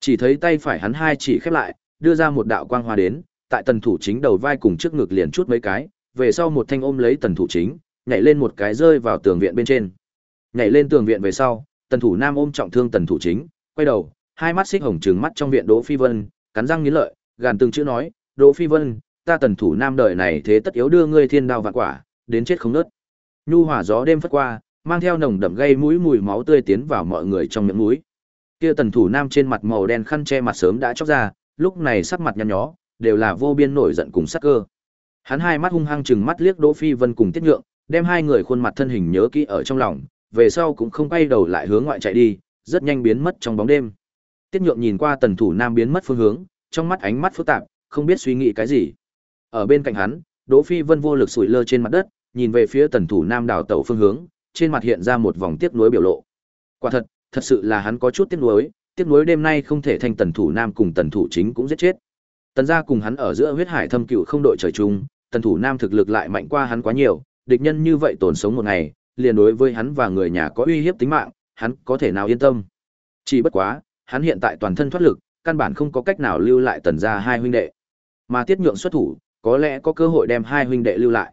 Chỉ thấy tay phải hắn hai chỉ khép lại, đưa ra một đạo quang hoa đến, tại tần thủ chính đầu vai cùng trước ngực liền chút mấy cái, về sau một thanh ôm lấy tần thủ chính, nhảy lên một cái rơi vào tường viện bên trên. Nhảy lên tường viện về sau, tần thủ nam ôm trọng thương tần thủ chính, quay đầu, hai mắt xích hồng trừng mắt trong viện Đỗ Phi Vân, cắn răng nghiến lợi, gàn từng chữ nói, Đỗ Phi Vân, ta tần thủ nam đời này thế tất yếu đưa ngươi thiên đao vạn quả, đến chết không nớt. Nhu hỏa gió đêm phất qua, mang theo nồng đậm gây mũi mùi máu tươi tiến vào mọi người trong miệng mũi. Kia tần thủ nam trên mặt màu đen khăn che mặt sớm đã chóc ra, lúc này sắc mặt nhăn nhó, đều là vô biên nổi giận cùng sắc cơ. Hắn hai mắt hung hăng chừng mắt liếc Đỗ Phi Vân cùng Tiết Nhượng, đem hai người khuôn mặt thân hình nhớ kỹ ở trong lòng, về sau cũng không quay đầu lại hướng ngoại chạy đi, rất nhanh biến mất trong bóng đêm. Tiết Nhượng nhìn qua tần thủ nam biến mất phương hướng, trong mắt ánh mắt phức tạp, không biết suy nghĩ cái gì. Ở bên cạnh hắn, Đỗ Phi Vân vô lực sủi lơ trên mặt đất, nhìn về phía tần thủ nam đảo tàu phương hướng, trên mặt hiện ra một vòng tiếc nuối biểu lộ. Quả thật, thật sự là hắn có chút tiếc nuối, tiếc nuối đêm nay không thể thành tần thủ nam cùng tần thủ chính cũng giết chết. Tần gia cùng hắn ở giữa huyết hải thâm cựu không đội trời chung, tần thủ nam thực lực lại mạnh qua hắn quá nhiều, địch nhân như vậy tổn sống một ngày, liền đối với hắn và người nhà có uy hiếp tính mạng, hắn có thể nào yên tâm. Chỉ bất quá, hắn hiện tại toàn thân thoát lực, căn bản không có cách nào lưu lại tần gia hai huynh đệ. Mà tiết nhượng xuất thủ, có lẽ có cơ hội đem hai huynh đệ lưu lại.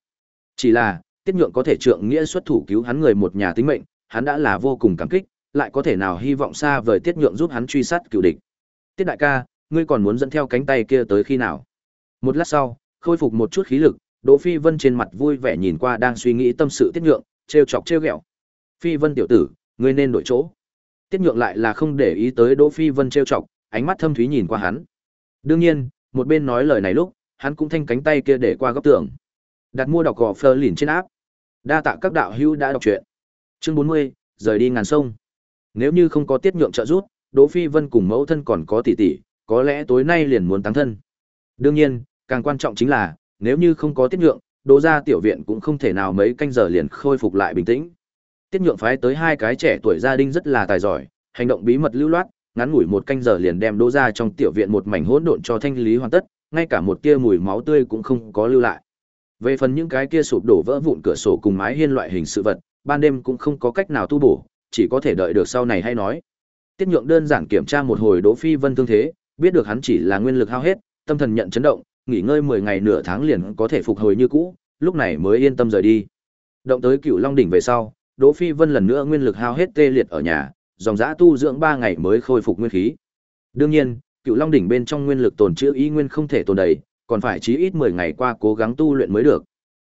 Chỉ là, tiết nhượng có thể trượng nghĩa xuất thủ cứu hắn người một nhà tính mệnh, hắn đã là vô cùng cảm kích, lại có thể nào hy vọng xa vời tiết nhượng giúp hắn truy sát cựu địch. Tiết đại ca, ngươi còn muốn dẫn theo cánh tay kia tới khi nào? Một lát sau, khôi phục một chút khí lực, Đỗ Phi Vân trên mặt vui vẻ nhìn qua đang suy nghĩ tâm sự tiết nhượng, trêu chọc trêu ghẹo. Phi Vân tiểu tử, ngươi nên đổi chỗ. Tiết nhượng lại là không để ý tới Đỗ Phi Vân trêu chọc, ánh mắt thâm thúy nhìn qua hắn. Đương nhiên, một bên nói lời này lúc, hắn cũng thanh cánh tay kia để qua góc tường. Đặt mua đọc gò phơ lìn trên áp. Đa tạ các đạo hữu đã đọc truyện. Chương 40, rời đi ngàn sông. Nếu như không có tiết nhượng trợ giúp, Đỗ Phi Vân cùng mẫu thân còn có tỷ tỷ, có lẽ tối nay liền muốn tăng thân. Đương nhiên, càng quan trọng chính là, nếu như không có tiết nhượng, Đỗ gia tiểu viện cũng không thể nào mấy canh giờ liền khôi phục lại bình tĩnh. Tiết nhượng phái tới hai cái trẻ tuổi gia đình rất là tài giỏi, hành động bí mật lưu loát, ngắn ngủi một canh giờ liền đem Đỗ gia trong tiểu viện một mảnh hỗn độn cho thanh lý hoàn tất, ngay cả một tia mùi máu tươi cũng không có lưu lại. Về phần những cái kia sụp đổ vỡ vụn cửa sổ cùng mái hiên loại hình sự vật, ban đêm cũng không có cách nào tu bổ, chỉ có thể đợi được sau này hay nói. Tiết Nhượng đơn giản kiểm tra một hồi Đỗ Phi Vân thương thế, biết được hắn chỉ là nguyên lực hao hết, tâm thần nhận chấn động, nghỉ ngơi 10 ngày nửa tháng liền có thể phục hồi như cũ, lúc này mới yên tâm rời đi. Động tới Cửu Long đỉnh về sau, Đỗ Phi Vân lần nữa nguyên lực hao hết tê liệt ở nhà, dòng dã tu dưỡng 3 ngày mới khôi phục nguyên khí. Đương nhiên, Cửu Long đỉnh bên trong nguyên lực tồn trữ ý nguyên không thể tồn đầy, còn phải chí ít 10 ngày qua cố gắng tu luyện mới được.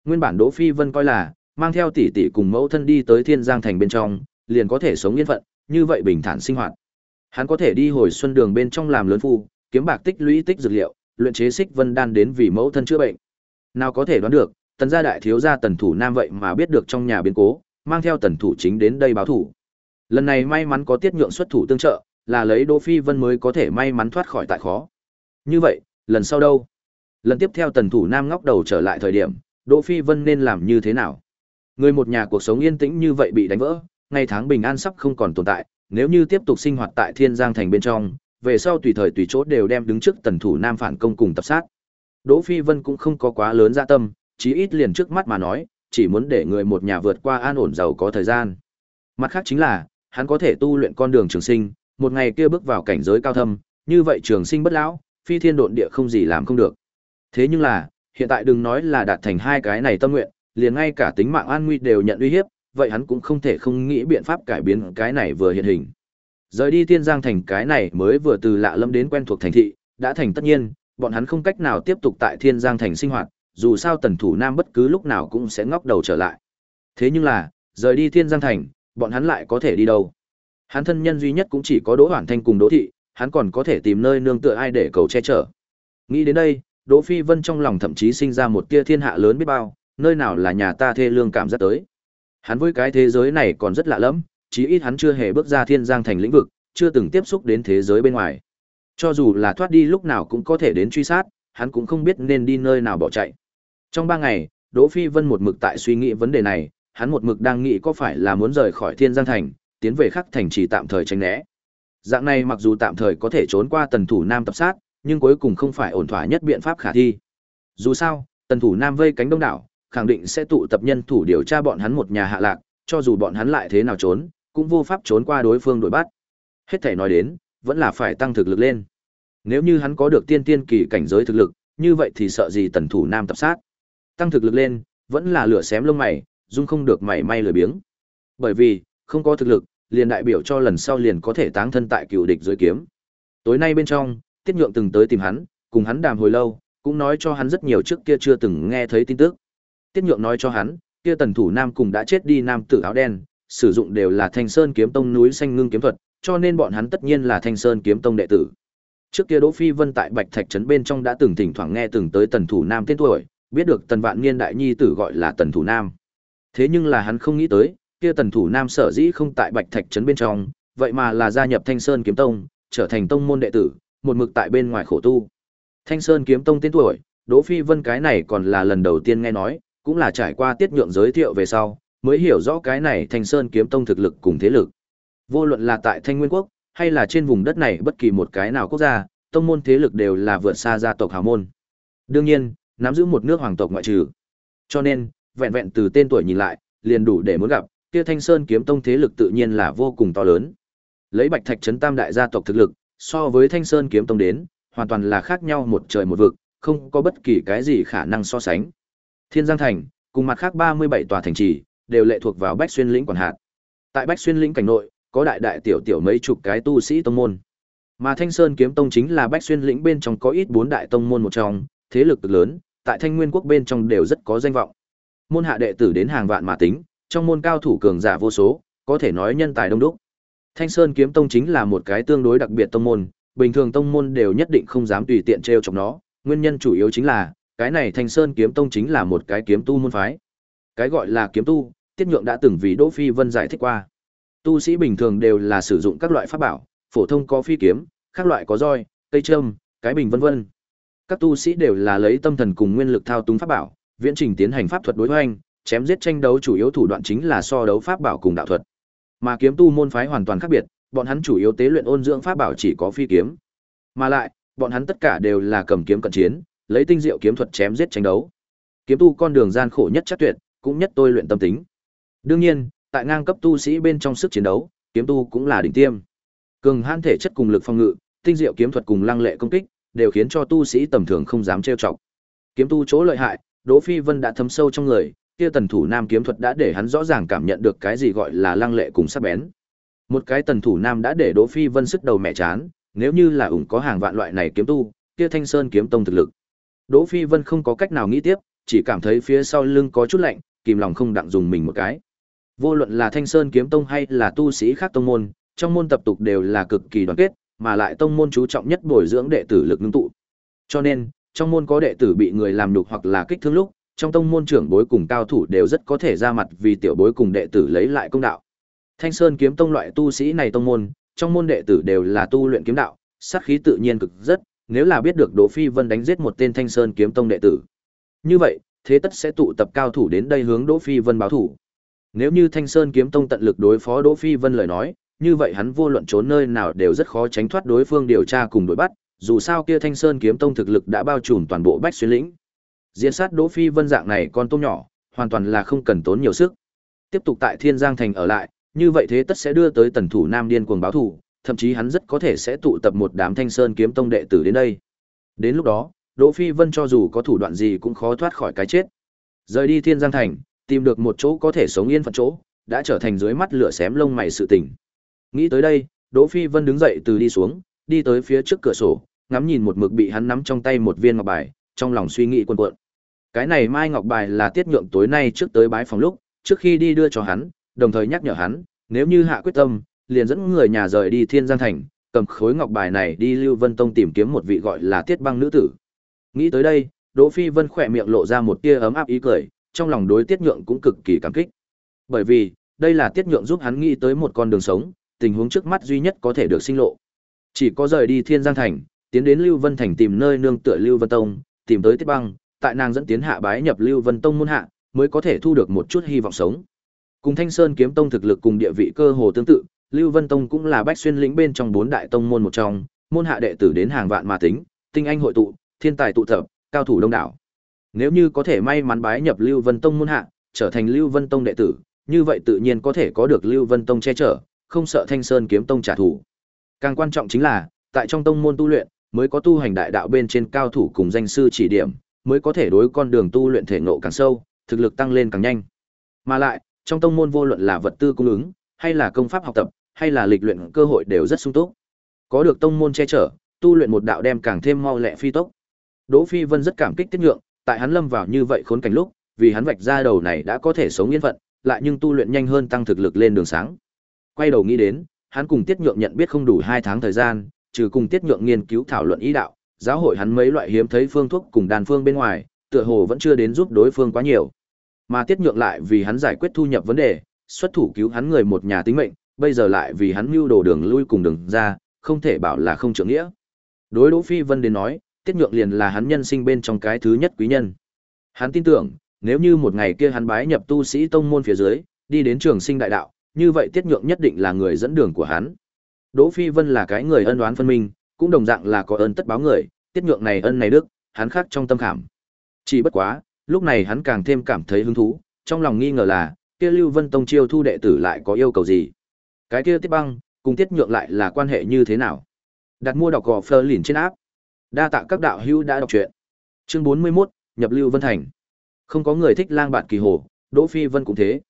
Nguyên bản Đỗ Phi Vân coi là mang theo tỷ tỷ cùng mẫu thân đi tới Thiên Giang thành bên trong, liền có thể sống yên phận, như vậy bình thản sinh hoạt. Hắn có thể đi hồi xuân đường bên trong làm lớn phu, kiếm bạc tích lũy tích dược liệu, luyện chế xích vân đan đến vì mẫu thân chữa bệnh. Nào có thể đoán được, tần gia đại thiếu gia tần thủ nam vậy mà biết được trong nhà biến cố, mang theo tần thủ chính đến đây báo thủ. Lần này may mắn có tiết nhượng xuất thủ tương trợ, là lấy Đỗ Phi Vân mới có thể may mắn thoát khỏi tại khó. Như vậy, lần sau đâu? Lần tiếp theo tần thủ nam ngóc đầu trở lại thời điểm, Đỗ Phi Vân nên làm như thế nào? Người một nhà cuộc sống yên tĩnh như vậy bị đánh vỡ, ngày tháng bình an sắp không còn tồn tại, nếu như tiếp tục sinh hoạt tại Thiên Giang thành bên trong, về sau tùy thời tùy chỗ đều đem đứng trước tần thủ nam phản công cùng tập sát. Đỗ Phi Vân cũng không có quá lớn dạ tâm, chí ít liền trước mắt mà nói, chỉ muốn để người một nhà vượt qua an ổn giàu có thời gian. Mặt khác chính là, hắn có thể tu luyện con đường trường sinh, một ngày kia bước vào cảnh giới cao thâm, như vậy trường sinh bất lão, phi thiên độn địa không gì làm không được. Thế nhưng là, hiện tại đừng nói là đạt thành hai cái này tâm nguyện, liền ngay cả tính mạng an nguy đều nhận uy hiếp, vậy hắn cũng không thể không nghĩ biện pháp cải biến cái này vừa hiện hình. Rời đi Tiên Giang thành cái này mới vừa từ lạ lâm đến quen thuộc thành thị, đã thành tất nhiên, bọn hắn không cách nào tiếp tục tại Thiên Giang thành sinh hoạt, dù sao Tần Thủ Nam bất cứ lúc nào cũng sẽ ngóc đầu trở lại. Thế nhưng là, rời đi Thiên Giang thành, bọn hắn lại có thể đi đâu? Hắn thân nhân duy nhất cũng chỉ có Đỗ Hoản Thanh cùng Đỗ thị, hắn còn có thể tìm nơi nương tựa ai để cầu che chở. Nghĩ đến đây, Đỗ Phi Vân trong lòng thậm chí sinh ra một tia thiên hạ lớn biết bao, nơi nào là nhà ta thê lương cảm giác tới. Hắn với cái thế giới này còn rất lạ lẫm, chí ít hắn chưa hề bước ra thiên giang thành lĩnh vực, chưa từng tiếp xúc đến thế giới bên ngoài. Cho dù là thoát đi lúc nào cũng có thể đến truy sát, hắn cũng không biết nên đi nơi nào bỏ chạy. Trong ba ngày, Đỗ Phi Vân một mực tại suy nghĩ vấn đề này, hắn một mực đang nghĩ có phải là muốn rời khỏi thiên giang thành, tiến về khắc thành chỉ tạm thời tránh né. Dạng này mặc dù tạm thời có thể trốn qua tần thủ nam tập sát, nhưng cuối cùng không phải ổn thỏa nhất biện pháp khả thi. Dù sao, tần thủ nam vây cánh đông đảo, khẳng định sẽ tụ tập nhân thủ điều tra bọn hắn một nhà hạ lạc, cho dù bọn hắn lại thế nào trốn, cũng vô pháp trốn qua đối phương đuổi bắt. Hết thể nói đến, vẫn là phải tăng thực lực lên. Nếu như hắn có được tiên tiên kỳ cảnh giới thực lực, như vậy thì sợ gì tần thủ nam tập sát. Tăng thực lực lên, vẫn là lửa xém lông mày, dung không được mảy may lười biếng. Bởi vì, không có thực lực, liền đại biểu cho lần sau liền có thể táng thân tại cựu địch dưới kiếm. Tối nay bên trong, Tiết Nhượng từng tới tìm hắn, cùng hắn đàm hồi lâu, cũng nói cho hắn rất nhiều trước kia chưa từng nghe thấy tin tức. Tiết Nhượng nói cho hắn, kia tần thủ nam cùng đã chết đi nam tử áo đen, sử dụng đều là Thanh Sơn kiếm tông núi xanh ngưng kiếm thuật, cho nên bọn hắn tất nhiên là Thanh Sơn kiếm tông đệ tử. Trước kia Đỗ Phi Vân tại Bạch Thạch trấn bên trong đã từng thỉnh thoảng nghe từng tới tần thủ nam tên tuổi, biết được tần vạn niên đại nhi tử gọi là tần thủ nam. Thế nhưng là hắn không nghĩ tới, kia tần thủ nam sở dĩ không tại Bạch Thạch trấn bên trong, vậy mà là gia nhập Thanh Sơn kiếm tông, trở thành tông môn đệ tử, một mực tại bên ngoài khổ tu. Thanh Sơn kiếm tông tên tuổi, Đỗ Phi Vân cái này còn là lần đầu tiên nghe nói, cũng là trải qua tiết nhượng giới thiệu về sau, mới hiểu rõ cái này Thanh Sơn kiếm tông thực lực cùng thế lực. Vô luận là tại Thanh Nguyên quốc, hay là trên vùng đất này bất kỳ một cái nào quốc gia, tông môn thế lực đều là vượt xa gia tộc hào môn. Đương nhiên, nắm giữ một nước hoàng tộc ngoại trừ. Cho nên, vẹn vẹn từ tên tuổi nhìn lại, liền đủ để muốn gặp, kia Thanh Sơn kiếm tông thế lực tự nhiên là vô cùng to lớn. Lấy Bạch Thạch trấn tam đại gia tộc thực lực, so với Thanh Sơn kiếm tông đến, hoàn toàn là khác nhau một trời một vực, không có bất kỳ cái gì khả năng so sánh. Thiên Giang thành, cùng mặt khác 37 tòa thành trì, đều lệ thuộc vào Bách Xuyên lĩnh quản hạt. Tại Bách Xuyên lĩnh cảnh nội, có đại đại tiểu tiểu mấy chục cái tu sĩ tông môn. Mà Thanh Sơn kiếm tông chính là Bách Xuyên lĩnh bên trong có ít bốn đại tông môn một trong, thế lực cực lớn, tại Thanh Nguyên quốc bên trong đều rất có danh vọng. Môn hạ đệ tử đến hàng vạn mà tính, trong môn cao thủ cường giả vô số, có thể nói nhân tài đông đúc. Thanh Sơn kiếm tông chính là một cái tương đối đặc biệt tông môn, bình thường tông môn đều nhất định không dám tùy tiện trêu chọc nó, nguyên nhân chủ yếu chính là, cái này Thanh Sơn kiếm tông chính là một cái kiếm tu môn phái. Cái gọi là kiếm tu, Tiết Nhượng đã từng vì Đỗ Phi Vân giải thích qua. Tu sĩ bình thường đều là sử dụng các loại pháp bảo, phổ thông có phi kiếm, các loại có roi, cây châm, cái bình vân vân. Các tu sĩ đều là lấy tâm thần cùng nguyên lực thao túng pháp bảo, viễn trình tiến hành pháp thuật đối hoành, chém giết tranh đấu chủ yếu thủ đoạn chính là so đấu pháp bảo cùng đạo thuật. Mà kiếm tu môn phái hoàn toàn khác biệt, bọn hắn chủ yếu tế luyện ôn dưỡng pháp bảo chỉ có phi kiếm. Mà lại, bọn hắn tất cả đều là cầm kiếm cận chiến, lấy tinh diệu kiếm thuật chém giết tranh đấu. Kiếm tu con đường gian khổ nhất chắc tuyệt, cũng nhất tôi luyện tâm tính. Đương nhiên, tại ngang cấp tu sĩ bên trong sức chiến đấu, kiếm tu cũng là đỉnh tiêm. Cường hãn thể chất cùng lực phòng ngự, tinh diệu kiếm thuật cùng lăng lệ công kích, đều khiến cho tu sĩ tầm thường không dám trêu chọc. Kiếm tu chỗ lợi hại, Đỗ Phi Vân đã thấm sâu trong người, kia tần thủ nam kiếm thuật đã để hắn rõ ràng cảm nhận được cái gì gọi là lăng lệ cùng sắc bén. Một cái tần thủ nam đã để Đỗ Phi Vân sức đầu mẹ chán, nếu như là ủng có hàng vạn loại này kiếm tu, kia Thanh Sơn kiếm tông thực lực. Đỗ Phi Vân không có cách nào nghĩ tiếp, chỉ cảm thấy phía sau lưng có chút lạnh, kìm lòng không đặng dùng mình một cái. Vô luận là Thanh Sơn kiếm tông hay là tu sĩ khác tông môn, trong môn tập tục đều là cực kỳ đoàn kết, mà lại tông môn chú trọng nhất bồi dưỡng đệ tử lực ngưng tụ. Cho nên, trong môn có đệ tử bị người làm nhục hoặc là kích thương lúc, trong tông môn trưởng bối cùng cao thủ đều rất có thể ra mặt vì tiểu bối cùng đệ tử lấy lại công đạo. Thanh Sơn kiếm tông loại tu sĩ này tông môn, trong môn đệ tử đều là tu luyện kiếm đạo, sát khí tự nhiên cực rất, nếu là biết được Đỗ Phi Vân đánh giết một tên Thanh Sơn kiếm tông đệ tử. Như vậy, thế tất sẽ tụ tập cao thủ đến đây hướng Đỗ Phi Vân báo thủ. Nếu như Thanh Sơn kiếm tông tận lực đối phó Đỗ Phi Vân lời nói, như vậy hắn vô luận trốn nơi nào đều rất khó tránh thoát đối phương điều tra cùng đuổi bắt, dù sao kia Thanh Sơn kiếm tông thực lực đã bao trùm toàn bộ Bách Xuyên lĩnh. Diễn sát Đỗ Phi Vân dạng này con tôm nhỏ, hoàn toàn là không cần tốn nhiều sức. Tiếp tục tại Thiên Giang thành ở lại, như vậy thế tất sẽ đưa tới tần thủ Nam điên cuồng báo thù, thậm chí hắn rất có thể sẽ tụ tập một đám Thanh Sơn kiếm tông đệ tử đến đây. Đến lúc đó, Đỗ Phi Vân cho dù có thủ đoạn gì cũng khó thoát khỏi cái chết. Rời đi Thiên Giang thành, tìm được một chỗ có thể sống yên phận chỗ, đã trở thành dưới mắt lửa xém lông mày sự tình. Nghĩ tới đây, Đỗ Phi Vân đứng dậy từ đi xuống, đi tới phía trước cửa sổ, ngắm nhìn một mực bị hắn nắm trong tay một viên ngọc bài, trong lòng suy nghĩ cuộn cuộn. Cái này Mai Ngọc bài là tiết nhượng tối nay trước tới bái phòng lúc, trước khi đi đưa cho hắn, đồng thời nhắc nhở hắn, nếu như hạ quyết tâm, liền dẫn người nhà rời đi Thiên Giang thành, cầm khối ngọc bài này đi Lưu Vân Tông tìm kiếm một vị gọi là Tiết Băng nữ tử. Nghĩ tới đây, Đỗ Phi Vân khỏe miệng lộ ra một tia ấm áp ý cười, trong lòng đối Tiết Nhượng cũng cực kỳ cảm kích. Bởi vì, đây là Tiết Nhượng giúp hắn nghĩ tới một con đường sống, tình huống trước mắt duy nhất có thể được sinh lộ. Chỉ có rời đi Thiên Giang thành, tiến đến Lưu Vân thành tìm nơi nương tựa Lưu Vân Tông, tìm tới Tiết Băng, tại nàng dẫn tiến hạ bái nhập Lưu Vân Tông môn hạ, mới có thể thu được một chút hy vọng sống. Cùng Thanh Sơn kiếm tông thực lực cùng địa vị cơ hồ tương tự, Lưu Vân Tông cũng là bách xuyên lĩnh bên trong bốn đại tông môn một trong, môn hạ đệ tử đến hàng vạn mà tính, tinh anh hội tụ, thiên tài tụ tập, cao thủ đông đảo. Nếu như có thể may mắn bái nhập Lưu Vân Tông môn hạ, trở thành Lưu Vân Tông đệ tử, như vậy tự nhiên có thể có được Lưu Vân Tông che chở, không sợ Thanh Sơn kiếm tông trả thù. Càng quan trọng chính là, tại trong tông môn tu luyện, mới có tu hành đại đạo bên trên cao thủ cùng danh sư chỉ điểm, mới có thể đối con đường tu luyện thể ngộ càng sâu, thực lực tăng lên càng nhanh. Mà lại, trong tông môn vô luận là vật tư cung ứng, hay là công pháp học tập, hay là lịch luyện cơ hội đều rất sung túc. Có được tông môn che chở, tu luyện một đạo đem càng thêm mau lẹ phi tốc. Đỗ Phi Vân rất cảm kích Tiết Nhượng, tại hắn lâm vào như vậy khốn cảnh lúc, vì hắn vạch ra đầu này đã có thể sống yên phận, lại nhưng tu luyện nhanh hơn tăng thực lực lên đường sáng. Quay đầu nghĩ đến, hắn cùng Tiết Nhượng nhận biết không đủ 2 tháng thời gian, trừ cùng Tiết Nhượng nghiên cứu thảo luận ý đạo, giáo hội hắn mấy loại hiếm thấy phương thuốc cùng đàn phương bên ngoài, tựa hồ vẫn chưa đến giúp đối phương quá nhiều. Mà Tiết Nhượng lại vì hắn giải quyết thu nhập vấn đề, xuất thủ cứu hắn người một nhà tính mệnh, bây giờ lại vì hắn mưu đồ đường lui cùng đường ra, không thể bảo là không trưởng nghĩa. Đối Đỗ Phi Vân đến nói, Tiết Nhượng liền là hắn nhân sinh bên trong cái thứ nhất quý nhân. Hắn tin tưởng, nếu như một ngày kia hắn bái nhập tu sĩ tông môn phía dưới, đi đến trường sinh đại đạo, như vậy Tiết Nhượng nhất định là người dẫn đường của hắn. Đỗ Phi Vân là cái người ân oán phân minh, cũng đồng dạng là có ơn tất báo người, Tiết Nhượng này ân này đức, hắn khắc trong tâm khảm. Chỉ bất quá, lúc này hắn càng thêm cảm thấy hứng thú, trong lòng nghi ngờ là, kia Lưu Vân Tông chiêu thu đệ tử lại có yêu cầu gì? Cái kia Tiết Băng, cùng Tiết Nhượng lại là quan hệ như thế nào? Đặt mua đọc gò phơ lìn trên áp. Đa tạ các đạo hữu đã đọc truyện. Chương 41, nhập Lưu Vân Thành. Không có người thích lang bạn kỳ hồ, Đỗ Phi Vân cũng thế.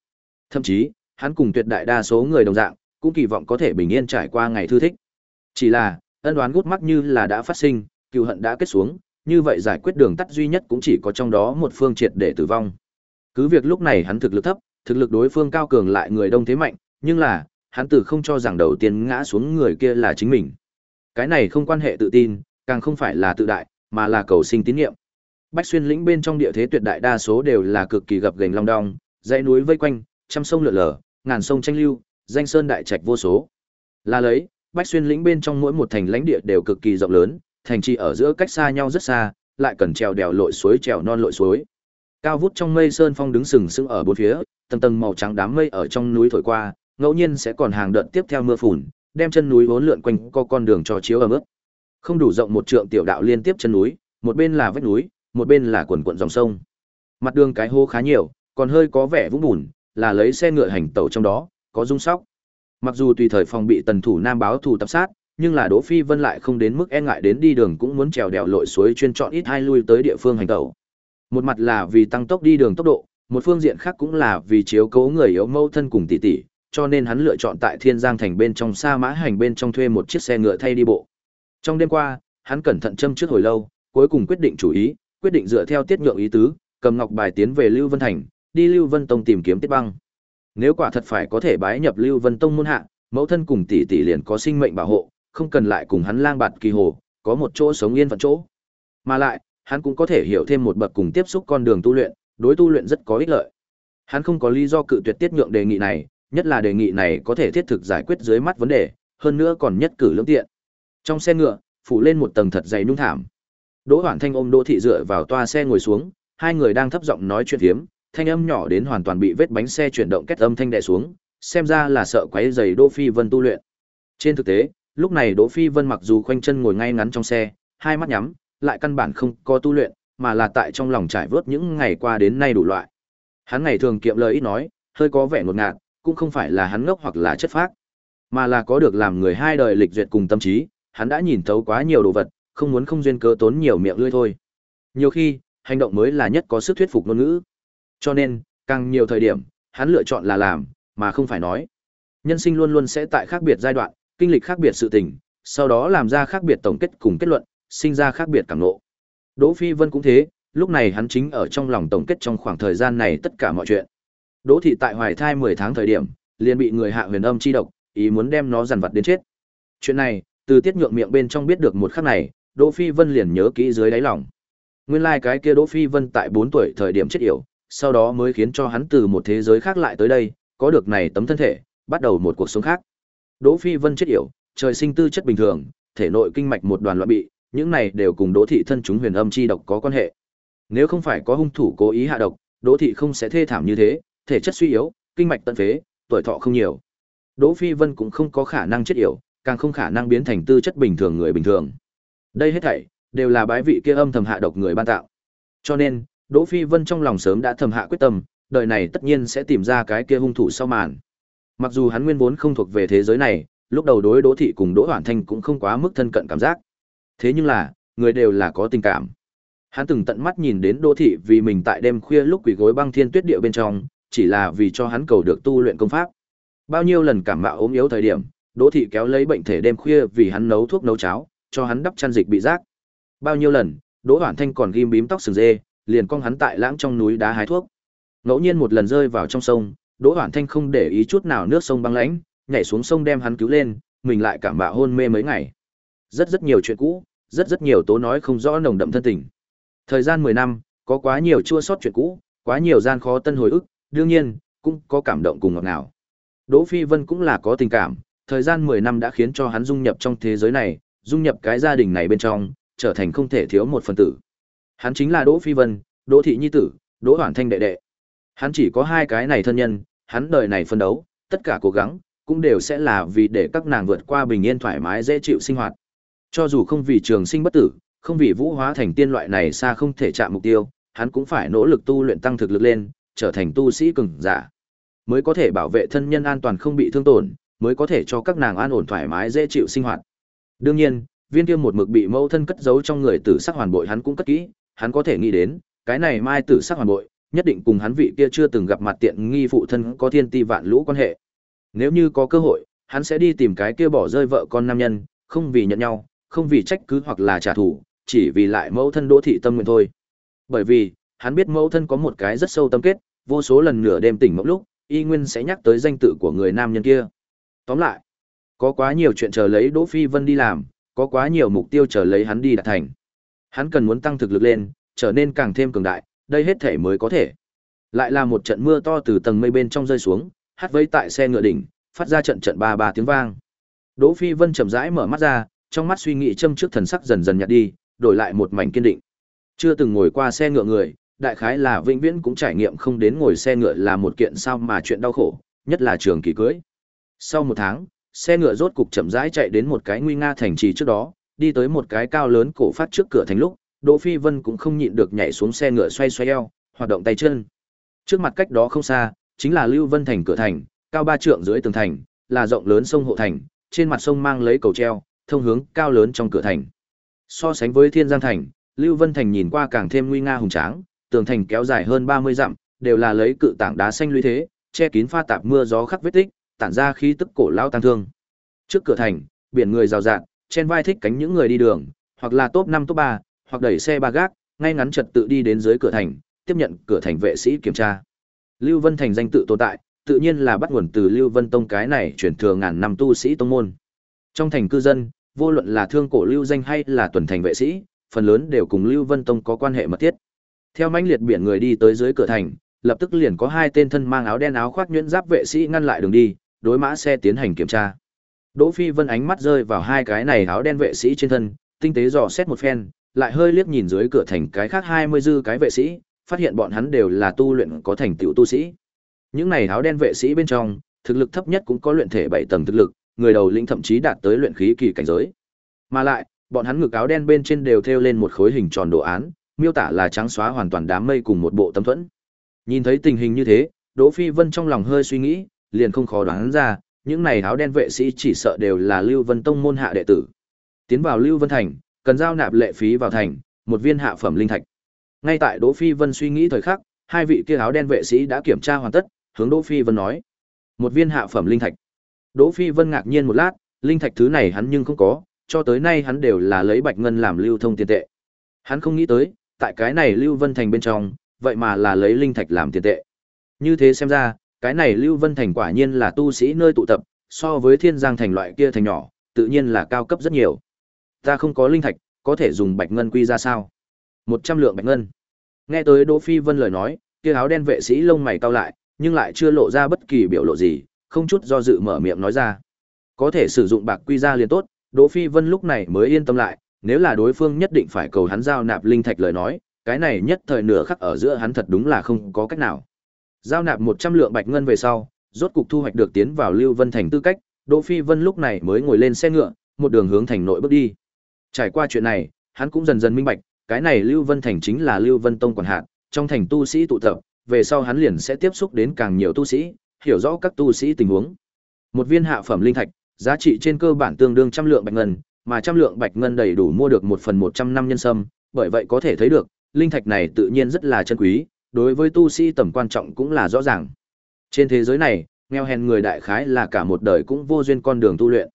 Thậm chí, hắn cùng tuyệt đại đa số người đồng dạng, cũng kỳ vọng có thể bình yên trải qua ngày thư thích. Chỉ là, ân đoán gút mắt như là đã phát sinh, cựu hận đã kết xuống, như vậy giải quyết đường tắt duy nhất cũng chỉ có trong đó một phương triệt để tử vong. Cứ việc lúc này hắn thực lực thấp, thực lực đối phương cao cường lại người đông thế mạnh, nhưng là, hắn từ không cho rằng đầu tiên ngã xuống người kia là chính mình. Cái này không quan hệ tự tin, càng không phải là tự đại, mà là cầu sinh tín nhiệm. Bách xuyên lĩnh bên trong địa thế tuyệt đại đa số đều là cực kỳ gập ghềnh long đong, dãy núi vây quanh, trăm sông lượn lờ, ngàn sông tranh lưu, danh sơn đại trạch vô số. Là lấy, Bách xuyên lĩnh bên trong mỗi một thành lãnh địa đều cực kỳ rộng lớn, thành trì ở giữa cách xa nhau rất xa, lại cần trèo đèo lội suối trèo non lội suối. Cao vút trong mây sơn phong đứng sừng sững ở bốn phía, tầng tầng màu trắng đám mây ở trong núi thổi qua, ngẫu nhiên sẽ còn hàng đợt tiếp theo mưa phùn, đem chân núi vốn lượn quanh co con đường cho chiếu ở mức. Không đủ rộng một trượng tiểu đạo liên tiếp chân núi, một bên là vách núi, một bên là quần quần dòng sông. Mặt đường cái hô khá nhiều, còn hơi có vẻ vũng bùn, là lấy xe ngựa hành tẩu trong đó, có rung sóc. Mặc dù tùy thời phòng bị tần thủ nam báo thủ tập sát, nhưng là Đỗ Phi Vân lại không đến mức e ngại đến đi đường cũng muốn trèo đèo lội suối chuyên chọn ít hai lui tới địa phương hành tẩu. Một mặt là vì tăng tốc đi đường tốc độ, một phương diện khác cũng là vì chiếu cố người yếu mâu thân cùng tỷ tỷ, cho nên hắn lựa chọn tại Thiên Giang thành bên trong sa mã hành bên trong thuê một chiếc xe ngựa thay đi bộ. Trong đêm qua, hắn cẩn thận châm trước hồi lâu, cuối cùng quyết định chủ ý, quyết định dựa theo tiết nhượng ý tứ, cầm ngọc bài tiến về Lưu Vân thành, đi Lưu Vân tông tìm kiếm Tiết Băng. Nếu quả thật phải có thể bái nhập Lưu Vân tông môn hạ, mẫu thân cùng tỷ tỷ liền có sinh mệnh bảo hộ, không cần lại cùng hắn lang bạt kỳ hồ, có một chỗ sống yên phận chỗ. Mà lại, hắn cũng có thể hiểu thêm một bậc cùng tiếp xúc con đường tu luyện, đối tu luyện rất có ích lợi. Hắn không có lý do cự tuyệt tiết nhượng đề nghị này, nhất là đề nghị này có thể thiết thực giải quyết dưới mắt vấn đề, hơn nữa còn nhất cử lưỡng tiện. Trong xe ngựa, phủ lên một tầng thật dày nhung thảm. Đỗ Hoản Thanh ôm Đỗ thị dựa vào toa xe ngồi xuống, hai người đang thấp giọng nói chuyện hiếm. thanh âm nhỏ đến hoàn toàn bị vết bánh xe chuyển động kết âm thanh đè xuống, xem ra là sợ quấy rầy Đỗ Phi Vân tu luyện. Trên thực tế, lúc này Đỗ Phi Vân mặc dù khoanh chân ngồi ngay ngắn trong xe, hai mắt nhắm, lại căn bản không có tu luyện, mà là tại trong lòng trải vớt những ngày qua đến nay đủ loại. Hắn ngày thường kiệm lời ít nói, hơi có vẻ ngột ngạt, cũng không phải là hắn ngốc hoặc là chất phác, mà là có được làm người hai đời lịch duyệt cùng tâm trí, hắn đã nhìn thấu quá nhiều đồ vật, không muốn không duyên cớ tốn nhiều miệng lưỡi thôi. Nhiều khi, hành động mới là nhất có sức thuyết phục ngôn ngữ. Cho nên, càng nhiều thời điểm, hắn lựa chọn là làm, mà không phải nói. Nhân sinh luôn luôn sẽ tại khác biệt giai đoạn, kinh lịch khác biệt sự tình, sau đó làm ra khác biệt tổng kết cùng kết luận, sinh ra khác biệt cảm ngộ. Đỗ Phi Vân cũng thế, lúc này hắn chính ở trong lòng tổng kết trong khoảng thời gian này tất cả mọi chuyện. Đỗ thị tại hoài thai 10 tháng thời điểm, liền bị người hạ huyền âm chi độc, ý muốn đem nó dằn vặt đến chết. Chuyện này, từ tiết nhượng miệng bên trong biết được một khắc này, Đỗ Phi Vân liền nhớ kỹ dưới đáy lòng. Nguyên lai like cái kia Đỗ Phi Vân tại 4 tuổi thời điểm chết yểu, sau đó mới khiến cho hắn từ một thế giới khác lại tới đây, có được này tấm thân thể, bắt đầu một cuộc sống khác. Đỗ Phi Vân chết yểu, trời sinh tư chất bình thường, thể nội kinh mạch một đoàn loạn bị, những này đều cùng Đỗ thị thân chúng huyền âm chi độc có quan hệ. Nếu không phải có hung thủ cố ý hạ độc, Đỗ thị không sẽ thê thảm như thế, thể chất suy yếu, kinh mạch tận phế, tuổi thọ không nhiều. Đỗ Phi Vân cũng không có khả năng chết yểu, càng không khả năng biến thành tư chất bình thường người bình thường. Đây hết thảy đều là bái vị kia âm thầm hạ độc người ban tạo. Cho nên, Đỗ Phi Vân trong lòng sớm đã thầm hạ quyết tâm, đời này tất nhiên sẽ tìm ra cái kia hung thủ sau màn. Mặc dù hắn nguyên vốn không thuộc về thế giới này, lúc đầu đối Đỗ thị cùng Đỗ Hoản Thanh cũng không quá mức thân cận cảm giác. Thế nhưng là, người đều là có tình cảm. Hắn từng tận mắt nhìn đến Đỗ thị vì mình tại đêm khuya lúc quỳ gối băng thiên tuyết địa bên trong, chỉ là vì cho hắn cầu được tu luyện công pháp. Bao nhiêu lần cảm mạo ốm yếu thời điểm, Đỗ thị kéo lấy bệnh thể đêm khuya vì hắn nấu thuốc nấu cháo, cho hắn đắp chăn dịch bị rác. Bao nhiêu lần, Đỗ Hoản Thanh còn ghim bím tóc sừng dê, liền cong hắn tại lãng trong núi đá hái thuốc. Ngẫu nhiên một lần rơi vào trong sông, Đỗ Hoản Thanh không để ý chút nào nước sông băng lãnh, nhảy xuống sông đem hắn cứu lên, mình lại cảm bạo hôn mê mấy ngày. Rất rất nhiều chuyện cũ, rất rất nhiều tố nói không rõ nồng đậm thân tình. Thời gian 10 năm, có quá nhiều chua sót chuyện cũ, quá nhiều gian khó tân hồi ức, đương nhiên, cũng có cảm động cùng ngọt ngào. Đỗ Phi Vân cũng là có tình cảm, thời gian 10 năm đã khiến cho hắn dung nhập trong thế giới này, dung nhập cái gia đình này bên trong, trở thành không thể thiếu một phần tử. Hắn chính là Đỗ Phi Vân, Đỗ Thị Nhi tử, Đỗ Hoản Thanh đệ đệ. Hắn chỉ có hai cái này thân nhân, hắn đời này phân đấu, tất cả cố gắng, cũng đều sẽ là vì để các nàng vượt qua bình yên thoải mái dễ chịu sinh hoạt. Cho dù không vì trường sinh bất tử, không vì vũ hóa thành tiên loại này xa không thể chạm mục tiêu, hắn cũng phải nỗ lực tu luyện tăng thực lực lên, trở thành tu sĩ cường giả. Mới có thể bảo vệ thân nhân an toàn không bị thương tổn, mới có thể cho các nàng an ổn thoải mái dễ chịu sinh hoạt. Đương nhiên, viên kia một mực bị mẫu thân cất giấu trong người tử sắc hoàn bội hắn cũng cất kỹ, hắn có thể nghĩ đến, cái này mai tử sắc hoàn bội, nhất định cùng hắn vị kia chưa từng gặp mặt tiện nghi phụ thân có thiên ti vạn lũ quan hệ. Nếu như có cơ hội, hắn sẽ đi tìm cái kia bỏ rơi vợ con nam nhân, không vì nhận nhau, không vì trách cứ hoặc là trả thù, chỉ vì lại mẫu thân Đỗ thị tâm nguyện thôi. Bởi vì, hắn biết mẫu thân có một cái rất sâu tâm kết, vô số lần nửa đêm tỉnh mộng lúc, y nguyên sẽ nhắc tới danh tự của người nam nhân kia. Tóm lại, có quá nhiều chuyện chờ lấy Đỗ Phi Vân đi làm, có quá nhiều mục tiêu chờ lấy hắn đi đạt thành. Hắn cần muốn tăng thực lực lên, trở nên càng thêm cường đại, đây hết thể mới có thể. Lại là một trận mưa to từ tầng mây bên trong rơi xuống, hát vây tại xe ngựa đỉnh, phát ra trận trận ba ba tiếng vang. Đỗ Phi Vân chậm rãi mở mắt ra, trong mắt suy nghĩ châm trước thần sắc dần dần nhạt đi, đổi lại một mảnh kiên định. Chưa từng ngồi qua xe ngựa người, đại khái là vĩnh viễn cũng trải nghiệm không đến ngồi xe ngựa là một kiện sao mà chuyện đau khổ, nhất là trường kỳ cưới. Sau một tháng, xe ngựa rốt cục chậm rãi chạy đến một cái nguy nga thành trì trước đó, đi tới một cái cao lớn cổ phát trước cửa thành lúc, Đỗ Phi Vân cũng không nhịn được nhảy xuống xe ngựa xoay xoay eo, hoạt động tay chân. Trước mặt cách đó không xa, chính là Lưu Vân thành cửa thành, cao ba trượng dưới tường thành, là rộng lớn sông hộ thành, trên mặt sông mang lấy cầu treo, thông hướng cao lớn trong cửa thành. So sánh với Thiên Giang thành, Lưu Vân thành nhìn qua càng thêm nguy nga hùng tráng, tường thành kéo dài hơn 30 dặm, đều là lấy cự tảng đá xanh lũy thế, che kín pha tạp mưa gió khắc vết tích, tản ra khí tức cổ lao tăng thương. Trước cửa thành, biển người rào rạt, trên vai thích cánh những người đi đường, hoặc là top 5 top 3, hoặc đẩy xe ba gác, ngay ngắn trật tự đi đến dưới cửa thành, tiếp nhận cửa thành vệ sĩ kiểm tra. Lưu Vân thành danh tự tồn tại, tự nhiên là bắt nguồn từ Lưu Vân tông cái này truyền thừa ngàn năm tu sĩ tông môn. Trong thành cư dân, vô luận là thương cổ lưu danh hay là tuần thành vệ sĩ, phần lớn đều cùng Lưu Vân tông có quan hệ mật thiết. Theo mãnh liệt biển người đi tới dưới cửa thành, lập tức liền có hai tên thân mang áo đen áo khoác nhuyễn giáp vệ sĩ ngăn lại đường đi, đối mã xe tiến hành kiểm tra. Đỗ Phi Vân ánh mắt rơi vào hai cái này áo đen vệ sĩ trên thân, tinh tế dò xét một phen, lại hơi liếc nhìn dưới cửa thành cái khác 20 dư cái vệ sĩ, phát hiện bọn hắn đều là tu luyện có thành tựu tu sĩ. Những này áo đen vệ sĩ bên trong, thực lực thấp nhất cũng có luyện thể 7 tầng thực lực, người đầu lĩnh thậm chí đạt tới luyện khí kỳ cảnh giới. Mà lại, bọn hắn ngực áo đen bên trên đều thêu lên một khối hình tròn đồ án, miêu tả là trắng xóa hoàn toàn đám mây cùng một bộ tấm thuẫn. Nhìn thấy tình hình như thế, Đỗ Phi Vân trong lòng hơi suy nghĩ, liền không khó đoán ra, những này áo đen vệ sĩ chỉ sợ đều là Lưu Vân Tông môn hạ đệ tử. Tiến vào Lưu Vân Thành, cần giao nạp lệ phí vào thành, một viên hạ phẩm linh thạch. Ngay tại Đỗ Phi Vân suy nghĩ thời khắc, hai vị kia áo đen vệ sĩ đã kiểm tra hoàn tất, hướng Đỗ Phi Vân nói: "Một viên hạ phẩm linh thạch." Đỗ Phi Vân ngạc nhiên một lát, linh thạch thứ này hắn nhưng không có, cho tới nay hắn đều là lấy bạch ngân làm lưu thông tiền tệ. Hắn không nghĩ tới, tại cái này Lưu Vân Thành bên trong, vậy mà là lấy linh thạch làm tiền tệ. Như thế xem ra, cái này Lưu Vân Thành quả nhiên là tu sĩ nơi tụ tập, so với Thiên Giang Thành loại kia thành nhỏ, tự nhiên là cao cấp rất nhiều. Ta không có linh thạch, có thể dùng bạch ngân quy ra sao? Một trăm lượng bạch ngân. Nghe tới Đỗ Phi Vân lời nói, kia áo đen vệ sĩ lông mày cau lại, nhưng lại chưa lộ ra bất kỳ biểu lộ gì, không chút do dự mở miệng nói ra. Có thể sử dụng bạc quy ra liền tốt, Đỗ Phi Vân lúc này mới yên tâm lại, nếu là đối phương nhất định phải cầu hắn giao nạp linh thạch lời nói, cái này nhất thời nửa khắc ở giữa hắn thật đúng là không có cách nào. Giao nạp 100 lượng bạch ngân về sau, rốt cục thu hoạch được tiến vào Lưu Vân thành tư cách, Đỗ Phi Vân lúc này mới ngồi lên xe ngựa, một đường hướng thành nội bước đi. Trải qua chuyện này, hắn cũng dần dần minh bạch, cái này Lưu Vân thành chính là Lưu Vân tông quản hạt, trong thành tu sĩ tụ tập, về sau hắn liền sẽ tiếp xúc đến càng nhiều tu sĩ, hiểu rõ các tu sĩ tình huống. Một viên hạ phẩm linh thạch, giá trị trên cơ bản tương đương trăm lượng bạch ngân, mà trăm lượng bạch ngân đầy đủ mua được một phần một trăm năm nhân sâm, bởi vậy có thể thấy được, linh thạch này tự nhiên rất là chân quý, đối với tu sĩ tầm quan trọng cũng là rõ ràng. Trên thế giới này, nghèo hèn người đại khái là cả một đời cũng vô duyên con đường tu luyện.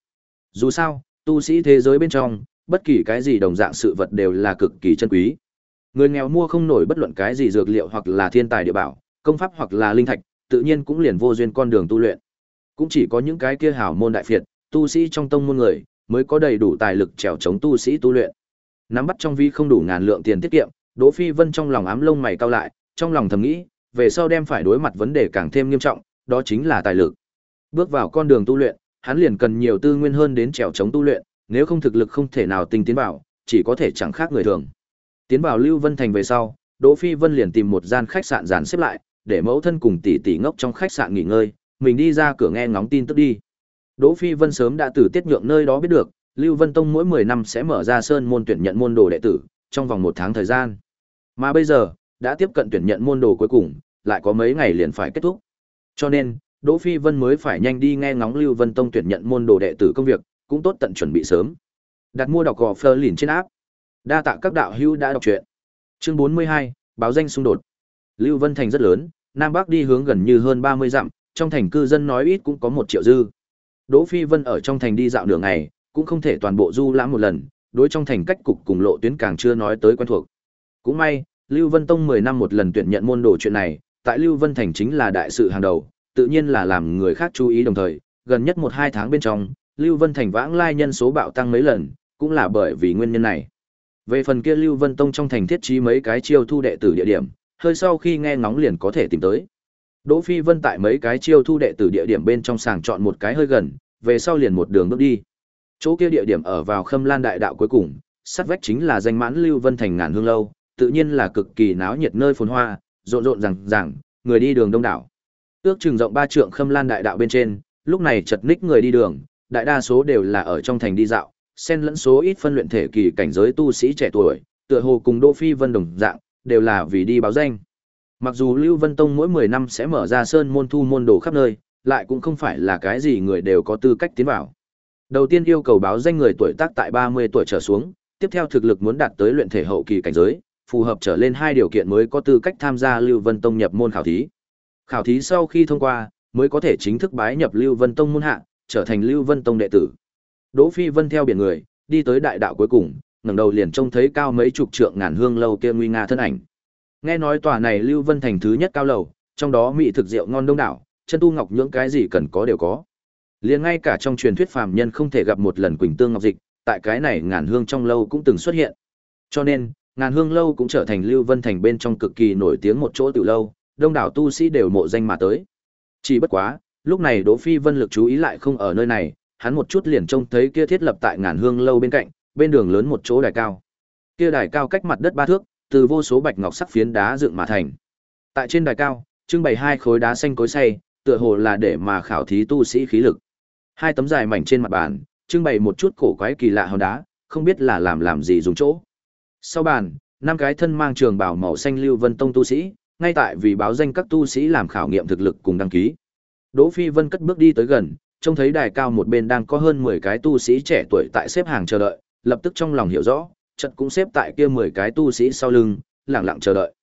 Dù sao, tu sĩ thế giới bên trong, bất kỳ cái gì đồng dạng sự vật đều là cực kỳ chân quý. Người nghèo mua không nổi bất luận cái gì dược liệu hoặc là thiên tài địa bảo, công pháp hoặc là linh thạch, tự nhiên cũng liền vô duyên con đường tu luyện. Cũng chỉ có những cái kia hảo môn đại phiệt, tu sĩ trong tông môn người, mới có đầy đủ tài lực trèo chống tu sĩ tu luyện. Nắm bắt trong vi không đủ ngàn lượng tiền tiết kiệm, Đỗ Phi Vân trong lòng ám lông mày cau lại, trong lòng thầm nghĩ, về sau đem phải đối mặt vấn đề càng thêm nghiêm trọng, đó chính là tài lực. Bước vào con đường tu luyện, hắn liền cần nhiều tư nguyên hơn đến trèo chống tu luyện, nếu không thực lực không thể nào tinh tiến vào, chỉ có thể chẳng khác người thường. Tiến vào Lưu Vân Thành về sau, Đỗ Phi Vân liền tìm một gian khách sạn dàn xếp lại, để mẫu thân cùng tỷ tỷ ngốc trong khách sạn nghỉ ngơi, mình đi ra cửa nghe ngóng tin tức đi. Đỗ Phi Vân sớm đã từ tiết nhượng nơi đó biết được, Lưu Vân Tông mỗi 10 năm sẽ mở ra sơn môn tuyển nhận môn đồ đệ tử, trong vòng một tháng thời gian. Mà bây giờ, đã tiếp cận tuyển nhận môn đồ cuối cùng, lại có mấy ngày liền phải kết thúc. Cho nên, Đỗ Phi Vân mới phải nhanh đi nghe ngóng Lưu Vân Tông tuyển nhận môn đồ đệ tử công việc, cũng tốt tận chuẩn bị sớm. Đặt mua đọc gò Fleur liền trên áp. Đa tạ các đạo hữu đã đọc truyện. Chương 42, báo danh xung đột. Lưu Vân Thành rất lớn, Nam Bắc đi hướng gần như hơn 30 dặm, trong thành cư dân nói ít cũng có một triệu dư. Đỗ Phi Vân ở trong thành đi dạo nửa ngày, cũng không thể toàn bộ du lãm một lần, đối trong thành cách cục cùng lộ tuyến càng chưa nói tới quen thuộc. Cũng may, Lưu Vân Tông 10 năm một lần tuyển nhận môn đồ chuyện này, tại Lưu Vân Thành chính là đại sự hàng đầu, tự nhiên là làm người khác chú ý đồng thời, gần nhất 1-2 tháng bên trong, Lưu Vân Thành vãng lai nhân số bạo tăng mấy lần, cũng là bởi vì nguyên nhân này. Về phần kia Lưu Vân Tông trong thành thiết trí mấy cái chiêu thu đệ tử địa điểm, hơi sau khi nghe ngóng liền có thể tìm tới. Đỗ Phi Vân tại mấy cái chiêu thu đệ tử địa điểm bên trong sàng chọn một cái hơi gần, về sau liền một đường bước đi. Chỗ kia địa điểm ở vào Khâm Lan đại đạo cuối cùng, sát vách chính là danh mãn Lưu Vân thành ngàn hương lâu, tự nhiên là cực kỳ náo nhiệt nơi phồn hoa, rộn rộn rằng rằng, người đi đường đông đảo. Ước chừng rộng ba trượng Khâm Lan đại đạo bên trên, lúc này chật ních người đi đường, đại đa số đều là ở trong thành đi dạo, xen lẫn số ít phân luyện thể kỳ cảnh giới tu sĩ trẻ tuổi, tựa hồ cùng Đỗ Phi Vân đồng dạng, đều là vì đi báo danh. Mặc dù Lưu Vân Tông mỗi 10 năm sẽ mở ra sơn môn thu môn đồ khắp nơi, lại cũng không phải là cái gì người đều có tư cách tiến vào. Đầu tiên yêu cầu báo danh người tuổi tác tại 30 tuổi trở xuống, tiếp theo thực lực muốn đạt tới luyện thể hậu kỳ cảnh giới, phù hợp trở lên hai điều kiện mới có tư cách tham gia Lưu Vân Tông nhập môn khảo thí. Khảo thí sau khi thông qua, mới có thể chính thức bái nhập Lưu Vân Tông môn hạ, trở thành Lưu Vân Tông đệ tử. Đỗ Phi Vân theo biển người, đi tới đại đạo cuối cùng, ngẩng đầu liền trông thấy cao mấy chục trượng ngàn hương lâu kia nguy nga thân ảnh. Nghe nói tòa này Lưu Vân thành thứ nhất cao lầu, trong đó mỹ thực rượu ngon đông đảo, chân tu ngọc nhưỡng cái gì cần có đều có. Liền ngay cả trong truyền thuyết phàm nhân không thể gặp một lần Quỳnh Tương Ngọc Dịch, tại cái này ngàn hương trong lâu cũng từng xuất hiện. Cho nên, ngàn hương lâu cũng trở thành Lưu Vân thành bên trong cực kỳ nổi tiếng một chỗ tiểu lâu, đông đảo tu sĩ đều mộ danh mà tới. Chỉ bất quá, lúc này Đỗ Phi Vân lực chú ý lại không ở nơi này, hắn một chút liền trông thấy kia thiết lập tại ngàn hương lâu bên cạnh, bên đường lớn một chỗ đài cao. Kia đài cao cách mặt đất ba thước, từ vô số bạch ngọc sắc phiến đá dựng mà thành. Tại trên đài cao, trưng bày hai khối đá xanh cối xay, tựa hồ là để mà khảo thí tu sĩ khí lực. Hai tấm dài mảnh trên mặt bàn, trưng bày một chút cổ quái kỳ lạ hòn đá, không biết là làm làm gì dùng chỗ. Sau bàn, năm cái thân mang trường bào màu xanh lưu vân tông tu sĩ, ngay tại vì báo danh các tu sĩ làm khảo nghiệm thực lực cùng đăng ký. Đỗ Phi Vân cất bước đi tới gần, trông thấy đài cao một bên đang có hơn 10 cái tu sĩ trẻ tuổi tại xếp hàng chờ đợi, lập tức trong lòng hiểu rõ, chợt cũng xếp tại kia 10 cái tu sĩ sau lưng, lặng lặng chờ đợi.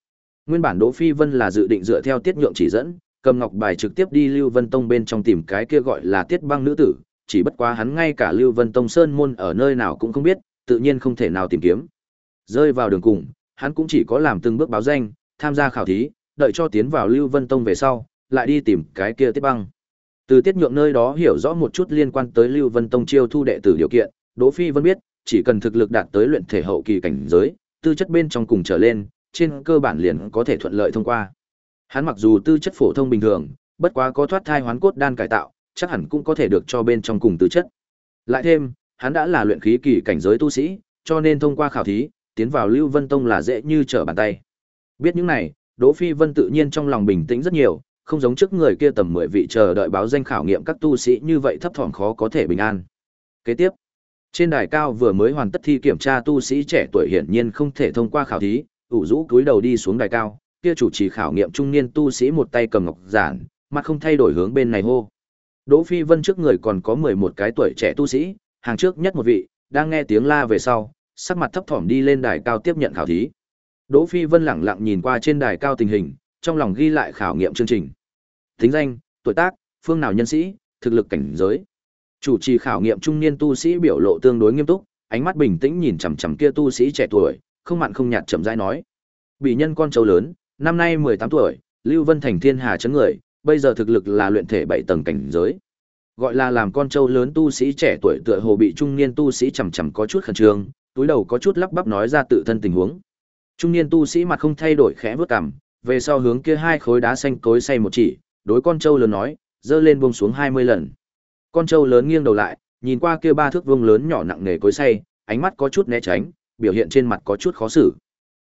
Nguyên bản Đỗ Phi Vân là dự định dựa theo tiết nhượng chỉ dẫn, cầm ngọc bài trực tiếp đi Lưu Vân Tông bên trong tìm cái kia gọi là Tiết Băng nữ tử, chỉ bất quá hắn ngay cả Lưu Vân Tông sơn môn ở nơi nào cũng không biết, tự nhiên không thể nào tìm kiếm. Rơi vào đường cùng, hắn cũng chỉ có làm từng bước báo danh, tham gia khảo thí, đợi cho tiến vào Lưu Vân Tông về sau, lại đi tìm cái kia Tiết Băng. Từ Tiết Nhượng nơi đó hiểu rõ một chút liên quan tới Lưu Vân Tông chiêu thu đệ tử điều kiện, Đỗ Phi Vân biết, chỉ cần thực lực đạt tới luyện thể hậu kỳ cảnh giới, tư chất bên trong cùng trở lên, trên cơ bản liền có thể thuận lợi thông qua. Hắn mặc dù tư chất phổ thông bình thường, bất quá có thoát thai hoán cốt đan cải tạo, chắc hẳn cũng có thể được cho bên trong cùng tư chất. Lại thêm, hắn đã là luyện khí kỳ cảnh giới tu sĩ, cho nên thông qua khảo thí, tiến vào Lưu Vân Tông là dễ như trở bàn tay. Biết những này, Đỗ Phi Vân tự nhiên trong lòng bình tĩnh rất nhiều, không giống trước người kia tầm 10 vị chờ đợi báo danh khảo nghiệm các tu sĩ như vậy thấp thỏm khó có thể bình an. Kế tiếp, trên đài cao vừa mới hoàn tất thi kiểm tra tu sĩ trẻ tuổi hiển nhiên không thể thông qua khảo thí, ủ rũ cúi đầu đi xuống đài cao, kia chủ trì khảo nghiệm trung niên tu sĩ một tay cầm ngọc giản, mặt không thay đổi hướng bên này hô. Đỗ Phi Vân trước người còn có 11 cái tuổi trẻ tu sĩ, hàng trước nhất một vị, đang nghe tiếng la về sau, sắc mặt thấp thỏm đi lên đài cao tiếp nhận khảo thí. Đỗ Phi Vân lẳng lặng nhìn qua trên đài cao tình hình, trong lòng ghi lại khảo nghiệm chương trình. Tính danh, tuổi tác, phương nào nhân sĩ, thực lực cảnh giới. Chủ trì khảo nghiệm trung niên tu sĩ biểu lộ tương đối nghiêm túc, ánh mắt bình tĩnh nhìn chằm chằm kia tu sĩ trẻ tuổi, không mặn không nhạt chậm rãi nói: "Bị nhân con trâu lớn, năm nay 18 tuổi, Lưu Vân thành thiên hà chấn người, bây giờ thực lực là luyện thể 7 tầng cảnh giới." Gọi là làm con trâu lớn tu sĩ trẻ tuổi tựa hồ bị trung niên tu sĩ chằm chằm có chút khẩn trương, túi đầu có chút lắp bắp nói ra tự thân tình huống. Trung niên tu sĩ mặt không thay đổi khẽ vút cằm, về sau hướng kia hai khối đá xanh cối xay một chỉ, đối con trâu lớn nói, dơ lên buông xuống 20 lần. Con trâu lớn nghiêng đầu lại, nhìn qua kia ba thước vuông lớn nhỏ nặng nề cối xay, ánh mắt có chút né tránh, biểu hiện trên mặt có chút khó xử.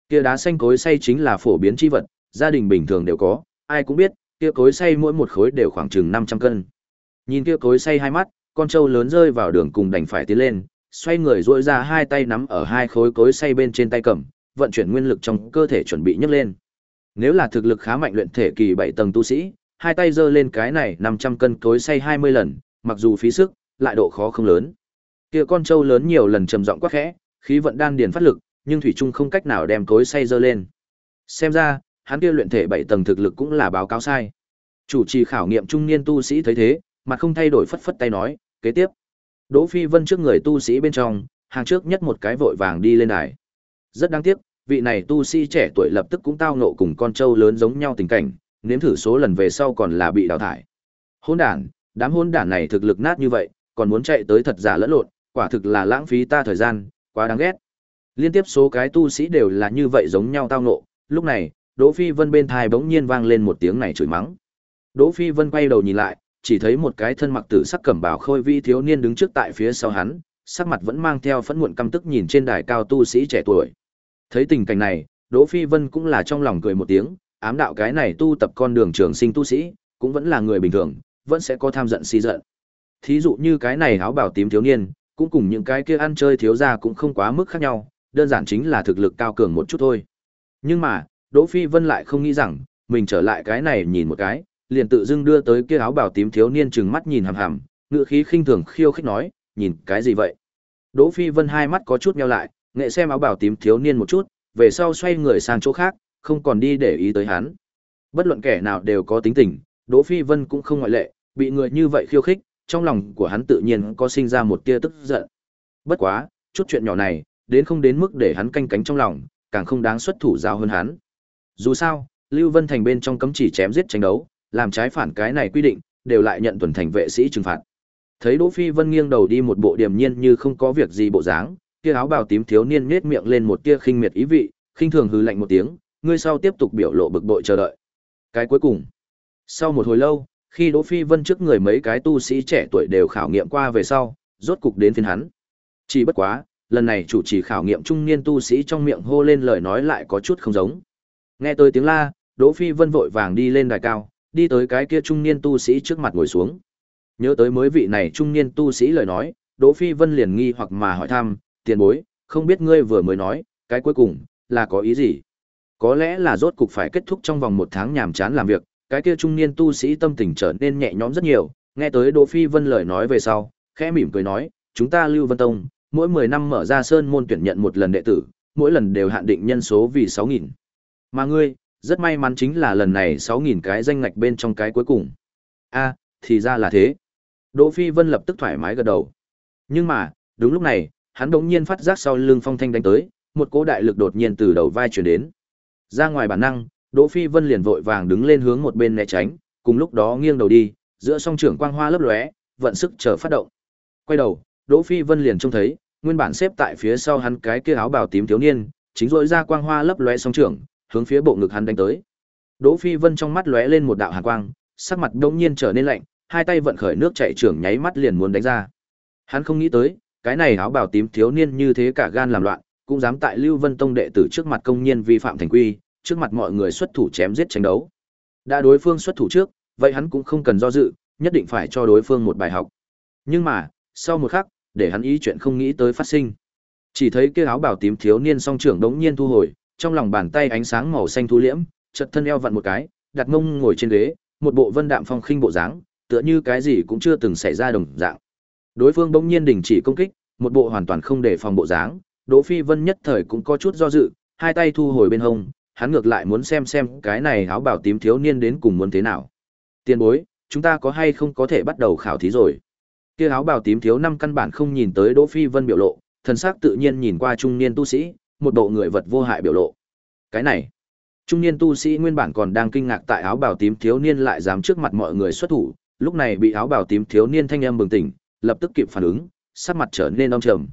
Kia đá xanh cối xay chính là phổ biến chi vật, gia đình bình thường đều có, ai cũng biết, kia cối xay mỗi một khối đều khoảng chừng 500 cân. Nhìn kia cối xay hai mắt, con trâu lớn rơi vào đường cùng đành phải tiến lên, xoay người duỗi ra hai tay nắm ở hai khối cối xay bên trên tay cầm, vận chuyển nguyên lực trong cơ thể chuẩn bị nhấc lên. Nếu là thực lực khá mạnh luyện thể kỳ 7 tầng tu sĩ, hai tay giơ lên cái này 500 cân cối xay 20 lần, mặc dù phí sức, lại độ khó không lớn. Kia con trâu lớn nhiều lần trầm giọng quá khẽ, khí vận đan điền phát lực, nhưng thủy trung không cách nào đem cối xay dơ lên. Xem ra, hắn kia luyện thể 7 tầng thực lực cũng là báo cáo sai. Chủ trì khảo nghiệm trung niên tu sĩ thấy thế, mặt không thay đổi phất phất tay nói, kế tiếp. Đỗ Phi Vân trước người tu sĩ bên trong, hàng trước nhất một cái vội vàng đi lên đài. Rất đáng tiếc, vị này tu sĩ trẻ tuổi lập tức cũng tao ngộ cùng con trâu lớn giống nhau tình cảnh, nếm thử số lần về sau còn là bị đào thải. Hỗn đản, đám hỗn đản này thực lực nát như vậy, còn muốn chạy tới thật giả lẫn lộn, quả thực là lãng phí ta thời gian, quá đáng ghét. Liên tiếp số cái tu sĩ đều là như vậy giống nhau tao ngộ, lúc này, Đỗ Phi Vân bên thai bỗng nhiên vang lên một tiếng này chửi mắng. Đỗ Phi Vân quay đầu nhìn lại, chỉ thấy một cái thân mặc tử sắc cẩm bào khôi vi thiếu niên đứng trước tại phía sau hắn, sắc mặt vẫn mang theo phẫn muộn căm tức nhìn trên đài cao tu sĩ trẻ tuổi. Thấy tình cảnh này, Đỗ Phi Vân cũng là trong lòng cười một tiếng, ám đạo cái này tu tập con đường trường sinh tu sĩ, cũng vẫn là người bình thường, vẫn sẽ có tham giận si giận. Thí dụ như cái này áo bảo tím thiếu niên, cũng cùng những cái kia ăn chơi thiếu gia cũng không quá mức khác nhau, đơn giản chính là thực lực cao cường một chút thôi. Nhưng mà, Đỗ Phi Vân lại không nghĩ rằng, mình trở lại cái này nhìn một cái, liền tự dưng đưa tới kia áo bảo tím thiếu niên trừng mắt nhìn hằm hằm, ngựa khí khinh thường khiêu khích nói, nhìn cái gì vậy? Đỗ Phi Vân hai mắt có chút nheo lại, nghệ xem áo bảo tím thiếu niên một chút, về sau xoay người sang chỗ khác, không còn đi để ý tới hắn. Bất luận kẻ nào đều có tính tình, Đỗ Phi Vân cũng không ngoại lệ, bị người như vậy khiêu khích, trong lòng của hắn tự nhiên có sinh ra một tia tức giận. Bất quá, chút chuyện nhỏ này, đến không đến mức để hắn canh cánh trong lòng, càng không đáng xuất thủ giáo hơn hắn. Dù sao, Lưu Vân Thành bên trong cấm chỉ chém giết tranh đấu, làm trái phản cái này quy định, đều lại nhận tuần thành vệ sĩ trừng phạt. Thấy Đỗ Phi Vân nghiêng đầu đi một bộ điềm nhiên như không có việc gì bộ dáng, kia áo bào tím thiếu niên nhếch miệng lên một tia khinh miệt ý vị, khinh thường hừ lạnh một tiếng, ngươi sau tiếp tục biểu lộ bực bội chờ đợi. Cái cuối cùng, sau một hồi lâu, khi Đỗ Phi Vân trước người mấy cái tu sĩ trẻ tuổi đều khảo nghiệm qua về sau, rốt cục đến phiên hắn. Chỉ bất quá, lần này chủ trì khảo nghiệm trung niên tu sĩ trong miệng hô lên lời nói lại có chút không giống. Nghe tới tiếng la, Đỗ Phi Vân vội vàng đi lên đài cao, đi tới cái kia trung niên tu sĩ trước mặt ngồi xuống. Nhớ tới mới vị này trung niên tu sĩ lời nói, Đỗ Phi Vân liền nghi hoặc mà hỏi thăm, tiền bối, không biết ngươi vừa mới nói, cái cuối cùng, là có ý gì? Có lẽ là rốt cục phải kết thúc trong vòng một tháng nhàm chán làm việc, cái kia trung niên tu sĩ tâm tình trở nên nhẹ nhõm rất nhiều, nghe tới Đỗ Phi Vân lời nói về sau, khẽ mỉm cười nói, chúng ta Lưu Vân Tông, mỗi 10 năm mở ra sơn môn tuyển nhận một lần đệ tử, mỗi lần đều hạn định nhân số vì 6.000. Mà ngươi, rất may mắn chính là lần này 6.000 cái danh ngạch bên trong cái cuối cùng. a thì ra là thế. Đỗ Phi Vân lập tức thoải mái gật đầu. Nhưng mà, đúng lúc này, hắn đột nhiên phát giác sau lưng phong thanh đánh tới, một cỗ đại lực đột nhiên từ đầu vai truyền đến. Ra ngoài bản năng, Đỗ Phi Vân liền vội vàng đứng lên hướng một bên né tránh, cùng lúc đó nghiêng đầu đi, giữa song trưởng quang hoa lấp lóe, vận sức chờ phát động. Quay đầu, Đỗ Phi Vân liền trông thấy, nguyên bản xếp tại phía sau hắn cái kia áo bào tím thiếu niên, chính rỗi ra quang hoa lấp lóe song trưởng, hướng phía bộ ngực hắn đánh tới. Đỗ Phi Vân trong mắt lóe lên một đạo hàn quang, sắc mặt đột nhiên trở nên lạnh, hai tay vận khởi nước chảy trưởng nháy mắt liền muốn đánh ra. Hắn không nghĩ tới, cái này áo bào tím thiếu niên như thế cả gan làm loạn, cũng dám tại Lưu Vân Tông đệ tử trước mặt công nhân vi phạm thành quy, trước mặt mọi người xuất thủ chém giết tranh đấu. Đã đối phương xuất thủ trước, vậy hắn cũng không cần do dự, nhất định phải cho đối phương một bài học. Nhưng mà, sau một khắc, để hắn ý chuyện không nghĩ tới phát sinh. Chỉ thấy kia áo bào tím thiếu niên song trưởng đống nhiên thu hồi, trong lòng bàn tay ánh sáng màu xanh thu liễm, chợt thân eo vặn một cái, đặt mông ngồi trên ghế, một bộ vân đạm phong khinh bộ dáng, tựa như cái gì cũng chưa từng xảy ra đồng dạng. Đối phương bỗng nhiên đình chỉ công kích, một bộ hoàn toàn không để phòng bộ dáng, Đỗ Phi Vân nhất thời cũng có chút do dự, hai tay thu hồi bên hông, hắn ngược lại muốn xem xem cái này áo bảo tím thiếu niên đến cùng muốn thế nào. Tiên bối, chúng ta có hay không có thể bắt đầu khảo thí rồi? Kia áo bảo tím thiếu năm căn bản không nhìn tới Đỗ Phi Vân biểu lộ, thần sắc tự nhiên nhìn qua trung niên tu sĩ, một bộ người vật vô hại biểu lộ. Cái này, trung niên tu sĩ nguyên bản còn đang kinh ngạc tại áo bảo tím thiếu niên lại dám trước mặt mọi người xuất thủ, lúc này bị áo bảo tím thiếu niên thanh âm bừng tỉnh, lập tức kịp phản ứng, sắc mặt trở nên âm trầm.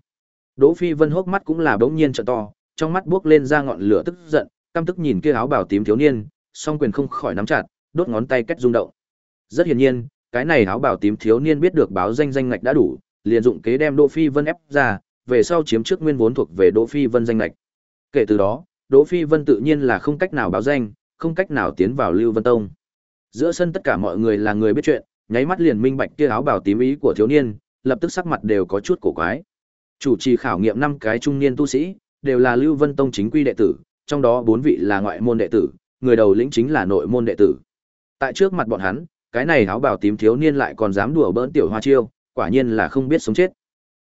Đỗ Phi Vân hốc mắt cũng là bỗng nhiên trợ to, trong mắt buốc lên ra ngọn lửa tức giận, căm tức nhìn kia áo bào tím thiếu niên, song quyền không khỏi nắm chặt, đốt ngón tay cách rung động. Rất hiển nhiên, cái này áo bào tím thiếu niên biết được báo danh danh ngạch đã đủ, liền dụng kế đem Đỗ Phi Vân ép ra, về sau chiếm trước nguyên vốn thuộc về Đỗ Phi Vân danh ngạch. Kể từ đó, Đỗ Phi Vân tự nhiên là không cách nào báo danh, không cách nào tiến vào Lưu Vân Tông. Giữa sân tất cả mọi người là người biết chuyện, nháy mắt liền minh bạch kia áo bào tím ý của thiếu niên, lập tức sắc mặt đều có chút cổ quái. Chủ trì khảo nghiệm năm cái trung niên tu sĩ, đều là Lưu Vân Tông chính quy đệ tử, trong đó bốn vị là ngoại môn đệ tử, người đầu lĩnh chính là nội môn đệ tử. Tại trước mặt bọn hắn, cái này áo bào tím thiếu niên lại còn dám đùa bỡn tiểu hoa chiêu, quả nhiên là không biết sống chết.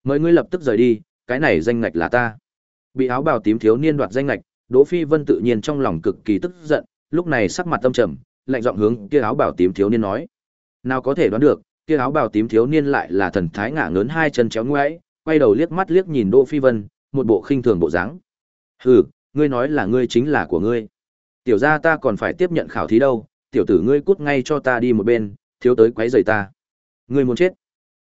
Mời ngươi lập tức rời đi, cái này danh ngạch là ta. Bị áo bào tím thiếu niên đoạt danh ngạch, Đỗ Phi Vân tự nhiên trong lòng cực kỳ tức giận, lúc này sắc mặt tâm trầm, lạnh giọng hướng kia áo bào tím thiếu niên nói: "Nào có thể đoán được, kia áo bào tím thiếu niên lại là thần thái ngả ngớn hai chân chéo ngoãi, quay đầu liếc mắt liếc nhìn Đỗ Phi Vân, một bộ khinh thường bộ dáng. "Hừ, ngươi nói là ngươi chính là của ngươi. Tiểu gia ta còn phải tiếp nhận khảo thí đâu, tiểu tử ngươi cút ngay cho ta đi một bên, thiếu tới quấy rầy ta. Ngươi muốn chết."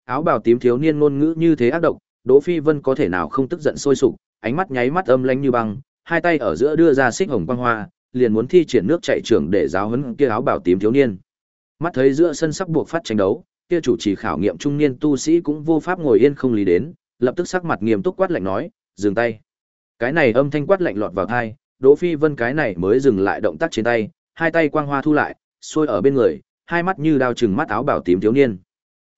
Áo bào tím thiếu niên ngôn ngữ như thế ác độc, Đỗ Phi Vân có thể nào không tức giận sôi sục, ánh mắt nháy mắt âm lãnh như băng, hai tay ở giữa đưa ra xích hồng quang hoa, liền muốn thi triển nước chảy trưởng để giáo huấn kia áo bào tím thiếu niên. Mắt thấy giữa sân sắp buộc phát tranh đấu, kia chủ trì khảo nghiệm trung niên tu sĩ cũng vô pháp ngồi yên không lý đến, lập tức sắc mặt nghiêm túc quát lạnh nói, dừng tay. Cái này âm thanh quát lạnh lọt vào tai, Đỗ Phi Vân cái này mới dừng lại động tác trên tay, hai tay quang hoa thu lại, xuôi ở bên người, hai mắt như đao chừng mắt áo bảo tím thiếu niên.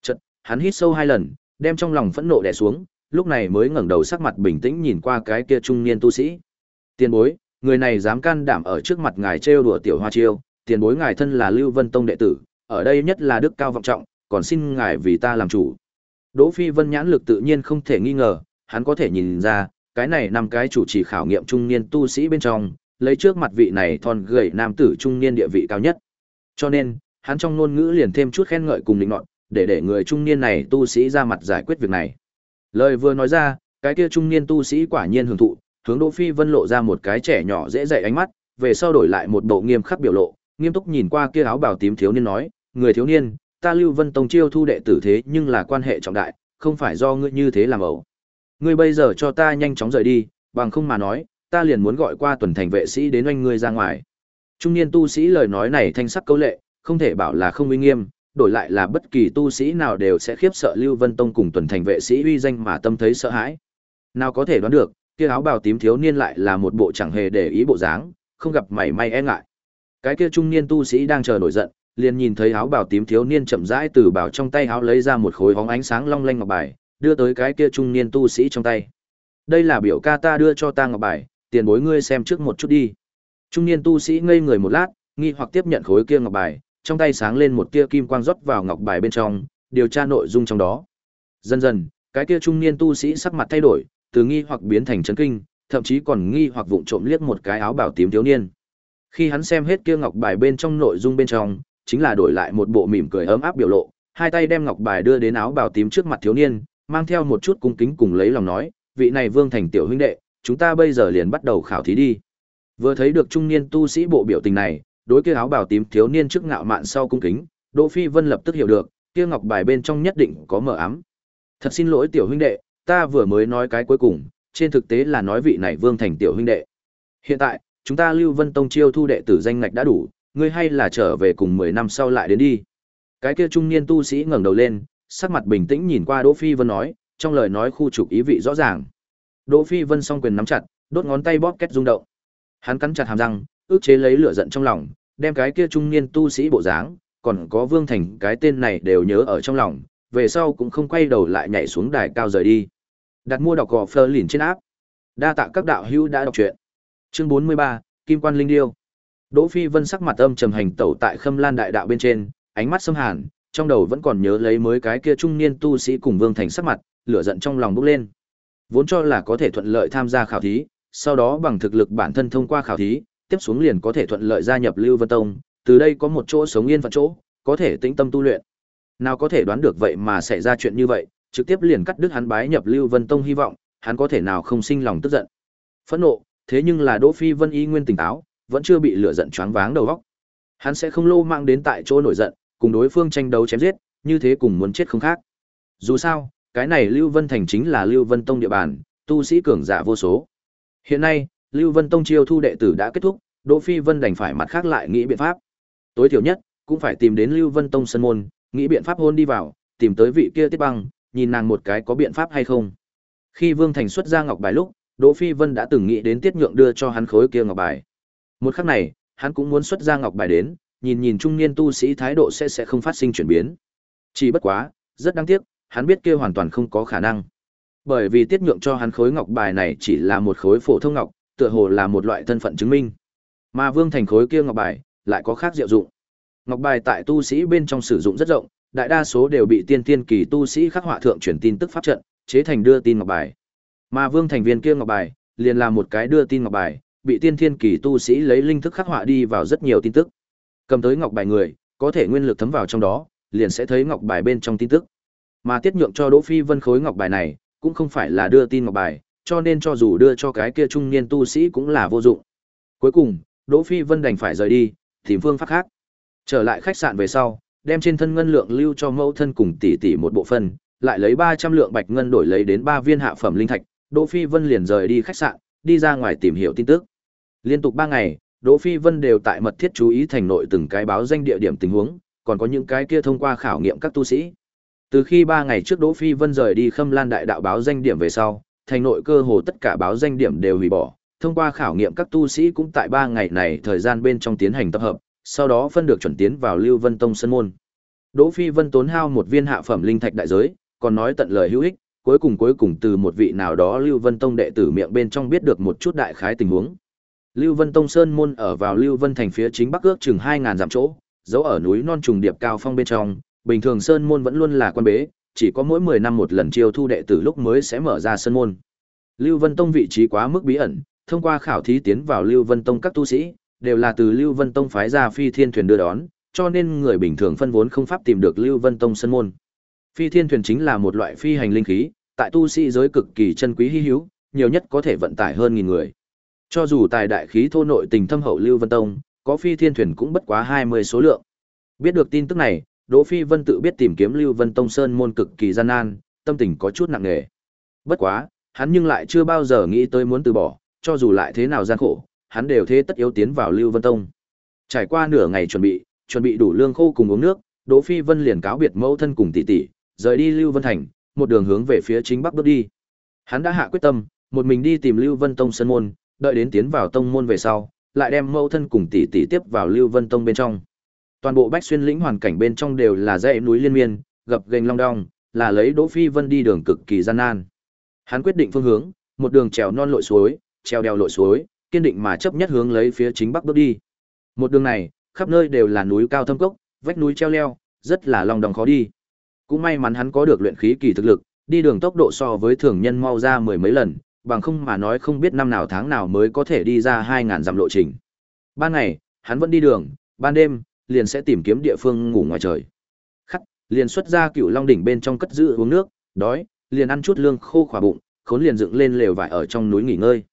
Chợt, hắn hít sâu hai lần, đem trong lòng phẫn nộ đè xuống, lúc này mới ngẩng đầu sắc mặt bình tĩnh nhìn qua cái kia trung niên tu sĩ. Tiền bối, người này dám can đảm ở trước mặt ngài trêu đùa tiểu hoa chiêu, tiền bối ngài thân là Lưu Vân Tông đệ tử, ở đây nhất là đức cao vọng trọng, còn xin ngài vì ta làm chủ. Đỗ Phi Vân nhãn lực tự nhiên không thể nghi ngờ, hắn có thể nhìn ra, cái này năm cái chủ trì khảo nghiệm trung niên tu sĩ bên trong, lấy trước mặt vị này thon gầy nam tử trung niên địa vị cao nhất. Cho nên, hắn trong ngôn ngữ liền thêm chút khen ngợi cùng định nọt, để để người trung niên này tu sĩ ra mặt giải quyết việc này. Lời vừa nói ra, cái kia trung niên tu sĩ quả nhiên hưởng thụ, hướng Đỗ Phi Vân lộ ra một cái trẻ nhỏ dễ dạy ánh mắt, về sau đổi lại một bộ nghiêm khắc biểu lộ, nghiêm túc nhìn qua kia áo bào tím thiếu niên nói, người thiếu niên, ta Lưu Vân Tông chiêu thu đệ tử thế nhưng là quan hệ trọng đại, không phải do ngươi như thế làm ẩu. Ngươi bây giờ cho ta nhanh chóng rời đi, bằng không mà nói, ta liền muốn gọi qua tuần thành vệ sĩ đến oanh ngươi ra ngoài. Trung niên tu sĩ lời nói này thanh sắc câu lệ, không thể bảo là không uy nghiêm, đổi lại là bất kỳ tu sĩ nào đều sẽ khiếp sợ Lưu Vân Tông cùng tuần thành vệ sĩ uy danh mà tâm thấy sợ hãi. Nào có thể đoán được, kia áo bào tím thiếu niên lại là một bộ chẳng hề để ý bộ dáng, không gặp mảy may e ngại. Cái kia trung niên tu sĩ đang chờ nổi giận, liền nhìn thấy áo bào tím thiếu niên chậm rãi từ bảo trong tay áo lấy ra một khối hóng ánh sáng long lanh ngọc bài, đưa tới cái kia trung niên tu sĩ trong tay. Đây là biểu ca ta đưa cho ta ngọc bài, tiền bối ngươi xem trước một chút đi. Trung niên tu sĩ ngây người một lát, nghi hoặc tiếp nhận khối kia ngọc bài, trong tay sáng lên một tia kim quang rót vào ngọc bài bên trong, điều tra nội dung trong đó. Dần dần, cái kia trung niên tu sĩ sắc mặt thay đổi, từ nghi hoặc biến thành chấn kinh, thậm chí còn nghi hoặc vụng trộm liếc một cái áo bào tím thiếu niên. Khi hắn xem hết kia ngọc bài bên trong nội dung bên trong, chính là đổi lại một bộ mỉm cười ấm áp biểu lộ, hai tay đem ngọc bài đưa đến áo bào tím trước mặt thiếu niên, mang theo một chút cung kính cùng lấy lòng nói, vị này Vương Thành tiểu huynh đệ, chúng ta bây giờ liền bắt đầu khảo thí đi. Vừa thấy được trung niên tu sĩ bộ biểu tình này, đối kia áo bào tím thiếu niên trước ngạo mạn sau cung kính, Đỗ Phi Vân lập tức hiểu được, kia ngọc bài bên trong nhất định có mở ám. Thật xin lỗi tiểu huynh đệ, ta vừa mới nói cái cuối cùng, trên thực tế là nói vị này Vương Thành tiểu huynh đệ. Hiện tại, chúng ta Lưu Vân Tông chiêu thu đệ tử danh ngạch đã đủ, ngươi hay là trở về cùng 10 năm sau lại đến đi. Cái kia trung niên tu sĩ ngẩng đầu lên, sắc mặt bình tĩnh nhìn qua Đỗ Phi Vân nói, trong lời nói khu trục ý vị rõ ràng. Đỗ Phi Vân song quyền nắm chặt, đốt ngón tay bóp két rung động. Hắn cắn chặt hàm răng, ước chế lấy lửa giận trong lòng, đem cái kia trung niên tu sĩ bộ dáng, còn có Vương Thành cái tên này đều nhớ ở trong lòng, về sau cũng không quay đầu lại nhảy xuống đài cao rời đi. Đặt mua đọc gò Fleur lìn trên áp. Đa tạ các đạo hữu đã đọc truyện. Chương 43, Kim Quan Linh Điêu. Đỗ Phi Vân sắc mặt âm trầm hành tẩu tại Khâm Lan đại đạo bên trên, ánh mắt sâm hàn, trong đầu vẫn còn nhớ lấy mới cái kia trung niên tu sĩ cùng Vương Thành sắc mặt, lửa giận trong lòng bốc lên. Vốn cho là có thể thuận lợi tham gia khảo thí, sau đó bằng thực lực bản thân thông qua khảo thí, tiếp xuống liền có thể thuận lợi gia nhập Lưu Vân Tông, từ đây có một chỗ sống yên phận chỗ, có thể tĩnh tâm tu luyện. Nào có thể đoán được vậy mà xảy ra chuyện như vậy, trực tiếp liền cắt đứt hắn bái nhập Lưu Vân Tông hy vọng, hắn có thể nào không sinh lòng tức giận. Phẫn nộ, thế nhưng là Đỗ Phi Vân y nguyên tỉnh táo, vẫn chưa bị lửa giận choáng váng đầu óc. Hắn sẽ không lô mang đến tại chỗ nổi giận, cùng đối phương tranh đấu chém giết, như thế cùng muốn chết không khác. Dù sao, cái này Lưu Vân Thành chính là Lưu Vân Tông địa bàn, tu sĩ cường giả vô số. Hiện nay, Lưu Vân Tông chiêu thu đệ tử đã kết thúc, Đỗ Phi Vân đành phải mặt khác lại nghĩ biện pháp. Tối thiểu nhất, cũng phải tìm đến Lưu Vân Tông sân môn, nghĩ biện pháp hôn đi vào, tìm tới vị kia Tiết Băng, nhìn nàng một cái có biện pháp hay không. Khi Vương Thành xuất ra ngọc bài lúc, Đỗ Phi Vân đã từng nghĩ đến Tiết Nhượng đưa cho hắn khối kia ngọc bài. Một khắc này, hắn cũng muốn xuất ra ngọc bài đến, nhìn nhìn trung niên tu sĩ thái độ sẽ sẽ không phát sinh chuyển biến. Chỉ bất quá, rất đáng tiếc, hắn biết kia hoàn toàn không có khả năng. Bởi vì Tiết Nhượng cho hắn khối ngọc bài này chỉ là một khối phổ thông ngọc, tựa hồ là một loại thân phận chứng minh. Mà Vương Thành khối kia ngọc bài lại có khác diệu dụng. Ngọc bài tại tu sĩ bên trong sử dụng rất rộng, đại đa số đều bị tiên tiên kỳ tu sĩ khắc họa thượng truyền tin tức pháp trận, chế thành đưa tin ngọc bài. Mà Vương Thành viên kia ngọc bài, liền là một cái đưa tin ngọc bài, bị tiên thiên kỳ tu sĩ lấy linh thức khắc họa đi vào rất nhiều tin tức. Cầm tới ngọc bài người, có thể nguyên lực thấm vào trong đó, liền sẽ thấy ngọc bài bên trong tin tức. Mà tiết nhượng cho Đỗ Phi Vân khối ngọc bài này, cũng không phải là đưa tin ngọc bài, cho nên cho dù đưa cho cái kia trung niên tu sĩ cũng là vô dụng. Cuối cùng, Đỗ Phi Vân đành phải rời đi, tìm phương pháp khác. Trở lại khách sạn về sau, đem trên thân ngân lượng lưu cho mẫu thân cùng tỷ tỷ một bộ phân, lại lấy 300 lượng bạch ngân đổi lấy đến 3 viên hạ phẩm linh thạch, Đỗ Phi Vân liền rời đi khách sạn, đi ra ngoài tìm hiểu tin tức. Liên tục 3 ngày, Đỗ Phi Vân đều tại mật thiết chú ý thành nội từng cái báo danh địa điểm tình huống, còn có những cái kia thông qua khảo nghiệm các tu sĩ. Từ khi 3 ngày trước Đỗ Phi Vân rời đi Khâm Lan đại đạo báo danh điểm về sau, thành nội cơ hồ tất cả báo danh điểm đều hủy bỏ, thông qua khảo nghiệm các tu sĩ cũng tại 3 ngày này thời gian bên trong tiến hành tập hợp, sau đó phân được chuẩn tiến vào Lưu Vân Tông sân môn. Đỗ Phi Vân tốn hao một viên hạ phẩm linh thạch đại giới, còn nói tận lời hữu ích, cuối cùng cuối cùng từ một vị nào đó Lưu Vân Tông đệ tử miệng bên trong biết được một chút đại khái tình huống. Lưu Vân Tông Sơn môn ở vào Lưu Vân thành phía chính bắc ước chừng 2000 dặm chỗ, giấu ở núi non trùng điệp cao phong bên trong, bình thường sơn môn vẫn luôn là quan bế, chỉ có mỗi 10 năm một lần chiêu thu đệ tử lúc mới sẽ mở ra sơn môn. Lưu Vân Tông vị trí quá mức bí ẩn, thông qua khảo thí tiến vào Lưu Vân Tông các tu sĩ, đều là từ Lưu Vân Tông phái ra phi thiên thuyền đưa đón, cho nên người bình thường phân vốn không pháp tìm được Lưu Vân Tông sơn môn. Phi thiên thuyền chính là một loại phi hành linh khí, tại tu sĩ giới cực kỳ chân quý hi hữu, nhiều nhất có thể vận tải hơn nghìn người. Cho dù tài đại khí thô nội tình thâm hậu Lưu Vân Tông, có phi thiên thuyền cũng bất quá 20 số lượng. Biết được tin tức này, Đỗ Phi Vân tự biết tìm kiếm Lưu Vân Tông Sơn môn cực kỳ gian nan, tâm tình có chút nặng nề. Bất quá, hắn nhưng lại chưa bao giờ nghĩ tới muốn từ bỏ, cho dù lại thế nào gian khổ, hắn đều thế tất yếu tiến vào Lưu Vân Tông. Trải qua nửa ngày chuẩn bị, chuẩn bị đủ lương khô cùng uống nước, Đỗ Phi Vân liền cáo biệt mẫu thân cùng tỷ tỷ, rời đi Lưu Vân Thành, một đường hướng về phía chính bắc bước đi. Hắn đã hạ quyết tâm, một mình đi tìm Lưu Vân Tông sơn môn, đợi đến tiến vào tông môn về sau, lại đem mẫu thân cùng tỷ tỷ tiếp vào Lưu Vân Tông bên trong. Toàn bộ Bách Xuyên lĩnh hoàn cảnh bên trong đều là dãy núi liên miên, gập ghềnh long đong, là lấy Đỗ Phi Vân đi đường cực kỳ gian nan. Hắn quyết định phương hướng, một đường trèo non lội suối, treo đèo lội suối, kiên định mà chấp nhất hướng lấy phía chính bắc bước đi. Một đường này, khắp nơi đều là núi cao thâm cốc, vách núi treo leo, rất là long đong khó đi. Cũng may mắn hắn có được luyện khí kỳ thực lực, đi đường tốc độ so với thường nhân mau ra mười mấy lần, bằng không mà nói không biết năm nào tháng nào mới có thể đi ra 2000 dặm lộ trình. Ban ngày, hắn vẫn đi đường, ban đêm, liền sẽ tìm kiếm địa phương ngủ ngoài trời. Khắc, liền xuất ra cựu long đỉnh bên trong cất giữ uống nước, đói, liền ăn chút lương khô khỏa bụng, khốn liền dựng lên lều vải ở trong núi nghỉ ngơi.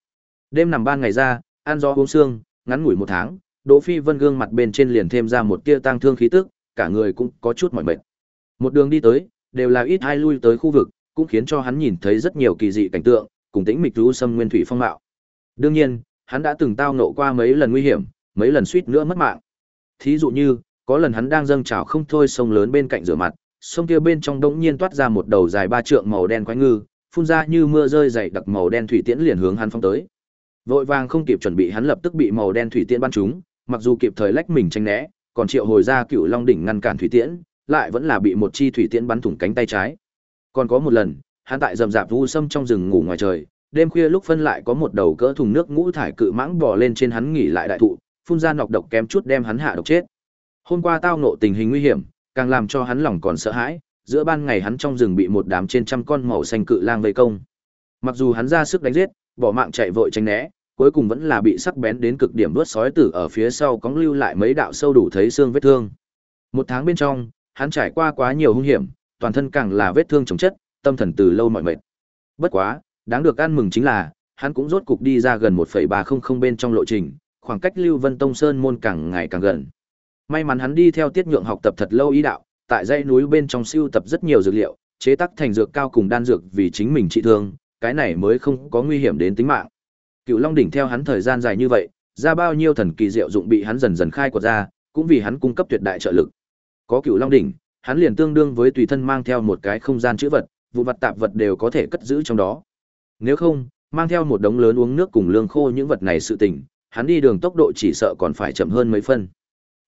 Đêm nằm ban ngày ra, ăn gió uống sương ngắn ngủi một tháng, Đỗ Phi Vân gương mặt bên trên liền thêm ra một tia tang thương khí tức, cả người cũng có chút mỏi mệt. Một đường đi tới, đều là ít hai lui tới khu vực, cũng khiến cho hắn nhìn thấy rất nhiều kỳ dị cảnh tượng, cùng tĩnh mịch lưu xâm nguyên thủy phong mạo. Đương nhiên, hắn đã từng tao nộ qua mấy lần nguy hiểm, mấy lần suýt nữa mất mạng. Thí dụ như, có lần hắn đang dâng trào không thôi sông lớn bên cạnh rửa mặt, sông kia bên trong đống nhiên toát ra một đầu dài ba trượng màu đen quái ngư, phun ra như mưa rơi dày đặc màu đen thủy tiễn liền hướng hắn phong tới. Vội vàng không kịp chuẩn bị hắn lập tức bị màu đen thủy tiễn bắn trúng, mặc dù kịp thời lách mình tránh né, còn triệu hồi ra cựu long đỉnh ngăn cản thủy tiễn, lại vẫn là bị một chi thủy tiễn bắn thủng cánh tay trái. Còn có một lần, hắn tại rậm rạp vu sâm trong rừng ngủ ngoài trời, đêm khuya lúc phân lại có một đầu cỡ thùng nước ngũ thải cự mãng bò lên trên hắn nghỉ lại đại thụ, phun ra nọc độc kém chút đem hắn hạ độc chết. Hôm qua tao ngộ tình hình nguy hiểm, càng làm cho hắn lòng còn sợ hãi, giữa ban ngày hắn trong rừng bị một đám trên trăm con màu xanh cự lang vây công. Mặc dù hắn ra sức đánh giết, bỏ mạng chạy vội tránh né, cuối cùng vẫn là bị sắc bén đến cực điểm đuốt sói tử ở phía sau cóng lưu lại mấy đạo sâu đủ thấy xương vết thương. Một tháng bên trong, hắn trải qua quá nhiều hung hiểm, toàn thân càng là vết thương chồng chất, tâm thần từ lâu mỏi mệt. Bất quá, đáng được ăn mừng chính là, hắn cũng rốt cục đi ra gần 1.300 bên trong lộ trình, khoảng cách Lưu Vân Tông Sơn môn càng ngày càng gần. May mắn hắn đi theo tiết nhượng học tập thật lâu ý đạo, tại dãy núi bên trong siêu tập rất nhiều dược liệu, chế tác thành dược cao cùng đan dược vì chính mình trị thương, cái này mới không có nguy hiểm đến tính mạng. Cựu Long đỉnh theo hắn thời gian dài như vậy, ra bao nhiêu thần kỳ diệu dụng bị hắn dần dần khai quật ra, cũng vì hắn cung cấp tuyệt đại trợ lực. Có Cựu Long đỉnh, hắn liền tương đương với tùy thân mang theo một cái không gian chữ vật, vụ vật tạp vật đều có thể cất giữ trong đó. Nếu không, mang theo một đống lớn uống nước cùng lương khô những vật này sự tình, hắn đi đường tốc độ chỉ sợ còn phải chậm hơn mấy phân.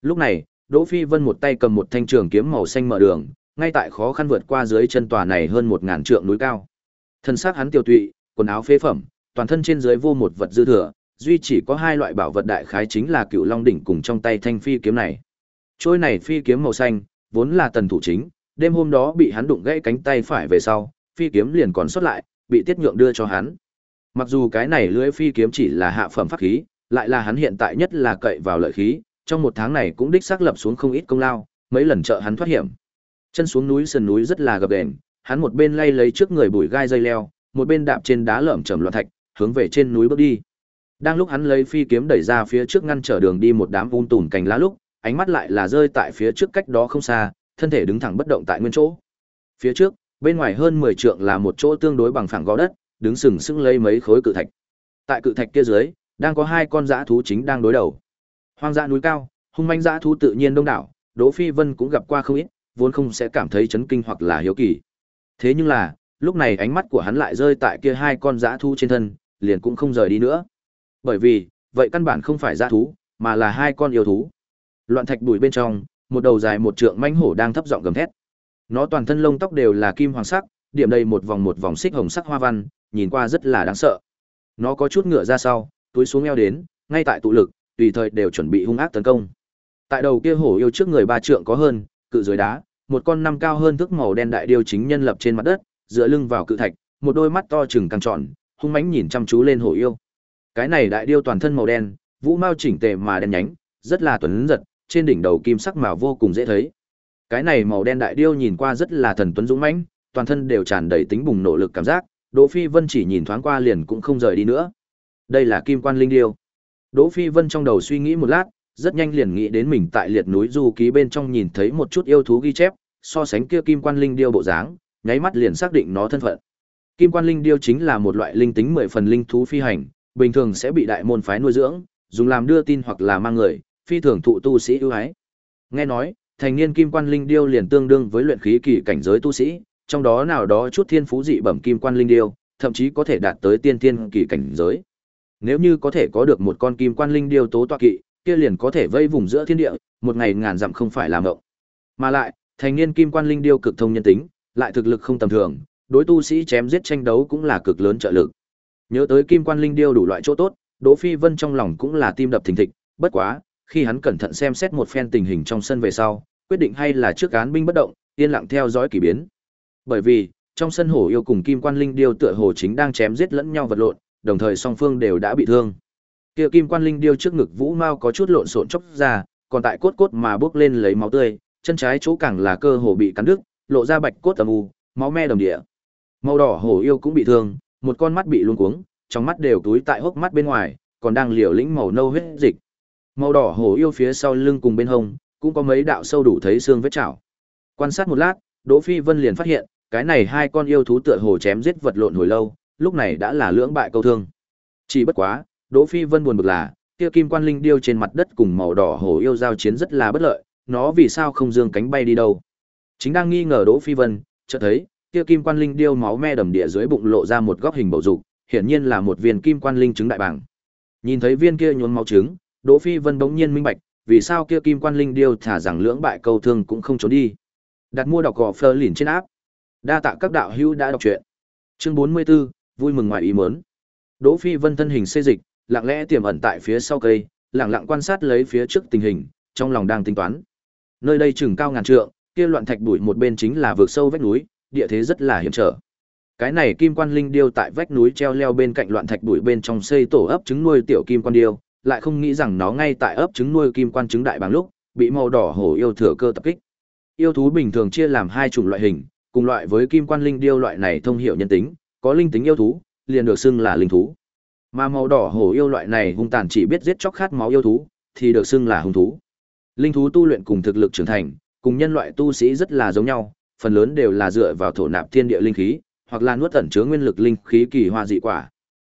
Lúc này, Đỗ Phi Vân một tay cầm một thanh trường kiếm màu xanh mở đường, ngay tại khó khăn vượt qua dưới chân tòa này hơn một ngàn trượng núi cao. Thân xác hắn tiêu tụy, quần áo phế phẩm, toàn thân trên dưới vô một vật dư thừa, duy chỉ có hai loại bảo vật đại khái chính là Cựu Long đỉnh cùng trong tay thanh phi kiếm này. Trôi này phi kiếm màu xanh, vốn là tần thủ chính, đêm hôm đó bị hắn đụng gãy cánh tay phải về sau, phi kiếm liền còn sót lại, bị Tiết Nhượng đưa cho hắn. Mặc dù cái này lưỡi phi kiếm chỉ là hạ phẩm pháp khí, lại là hắn hiện tại nhất là cậy vào lợi khí, trong một tháng này cũng đích xác lập xuống không ít công lao, mấy lần trợ hắn thoát hiểm. Chân xuống núi sườn núi rất là gập ghềnh, hắn một bên lay lấy trước người bụi gai dây leo, một bên đạp trên đá lởm chởm loạn thạch, hướng về trên núi bước đi. Đang lúc hắn lấy phi kiếm đẩy ra phía trước ngăn trở đường đi một đám um tùm cành lá lúc, ánh mắt lại là rơi tại phía trước cách đó không xa, thân thể đứng thẳng bất động tại nguyên chỗ. Phía trước, bên ngoài hơn 10 trượng là một chỗ tương đối bằng phẳng gò đất, đứng sừng sững lấy mấy khối cự thạch. Tại cự thạch kia dưới, đang có hai con dã thú chính đang đối đầu. Hoang dã núi cao, hung manh dã thú tự nhiên đông đảo, Đỗ Phi Vân cũng gặp qua không ít, vốn không sẽ cảm thấy chấn kinh hoặc là hiếu kỳ. Thế nhưng là, lúc này ánh mắt của hắn lại rơi tại kia hai con dã thú trên thân, liền cũng không rời đi nữa. Bởi vì, vậy căn bản không phải dã thú, mà là hai con yêu thú. Loạn thạch bụi bên trong, một đầu dài một trượng manh hổ đang thấp giọng gầm thét. Nó toàn thân lông tóc đều là kim hoàng sắc, điểm đầy một vòng một vòng xích hồng sắc hoa văn, nhìn qua rất là đáng sợ. Nó có chút ngựa ra sau, túi xuống eo đến, ngay tại tụ lực, tùy thời đều chuẩn bị hung ác tấn công. Tại đầu kia hổ yêu trước người ba trượng có hơn, cự dưới đá, một con năm cao hơn thước màu đen đại điêu chính nhân lập trên mặt đất, dựa lưng vào cự thạch, một đôi mắt to trừng căng tròn, hung mãnh nhìn chăm chú lên hổ yêu. Cái này đại điêu toàn thân màu đen, vũ mao chỉnh tề mà đen nhánh, rất là tuấn giật, trên đỉnh đầu kim sắc màu vô cùng dễ thấy. Cái này màu đen đại điêu nhìn qua rất là thần tuấn dũng mãnh, toàn thân đều tràn đầy tính bùng nổ lực cảm giác, Đỗ Phi Vân chỉ nhìn thoáng qua liền cũng không rời đi nữa. Đây là Kim Quan Linh Điêu. Đỗ Phi Vân trong đầu suy nghĩ một lát, rất nhanh liền nghĩ đến mình tại liệt núi du ký bên trong nhìn thấy một chút yêu thú ghi chép, so sánh kia Kim Quan Linh Điêu bộ dáng, nháy mắt liền xác định nó thân phận. Kim Quan Linh Điêu chính là một loại linh tính mười phần linh thú phi hành, bình thường sẽ bị đại môn phái nuôi dưỡng, dùng làm đưa tin hoặc là mang người, phi thường thụ tu sĩ ưu ái. Nghe nói, thành niên Kim Quan Linh Điêu liền tương đương với luyện khí kỳ cảnh giới tu sĩ, trong đó nào đó chút thiên phú dị bẩm Kim Quan Linh Điêu, thậm chí có thể đạt tới tiên tiên kỳ cảnh giới. Nếu như có thể có được một con Kim Quan Linh Điêu tố tọa kỵ, kia liền có thể vây vùng giữa thiên địa, một ngày ngàn dặm không phải làm động. Mà lại, thành niên Kim Quan Linh Điêu cực thông nhân tính, lại thực lực không tầm thường, đối tu sĩ chém giết tranh đấu cũng là cực lớn trợ lực. Nhớ tới Kim Quan Linh Điêu đủ loại chỗ tốt, Đỗ Phi Vân trong lòng cũng là tim đập thình thịch, bất quá, khi hắn cẩn thận xem xét một phen tình hình trong sân về sau, quyết định hay là trước án binh bất động, yên lặng theo dõi kỳ biến. Bởi vì, trong sân hổ yêu cùng Kim Quan Linh Điêu tựa hồ chính đang chém giết lẫn nhau vật lộn, đồng thời song phương đều đã bị thương. Kia Kim Quan Linh Điêu trước ngực Vũ Mao có chút lộn xộn chốc ra, còn tại cốt cốt mà bước lên lấy máu tươi, chân trái chỗ càng là cơ hồ bị cắn đứt, lộ ra bạch cốt âm u, máu me đồng địa. Màu đỏ hổ yêu cũng bị thương, một con mắt bị luống cuống, trong mắt đều túi tại hốc mắt bên ngoài, còn đang liều lĩnh màu nâu huyết dịch. Màu đỏ hổ yêu phía sau lưng cùng bên hông, cũng có mấy đạo sâu đủ thấy xương vết chảo. Quan sát một lát, Đỗ Phi Vân liền phát hiện, cái này hai con yêu thú tựa hồ chém giết vật lộn hồi lâu, lúc này đã là lưỡng bại câu thương. Chỉ bất quá, Đỗ Phi Vân buồn bực là, kia kim quan linh điêu trên mặt đất cùng màu đỏ hổ yêu giao chiến rất là bất lợi, nó vì sao không dương cánh bay đi đâu? Chính đang nghi ngờ Đỗ Phi Vân, chợt thấy, kia kim quan linh điêu máu me đầm địa dưới bụng lộ ra một góc hình bầu dục, hiển nhiên là một viên kim quan linh trứng đại bảng. Nhìn thấy viên kia nhuốm máu trứng, Đỗ Phi Vân bỗng nhiên minh bạch, vì sao kia kim quan linh điêu thả rằng lưỡng bại câu thương cũng không trốn đi. Đặt mua đọc gò phơ lìn trên áp. Đa tạ các đạo hữu đã đọc truyện. Chương 44, vui mừng ngoài ý muốn. Đỗ Phi Vân thân hình xê dịch, lặng lẽ tiềm ẩn tại phía sau cây, lặng lặng quan sát lấy phía trước tình hình, trong lòng đang tính toán. Nơi đây chừng cao ngàn trượng, kia loạn thạch bụi một bên chính là vực sâu vách núi, địa thế rất là hiểm trở. Cái này kim quan linh điêu tại vách núi treo leo bên cạnh loạn thạch bụi bên trong xây tổ ấp trứng nuôi tiểu kim quan điêu, lại không nghĩ rằng nó ngay tại ấp trứng nuôi kim quan trứng đại bằng lúc, bị màu đỏ hổ yêu thừa cơ tập kích. Yêu thú bình thường chia làm hai chủng loại hình, cùng loại với kim quan linh điêu loại này thông hiểu nhân tính, có linh tính yêu thú, liền được xưng là linh thú. Mà màu đỏ hổ yêu loại này hung tàn chỉ biết giết chóc khát máu yêu thú, thì được xưng là hung thú. Linh thú tu luyện cùng thực lực trưởng thành, cùng nhân loại tu sĩ rất là giống nhau, phần lớn đều là dựa vào thổ nạp thiên địa linh khí, hoặc là nuốt tẩn chứa nguyên lực linh khí kỳ hoa dị quả.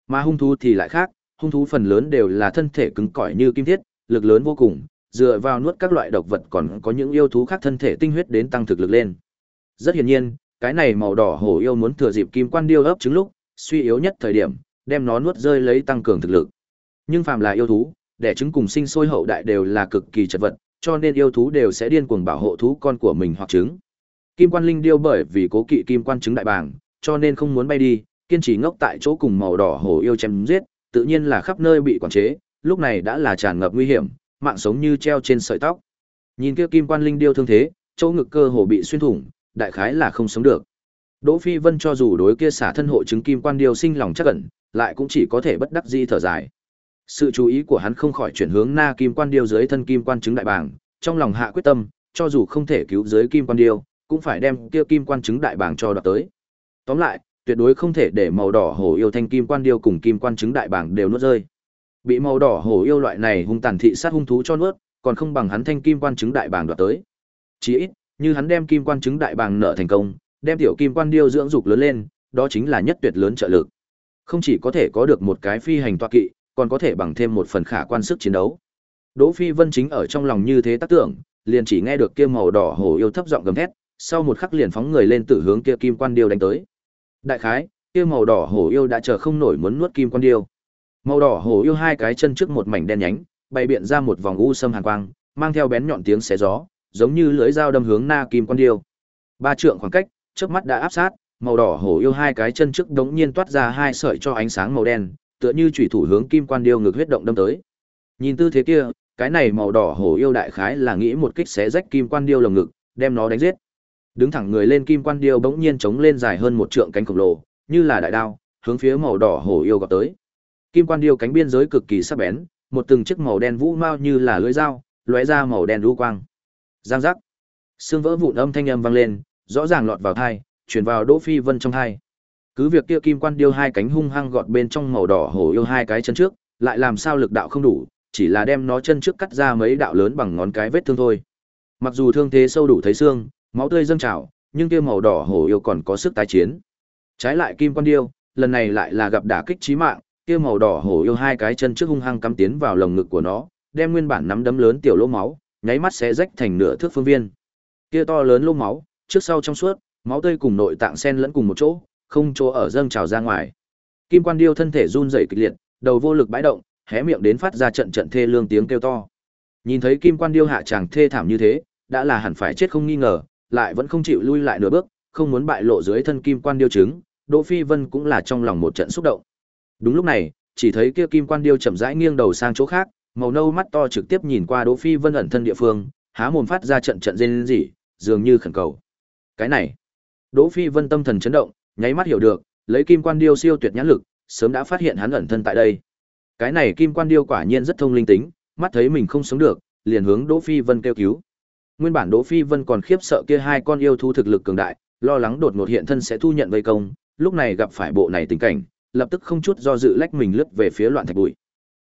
Mà hung thú thì lại khác, hung thú phần lớn đều là thân thể cứng cỏi như kim thiết, lực lớn vô cùng, dựa vào nuốt các loại độc vật còn có những yêu thú khác thân thể tinh huyết đến tăng thực lực lên. Rất hiển nhiên, cái này màu đỏ hổ yêu muốn thừa dịp kim quan điêu ấp trứng lúc, suy yếu nhất thời điểm, đem nó nuốt rơi lấy tăng cường thực lực. Nhưng phàm là yêu thú, đẻ trứng cùng sinh sôi hậu đại đều là cực kỳ chật vật, cho nên yêu thú đều sẽ điên cuồng bảo hộ thú con của mình hoặc trứng. Kim quan linh điêu bởi vì cố kỵ kim quan trứng đại bàng, cho nên không muốn bay đi, kiên trì ngốc tại chỗ cùng màu đỏ hổ yêu chém giết, tự nhiên là khắp nơi bị quản chế, lúc này đã là tràn ngập nguy hiểm, mạng sống như treo trên sợi tóc. Nhìn kia kim quan linh điêu thương thế, chỗ ngực cơ hồ bị xuyên thủng, đại khái là không sống được. Đỗ Phi Vân cho dù đối kia xả thân hộ chứng kim quan điêu sinh lòng chắc ẩn, lại cũng chỉ có thể bất đắc dĩ thở dài. Sự chú ý của hắn không khỏi chuyển hướng na kim quan điêu dưới thân kim quan chứng đại bàng, trong lòng hạ quyết tâm, cho dù không thể cứu dưới kim quan điêu, cũng phải đem kia kim quan chứng đại bàng cho đoạt tới. Tóm lại, tuyệt đối không thể để màu đỏ hổ yêu thanh kim quan điêu cùng kim quan chứng đại bảng đều nuốt rơi. Bị màu đỏ hổ yêu loại này hung tàn thị sát hung thú cho nuốt, còn không bằng hắn thanh kim quan chứng đại bảng đoạt tới. Chỉ ít, như hắn đem kim quan chứng đại bàng nợ thành công, đem tiểu kim quan điêu dưỡng dục lớn lên, đó chính là nhất tuyệt lớn trợ lực. Không chỉ có thể có được một cái phi hành tọa kỵ, còn có thể bằng thêm một phần khả quan sức chiến đấu. Đỗ Phi Vân chính ở trong lòng như thế tác tưởng, liền chỉ nghe được kia màu đỏ hổ yêu thấp giọng gầm thét, sau một khắc liền phóng người lên tử hướng kia kim quan điêu đánh tới. Đại khái, kia màu đỏ hổ yêu đã chờ không nổi muốn nuốt kim quan điêu. Màu đỏ hổ yêu hai cái chân trước một mảnh đen nhánh, bày biện ra một vòng u sâm hàn quang, mang theo bén nhọn tiếng xé gió, giống như lưỡi dao đâm hướng na kim quan điêu. Ba trượng khoảng cách, trước mắt đã áp sát, màu đỏ hổ yêu hai cái chân trước đống nhiên toát ra hai sợi cho ánh sáng màu đen, tựa như chủy thủ hướng kim quan điêu ngược huyết động đâm tới. Nhìn tư thế kia, cái này màu đỏ hổ yêu đại khái là nghĩ một kích xé rách kim quan điêu lồng ngực, đem nó đánh giết. Đứng thẳng người lên kim quan điêu bỗng nhiên chống lên dài hơn một trượng cánh khổng lồ, như là đại đao, hướng phía màu đỏ hổ yêu gọt tới. Kim quan điêu cánh biên giới cực kỳ sắc bén, một từng chiếc màu đen vũ mao như là lưỡi dao, lóe ra màu đen lưu quang. Giang giác. Xương vỡ vụn âm thanh âm vang lên, rõ ràng lọt vào tai, truyền vào Đỗ Phi Vân trong tai. Cứ việc kia kim quan điêu hai cánh hung hăng gọt bên trong màu đỏ hổ yêu hai cái chân trước, lại làm sao lực đạo không đủ, chỉ là đem nó chân trước cắt ra mấy đạo lớn bằng ngón cái vết thương thôi. Mặc dù thương thế sâu đủ thấy xương, máu tươi dâng trào, nhưng kia màu đỏ hổ yêu còn có sức tái chiến. Trái lại kim quan điêu, lần này lại là gặp đả kích chí mạng, kia màu đỏ hổ yêu hai cái chân trước hung hăng cắm tiến vào lồng ngực của nó, đem nguyên bản nắm đấm lớn tiểu lỗ máu, nháy mắt sẽ rách thành nửa thước phương viên. Kia to lớn lỗ máu, trước sau trong suốt, máu tươi cùng nội tạng xen lẫn cùng một chỗ, không chỗ ở dâng trào ra ngoài. Kim Quan Điêu thân thể run rẩy kịch liệt, đầu vô lực bãi động, hé miệng đến phát ra trận trận thê lương tiếng kêu to. Nhìn thấy Kim Quan Điêu hạ chàng thê thảm như thế, đã là hẳn phải chết không nghi ngờ, lại vẫn không chịu lui lại nửa bước, không muốn bại lộ dưới thân Kim Quan Điêu trứng, Đỗ Phi Vân cũng là trong lòng một trận xúc động. Đúng lúc này, chỉ thấy kia Kim Quan Điêu chậm rãi nghiêng đầu sang chỗ khác, màu nâu mắt to trực tiếp nhìn qua Đỗ Phi Vân ẩn thân địa phương, há mồm phát ra trận trận rên rỉ, dường như khẩn cầu. Cái này, Đỗ Phi Vân tâm thần chấn động, nháy mắt hiểu được, lấy Kim Quan Điêu siêu tuyệt nhãn lực, sớm đã phát hiện hắn ẩn thân tại đây. Cái này Kim Quan Điêu quả nhiên rất thông linh tính, mắt thấy mình không sống được, liền hướng Đỗ Phi Vân kêu cứu. Nguyên bản Đỗ Phi Vân còn khiếp sợ kia hai con yêu thú thực lực cường đại, lo lắng đột ngột hiện thân sẽ thu nhận vây công, lúc này gặp phải bộ này tình cảnh, lập tức không chút do dự lách mình lướt về phía loạn thạch bụi.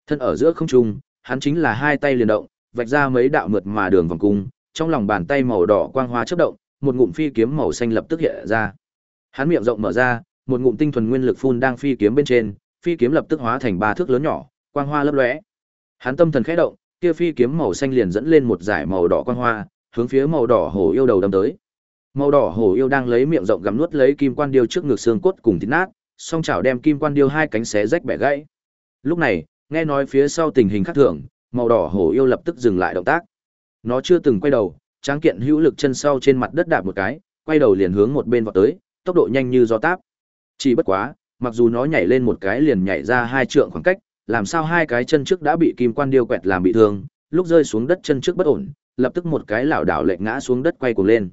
Thân ở giữa không trung, hắn chính là hai tay liền động, vạch ra mấy đạo mượt mà đường vòng cung, trong lòng bàn tay màu đỏ quang hoa chớp động, một ngụm phi kiếm màu xanh lập tức hiện ra. Hắn miệng rộng mở ra, một ngụm tinh thuần nguyên lực phun đang phi kiếm bên trên, phi kiếm lập tức hóa thành ba thước lớn nhỏ, quang hoa lấp lóe. Hắn tâm thần khẽ động, kia phi kiếm màu xanh liền dẫn lên một dải màu đỏ quang hoa, hướng phía màu đỏ hổ yêu đầu đâm tới. Màu đỏ hổ yêu đang lấy miệng rộng gặm nuốt lấy kim quan điêu trước ngực xương cốt cùng thịt nát, song chảo đem kim quan điêu hai cánh xé rách bẻ gãy. Lúc này, nghe nói phía sau tình hình khác thường, màu đỏ hổ yêu lập tức dừng lại động tác. Nó chưa từng quay đầu, tráng kiện hữu lực chân sau trên mặt đất đạp một cái, quay đầu liền hướng một bên vọt tới, tốc độ nhanh như gió táp. Chỉ bất quá, mặc dù nó nhảy lên một cái liền nhảy ra hai trượng khoảng cách, làm sao hai cái chân trước đã bị kim quan điêu quẹt làm bị thương, lúc rơi xuống đất chân trước bất ổn, lập tức một cái lảo đảo lệch ngã xuống đất quay cuồng lên.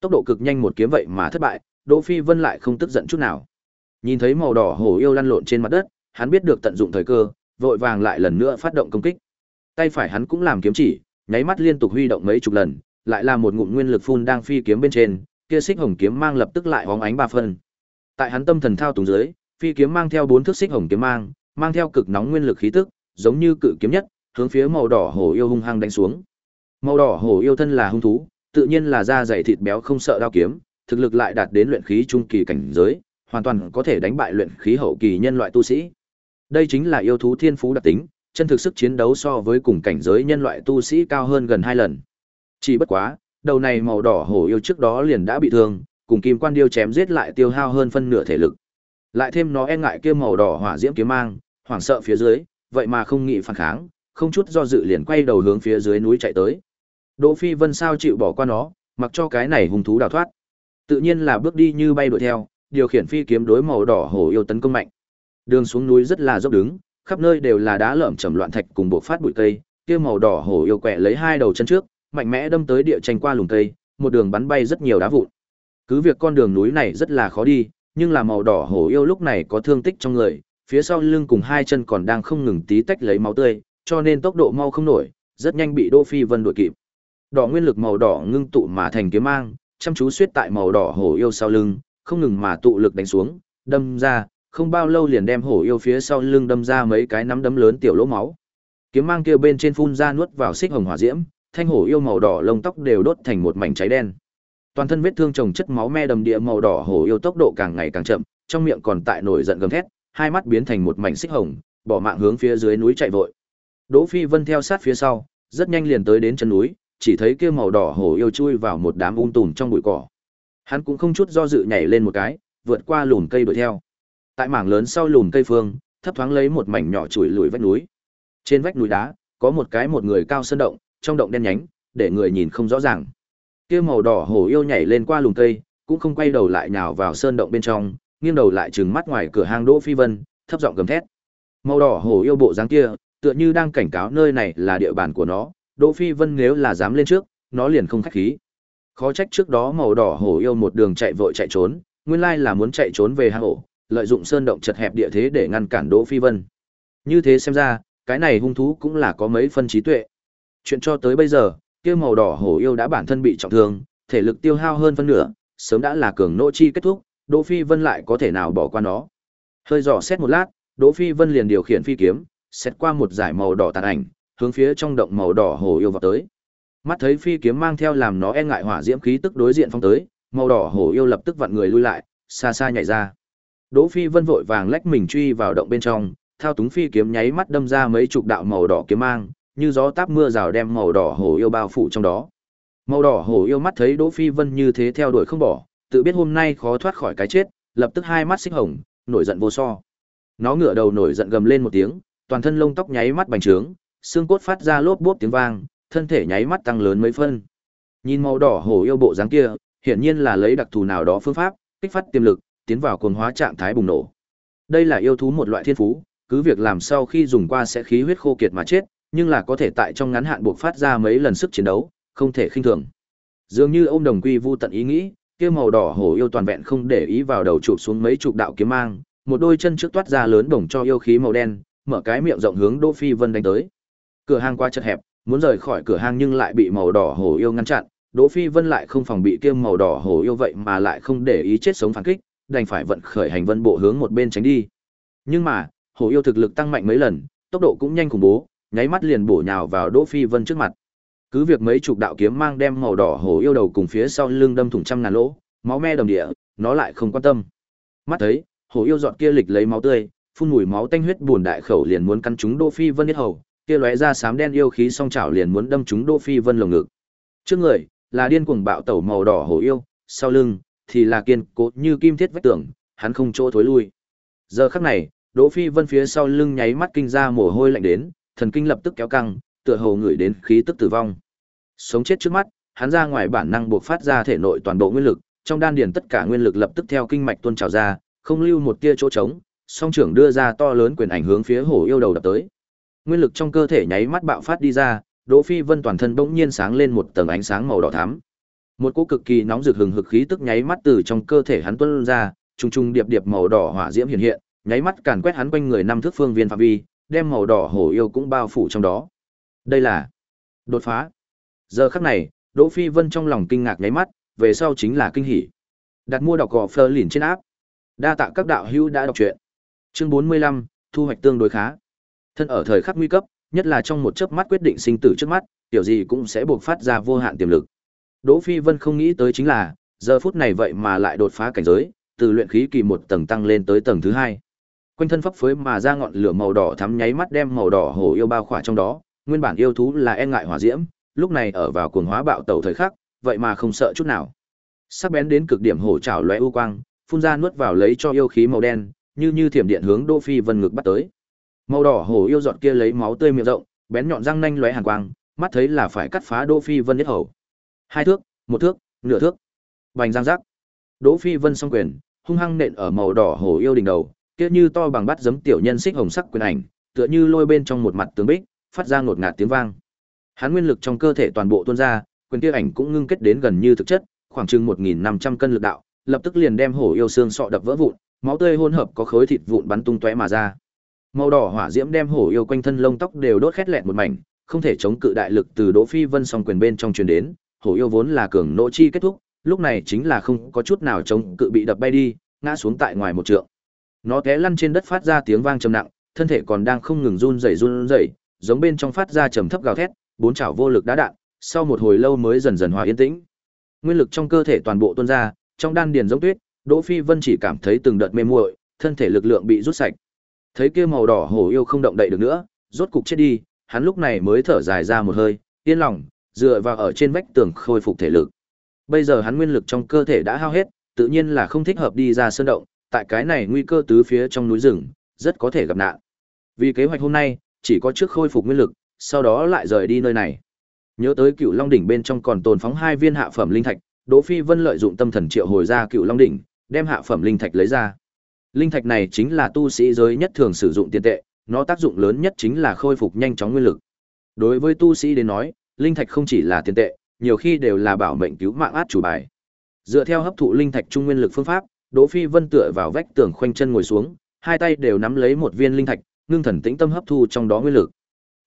Tốc độ cực nhanh một kiếm vậy mà thất bại, Đỗ Phi Vân lại không tức giận chút nào. Nhìn thấy màu đỏ hổ yêu lăn lộn trên mặt đất, hắn biết được tận dụng thời cơ, vội vàng lại lần nữa phát động công kích. Tay phải hắn cũng làm kiếm chỉ, nháy mắt liên tục huy động mấy chục lần, lại là một ngụm nguyên lực phun đang phi kiếm bên trên, kia xích hồng kiếm mang lập tức lại hóng ánh ba phân. Tại hắn tâm thần thao túng dưới, Phi kiếm mang theo bốn thước xích hồng kiếm mang, mang theo cực nóng nguyên lực khí tức, giống như cự kiếm nhất, hướng phía màu đỏ hổ yêu hung hăng đánh xuống. Màu đỏ hổ yêu thân là hung thú, tự nhiên là da dày thịt béo không sợ đao kiếm, thực lực lại đạt đến luyện khí trung kỳ cảnh giới, hoàn toàn có thể đánh bại luyện khí hậu kỳ nhân loại tu sĩ. Đây chính là yêu thú thiên phú đặc tính, chân thực sức chiến đấu so với cùng cảnh giới nhân loại tu sĩ cao hơn gần hai lần. Chỉ bất quá, đầu này màu đỏ hổ yêu trước đó liền đã bị thương, cùng kim quan điêu chém giết lại tiêu hao hơn phân nửa thể lực. Lại thêm nó e ngại kia màu đỏ hỏa diễm kiếm mang, hoảng sợ phía dưới, vậy mà không nghĩ phản kháng, không chút do dự liền quay đầu hướng phía dưới núi chạy tới. Đỗ Phi Vân sao chịu bỏ qua nó, mặc cho cái này hung thú đào thoát. Tự nhiên là bước đi như bay đuổi theo, điều khiển phi kiếm đối màu đỏ hổ yêu tấn công mạnh. Đường xuống núi rất là dốc đứng, khắp nơi đều là đá lởm chầm loạn thạch cùng bộ phát bụi cây, kia màu đỏ hổ yêu quẹ lấy hai đầu chân trước, mạnh mẽ đâm tới địa tranh qua lùm cây, một đường bắn bay rất nhiều đá vụn. Cứ việc con đường núi này rất là khó đi, nhưng là màu đỏ hổ yêu lúc này có thương tích trong người, phía sau lưng cùng hai chân còn đang không ngừng tí tách lấy máu tươi, cho nên tốc độ mau không nổi, rất nhanh bị Đỗ Phi Vân đuổi kịp. Đỏ nguyên lực màu đỏ ngưng tụ mà thành kiếm mang, chăm chú suyết tại màu đỏ hổ yêu sau lưng, không ngừng mà tụ lực đánh xuống, đâm ra, không bao lâu liền đem hổ yêu phía sau lưng đâm ra mấy cái nắm đấm lớn tiểu lỗ máu. Kiếm mang kia bên trên phun ra nuốt vào xích hồng hỏa diễm, thanh hổ yêu màu đỏ lông tóc đều đốt thành một mảnh cháy đen. Toàn thân vết thương chồng chất máu me đầm địa màu đỏ hổ yêu tốc độ càng ngày càng chậm, trong miệng còn tại nổi giận gầm thét, hai mắt biến thành một mảnh xích hồng, bỏ mạng hướng phía dưới núi chạy vội. Đỗ Phi Vân theo sát phía sau, rất nhanh liền tới đến chân núi, chỉ thấy kia màu đỏ hổ yêu chui vào một đám um tùm trong bụi cỏ. Hắn cũng không chút do dự nhảy lên một cái, vượt qua lùm cây đuổi theo. Tại mảng lớn sau lùm cây phương, thấp thoáng lấy một mảnh nhỏ chuỗi lùi vách núi. Trên vách núi đá, có một cái một người cao sơn động, trong động đen nhánh, để người nhìn không rõ ràng. Kia màu đỏ hổ yêu nhảy lên qua lùm cây, cũng không quay đầu lại nhào vào sơn động bên trong, nghiêng đầu lại trừng mắt ngoài cửa hang Đỗ Phi Vân, thấp giọng gầm thét. Màu đỏ hổ yêu bộ dáng kia, tựa như đang cảnh cáo nơi này là địa bàn của nó, Đỗ Phi Vân nếu là dám lên trước, nó liền không khách khí. Khó trách trước đó màu đỏ hổ yêu một đường chạy vội chạy trốn, nguyên lai là muốn chạy trốn về hang ổ, lợi dụng sơn động chật hẹp địa thế để ngăn cản Đỗ Phi Vân. Như thế xem ra, cái này hung thú cũng là có mấy phân trí tuệ. Chuyện cho tới bây giờ, kia màu đỏ hổ yêu đã bản thân bị trọng thương, thể lực tiêu hao hơn phân nửa, sớm đã là cường nỗ chi kết thúc, Đỗ Phi Vân lại có thể nào bỏ qua nó. Hơi dò xét một lát, Đỗ Phi Vân liền điều khiển phi kiếm, xét qua một dải màu đỏ tàn ảnh, hướng phía trong động màu đỏ hổ yêu vào tới. Mắt thấy phi kiếm mang theo làm nó e ngại hỏa diễm khí tức đối diện phong tới, màu đỏ hổ yêu lập tức vặn người lui lại, xa xa nhảy ra. Đỗ Phi Vân vội vàng lách mình truy vào động bên trong, thao túng phi kiếm nháy mắt đâm ra mấy chục đạo màu đỏ kiếm mang, như gió táp mưa rào đem màu đỏ hổ yêu bao phủ trong đó. Màu đỏ hổ yêu mắt thấy Đỗ Phi Vân như thế theo đuổi không bỏ, tự biết hôm nay khó thoát khỏi cái chết, lập tức hai mắt xích hồng, nổi giận vô so. Nó ngửa đầu nổi giận gầm lên một tiếng, toàn thân lông tóc nháy mắt bành trướng, xương cốt phát ra lốp bốp tiếng vang, thân thể nháy mắt tăng lớn mấy phân. Nhìn màu đỏ hổ yêu bộ dáng kia, hiển nhiên là lấy đặc thù nào đó phương pháp, kích phát tiềm lực, tiến vào cuồng hóa trạng thái bùng nổ. Đây là yêu thú một loại thiên phú, cứ việc làm sau khi dùng qua sẽ khí huyết khô kiệt mà chết, nhưng là có thể tại trong ngắn hạn buộc phát ra mấy lần sức chiến đấu, không thể khinh thường. Dường như ông đồng quy vu tận ý nghĩ, kia màu đỏ hổ yêu toàn vẹn không để ý vào đầu chụp xuống mấy chục đạo kiếm mang, một đôi chân trước toát ra lớn bổng cho yêu khí màu đen, mở cái miệng rộng hướng Đỗ Phi Vân đánh tới. Cửa hàng qua chật hẹp, muốn rời khỏi cửa hàng nhưng lại bị màu đỏ hổ yêu ngăn chặn, Đỗ Phi Vân lại không phòng bị kia màu đỏ hổ yêu vậy mà lại không để ý chết sống phản kích, đành phải vận khởi hành vân bộ hướng một bên tránh đi. Nhưng mà, hổ yêu thực lực tăng mạnh mấy lần, tốc độ cũng nhanh khủng bố, nháy mắt liền bổ nhào vào Đỗ Phi Vân trước mặt. Cứ việc mấy chục đạo kiếm mang đem màu đỏ hổ yêu đầu cùng phía sau lưng đâm thủng trăm ngàn lỗ, máu me đồng địa, nó lại không quan tâm. Mắt thấy, hổ yêu dọn kia lịch lấy máu tươi, phun mùi máu tanh huyết buồn đại khẩu liền muốn cắn trúng Đỗ Phi Vân huyết hầu, kia lóe ra sám đen yêu khí song chảo liền muốn đâm trúng Đỗ Phi Vân lồng ngực. Trước người là điên cuồng bạo tẩu màu đỏ hổ yêu, sau lưng thì là kiên cố như kim thiết vách tường, hắn không chỗ thối lui. Giờ khắc này, Đỗ Phi Vân phía sau lưng nháy mắt kinh ra mồ hôi lạnh đến, thần kinh lập tức kéo căng, tựa hồ ngửi đến khí tức tử vong. Sống chết trước mắt, hắn ra ngoài bản năng buộc phát ra thể nội toàn bộ nguyên lực, trong đan điền tất cả nguyên lực lập tức theo kinh mạch tuôn trào ra, không lưu một tia chỗ trống, song trưởng đưa ra to lớn quyền ảnh hướng phía hổ yêu đầu đập tới. Nguyên lực trong cơ thể nháy mắt bạo phát đi ra, Đỗ Phi Vân toàn thân bỗng nhiên sáng lên một tầng ánh sáng màu đỏ thắm. Một cỗ cực kỳ nóng rực hừng hực khí tức nháy mắt từ trong cơ thể hắn tuôn ra, trùng trùng điệp điệp màu đỏ hỏa diễm hiện hiện, nháy mắt càn quét hắn quanh người năm thước phương viên phạm vi, đem màu đỏ hổ yêu cũng bao phủ trong đó. Đây là đột phá. Giờ khắc này, Đỗ Phi Vân trong lòng kinh ngạc nháy mắt, về sau chính là kinh hỉ. Đặt mua đọc gò Fleur lìn trên áp. Đa tạ các đạo hữu đã đọc truyện. Chương 45, thu hoạch tương đối khá. Thân ở thời khắc nguy cấp, nhất là trong một chớp mắt quyết định sinh tử trước mắt, tiểu gì cũng sẽ buộc phát ra vô hạn tiềm lực. Đỗ Phi Vân không nghĩ tới chính là, giờ phút này vậy mà lại đột phá cảnh giới, từ luyện khí kỳ một tầng tăng lên tới tầng thứ hai. Quanh thân pháp phối mà ra ngọn lửa màu đỏ thắm nháy mắt đem màu đỏ hổ yêu bao khỏa trong đó, nguyên bản yêu thú là e ngại hỏa diễm, lúc này ở vào cuồng hóa bạo tẩu thời khắc, vậy mà không sợ chút nào. Sắc bén đến cực điểm hổ trảo lóe u quang, phun ra nuốt vào lấy cho yêu khí màu đen, như như thiểm điện hướng Đỗ Phi Vân ngực bắt tới. Màu đỏ hổ yêu giọt kia lấy máu tươi miệng rộng, bén nhọn răng nanh lóe hàn quang, mắt thấy là phải cắt phá Đỗ Phi Vân nhất hầu. Hai thước, một thước, nửa thước. Bành răng rắc. Đỗ Phi Vân song quyền, hung hăng nện ở màu đỏ hổ yêu đỉnh đầu, kia như to bằng bát giấm tiểu nhân xích hồng sắc quyền ảnh, tựa như lôi bên trong một mặt tướng bích, phát ra ngột ngạt tiếng vang. Hắn nguyên lực trong cơ thể toàn bộ tuôn ra, quyền kia ảnh cũng ngưng kết đến gần như thực chất, khoảng chừng 1500 cân lực đạo, lập tức liền đem hổ yêu xương sọ đập vỡ vụn, máu tươi hỗn hợp có khối thịt vụn bắn tung tóe mà ra. Màu đỏ hỏa diễm đem hổ yêu quanh thân lông tóc đều đốt khét lẹt một mảnh, không thể chống cự đại lực từ Đỗ Phi Vân song quyền bên trong truyền đến, hổ yêu vốn là cường nỗ chi kết thúc, lúc này chính là không có chút nào chống cự bị đập bay đi, ngã xuống tại ngoài một trượng. Nó té lăn trên đất phát ra tiếng vang trầm nặng, thân thể còn đang không ngừng run rẩy run rẩy, giống bên trong phát ra trầm thấp gào thét, bốn chảo vô lực đá đạn, sau một hồi lâu mới dần dần hòa yên tĩnh. Nguyên lực trong cơ thể toàn bộ tuôn ra, trong đan điền giống tuyết, Đỗ Phi Vân chỉ cảm thấy từng đợt mê muội, thân thể lực lượng bị rút sạch. Thấy kia màu đỏ hổ yêu không động đậy được nữa, rốt cục chết đi, hắn lúc này mới thở dài ra một hơi, yên lòng, dựa vào ở trên vách tường khôi phục thể lực. Bây giờ hắn nguyên lực trong cơ thể đã hao hết, tự nhiên là không thích hợp đi ra sơn động, tại cái này nguy cơ tứ phía trong núi rừng, rất có thể gặp nạn. Vì kế hoạch hôm nay, chỉ có trước khôi phục nguyên lực, sau đó lại rời đi nơi này. Nhớ tới Cựu Long đỉnh bên trong còn tồn phóng hai viên hạ phẩm linh thạch, Đỗ Phi Vân lợi dụng tâm thần triệu hồi ra Cựu Long đỉnh, đem hạ phẩm linh thạch lấy ra. Linh thạch này chính là tu sĩ giới nhất thường sử dụng tiền tệ, nó tác dụng lớn nhất chính là khôi phục nhanh chóng nguyên lực. Đối với tu sĩ đến nói, linh thạch không chỉ là tiền tệ, nhiều khi đều là bảo mệnh cứu mạng át chủ bài. Dựa theo hấp thụ linh thạch trung nguyên lực phương pháp, Đỗ Phi Vân tựa vào vách tường khoanh chân ngồi xuống, hai tay đều nắm lấy một viên linh thạch, ngưng thần tĩnh tâm hấp thu trong đó nguyên lực.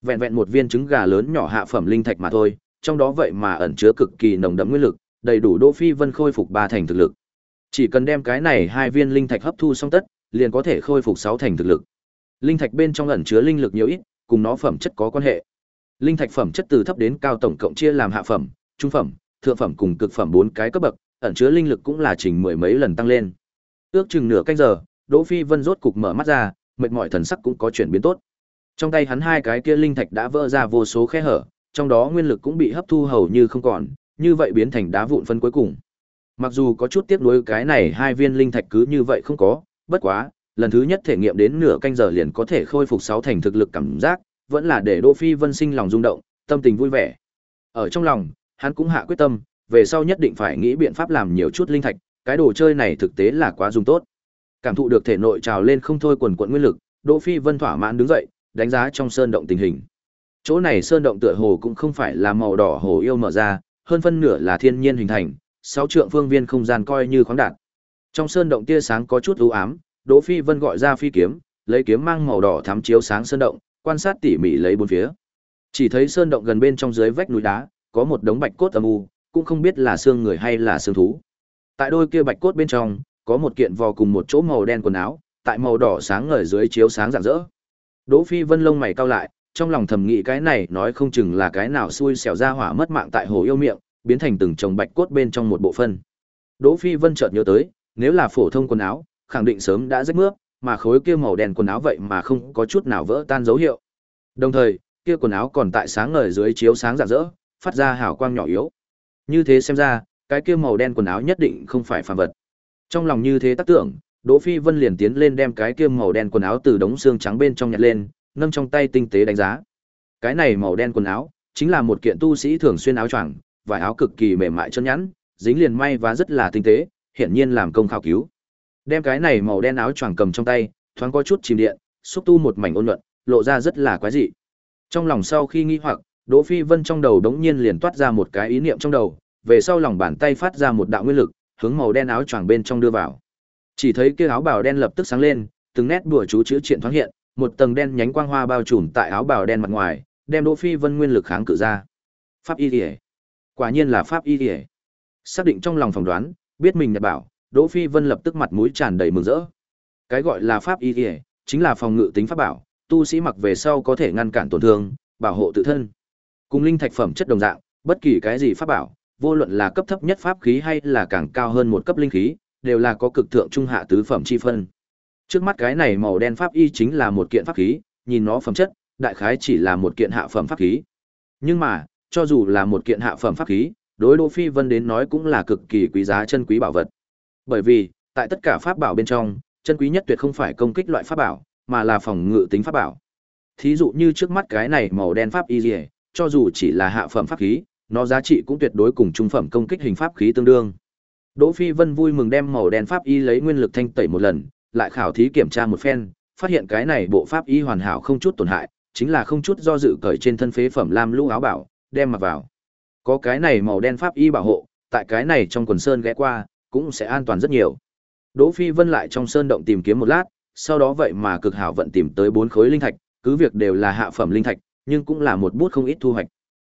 Vẹn vẹn một viên trứng gà lớn nhỏ hạ phẩm linh thạch mà thôi, trong đó vậy mà ẩn chứa cực kỳ nồng đậm nguyên lực, đầy đủ Đỗ Phi Vân khôi phục ba thành thực lực. Chỉ cần đem cái này hai viên linh thạch hấp thu xong tất, liền có thể khôi phục sáu thành thực lực. Linh thạch bên trong ẩn chứa linh lực nhiều ít, cùng nó phẩm chất có quan hệ. Linh thạch phẩm chất từ thấp đến cao tổng cộng chia làm hạ phẩm, trung phẩm, thượng phẩm cùng cực phẩm bốn cái cấp bậc, ẩn chứa linh lực cũng là trình mười mấy lần tăng lên. Ước chừng nửa canh giờ, Đỗ Phi Vân rốt cục mở mắt ra, mệt mỏi thần sắc cũng có chuyển biến tốt. Trong tay hắn hai cái kia linh thạch đã vỡ ra vô số khe hở, trong đó nguyên lực cũng bị hấp thu hầu như không còn, như vậy biến thành đá vụn phân cuối cùng. Mặc dù có chút tiếc nuối cái này hai viên linh thạch cứ như vậy không có, bất quá, lần thứ nhất thể nghiệm đến nửa canh giờ liền có thể khôi phục sáu thành thực lực cảm giác, vẫn là để Đỗ Phi Vân sinh lòng rung động, tâm tình vui vẻ. Ở trong lòng, hắn cũng hạ quyết tâm, về sau nhất định phải nghĩ biện pháp làm nhiều chút linh thạch, cái đồ chơi này thực tế là quá dùng tốt. Cảm thụ được thể nội trào lên không thôi quần quần nguyên lực, Đỗ Phi Vân thỏa mãn đứng dậy, đánh giá trong sơn động tình hình. Chỗ này sơn động tựa hồ cũng không phải là màu đỏ hồ yêu mở ra, hơn phân nửa là thiên nhiên hình thành, sáu trượng phương viên không gian coi như khoáng đạt. Trong sơn động tia sáng có chút u ám, Đỗ Phi Vân gọi ra phi kiếm, lấy kiếm mang màu đỏ thắm chiếu sáng sơn động, quan sát tỉ mỉ lấy bốn phía. Chỉ thấy sơn động gần bên trong dưới vách núi đá, có một đống bạch cốt âm u, cũng không biết là xương người hay là xương thú. Tại đôi kia bạch cốt bên trong, có một kiện vò cùng một chỗ màu đen quần áo, tại màu đỏ sáng ngời dưới chiếu sáng rạng rỡ. Đỗ Phi Vân lông mày cau lại, trong lòng thầm nghĩ cái này nói không chừng là cái nào xui xẻo ra hỏa mất mạng tại hồ yêu miệng, biến thành từng chồng bạch cốt bên trong một bộ phân. Đỗ Phi Vân chợt nhớ tới, nếu là phổ thông quần áo, khẳng định sớm đã rách mướp, mà khối kia màu đen quần áo vậy mà không có chút nào vỡ tan dấu hiệu. Đồng thời, kia quần áo còn tại sáng ngời dưới chiếu sáng rạng rỡ, phát ra hào quang nhỏ yếu. Như thế xem ra, cái kia màu đen quần áo nhất định không phải phàm vật. Trong lòng như thế tác tưởng, Đỗ Phi Vân liền tiến lên đem cái kia màu đen quần áo từ đống xương trắng bên trong nhặt lên, nâng trong tay tinh tế đánh giá. Cái này màu đen quần áo, chính là một kiện tu sĩ thường xuyên áo choàng, vải áo cực kỳ mềm mại chân nhẵn, dính liền may và rất là tinh tế, hiển nhiên làm công khảo cứu. Đem cái này màu đen áo choàng cầm trong tay, thoáng có chút chìm điện, xúc tu một mảnh ôn nhuận, lộ ra rất là quái dị. Trong lòng sau khi nghi hoặc, Đỗ Phi Vân trong đầu đống nhiên liền toát ra một cái ý niệm trong đầu, về sau lòng bàn tay phát ra một đạo nguyên lực, hướng màu đen áo choàng bên trong đưa vào. Chỉ thấy kia áo bào đen lập tức sáng lên, từng nét đùa chú chữ triện thoáng hiện, một tầng đen nhánh quang hoa bao trùm tại áo bào đen mặt ngoài, đem Đỗ Phi Vân nguyên lực kháng cự ra. Pháp y liễu. Quả nhiên là pháp y liễu. Xác định trong lòng phỏng đoán, biết mình nhặt bảo, Đỗ Phi Vân lập tức mặt mũi tràn đầy mừng rỡ. Cái gọi là pháp y liễu, chính là phòng ngự tính pháp bảo, tu sĩ mặc về sau có thể ngăn cản tổn thương, bảo hộ tự thân. Cùng linh thạch phẩm chất đồng dạng, bất kỳ cái gì pháp bảo, vô luận là cấp thấp nhất pháp khí hay là càng cao hơn một cấp linh khí, đều là có cực thượng trung hạ tứ phẩm chi phân. Trước mắt cái này màu đen pháp y chính là một kiện pháp khí, nhìn nó phẩm chất, đại khái chỉ là một kiện hạ phẩm pháp khí. Nhưng mà, cho dù là một kiện hạ phẩm pháp khí, đối Đỗ Phi Vân đến nói cũng là cực kỳ quý giá chân quý bảo vật. Bởi vì, tại tất cả pháp bảo bên trong, chân quý nhất tuyệt không phải công kích loại pháp bảo, mà là phòng ngự tính pháp bảo. Thí dụ như trước mắt cái này màu đen pháp y liễu, cho dù chỉ là hạ phẩm pháp khí, nó giá trị cũng tuyệt đối cùng trung phẩm công kích hình pháp khí tương đương. Đỗ Phi Vân vui mừng đem màu đen pháp y lấy nguyên lực thanh tẩy một lần, lại khảo thí kiểm tra một phen, phát hiện cái này bộ pháp y hoàn hảo không chút tổn hại, chính là không chút do dự cởi trên thân phế phẩm lam lũ áo bảo, đem mặc vào. Có cái này màu đen pháp y bảo hộ, tại cái này trong quần sơn ghé qua, cũng sẽ an toàn rất nhiều. Đỗ Phi Vân lại trong sơn động tìm kiếm một lát, sau đó vậy mà cực hảo vận tìm tới bốn khối linh thạch, cứ việc đều là hạ phẩm linh thạch, nhưng cũng là một bút không ít thu hoạch.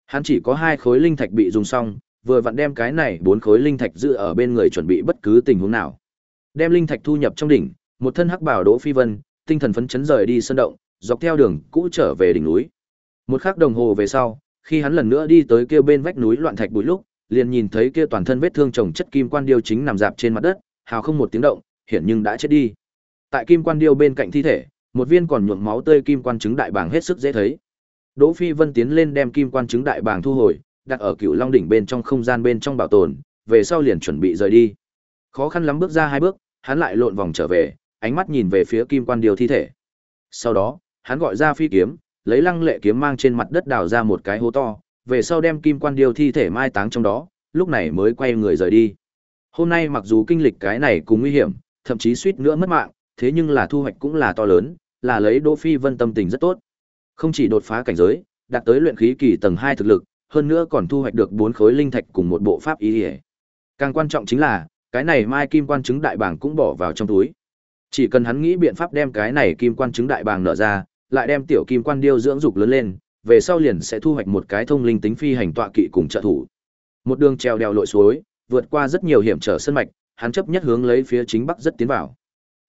Hắn chỉ có hai khối linh thạch bị dùng xong, vừa vặn đem cái này bốn khối linh thạch giữ ở bên người chuẩn bị bất cứ tình huống nào. Đem linh thạch thu nhập trong đỉnh, một thân hắc bảo Đỗ Phi Vân, tinh thần phấn chấn rời đi sơn động, dọc theo đường cũ trở về đỉnh núi. Một khắc đồng hồ về sau, khi hắn lần nữa đi tới kia bên vách núi loạn thạch bụi lúc, liền nhìn thấy kia toàn thân vết thương chồng chất kim quan điêu chính nằm dạp trên mặt đất, hào không một tiếng động, hiển nhưng đã chết đi. Tại kim quan điêu bên cạnh thi thể, một viên còn nhuộm máu tươi kim quan trứng đại bàng hết sức dễ thấy. Đỗ Phi Vân tiến lên đem kim quan trứng đại bàng thu hồi, đặt ở cựu long đỉnh bên trong không gian bên trong bảo tồn, về sau liền chuẩn bị rời đi. Khó khăn lắm bước ra hai bước, hắn lại lộn vòng trở về, ánh mắt nhìn về phía kim quan điêu thi thể. Sau đó, hắn gọi ra phi kiếm, lấy lăng lệ kiếm mang trên mặt đất đào ra một cái hố to, về sau đem kim quan điêu thi thể mai táng trong đó, lúc này mới quay người rời đi. Hôm nay mặc dù kinh lịch cái này cùng nguy hiểm, thậm chí suýt nữa mất mạng, thế nhưng là thu hoạch cũng là to lớn, là lấy Đỗ Phi Vân tâm tình rất tốt. Không chỉ đột phá cảnh giới, đạt tới luyện khí kỳ tầng 2 thực lực, hơn nữa còn thu hoạch được 4 khối linh thạch cùng một bộ pháp ý. Càng quan trọng chính là, cái này Mai Kim Quan chứng đại bảng cũng bỏ vào trong túi. Chỉ cần hắn nghĩ biện pháp đem cái này Kim Quan chứng đại bảng nở ra, lại đem tiểu Kim Quan điêu dưỡng dục lớn lên, về sau liền sẽ thu hoạch một cái thông linh tính phi hành tọa kỵ cùng trợ thủ. Một đường treo đèo lội suối, vượt qua rất nhiều hiểm trở sân mạch, hắn chấp nhất hướng lấy phía chính bắc rất tiến vào.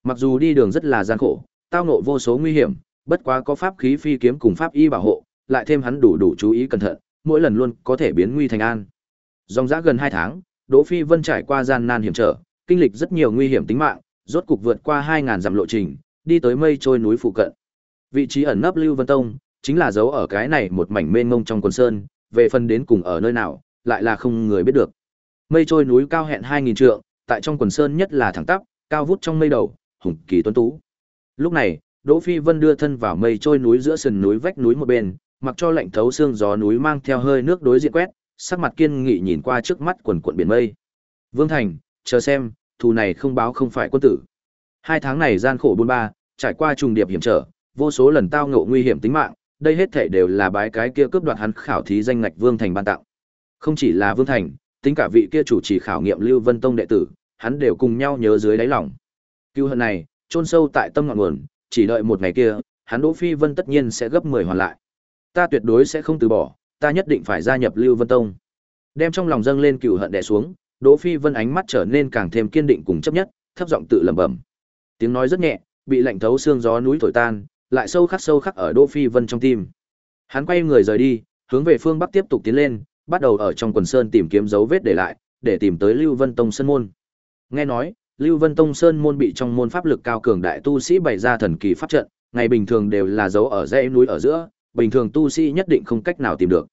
Mặc dù đi đường rất là gian khổ, tao ngộ vô số nguy hiểm, bất quá có pháp khí phi kiếm cùng pháp y bảo hộ, lại thêm hắn đủ đủ chú ý cẩn thận, mỗi lần luôn có thể biến nguy thành an. Dòng dã gần 2 tháng, Đỗ Phi Vân trải qua gian nan hiểm trở, kinh lịch rất nhiều nguy hiểm tính mạng, rốt cục vượt qua 2000 dặm lộ trình, đi tới mây trôi núi phụ cận. Vị trí ẩn nấp Lưu Vân Tông, chính là giấu ở cái này một mảnh mênh mông trong quần sơn, về phần đến cùng ở nơi nào, lại là không người biết được. Mây trôi núi cao hẹn 2000 trượng, tại trong quần sơn nhất là thẳng tắp, cao vút trong mây đầu, hùng kỳ tuấn tú. Lúc này, Đỗ Phi Vân đưa thân vào mây trôi núi giữa sườn núi vách núi một bên, mặc cho lạnh thấu xương gió núi mang theo hơi nước đối diện quét, sắc mặt kiên nghị nhìn qua trước mắt quần quần biển mây. Vương Thành, chờ xem, thù này không báo không phải quân tử. Hai tháng này gian khổ buôn ba, trải qua trùng điệp hiểm trở, vô số lần tao ngộ nguy hiểm tính mạng, đây hết thảy đều là bái cái kia cướp đoạt hắn khảo thí danh ngạch Vương Thành ban tặng. Không chỉ là Vương Thành, tính cả vị kia chủ trì khảo nghiệm Lưu Vân Tông đệ tử, hắn đều cùng nhau nhớ dưới đáy lòng. Cưu hận này, chôn sâu tại tâm ngọn nguồn, chỉ đợi một ngày kia, hắn Đỗ Phi Vân tất nhiên sẽ gấp 10 hoàn lại. Ta tuyệt đối sẽ không từ bỏ, ta nhất định phải gia nhập Lưu Vân Tông. Đem trong lòng dâng lên cừu hận đè xuống, Đỗ Phi Vân ánh mắt trở nên càng thêm kiên định cùng chấp nhất, thấp giọng tự lẩm bẩm. Tiếng nói rất nhẹ, bị lạnh thấu xương gió núi thổi tan, lại sâu khắc sâu khắc ở Đỗ Phi Vân trong tim. Hắn quay người rời đi, hướng về phương bắc tiếp tục tiến lên, bắt đầu ở trong quần sơn tìm kiếm dấu vết để lại, để tìm tới Lưu Vân Tông sơn môn. Nghe nói, Lưu Vân Tông Sơn môn bị trong môn pháp lực cao cường đại tu sĩ bày ra thần kỳ pháp trận, ngày bình thường đều là dấu ở dãy núi ở giữa, bình thường tu sĩ nhất định không cách nào tìm được.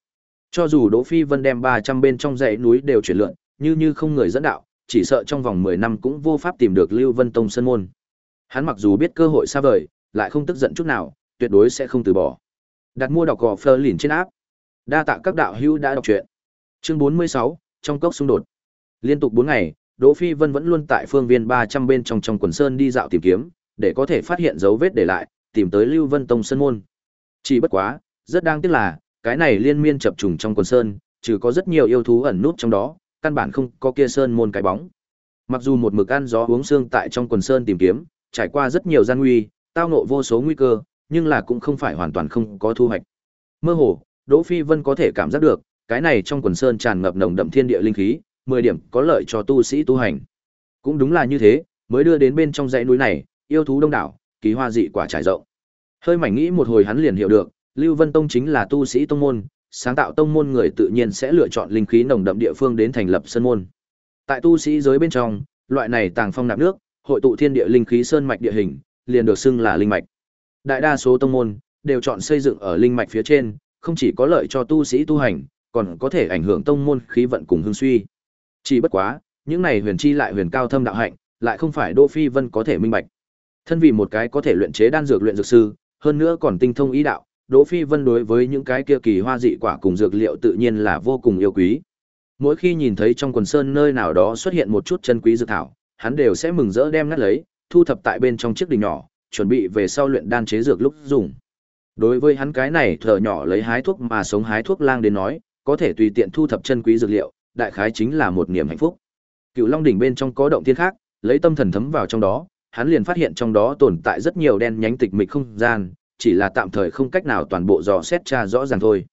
Cho dù Đỗ Phi Vân đem 300 bên trong dãy núi đều chuyển lượn, như như không người dẫn đạo, chỉ sợ trong vòng 10 năm cũng vô pháp tìm được Lưu Vân Tông Sơn môn. Hắn mặc dù biết cơ hội xa vời, lại không tức giận chút nào, tuyệt đối sẽ không từ bỏ. Đặt mua đọc gò Fleur lìn trên áp. Đa tạ các đạo hữu đã đọc truyện. Chương 46, trong cốc xung đột. Liên tục 4 ngày, Đỗ Phi Vân vẫn luôn tại phương viên 300 bên trong trong quần sơn đi dạo tìm kiếm, để có thể phát hiện dấu vết để lại, tìm tới Lưu Vân Tông sơn môn. Chỉ bất quá, rất đáng tiếc là, cái này liên miên chập trùng trong quần sơn, trừ có rất nhiều yêu thú ẩn núp trong đó, căn bản không có kia sơn môn cái bóng. Mặc dù một mực ăn gió uống xương tại trong quần sơn tìm kiếm, trải qua rất nhiều gian nguy, tao nộ vô số nguy cơ, nhưng là cũng không phải hoàn toàn không có thu hoạch. Mơ hồ, Đỗ Phi Vân có thể cảm giác được, cái này trong quần sơn tràn ngập nồng đậm thiên địa linh khí, 10 điểm có lợi cho tu sĩ tu hành. Cũng đúng là như thế, mới đưa đến bên trong dãy núi này, yêu thú đông đảo, kỳ hoa dị quả trải rộng. Hơi mảnh nghĩ một hồi hắn liền hiểu được, Lưu Vân Tông chính là tu sĩ tông môn, sáng tạo tông môn người tự nhiên sẽ lựa chọn linh khí nồng đậm địa phương đến thành lập sơn môn. Tại tu sĩ giới bên trong, loại này tàng phong nạp nước, hội tụ thiên địa linh khí sơn mạch địa hình, liền được xưng là linh mạch. Đại đa số tông môn đều chọn xây dựng ở linh mạch phía trên, không chỉ có lợi cho tu sĩ tu hành, còn có thể ảnh hưởng tông môn khí vận cùng hương suy. Chỉ bất quá, những này huyền chi lại huyền cao thâm đạo hạnh, lại không phải Đỗ Phi Vân có thể minh bạch. Thân vì một cái có thể luyện chế đan dược luyện dược sư, hơn nữa còn tinh thông ý đạo, Đỗ Phi Vân đối với những cái kia kỳ hoa dị quả cùng dược liệu tự nhiên là vô cùng yêu quý. Mỗi khi nhìn thấy trong quần sơn nơi nào đó xuất hiện một chút chân quý dược thảo, hắn đều sẽ mừng rỡ đem ngắt lấy, thu thập tại bên trong chiếc đỉnh nhỏ, chuẩn bị về sau luyện đan chế dược lúc dùng. Đối với hắn cái này thở nhỏ lấy hái thuốc mà sống hái thuốc lang đến nói, có thể tùy tiện thu thập chân quý dược liệu, đại khái chính là một niềm hạnh phúc. Cựu Long đỉnh bên trong có động thiên khác, lấy tâm thần thấm vào trong đó, hắn liền phát hiện trong đó tồn tại rất nhiều đen nhánh tịch mịch không gian, chỉ là tạm thời không cách nào toàn bộ dò xét tra rõ ràng thôi.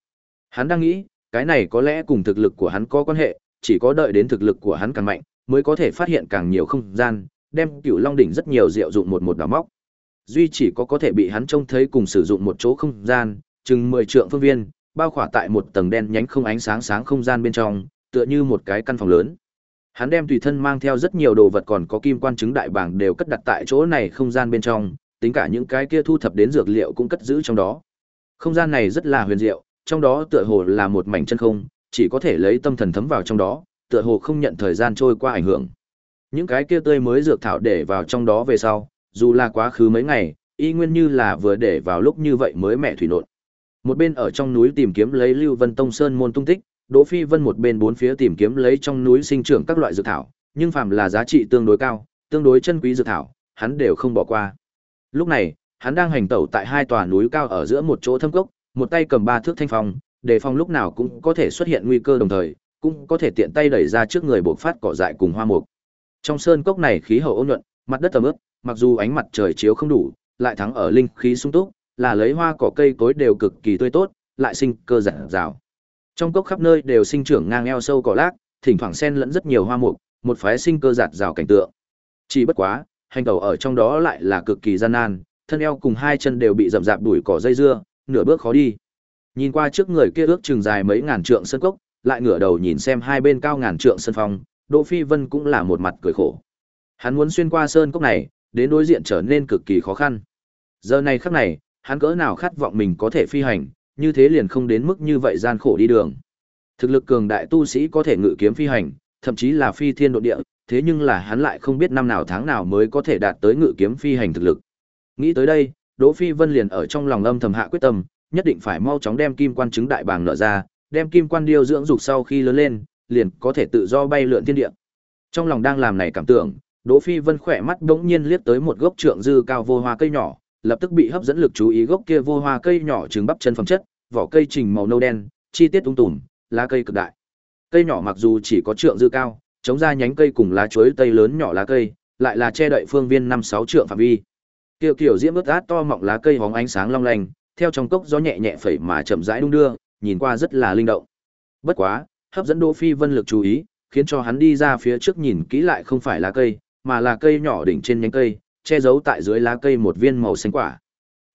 Hắn đang nghĩ, cái này có lẽ cùng thực lực của hắn có quan hệ, chỉ có đợi đến thực lực của hắn càng mạnh, mới có thể phát hiện càng nhiều không gian, đem Cửu Long đỉnh rất nhiều diệu dụng một một đào móc. Duy chỉ có có thể bị hắn trông thấy cùng sử dụng một chỗ không gian, chừng 10 trượng phương viên, bao khỏa tại một tầng đen nhánh không ánh sáng sáng không gian bên trong, tựa như một cái căn phòng lớn. Hắn đem tùy thân mang theo rất nhiều đồ vật còn có kim quan chứng đại bảng đều cất đặt tại chỗ này không gian bên trong, tính cả những cái kia thu thập đến dược liệu cũng cất giữ trong đó. Không gian này rất là huyền diệu, trong đó tựa hồ là một mảnh chân không, chỉ có thể lấy tâm thần thấm vào trong đó, tựa hồ không nhận thời gian trôi qua ảnh hưởng. Những cái kia tươi mới dược thảo để vào trong đó về sau, dù là quá khứ mấy ngày, y nguyên như là vừa để vào lúc như vậy mới mẹ thủy nộn. Một bên ở trong núi tìm kiếm lấy Lưu Vân Tông Sơn môn tung tích, Đỗ Phi Vân một bên bốn phía tìm kiếm lấy trong núi sinh trưởng các loại dược thảo, nhưng phàm là giá trị tương đối cao, tương đối chân quý dược thảo, hắn đều không bỏ qua. Lúc này, hắn đang hành tẩu tại hai tòa núi cao ở giữa một chỗ thâm cốc, một tay cầm ba thước thanh phong, đề phòng lúc nào cũng có thể xuất hiện nguy cơ đồng thời, cũng có thể tiện tay đẩy ra trước người buộc phát cỏ dại cùng hoa mục. Trong sơn cốc này khí hậu ôn nhuận, mặt đất ẩm ướt, mặc dù ánh mặt trời chiếu không đủ, lại thắng ở linh khí sung túc, là lấy hoa cỏ cây cối đều cực kỳ tươi tốt, lại sinh cơ rạng rào. Trong cốc khắp nơi đều sinh trưởng ngang eo sâu cỏ lác, thỉnh thoảng xen lẫn rất nhiều hoa mục, một phái sinh cơ rạt rào cảnh tượng. Chỉ bất quá, hành tẩu ở trong đó lại là cực kỳ gian nan, thân eo cùng hai chân đều bị rậm rạp đuổi cỏ dây dưa, nửa bước khó đi. Nhìn qua trước người kia ước chừng dài mấy ngàn trượng sân cốc, lại ngửa đầu nhìn xem hai bên cao ngàn trượng sân phong, Đỗ Phi Vân cũng là một mặt cười khổ. Hắn muốn xuyên qua sơn cốc này, đến đối diện trở nên cực kỳ khó khăn. Giờ này khắc này, hắn cỡ nào khát vọng mình có thể phi hành, như thế liền không đến mức như vậy gian khổ đi đường. Thực lực cường đại tu sĩ có thể ngự kiếm phi hành, thậm chí là phi thiên độ địa, thế nhưng là hắn lại không biết năm nào tháng nào mới có thể đạt tới ngự kiếm phi hành thực lực. Nghĩ tới đây, Đỗ Phi Vân liền ở trong lòng âm thầm hạ quyết tâm, nhất định phải mau chóng đem kim quan chứng đại bàng nợ ra, đem kim quan điêu dưỡng dục sau khi lớn lên, liền có thể tự do bay lượn thiên địa. Trong lòng đang làm này cảm tưởng, Đỗ Phi Vân khỏe mắt bỗng nhiên liếc tới một gốc trượng dư cao vô hoa cây nhỏ, lập tức bị hấp dẫn lực chú ý gốc kia vô hoa cây nhỏ trứng bắp chân phẩm chất, vỏ cây trình màu nâu đen, chi tiết tung tùm, lá cây cực đại. Cây nhỏ mặc dù chỉ có trượng dư cao, chống ra nhánh cây cùng lá chuối tây lớn nhỏ lá cây, lại là che đậy phương viên năm sáu trượng phạm vi. Kiều kiểu diễm ướt át to mọng lá cây hóng ánh sáng long lanh, theo trong cốc gió nhẹ nhẹ phẩy mà chậm rãi đung đưa, nhìn qua rất là linh động. Bất quá, hấp dẫn Đỗ Phi Vân lực chú ý, khiến cho hắn đi ra phía trước nhìn kỹ lại không phải lá cây, mà là cây nhỏ đỉnh trên nhánh cây, che giấu tại dưới lá cây một viên màu xanh quả.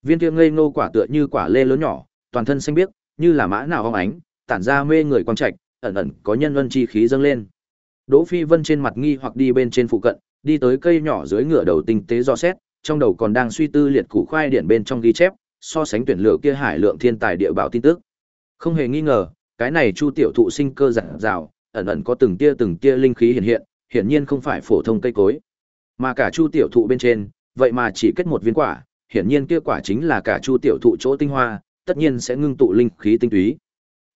Viên kia ngây ngô quả tựa như quả lê lớn nhỏ, toàn thân xanh biếc, như là mã nào óng ánh, tản ra mê người quang trạch, ẩn ẩn có nhân luân chi khí dâng lên. Đỗ Phi Vân trên mặt nghi hoặc đi bên trên phụ cận, đi tới cây nhỏ dưới ngựa đầu tinh tế do xét, trong đầu còn đang suy tư liệt củ khoai điển bên trong ghi chép, so sánh tuyển lựa kia hải lượng thiên tài địa bảo tin tức. Không hề nghi ngờ, cái này Chu tiểu thụ sinh cơ rạng rào, ẩn ẩn có từng tia từng tia linh khí hiện hiện, hiển nhiên không phải phổ thông cây cối, mà cả Chu tiểu thụ bên trên, vậy mà chỉ kết một viên quả, hiển nhiên kia quả chính là cả Chu tiểu thụ chỗ tinh hoa, tất nhiên sẽ ngưng tụ linh khí tinh túy.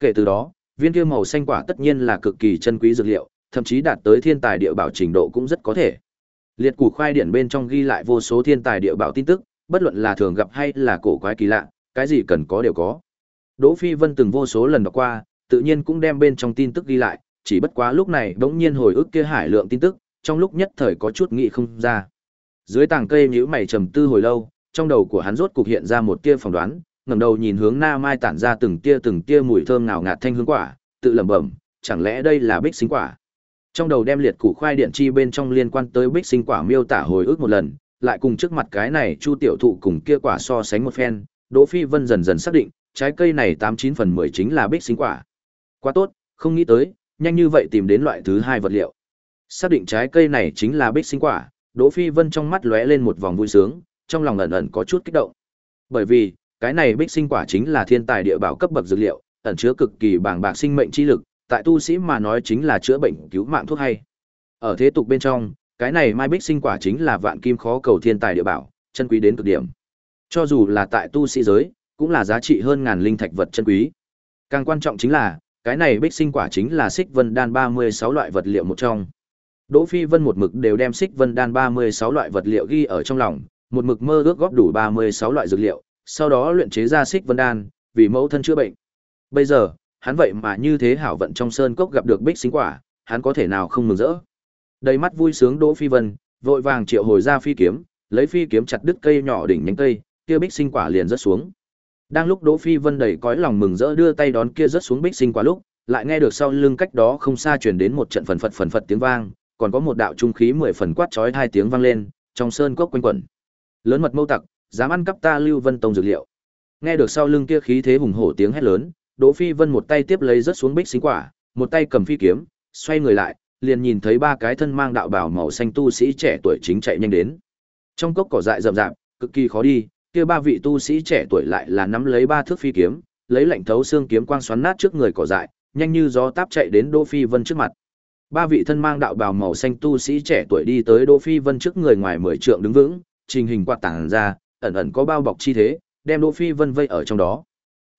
Kể từ đó, viên kia màu xanh quả tất nhiên là cực kỳ chân quý dược liệu, thậm chí đạt tới thiên tài địa bảo trình độ cũng rất có thể. Liệt củ khoai điển bên trong ghi lại vô số thiên tài địa bảo tin tức, bất luận là thường gặp hay là cổ quái kỳ lạ, cái gì cần có đều có. Đỗ Phi Vân từng vô số lần đọc qua, tự nhiên cũng đem bên trong tin tức ghi lại, chỉ bất quá lúc này đống nhiên hồi ức kia hải lượng tin tức, trong lúc nhất thời có chút nghĩ không ra. Dưới tảng cây nhíu mày trầm tư hồi lâu, trong đầu của hắn rốt cục hiện ra một tia phỏng đoán, ngẩng đầu nhìn hướng Na Mai tản ra từng tia từng tia mùi thơm ngào ngạt thanh hương quả, tự lẩm bẩm, chẳng lẽ đây là bích sinh quả? Trong đầu đem liệt củ khoai điện chi bên trong liên quan tới bích sinh quả miêu tả hồi ức một lần, lại cùng trước mặt cái này Chu tiểu thụ cùng kia quả so sánh một phen, Đỗ Phi Vân dần dần xác định, trái cây này tám chín phần mười chính là bích sinh quả. Quá tốt, không nghĩ tới, nhanh như vậy tìm đến loại thứ hai vật liệu. Xác định trái cây này chính là bích sinh quả, Đỗ Phi Vân trong mắt lóe lên một vòng vui sướng, trong lòng ẩn ẩn có chút kích động. Bởi vì, cái này bích sinh quả chính là thiên tài địa bảo cấp bậc dược liệu, ẩn chứa cực kỳ bàng bạc sinh mệnh chi lực, tại tu sĩ mà nói chính là chữa bệnh cứu mạng thuốc hay. Ở thế tục bên trong, cái này mai bích sinh quả chính là vạn kim khó cầu thiên tài địa bảo, chân quý đến cực điểm. Cho dù là tại tu sĩ giới, cũng là giá trị hơn ngàn linh thạch vật chân quý. Càng quan trọng chính là, cái này bích sinh quả chính là xích vân đan 36 loại vật liệu một trong. Đỗ Phi Vân một mực đều đem xích vân đan 36 loại vật liệu ghi ở trong lòng, một mực mơ ước góp đủ 36 loại dược liệu, sau đó luyện chế ra xích vân đan, vì mẫu thân chữa bệnh. Bây giờ, hắn vậy mà như thế hảo vận trong sơn cốc gặp được bích sinh quả, hắn có thể nào không mừng rỡ. Đầy mắt vui sướng Đỗ Phi Vân, vội vàng triệu hồi ra phi kiếm, lấy phi kiếm chặt đứt cây nhỏ đỉnh nhánh cây, kia bích sinh quả liền rớt xuống. Đang lúc Đỗ Phi Vân đầy cõi lòng mừng rỡ đưa tay đón kia rớt xuống bích sinh quả lúc, lại nghe được sau lưng cách đó không xa truyền đến một trận phần phật phần phật tiếng vang, còn có một đạo trung khí mười phần quát chói hai tiếng vang lên, trong sơn cốc quanh quẩn. Lớn mật mâu tặc, dám ăn cắp ta Lưu Vân Tông dược liệu. Nghe được sau lưng kia khí thế hùng hổ tiếng hét lớn, Đỗ Phi Vân một tay tiếp lấy rớt xuống bích sinh quả, một tay cầm phi kiếm, xoay người lại, liền nhìn thấy ba cái thân mang đạo bào màu xanh tu sĩ trẻ tuổi chính chạy nhanh đến. Trong cốc cỏ dại rậm rạp, cực kỳ khó đi, kia ba vị tu sĩ trẻ tuổi lại là nắm lấy ba thước phi kiếm, lấy lạnh thấu xương kiếm quang xoắn nát trước người cỏ dại, nhanh như gió táp chạy đến Đỗ Phi Vân trước mặt. Ba vị thân mang đạo bào màu xanh tu sĩ trẻ tuổi đi tới Đỗ Phi Vân trước người ngoài mười trượng đứng vững, trình hình quạt tảng ra, ẩn ẩn có bao bọc chi thế, đem Đỗ Phi Vân vây ở trong đó.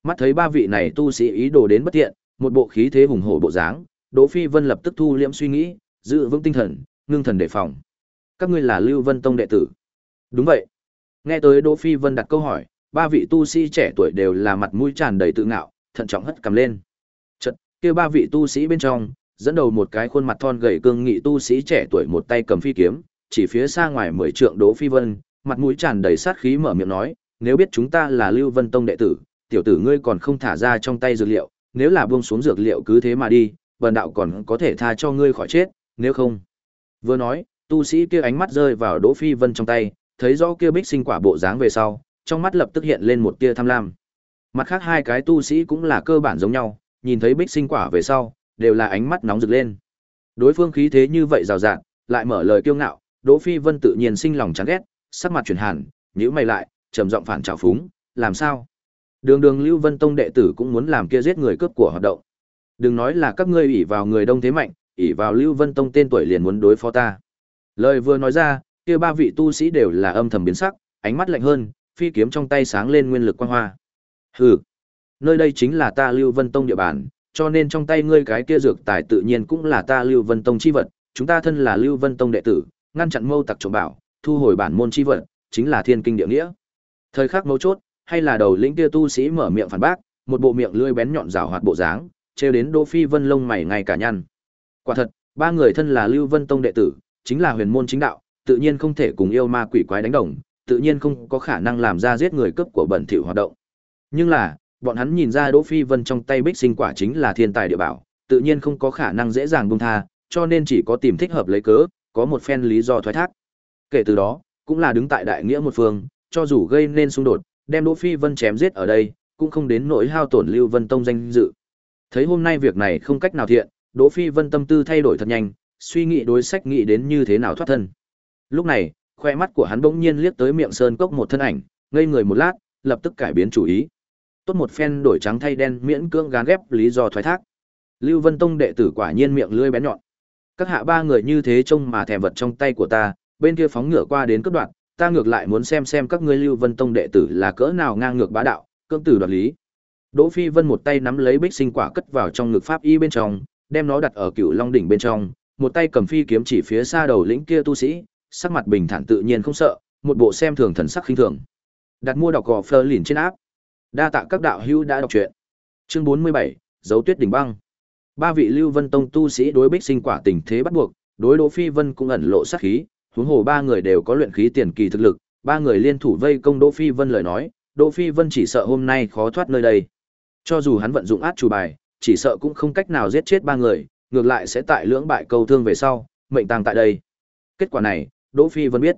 Mắt thấy ba vị này tu sĩ ý đồ đến bất tiện, một bộ khí thế hùng hổ bộ dáng, Đỗ Phi Vân lập tức thu liễm suy nghĩ, giữ vững tinh thần, ngưng thần đề phòng. Các ngươi là Lưu Vân Tông đệ tử? Đúng vậy. Nghe tới Đỗ Phi Vân đặt câu hỏi, ba vị tu sĩ trẻ tuổi đều là mặt mũi tràn đầy tự ngạo, thận trọng hất cầm lên. Chợt, kia ba vị tu sĩ bên trong, dẫn đầu một cái khuôn mặt thon gầy cương nghị tu sĩ trẻ tuổi một tay cầm phi kiếm, chỉ phía xa ngoài mười trượng Đỗ Phi Vân, mặt mũi tràn đầy sát khí mở miệng nói, nếu biết chúng ta là Lưu Vân Tông đệ tử, tiểu tử ngươi còn không thả ra trong tay dược liệu, nếu là buông xuống dược liệu cứ thế mà đi, bần đạo còn có thể tha cho ngươi khỏi chết, nếu không. Vừa nói, tu sĩ kia ánh mắt rơi vào Đỗ Phi Vân trong tay, thấy rõ kia bích sinh quả bộ dáng về sau, trong mắt lập tức hiện lên một tia tham lam. Mặt khác hai cái tu sĩ cũng là cơ bản giống nhau, nhìn thấy bích sinh quả về sau, đều là ánh mắt nóng rực lên. Đối phương khí thế như vậy rào rạt, lại mở lời kiêu ngạo, Đỗ Phi Vân tự nhiên sinh lòng chán ghét, sắc mặt chuyển hẳn nhíu mày lại, trầm giọng phản trào phúng, làm sao? Đường đường Lưu Vân Tông đệ tử cũng muốn làm kia giết người cướp của hoạt động. Đừng nói là các ngươi ỷ vào người đông thế mạnh, ỷ vào Lưu Vân Tông tên tuổi liền muốn đối phó ta. Lời vừa nói ra, kia ba vị tu sĩ đều là âm thầm biến sắc, ánh mắt lạnh hơn, phi kiếm trong tay sáng lên nguyên lực quang hoa. Hừ, nơi đây chính là ta Lưu Vân Tông địa bàn, cho nên trong tay ngươi cái kia dược tài tự nhiên cũng là ta Lưu Vân Tông chi vật, chúng ta thân là Lưu Vân Tông đệ tử, ngăn chặn mâu tặc trộm bảo, thu hồi bản môn chi vật, chính là thiên kinh địa nghĩa. Thời khắc mấu chốt, hay là đầu lĩnh kia tu sĩ mở miệng phản bác, một bộ miệng lưỡi bén nhọn rào hoạt bộ dáng, trêu đến Đỗ Phi Vân lông mày ngay cả nhăn. Quả thật, ba người thân là Lưu Vân Tông đệ tử, chính là huyền môn chính đạo, tự nhiên không thể cùng yêu ma quỷ quái đánh đồng, tự nhiên không có khả năng làm ra giết người cướp của bẩn thỉu hoạt động. Nhưng là, bọn hắn nhìn ra Đỗ Phi Vân trong tay bích sinh quả chính là thiên tài địa bảo, tự nhiên không có khả năng dễ dàng buông tha, cho nên chỉ có tìm thích hợp lấy cớ, có một phen lý do thoái thác. Kể từ đó, cũng là đứng tại đại nghĩa một phương, cho dù gây nên xung đột, đem Đỗ Phi Vân chém giết ở đây, cũng không đến nỗi hao tổn Lưu Vân Tông danh dự. Thấy hôm nay việc này không cách nào thiện, Đỗ Phi Vân tâm tư thay đổi thật nhanh, suy nghĩ đối sách nghĩ đến như thế nào thoát thân. Lúc này, khoe mắt của hắn bỗng nhiên liếc tới miệng sơn cốc một thân ảnh, ngây người một lát, lập tức cải biến chủ ý. Tốt một phen đổi trắng thay đen miễn cưỡng gán ghép lý do thoái thác. Lưu Vân Tông đệ tử quả nhiên miệng lưỡi bén nhọn. Các hạ ba người như thế trông mà thèm vật trong tay của ta, bên kia phóng ngựa qua đến cất đoạn, ta ngược lại muốn xem xem các ngươi Lưu Vân Tông đệ tử là cỡ nào ngang ngược bá đạo, cưỡng tử đoạt lý. Đỗ Phi Vân một tay nắm lấy bích sinh quả cất vào trong ngực pháp y bên trong, đem nó đặt ở cựu long đỉnh bên trong, một tay cầm phi kiếm chỉ phía xa đầu lĩnh kia tu sĩ, sắc mặt bình thản tự nhiên không sợ, một bộ xem thường thần sắc khinh thường. Đặt mua đọc gò Fleur liền trên áp. Đa tạ các đạo hữu đã đọc truyện. Chương 47, dấu tuyết đỉnh băng. Ba vị Lưu Vân Tông tu sĩ đối bích sinh quả tình thế bắt buộc, đối Đỗ Phi Vân cũng ẩn lộ sát khí, huống hồ ba người đều có luyện khí tiền kỳ thực lực, ba người liên thủ vây công Đỗ Phi Vân lời nói, Đỗ Phi Vân chỉ sợ hôm nay khó thoát nơi đây. Cho dù hắn vận dụng át chủ bài, chỉ sợ cũng không cách nào giết chết ba người, ngược lại sẽ tại lưỡng bại câu thương về sau, mệnh tang tại đây. Kết quả này, Đỗ Phi Vân biết.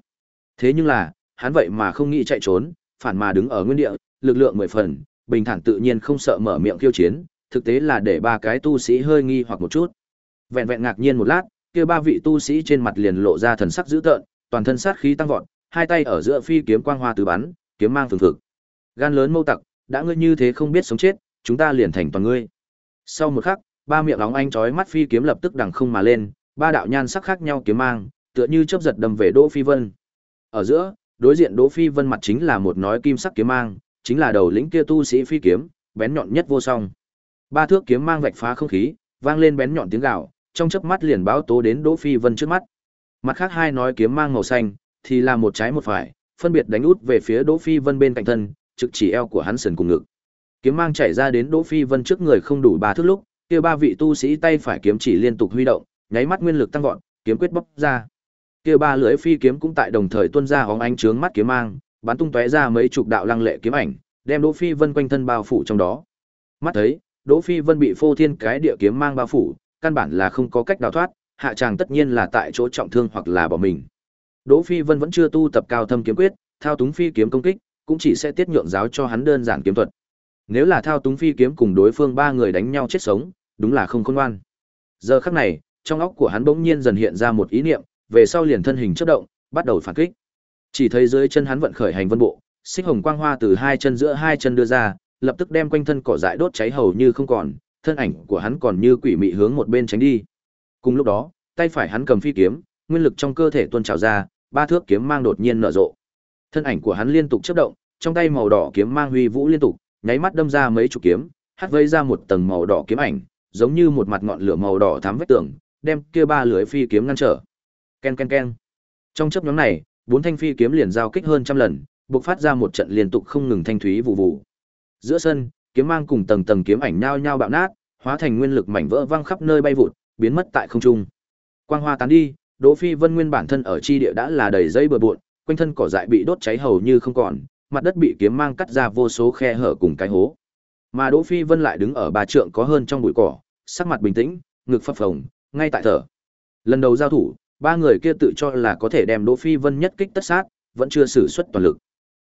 Thế nhưng là, hắn vậy mà không nghĩ chạy trốn, phản mà đứng ở nguyên địa, lực lượng mười phần, bình thản tự nhiên không sợ mở miệng khiêu chiến, thực tế là để ba cái tu sĩ hơi nghi hoặc một chút. Vẹn vẹn ngạc nhiên một lát, kia ba vị tu sĩ trên mặt liền lộ ra thần sắc dữ tợn, toàn thân sát khí tăng vọt, hai tay ở giữa phi kiếm quang hoa tứ bắn, kiếm mang phừng phực. Gan lớn mâu tặc, đã ngươi như thế không biết sống chết, chúng ta liền thành toàn ngươi. Sau một khắc, ba miệng óng anh chói mắt phi kiếm lập tức đằng không mà lên, ba đạo nhan sắc khác nhau kiếm mang, tựa như chớp giật đâm về Đỗ Phi Vân. Ở giữa, đối diện Đỗ Phi Vân mặt chính là một nói kim sắc kiếm mang, chính là đầu lĩnh kia tu sĩ phi kiếm, bén nhọn nhất vô song. Ba thước kiếm mang vạch phá không khí, vang lên bén nhọn tiếng gào, trong chớp mắt liền báo tố đến Đỗ Phi Vân trước mắt. Mặt khác hai nói kiếm mang màu xanh, thì là một trái một phải, phân biệt đánh út về phía Đỗ Phi Vân bên cạnh thân, trực chỉ eo của hắn sườn cùng ngực. Kiếm mang chảy ra đến Đỗ Phi Vân trước người không đủ ba thước lúc, kia ba vị tu sĩ tay phải kiếm chỉ liên tục huy động, nháy mắt nguyên lực tăng vọt, kiếm quyết bốc ra. Kia ba lưỡi phi kiếm cũng tại đồng thời tuôn ra hóng ánh trướng mắt kiếm mang, bắn tung tóe ra mấy chục đạo lăng lệ kiếm ảnh, đem Đỗ Phi Vân quanh thân bao phủ trong đó. Mắt thấy, Đỗ Phi Vân bị phô thiên cái địa kiếm mang bao phủ, căn bản là không có cách đào thoát, hạ chàng tất nhiên là tại chỗ trọng thương hoặc là bỏ mình. Đỗ Phi Vân vẫn chưa tu tập cao thâm kiếm quyết, thao túng phi kiếm công kích, cũng chỉ sẽ tiết nhượng giáo cho hắn đơn giản kiếm thuật. Nếu là thao túng phi kiếm cùng đối phương ba người đánh nhau chết sống, đúng là không khôn ngoan. Giờ khắc này, trong óc của hắn bỗng nhiên dần hiện ra một ý niệm, về sau liền thân hình chớp động, bắt đầu phản kích. Chỉ thấy dưới chân hắn vận khởi hành vân bộ, xích hồng quang hoa từ hai chân giữa hai chân đưa ra, lập tức đem quanh thân cỏ dại đốt cháy hầu như không còn, thân ảnh của hắn còn như quỷ mị hướng một bên tránh đi. Cùng lúc đó, tay phải hắn cầm phi kiếm, nguyên lực trong cơ thể tuôn trào ra, ba thước kiếm mang đột nhiên nở rộ. Thân ảnh của hắn liên tục chớp động, trong tay màu đỏ kiếm mang huy vũ liên tục, nháy mắt đâm ra mấy chục kiếm, hắt vây ra một tầng màu đỏ kiếm ảnh, giống như một mặt ngọn lửa màu đỏ thắm vách tường, đem kia ba lưỡi phi kiếm ngăn trở. Ken ken ken. Trong chớp nhoáng này, bốn thanh phi kiếm liền giao kích hơn trăm lần, bộc phát ra một trận liên tục không ngừng thanh thúy vụ vụ. Giữa sân, kiếm mang cùng tầng tầng kiếm ảnh nhao nhao bạo nát, hóa thành nguyên lực mảnh vỡ văng khắp nơi bay vụt, biến mất tại không trung. Quang hoa tán đi, Đỗ Phi Vân nguyên bản thân ở chi địa đã là đầy dây bừa bộn, quanh thân cỏ dại bị đốt cháy hầu như không còn, mặt đất bị kiếm mang cắt ra vô số khe hở cùng cái hố. Mà Đỗ Phi Vân lại đứng ở ba trượng có hơn trong bụi cỏ, sắc mặt bình tĩnh, ngực phập phồng, ngay tại thở. Lần đầu giao thủ, ba người kia tự cho là có thể đem Đỗ Phi Vân nhất kích tất sát, vẫn chưa sử xuất toàn lực.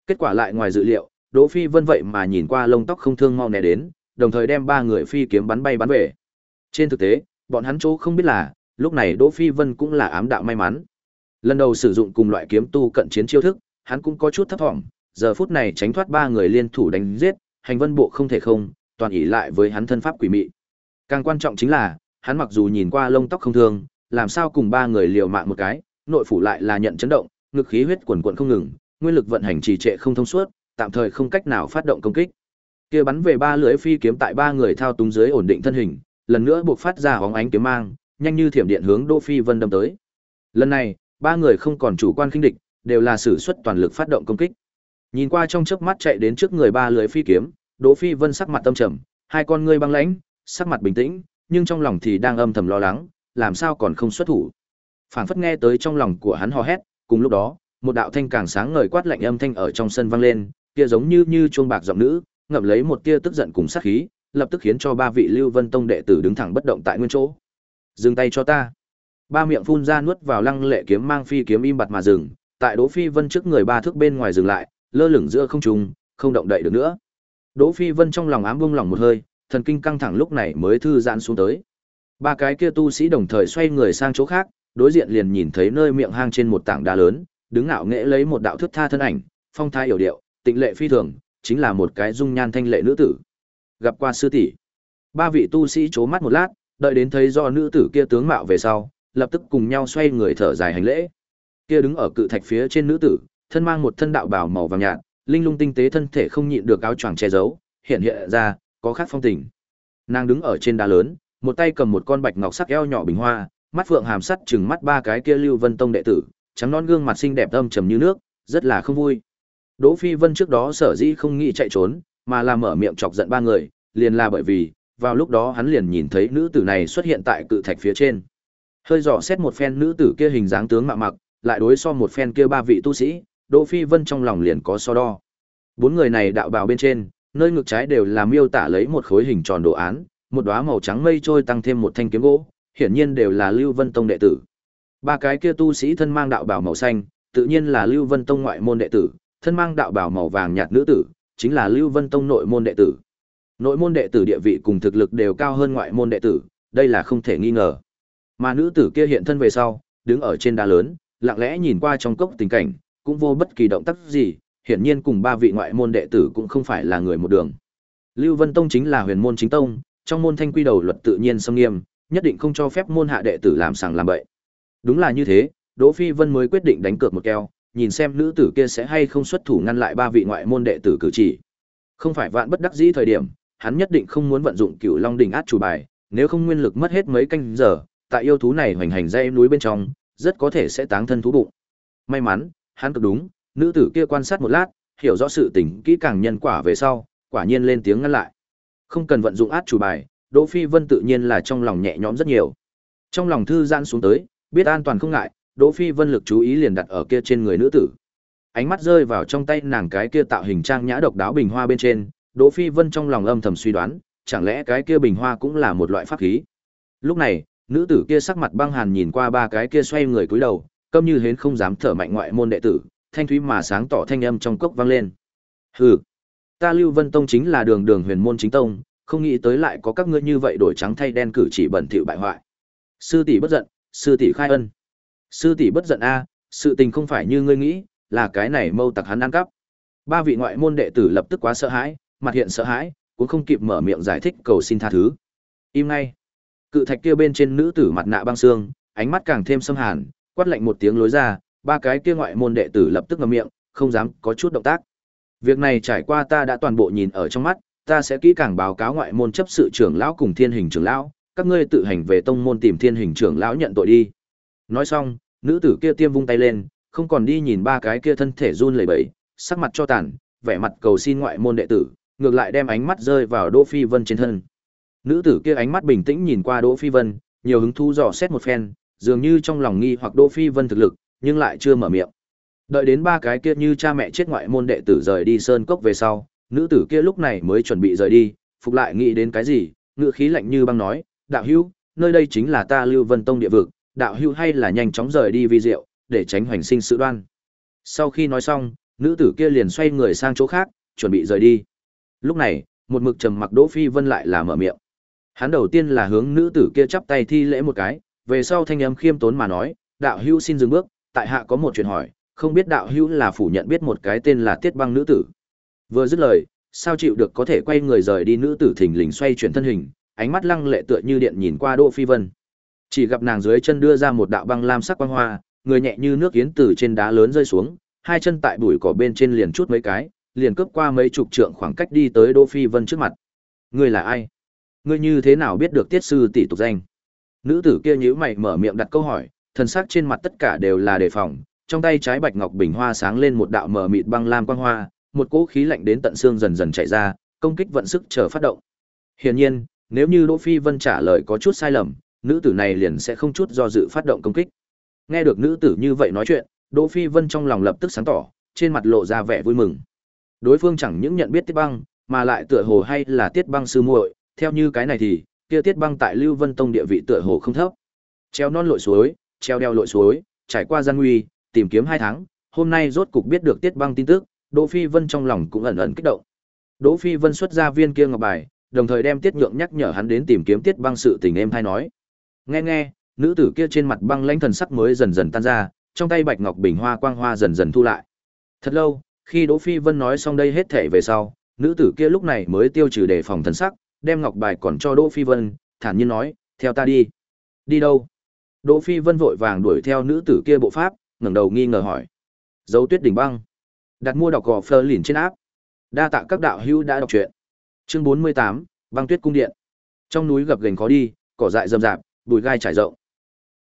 Kết quả lại ngoài dự liệu, Đỗ Phi Vân vậy mà nhìn qua lông tóc không thương mau né đến, đồng thời đem ba người phi kiếm bắn bay bắn về. Trên thực tế, bọn hắn chỗ không biết là, lúc này Đỗ Phi Vân cũng là ám đạo may mắn. Lần đầu sử dụng cùng loại kiếm tu cận chiến chiêu thức, hắn cũng có chút thấp vọng, giờ phút này tránh thoát ba người liên thủ đánh giết, hành vân bộ không thể không, toàn ỷ lại với hắn thân pháp quỷ mị. Càng quan trọng chính là, hắn mặc dù nhìn qua lông tóc không thương, làm sao cùng ba người liều mạng một cái, nội phủ lại là nhận chấn động, ngực khí huyết quần quần không ngừng, nguyên lực vận hành trì trệ không thông suốt, tạm thời không cách nào phát động công kích. Kia bắn về ba lưỡi phi kiếm tại ba người thao túng dưới ổn định thân hình, lần nữa buộc phát ra hóng ánh kiếm mang, nhanh như thiểm điện hướng Đỗ Phi Vân đâm tới. Lần này, ba người không còn chủ quan khinh địch, đều là sử xuất toàn lực phát động công kích. Nhìn qua trong chớp mắt chạy đến trước người ba lưỡi phi kiếm, Đỗ Phi Vân sắc mặt tâm trầm, hai con ngươi băng lãnh, sắc mặt bình tĩnh, nhưng trong lòng thì đang âm thầm lo lắng, làm sao còn không xuất thủ. Phảng phất nghe tới trong lòng của hắn hò hét, cùng lúc đó, một đạo thanh càng sáng ngời quát lạnh âm thanh ở trong sân vang lên, kia giống như như chuông bạc giọng nữ, ngậm lấy một tia tức giận cùng sát khí, lập tức khiến cho ba vị Lưu Vân Tông đệ tử đứng thẳng bất động tại nguyên chỗ. Dừng tay cho ta. Ba miệng phun ra nuốt vào lăng lệ kiếm mang phi kiếm im bặt mà dừng, tại Đỗ Phi Vân trước người ba thước bên ngoài dừng lại, lơ lửng giữa không trung, không động đậy được nữa. Đỗ Phi Vân trong lòng ám bung lòng một hơi, thần kinh căng thẳng lúc này mới thư giãn xuống tới. Ba cái kia tu sĩ đồng thời xoay người sang chỗ khác, đối diện liền nhìn thấy nơi miệng hang trên một tảng đá lớn, đứng ngạo nghễ lấy một đạo thước tha thân ảnh, phong thái hiểu điệu, tịnh lệ phi thường, chính là một cái dung nhan thanh lệ nữ tử. Gặp qua sư tỷ. Ba vị tu sĩ chố mắt một lát, đợi đến thấy do nữ tử kia tướng mạo về sau, lập tức cùng nhau xoay người thở dài hành lễ. Kia đứng ở cự thạch phía trên nữ tử, thân mang một thân đạo bào màu vàng nhạt, linh lung tinh tế thân thể không nhịn được áo choàng che giấu, hiện hiện ra, có khác phong tình. Nàng đứng ở trên đá lớn, một tay cầm một con bạch ngọc sắc eo nhỏ bình hoa, mắt phượng hàm sắt trừng mắt ba cái kia Lưu Vân Tông đệ tử, trắng non gương mặt xinh đẹp âm trầm như nước, rất là không vui. Đỗ Phi Vân trước đó sở dĩ không nghĩ chạy trốn, mà là mở miệng chọc giận ba người, liền là bởi vì, vào lúc đó hắn liền nhìn thấy nữ tử này xuất hiện tại cự thạch phía trên. Hơi dò xét một phen nữ tử kia hình dáng tướng mạo mặc, lại đối so một phen kia ba vị tu sĩ, Đỗ Phi Vân trong lòng liền có so đo. Bốn người này đạo bào bên trên, nơi ngực trái đều là miêu tả lấy một khối hình tròn đồ án, một đóa màu trắng mây trôi tăng thêm một thanh kiếm gỗ, hiển nhiên đều là Lưu Vân Tông đệ tử. Ba cái kia tu sĩ thân mang đạo bào màu xanh, tự nhiên là Lưu Vân Tông ngoại môn đệ tử, thân mang đạo bào màu vàng nhạt nữ tử, chính là Lưu Vân Tông nội môn đệ tử. Nội môn đệ tử địa vị cùng thực lực đều cao hơn ngoại môn đệ tử, đây là không thể nghi ngờ. Mà nữ tử kia hiện thân về sau, đứng ở trên đá lớn, lặng lẽ nhìn qua trong cốc tình cảnh, cũng vô bất kỳ động tác gì, hiển nhiên cùng ba vị ngoại môn đệ tử cũng không phải là người một đường. Lưu Vân Tông chính là huyền môn chính tông, trong môn thanh quy đầu luật tự nhiên sâm nghiêm, nhất định không cho phép môn hạ đệ tử làm sàng làm bậy. Đúng là như thế, Đỗ Phi Vân mới quyết định đánh cược một keo, nhìn xem nữ tử kia sẽ hay không xuất thủ ngăn lại ba vị ngoại môn đệ tử cử chỉ. Không phải vạn bất đắc dĩ thời điểm, hắn nhất định không muốn vận dụng Cửu Long đỉnh át chủ bài, nếu không nguyên lực mất hết mấy canh giờ, tại yêu thú này hoành hành dây núi bên trong, rất có thể sẽ táng thân thú bụng. May mắn, hắn cực đúng, nữ tử kia quan sát một lát, hiểu rõ sự tình kỹ càng nhân quả về sau, quả nhiên lên tiếng ngăn lại. Không cần vận dụng át chủ bài, Đỗ Phi Vân tự nhiên là trong lòng nhẹ nhõm rất nhiều. Trong lòng thư giãn xuống tới, biết an toàn không ngại, Đỗ Phi Vân lực chú ý liền đặt ở kia trên người nữ tử. Ánh mắt rơi vào trong tay nàng cái kia tạo hình trang nhã độc đáo bình hoa bên trên, Đỗ Phi Vân trong lòng âm thầm suy đoán, chẳng lẽ cái kia bình hoa cũng là một loại pháp khí. Lúc này, nữ tử kia sắc mặt băng hàn nhìn qua ba cái kia xoay người cúi đầu, câm như hến không dám thở mạnh ngoại môn đệ tử, thanh thúy mà sáng tỏ thanh âm trong cốc vang lên. Hừ, ta Lưu Vân Tông chính là đường đường huyền môn chính tông, không nghĩ tới lại có các ngươi như vậy đổi trắng thay đen cử chỉ bẩn thỉu bại hoại. Sư tỷ bất giận, sư tỷ khai ân. Sư tỷ bất giận a, sự tình không phải như ngươi nghĩ, là cái này mâu tặc hắn ăn cắp. Ba vị ngoại môn đệ tử lập tức quá sợ hãi, mặt hiện sợ hãi, cũng không kịp mở miệng giải thích cầu xin tha thứ. Im ngay. Cự thạch kia bên trên nữ tử mặt nạ băng xương, ánh mắt càng thêm xâm hàn, quát lạnh một tiếng lối ra, ba cái kia ngoại môn đệ tử lập tức ngậm miệng, không dám có chút động tác. Việc này trải qua ta đã toàn bộ nhìn ở trong mắt, ta sẽ kỹ càng báo cáo ngoại môn chấp sự trưởng lão cùng thiên hình trưởng lão, các ngươi tự hành về tông môn tìm thiên hình trưởng lão nhận tội đi. Nói xong, nữ tử kia tiêm vung tay lên, không còn đi nhìn ba cái kia thân thể run lẩy bẩy, sắc mặt cho tàn, vẻ mặt cầu xin ngoại môn đệ tử, ngược lại đem ánh mắt rơi vào Đỗ Phi Vân trên thân. Nữ tử kia ánh mắt bình tĩnh nhìn qua Đỗ Phi Vân, nhiều hứng thú dò xét một phen, dường như trong lòng nghi hoặc Đỗ Phi Vân thực lực, nhưng lại chưa mở miệng. Đợi đến ba cái kia như cha mẹ chết ngoại môn đệ tử rời đi sơn cốc về sau, nữ tử kia lúc này mới chuẩn bị rời đi, phục lại nghĩ đến cái gì, ngựa khí lạnh như băng nói, đạo hữu, nơi đây chính là ta Lưu Vân Tông địa vực, đạo hữu hay là nhanh chóng rời đi vi diệu, để tránh hoành sinh sự đoan. Sau khi nói xong, nữ tử kia liền xoay người sang chỗ khác, chuẩn bị rời đi. Lúc này, một mực trầm mặc Đỗ Phi Vân lại là mở miệng. Hắn đầu tiên là hướng nữ tử kia chắp tay thi lễ một cái, về sau thanh âm khiêm tốn mà nói, đạo hữu xin dừng bước, tại hạ có một chuyện hỏi, không biết đạo hữu là phủ nhận biết một cái tên là Tiết Băng nữ tử. Vừa dứt lời, sao chịu được có thể quay người rời đi nữ tử thình lình xoay chuyển thân hình, ánh mắt lăng lệ tựa như điện nhìn qua Đỗ Phi Vân. Chỉ gặp nàng dưới chân đưa ra một đạo băng lam sắc quang hoa, người nhẹ như nước yến từ trên đá lớn rơi xuống, hai chân tại bụi cỏ bên trên liền chút mấy cái, liền cướp qua mấy chục trượng khoảng cách đi tới Đỗ Phi Vân trước mặt. Ngươi là ai? Ngươi như thế nào biết được tiết sư tỷ tục danh? Nữ tử kia nhíu mày mở miệng đặt câu hỏi, thần sắc trên mặt tất cả đều là đề phòng, trong tay trái bạch ngọc bình hoa sáng lên một đạo mờ mịt băng lam quang hoa, một cỗ khí lạnh đến tận xương dần dần chạy ra, công kích vận sức chờ phát động. Hiển nhiên, nếu như Đỗ Phi Vân trả lời có chút sai lầm, nữ tử này liền sẽ không chút do dự phát động công kích. Nghe được nữ tử như vậy nói chuyện, Đỗ Phi Vân trong lòng lập tức sáng tỏ, trên mặt lộ ra vẻ vui mừng. Đối phương chẳng những nhận biết Tiết Băng, mà lại tựa hồ hay là Tiết Băng sư muội, theo như cái này thì, kia Tiết Băng tại Lưu Vân Tông địa vị tựa hồ không thấp. Treo non lội suối, treo đeo lội suối, trải qua gian nguy, tìm kiếm hai tháng, hôm nay rốt cục biết được Tiết Băng tin tức, Đỗ Phi Vân trong lòng cũng ẩn ẩn kích động. Đỗ Phi Vân xuất ra viên kia ngọc bài, đồng thời đem Tiết Nhượng nhắc nhở hắn đến tìm kiếm Tiết Băng sự tình em thay nói. Nghe nghe, nữ tử kia trên mặt băng lãnh thần sắc mới dần dần tan ra, trong tay bạch ngọc bình hoa quang hoa dần dần thu lại. Thật lâu, khi Đỗ Phi Vân nói xong đây hết thể về sau, nữ tử kia lúc này mới tiêu trừ đề phòng thần sắc, đem ngọc bài còn cho Đỗ Phi Vân, thản nhiên nói, theo ta đi. Đi đâu? Đỗ Phi Vân vội vàng đuổi theo nữ tử kia bộ pháp, ngẩng đầu nghi ngờ hỏi. Dấu tuyết đỉnh băng. Đặt mua đọc gò phơ lìn trên áp. Đa tạ các đạo hữu đã đọc truyện. Chương 48, băng tuyết cung điện. Trong núi gập ghềnh khó đi, cỏ dại rậm rạp, bụi gai trải rộng.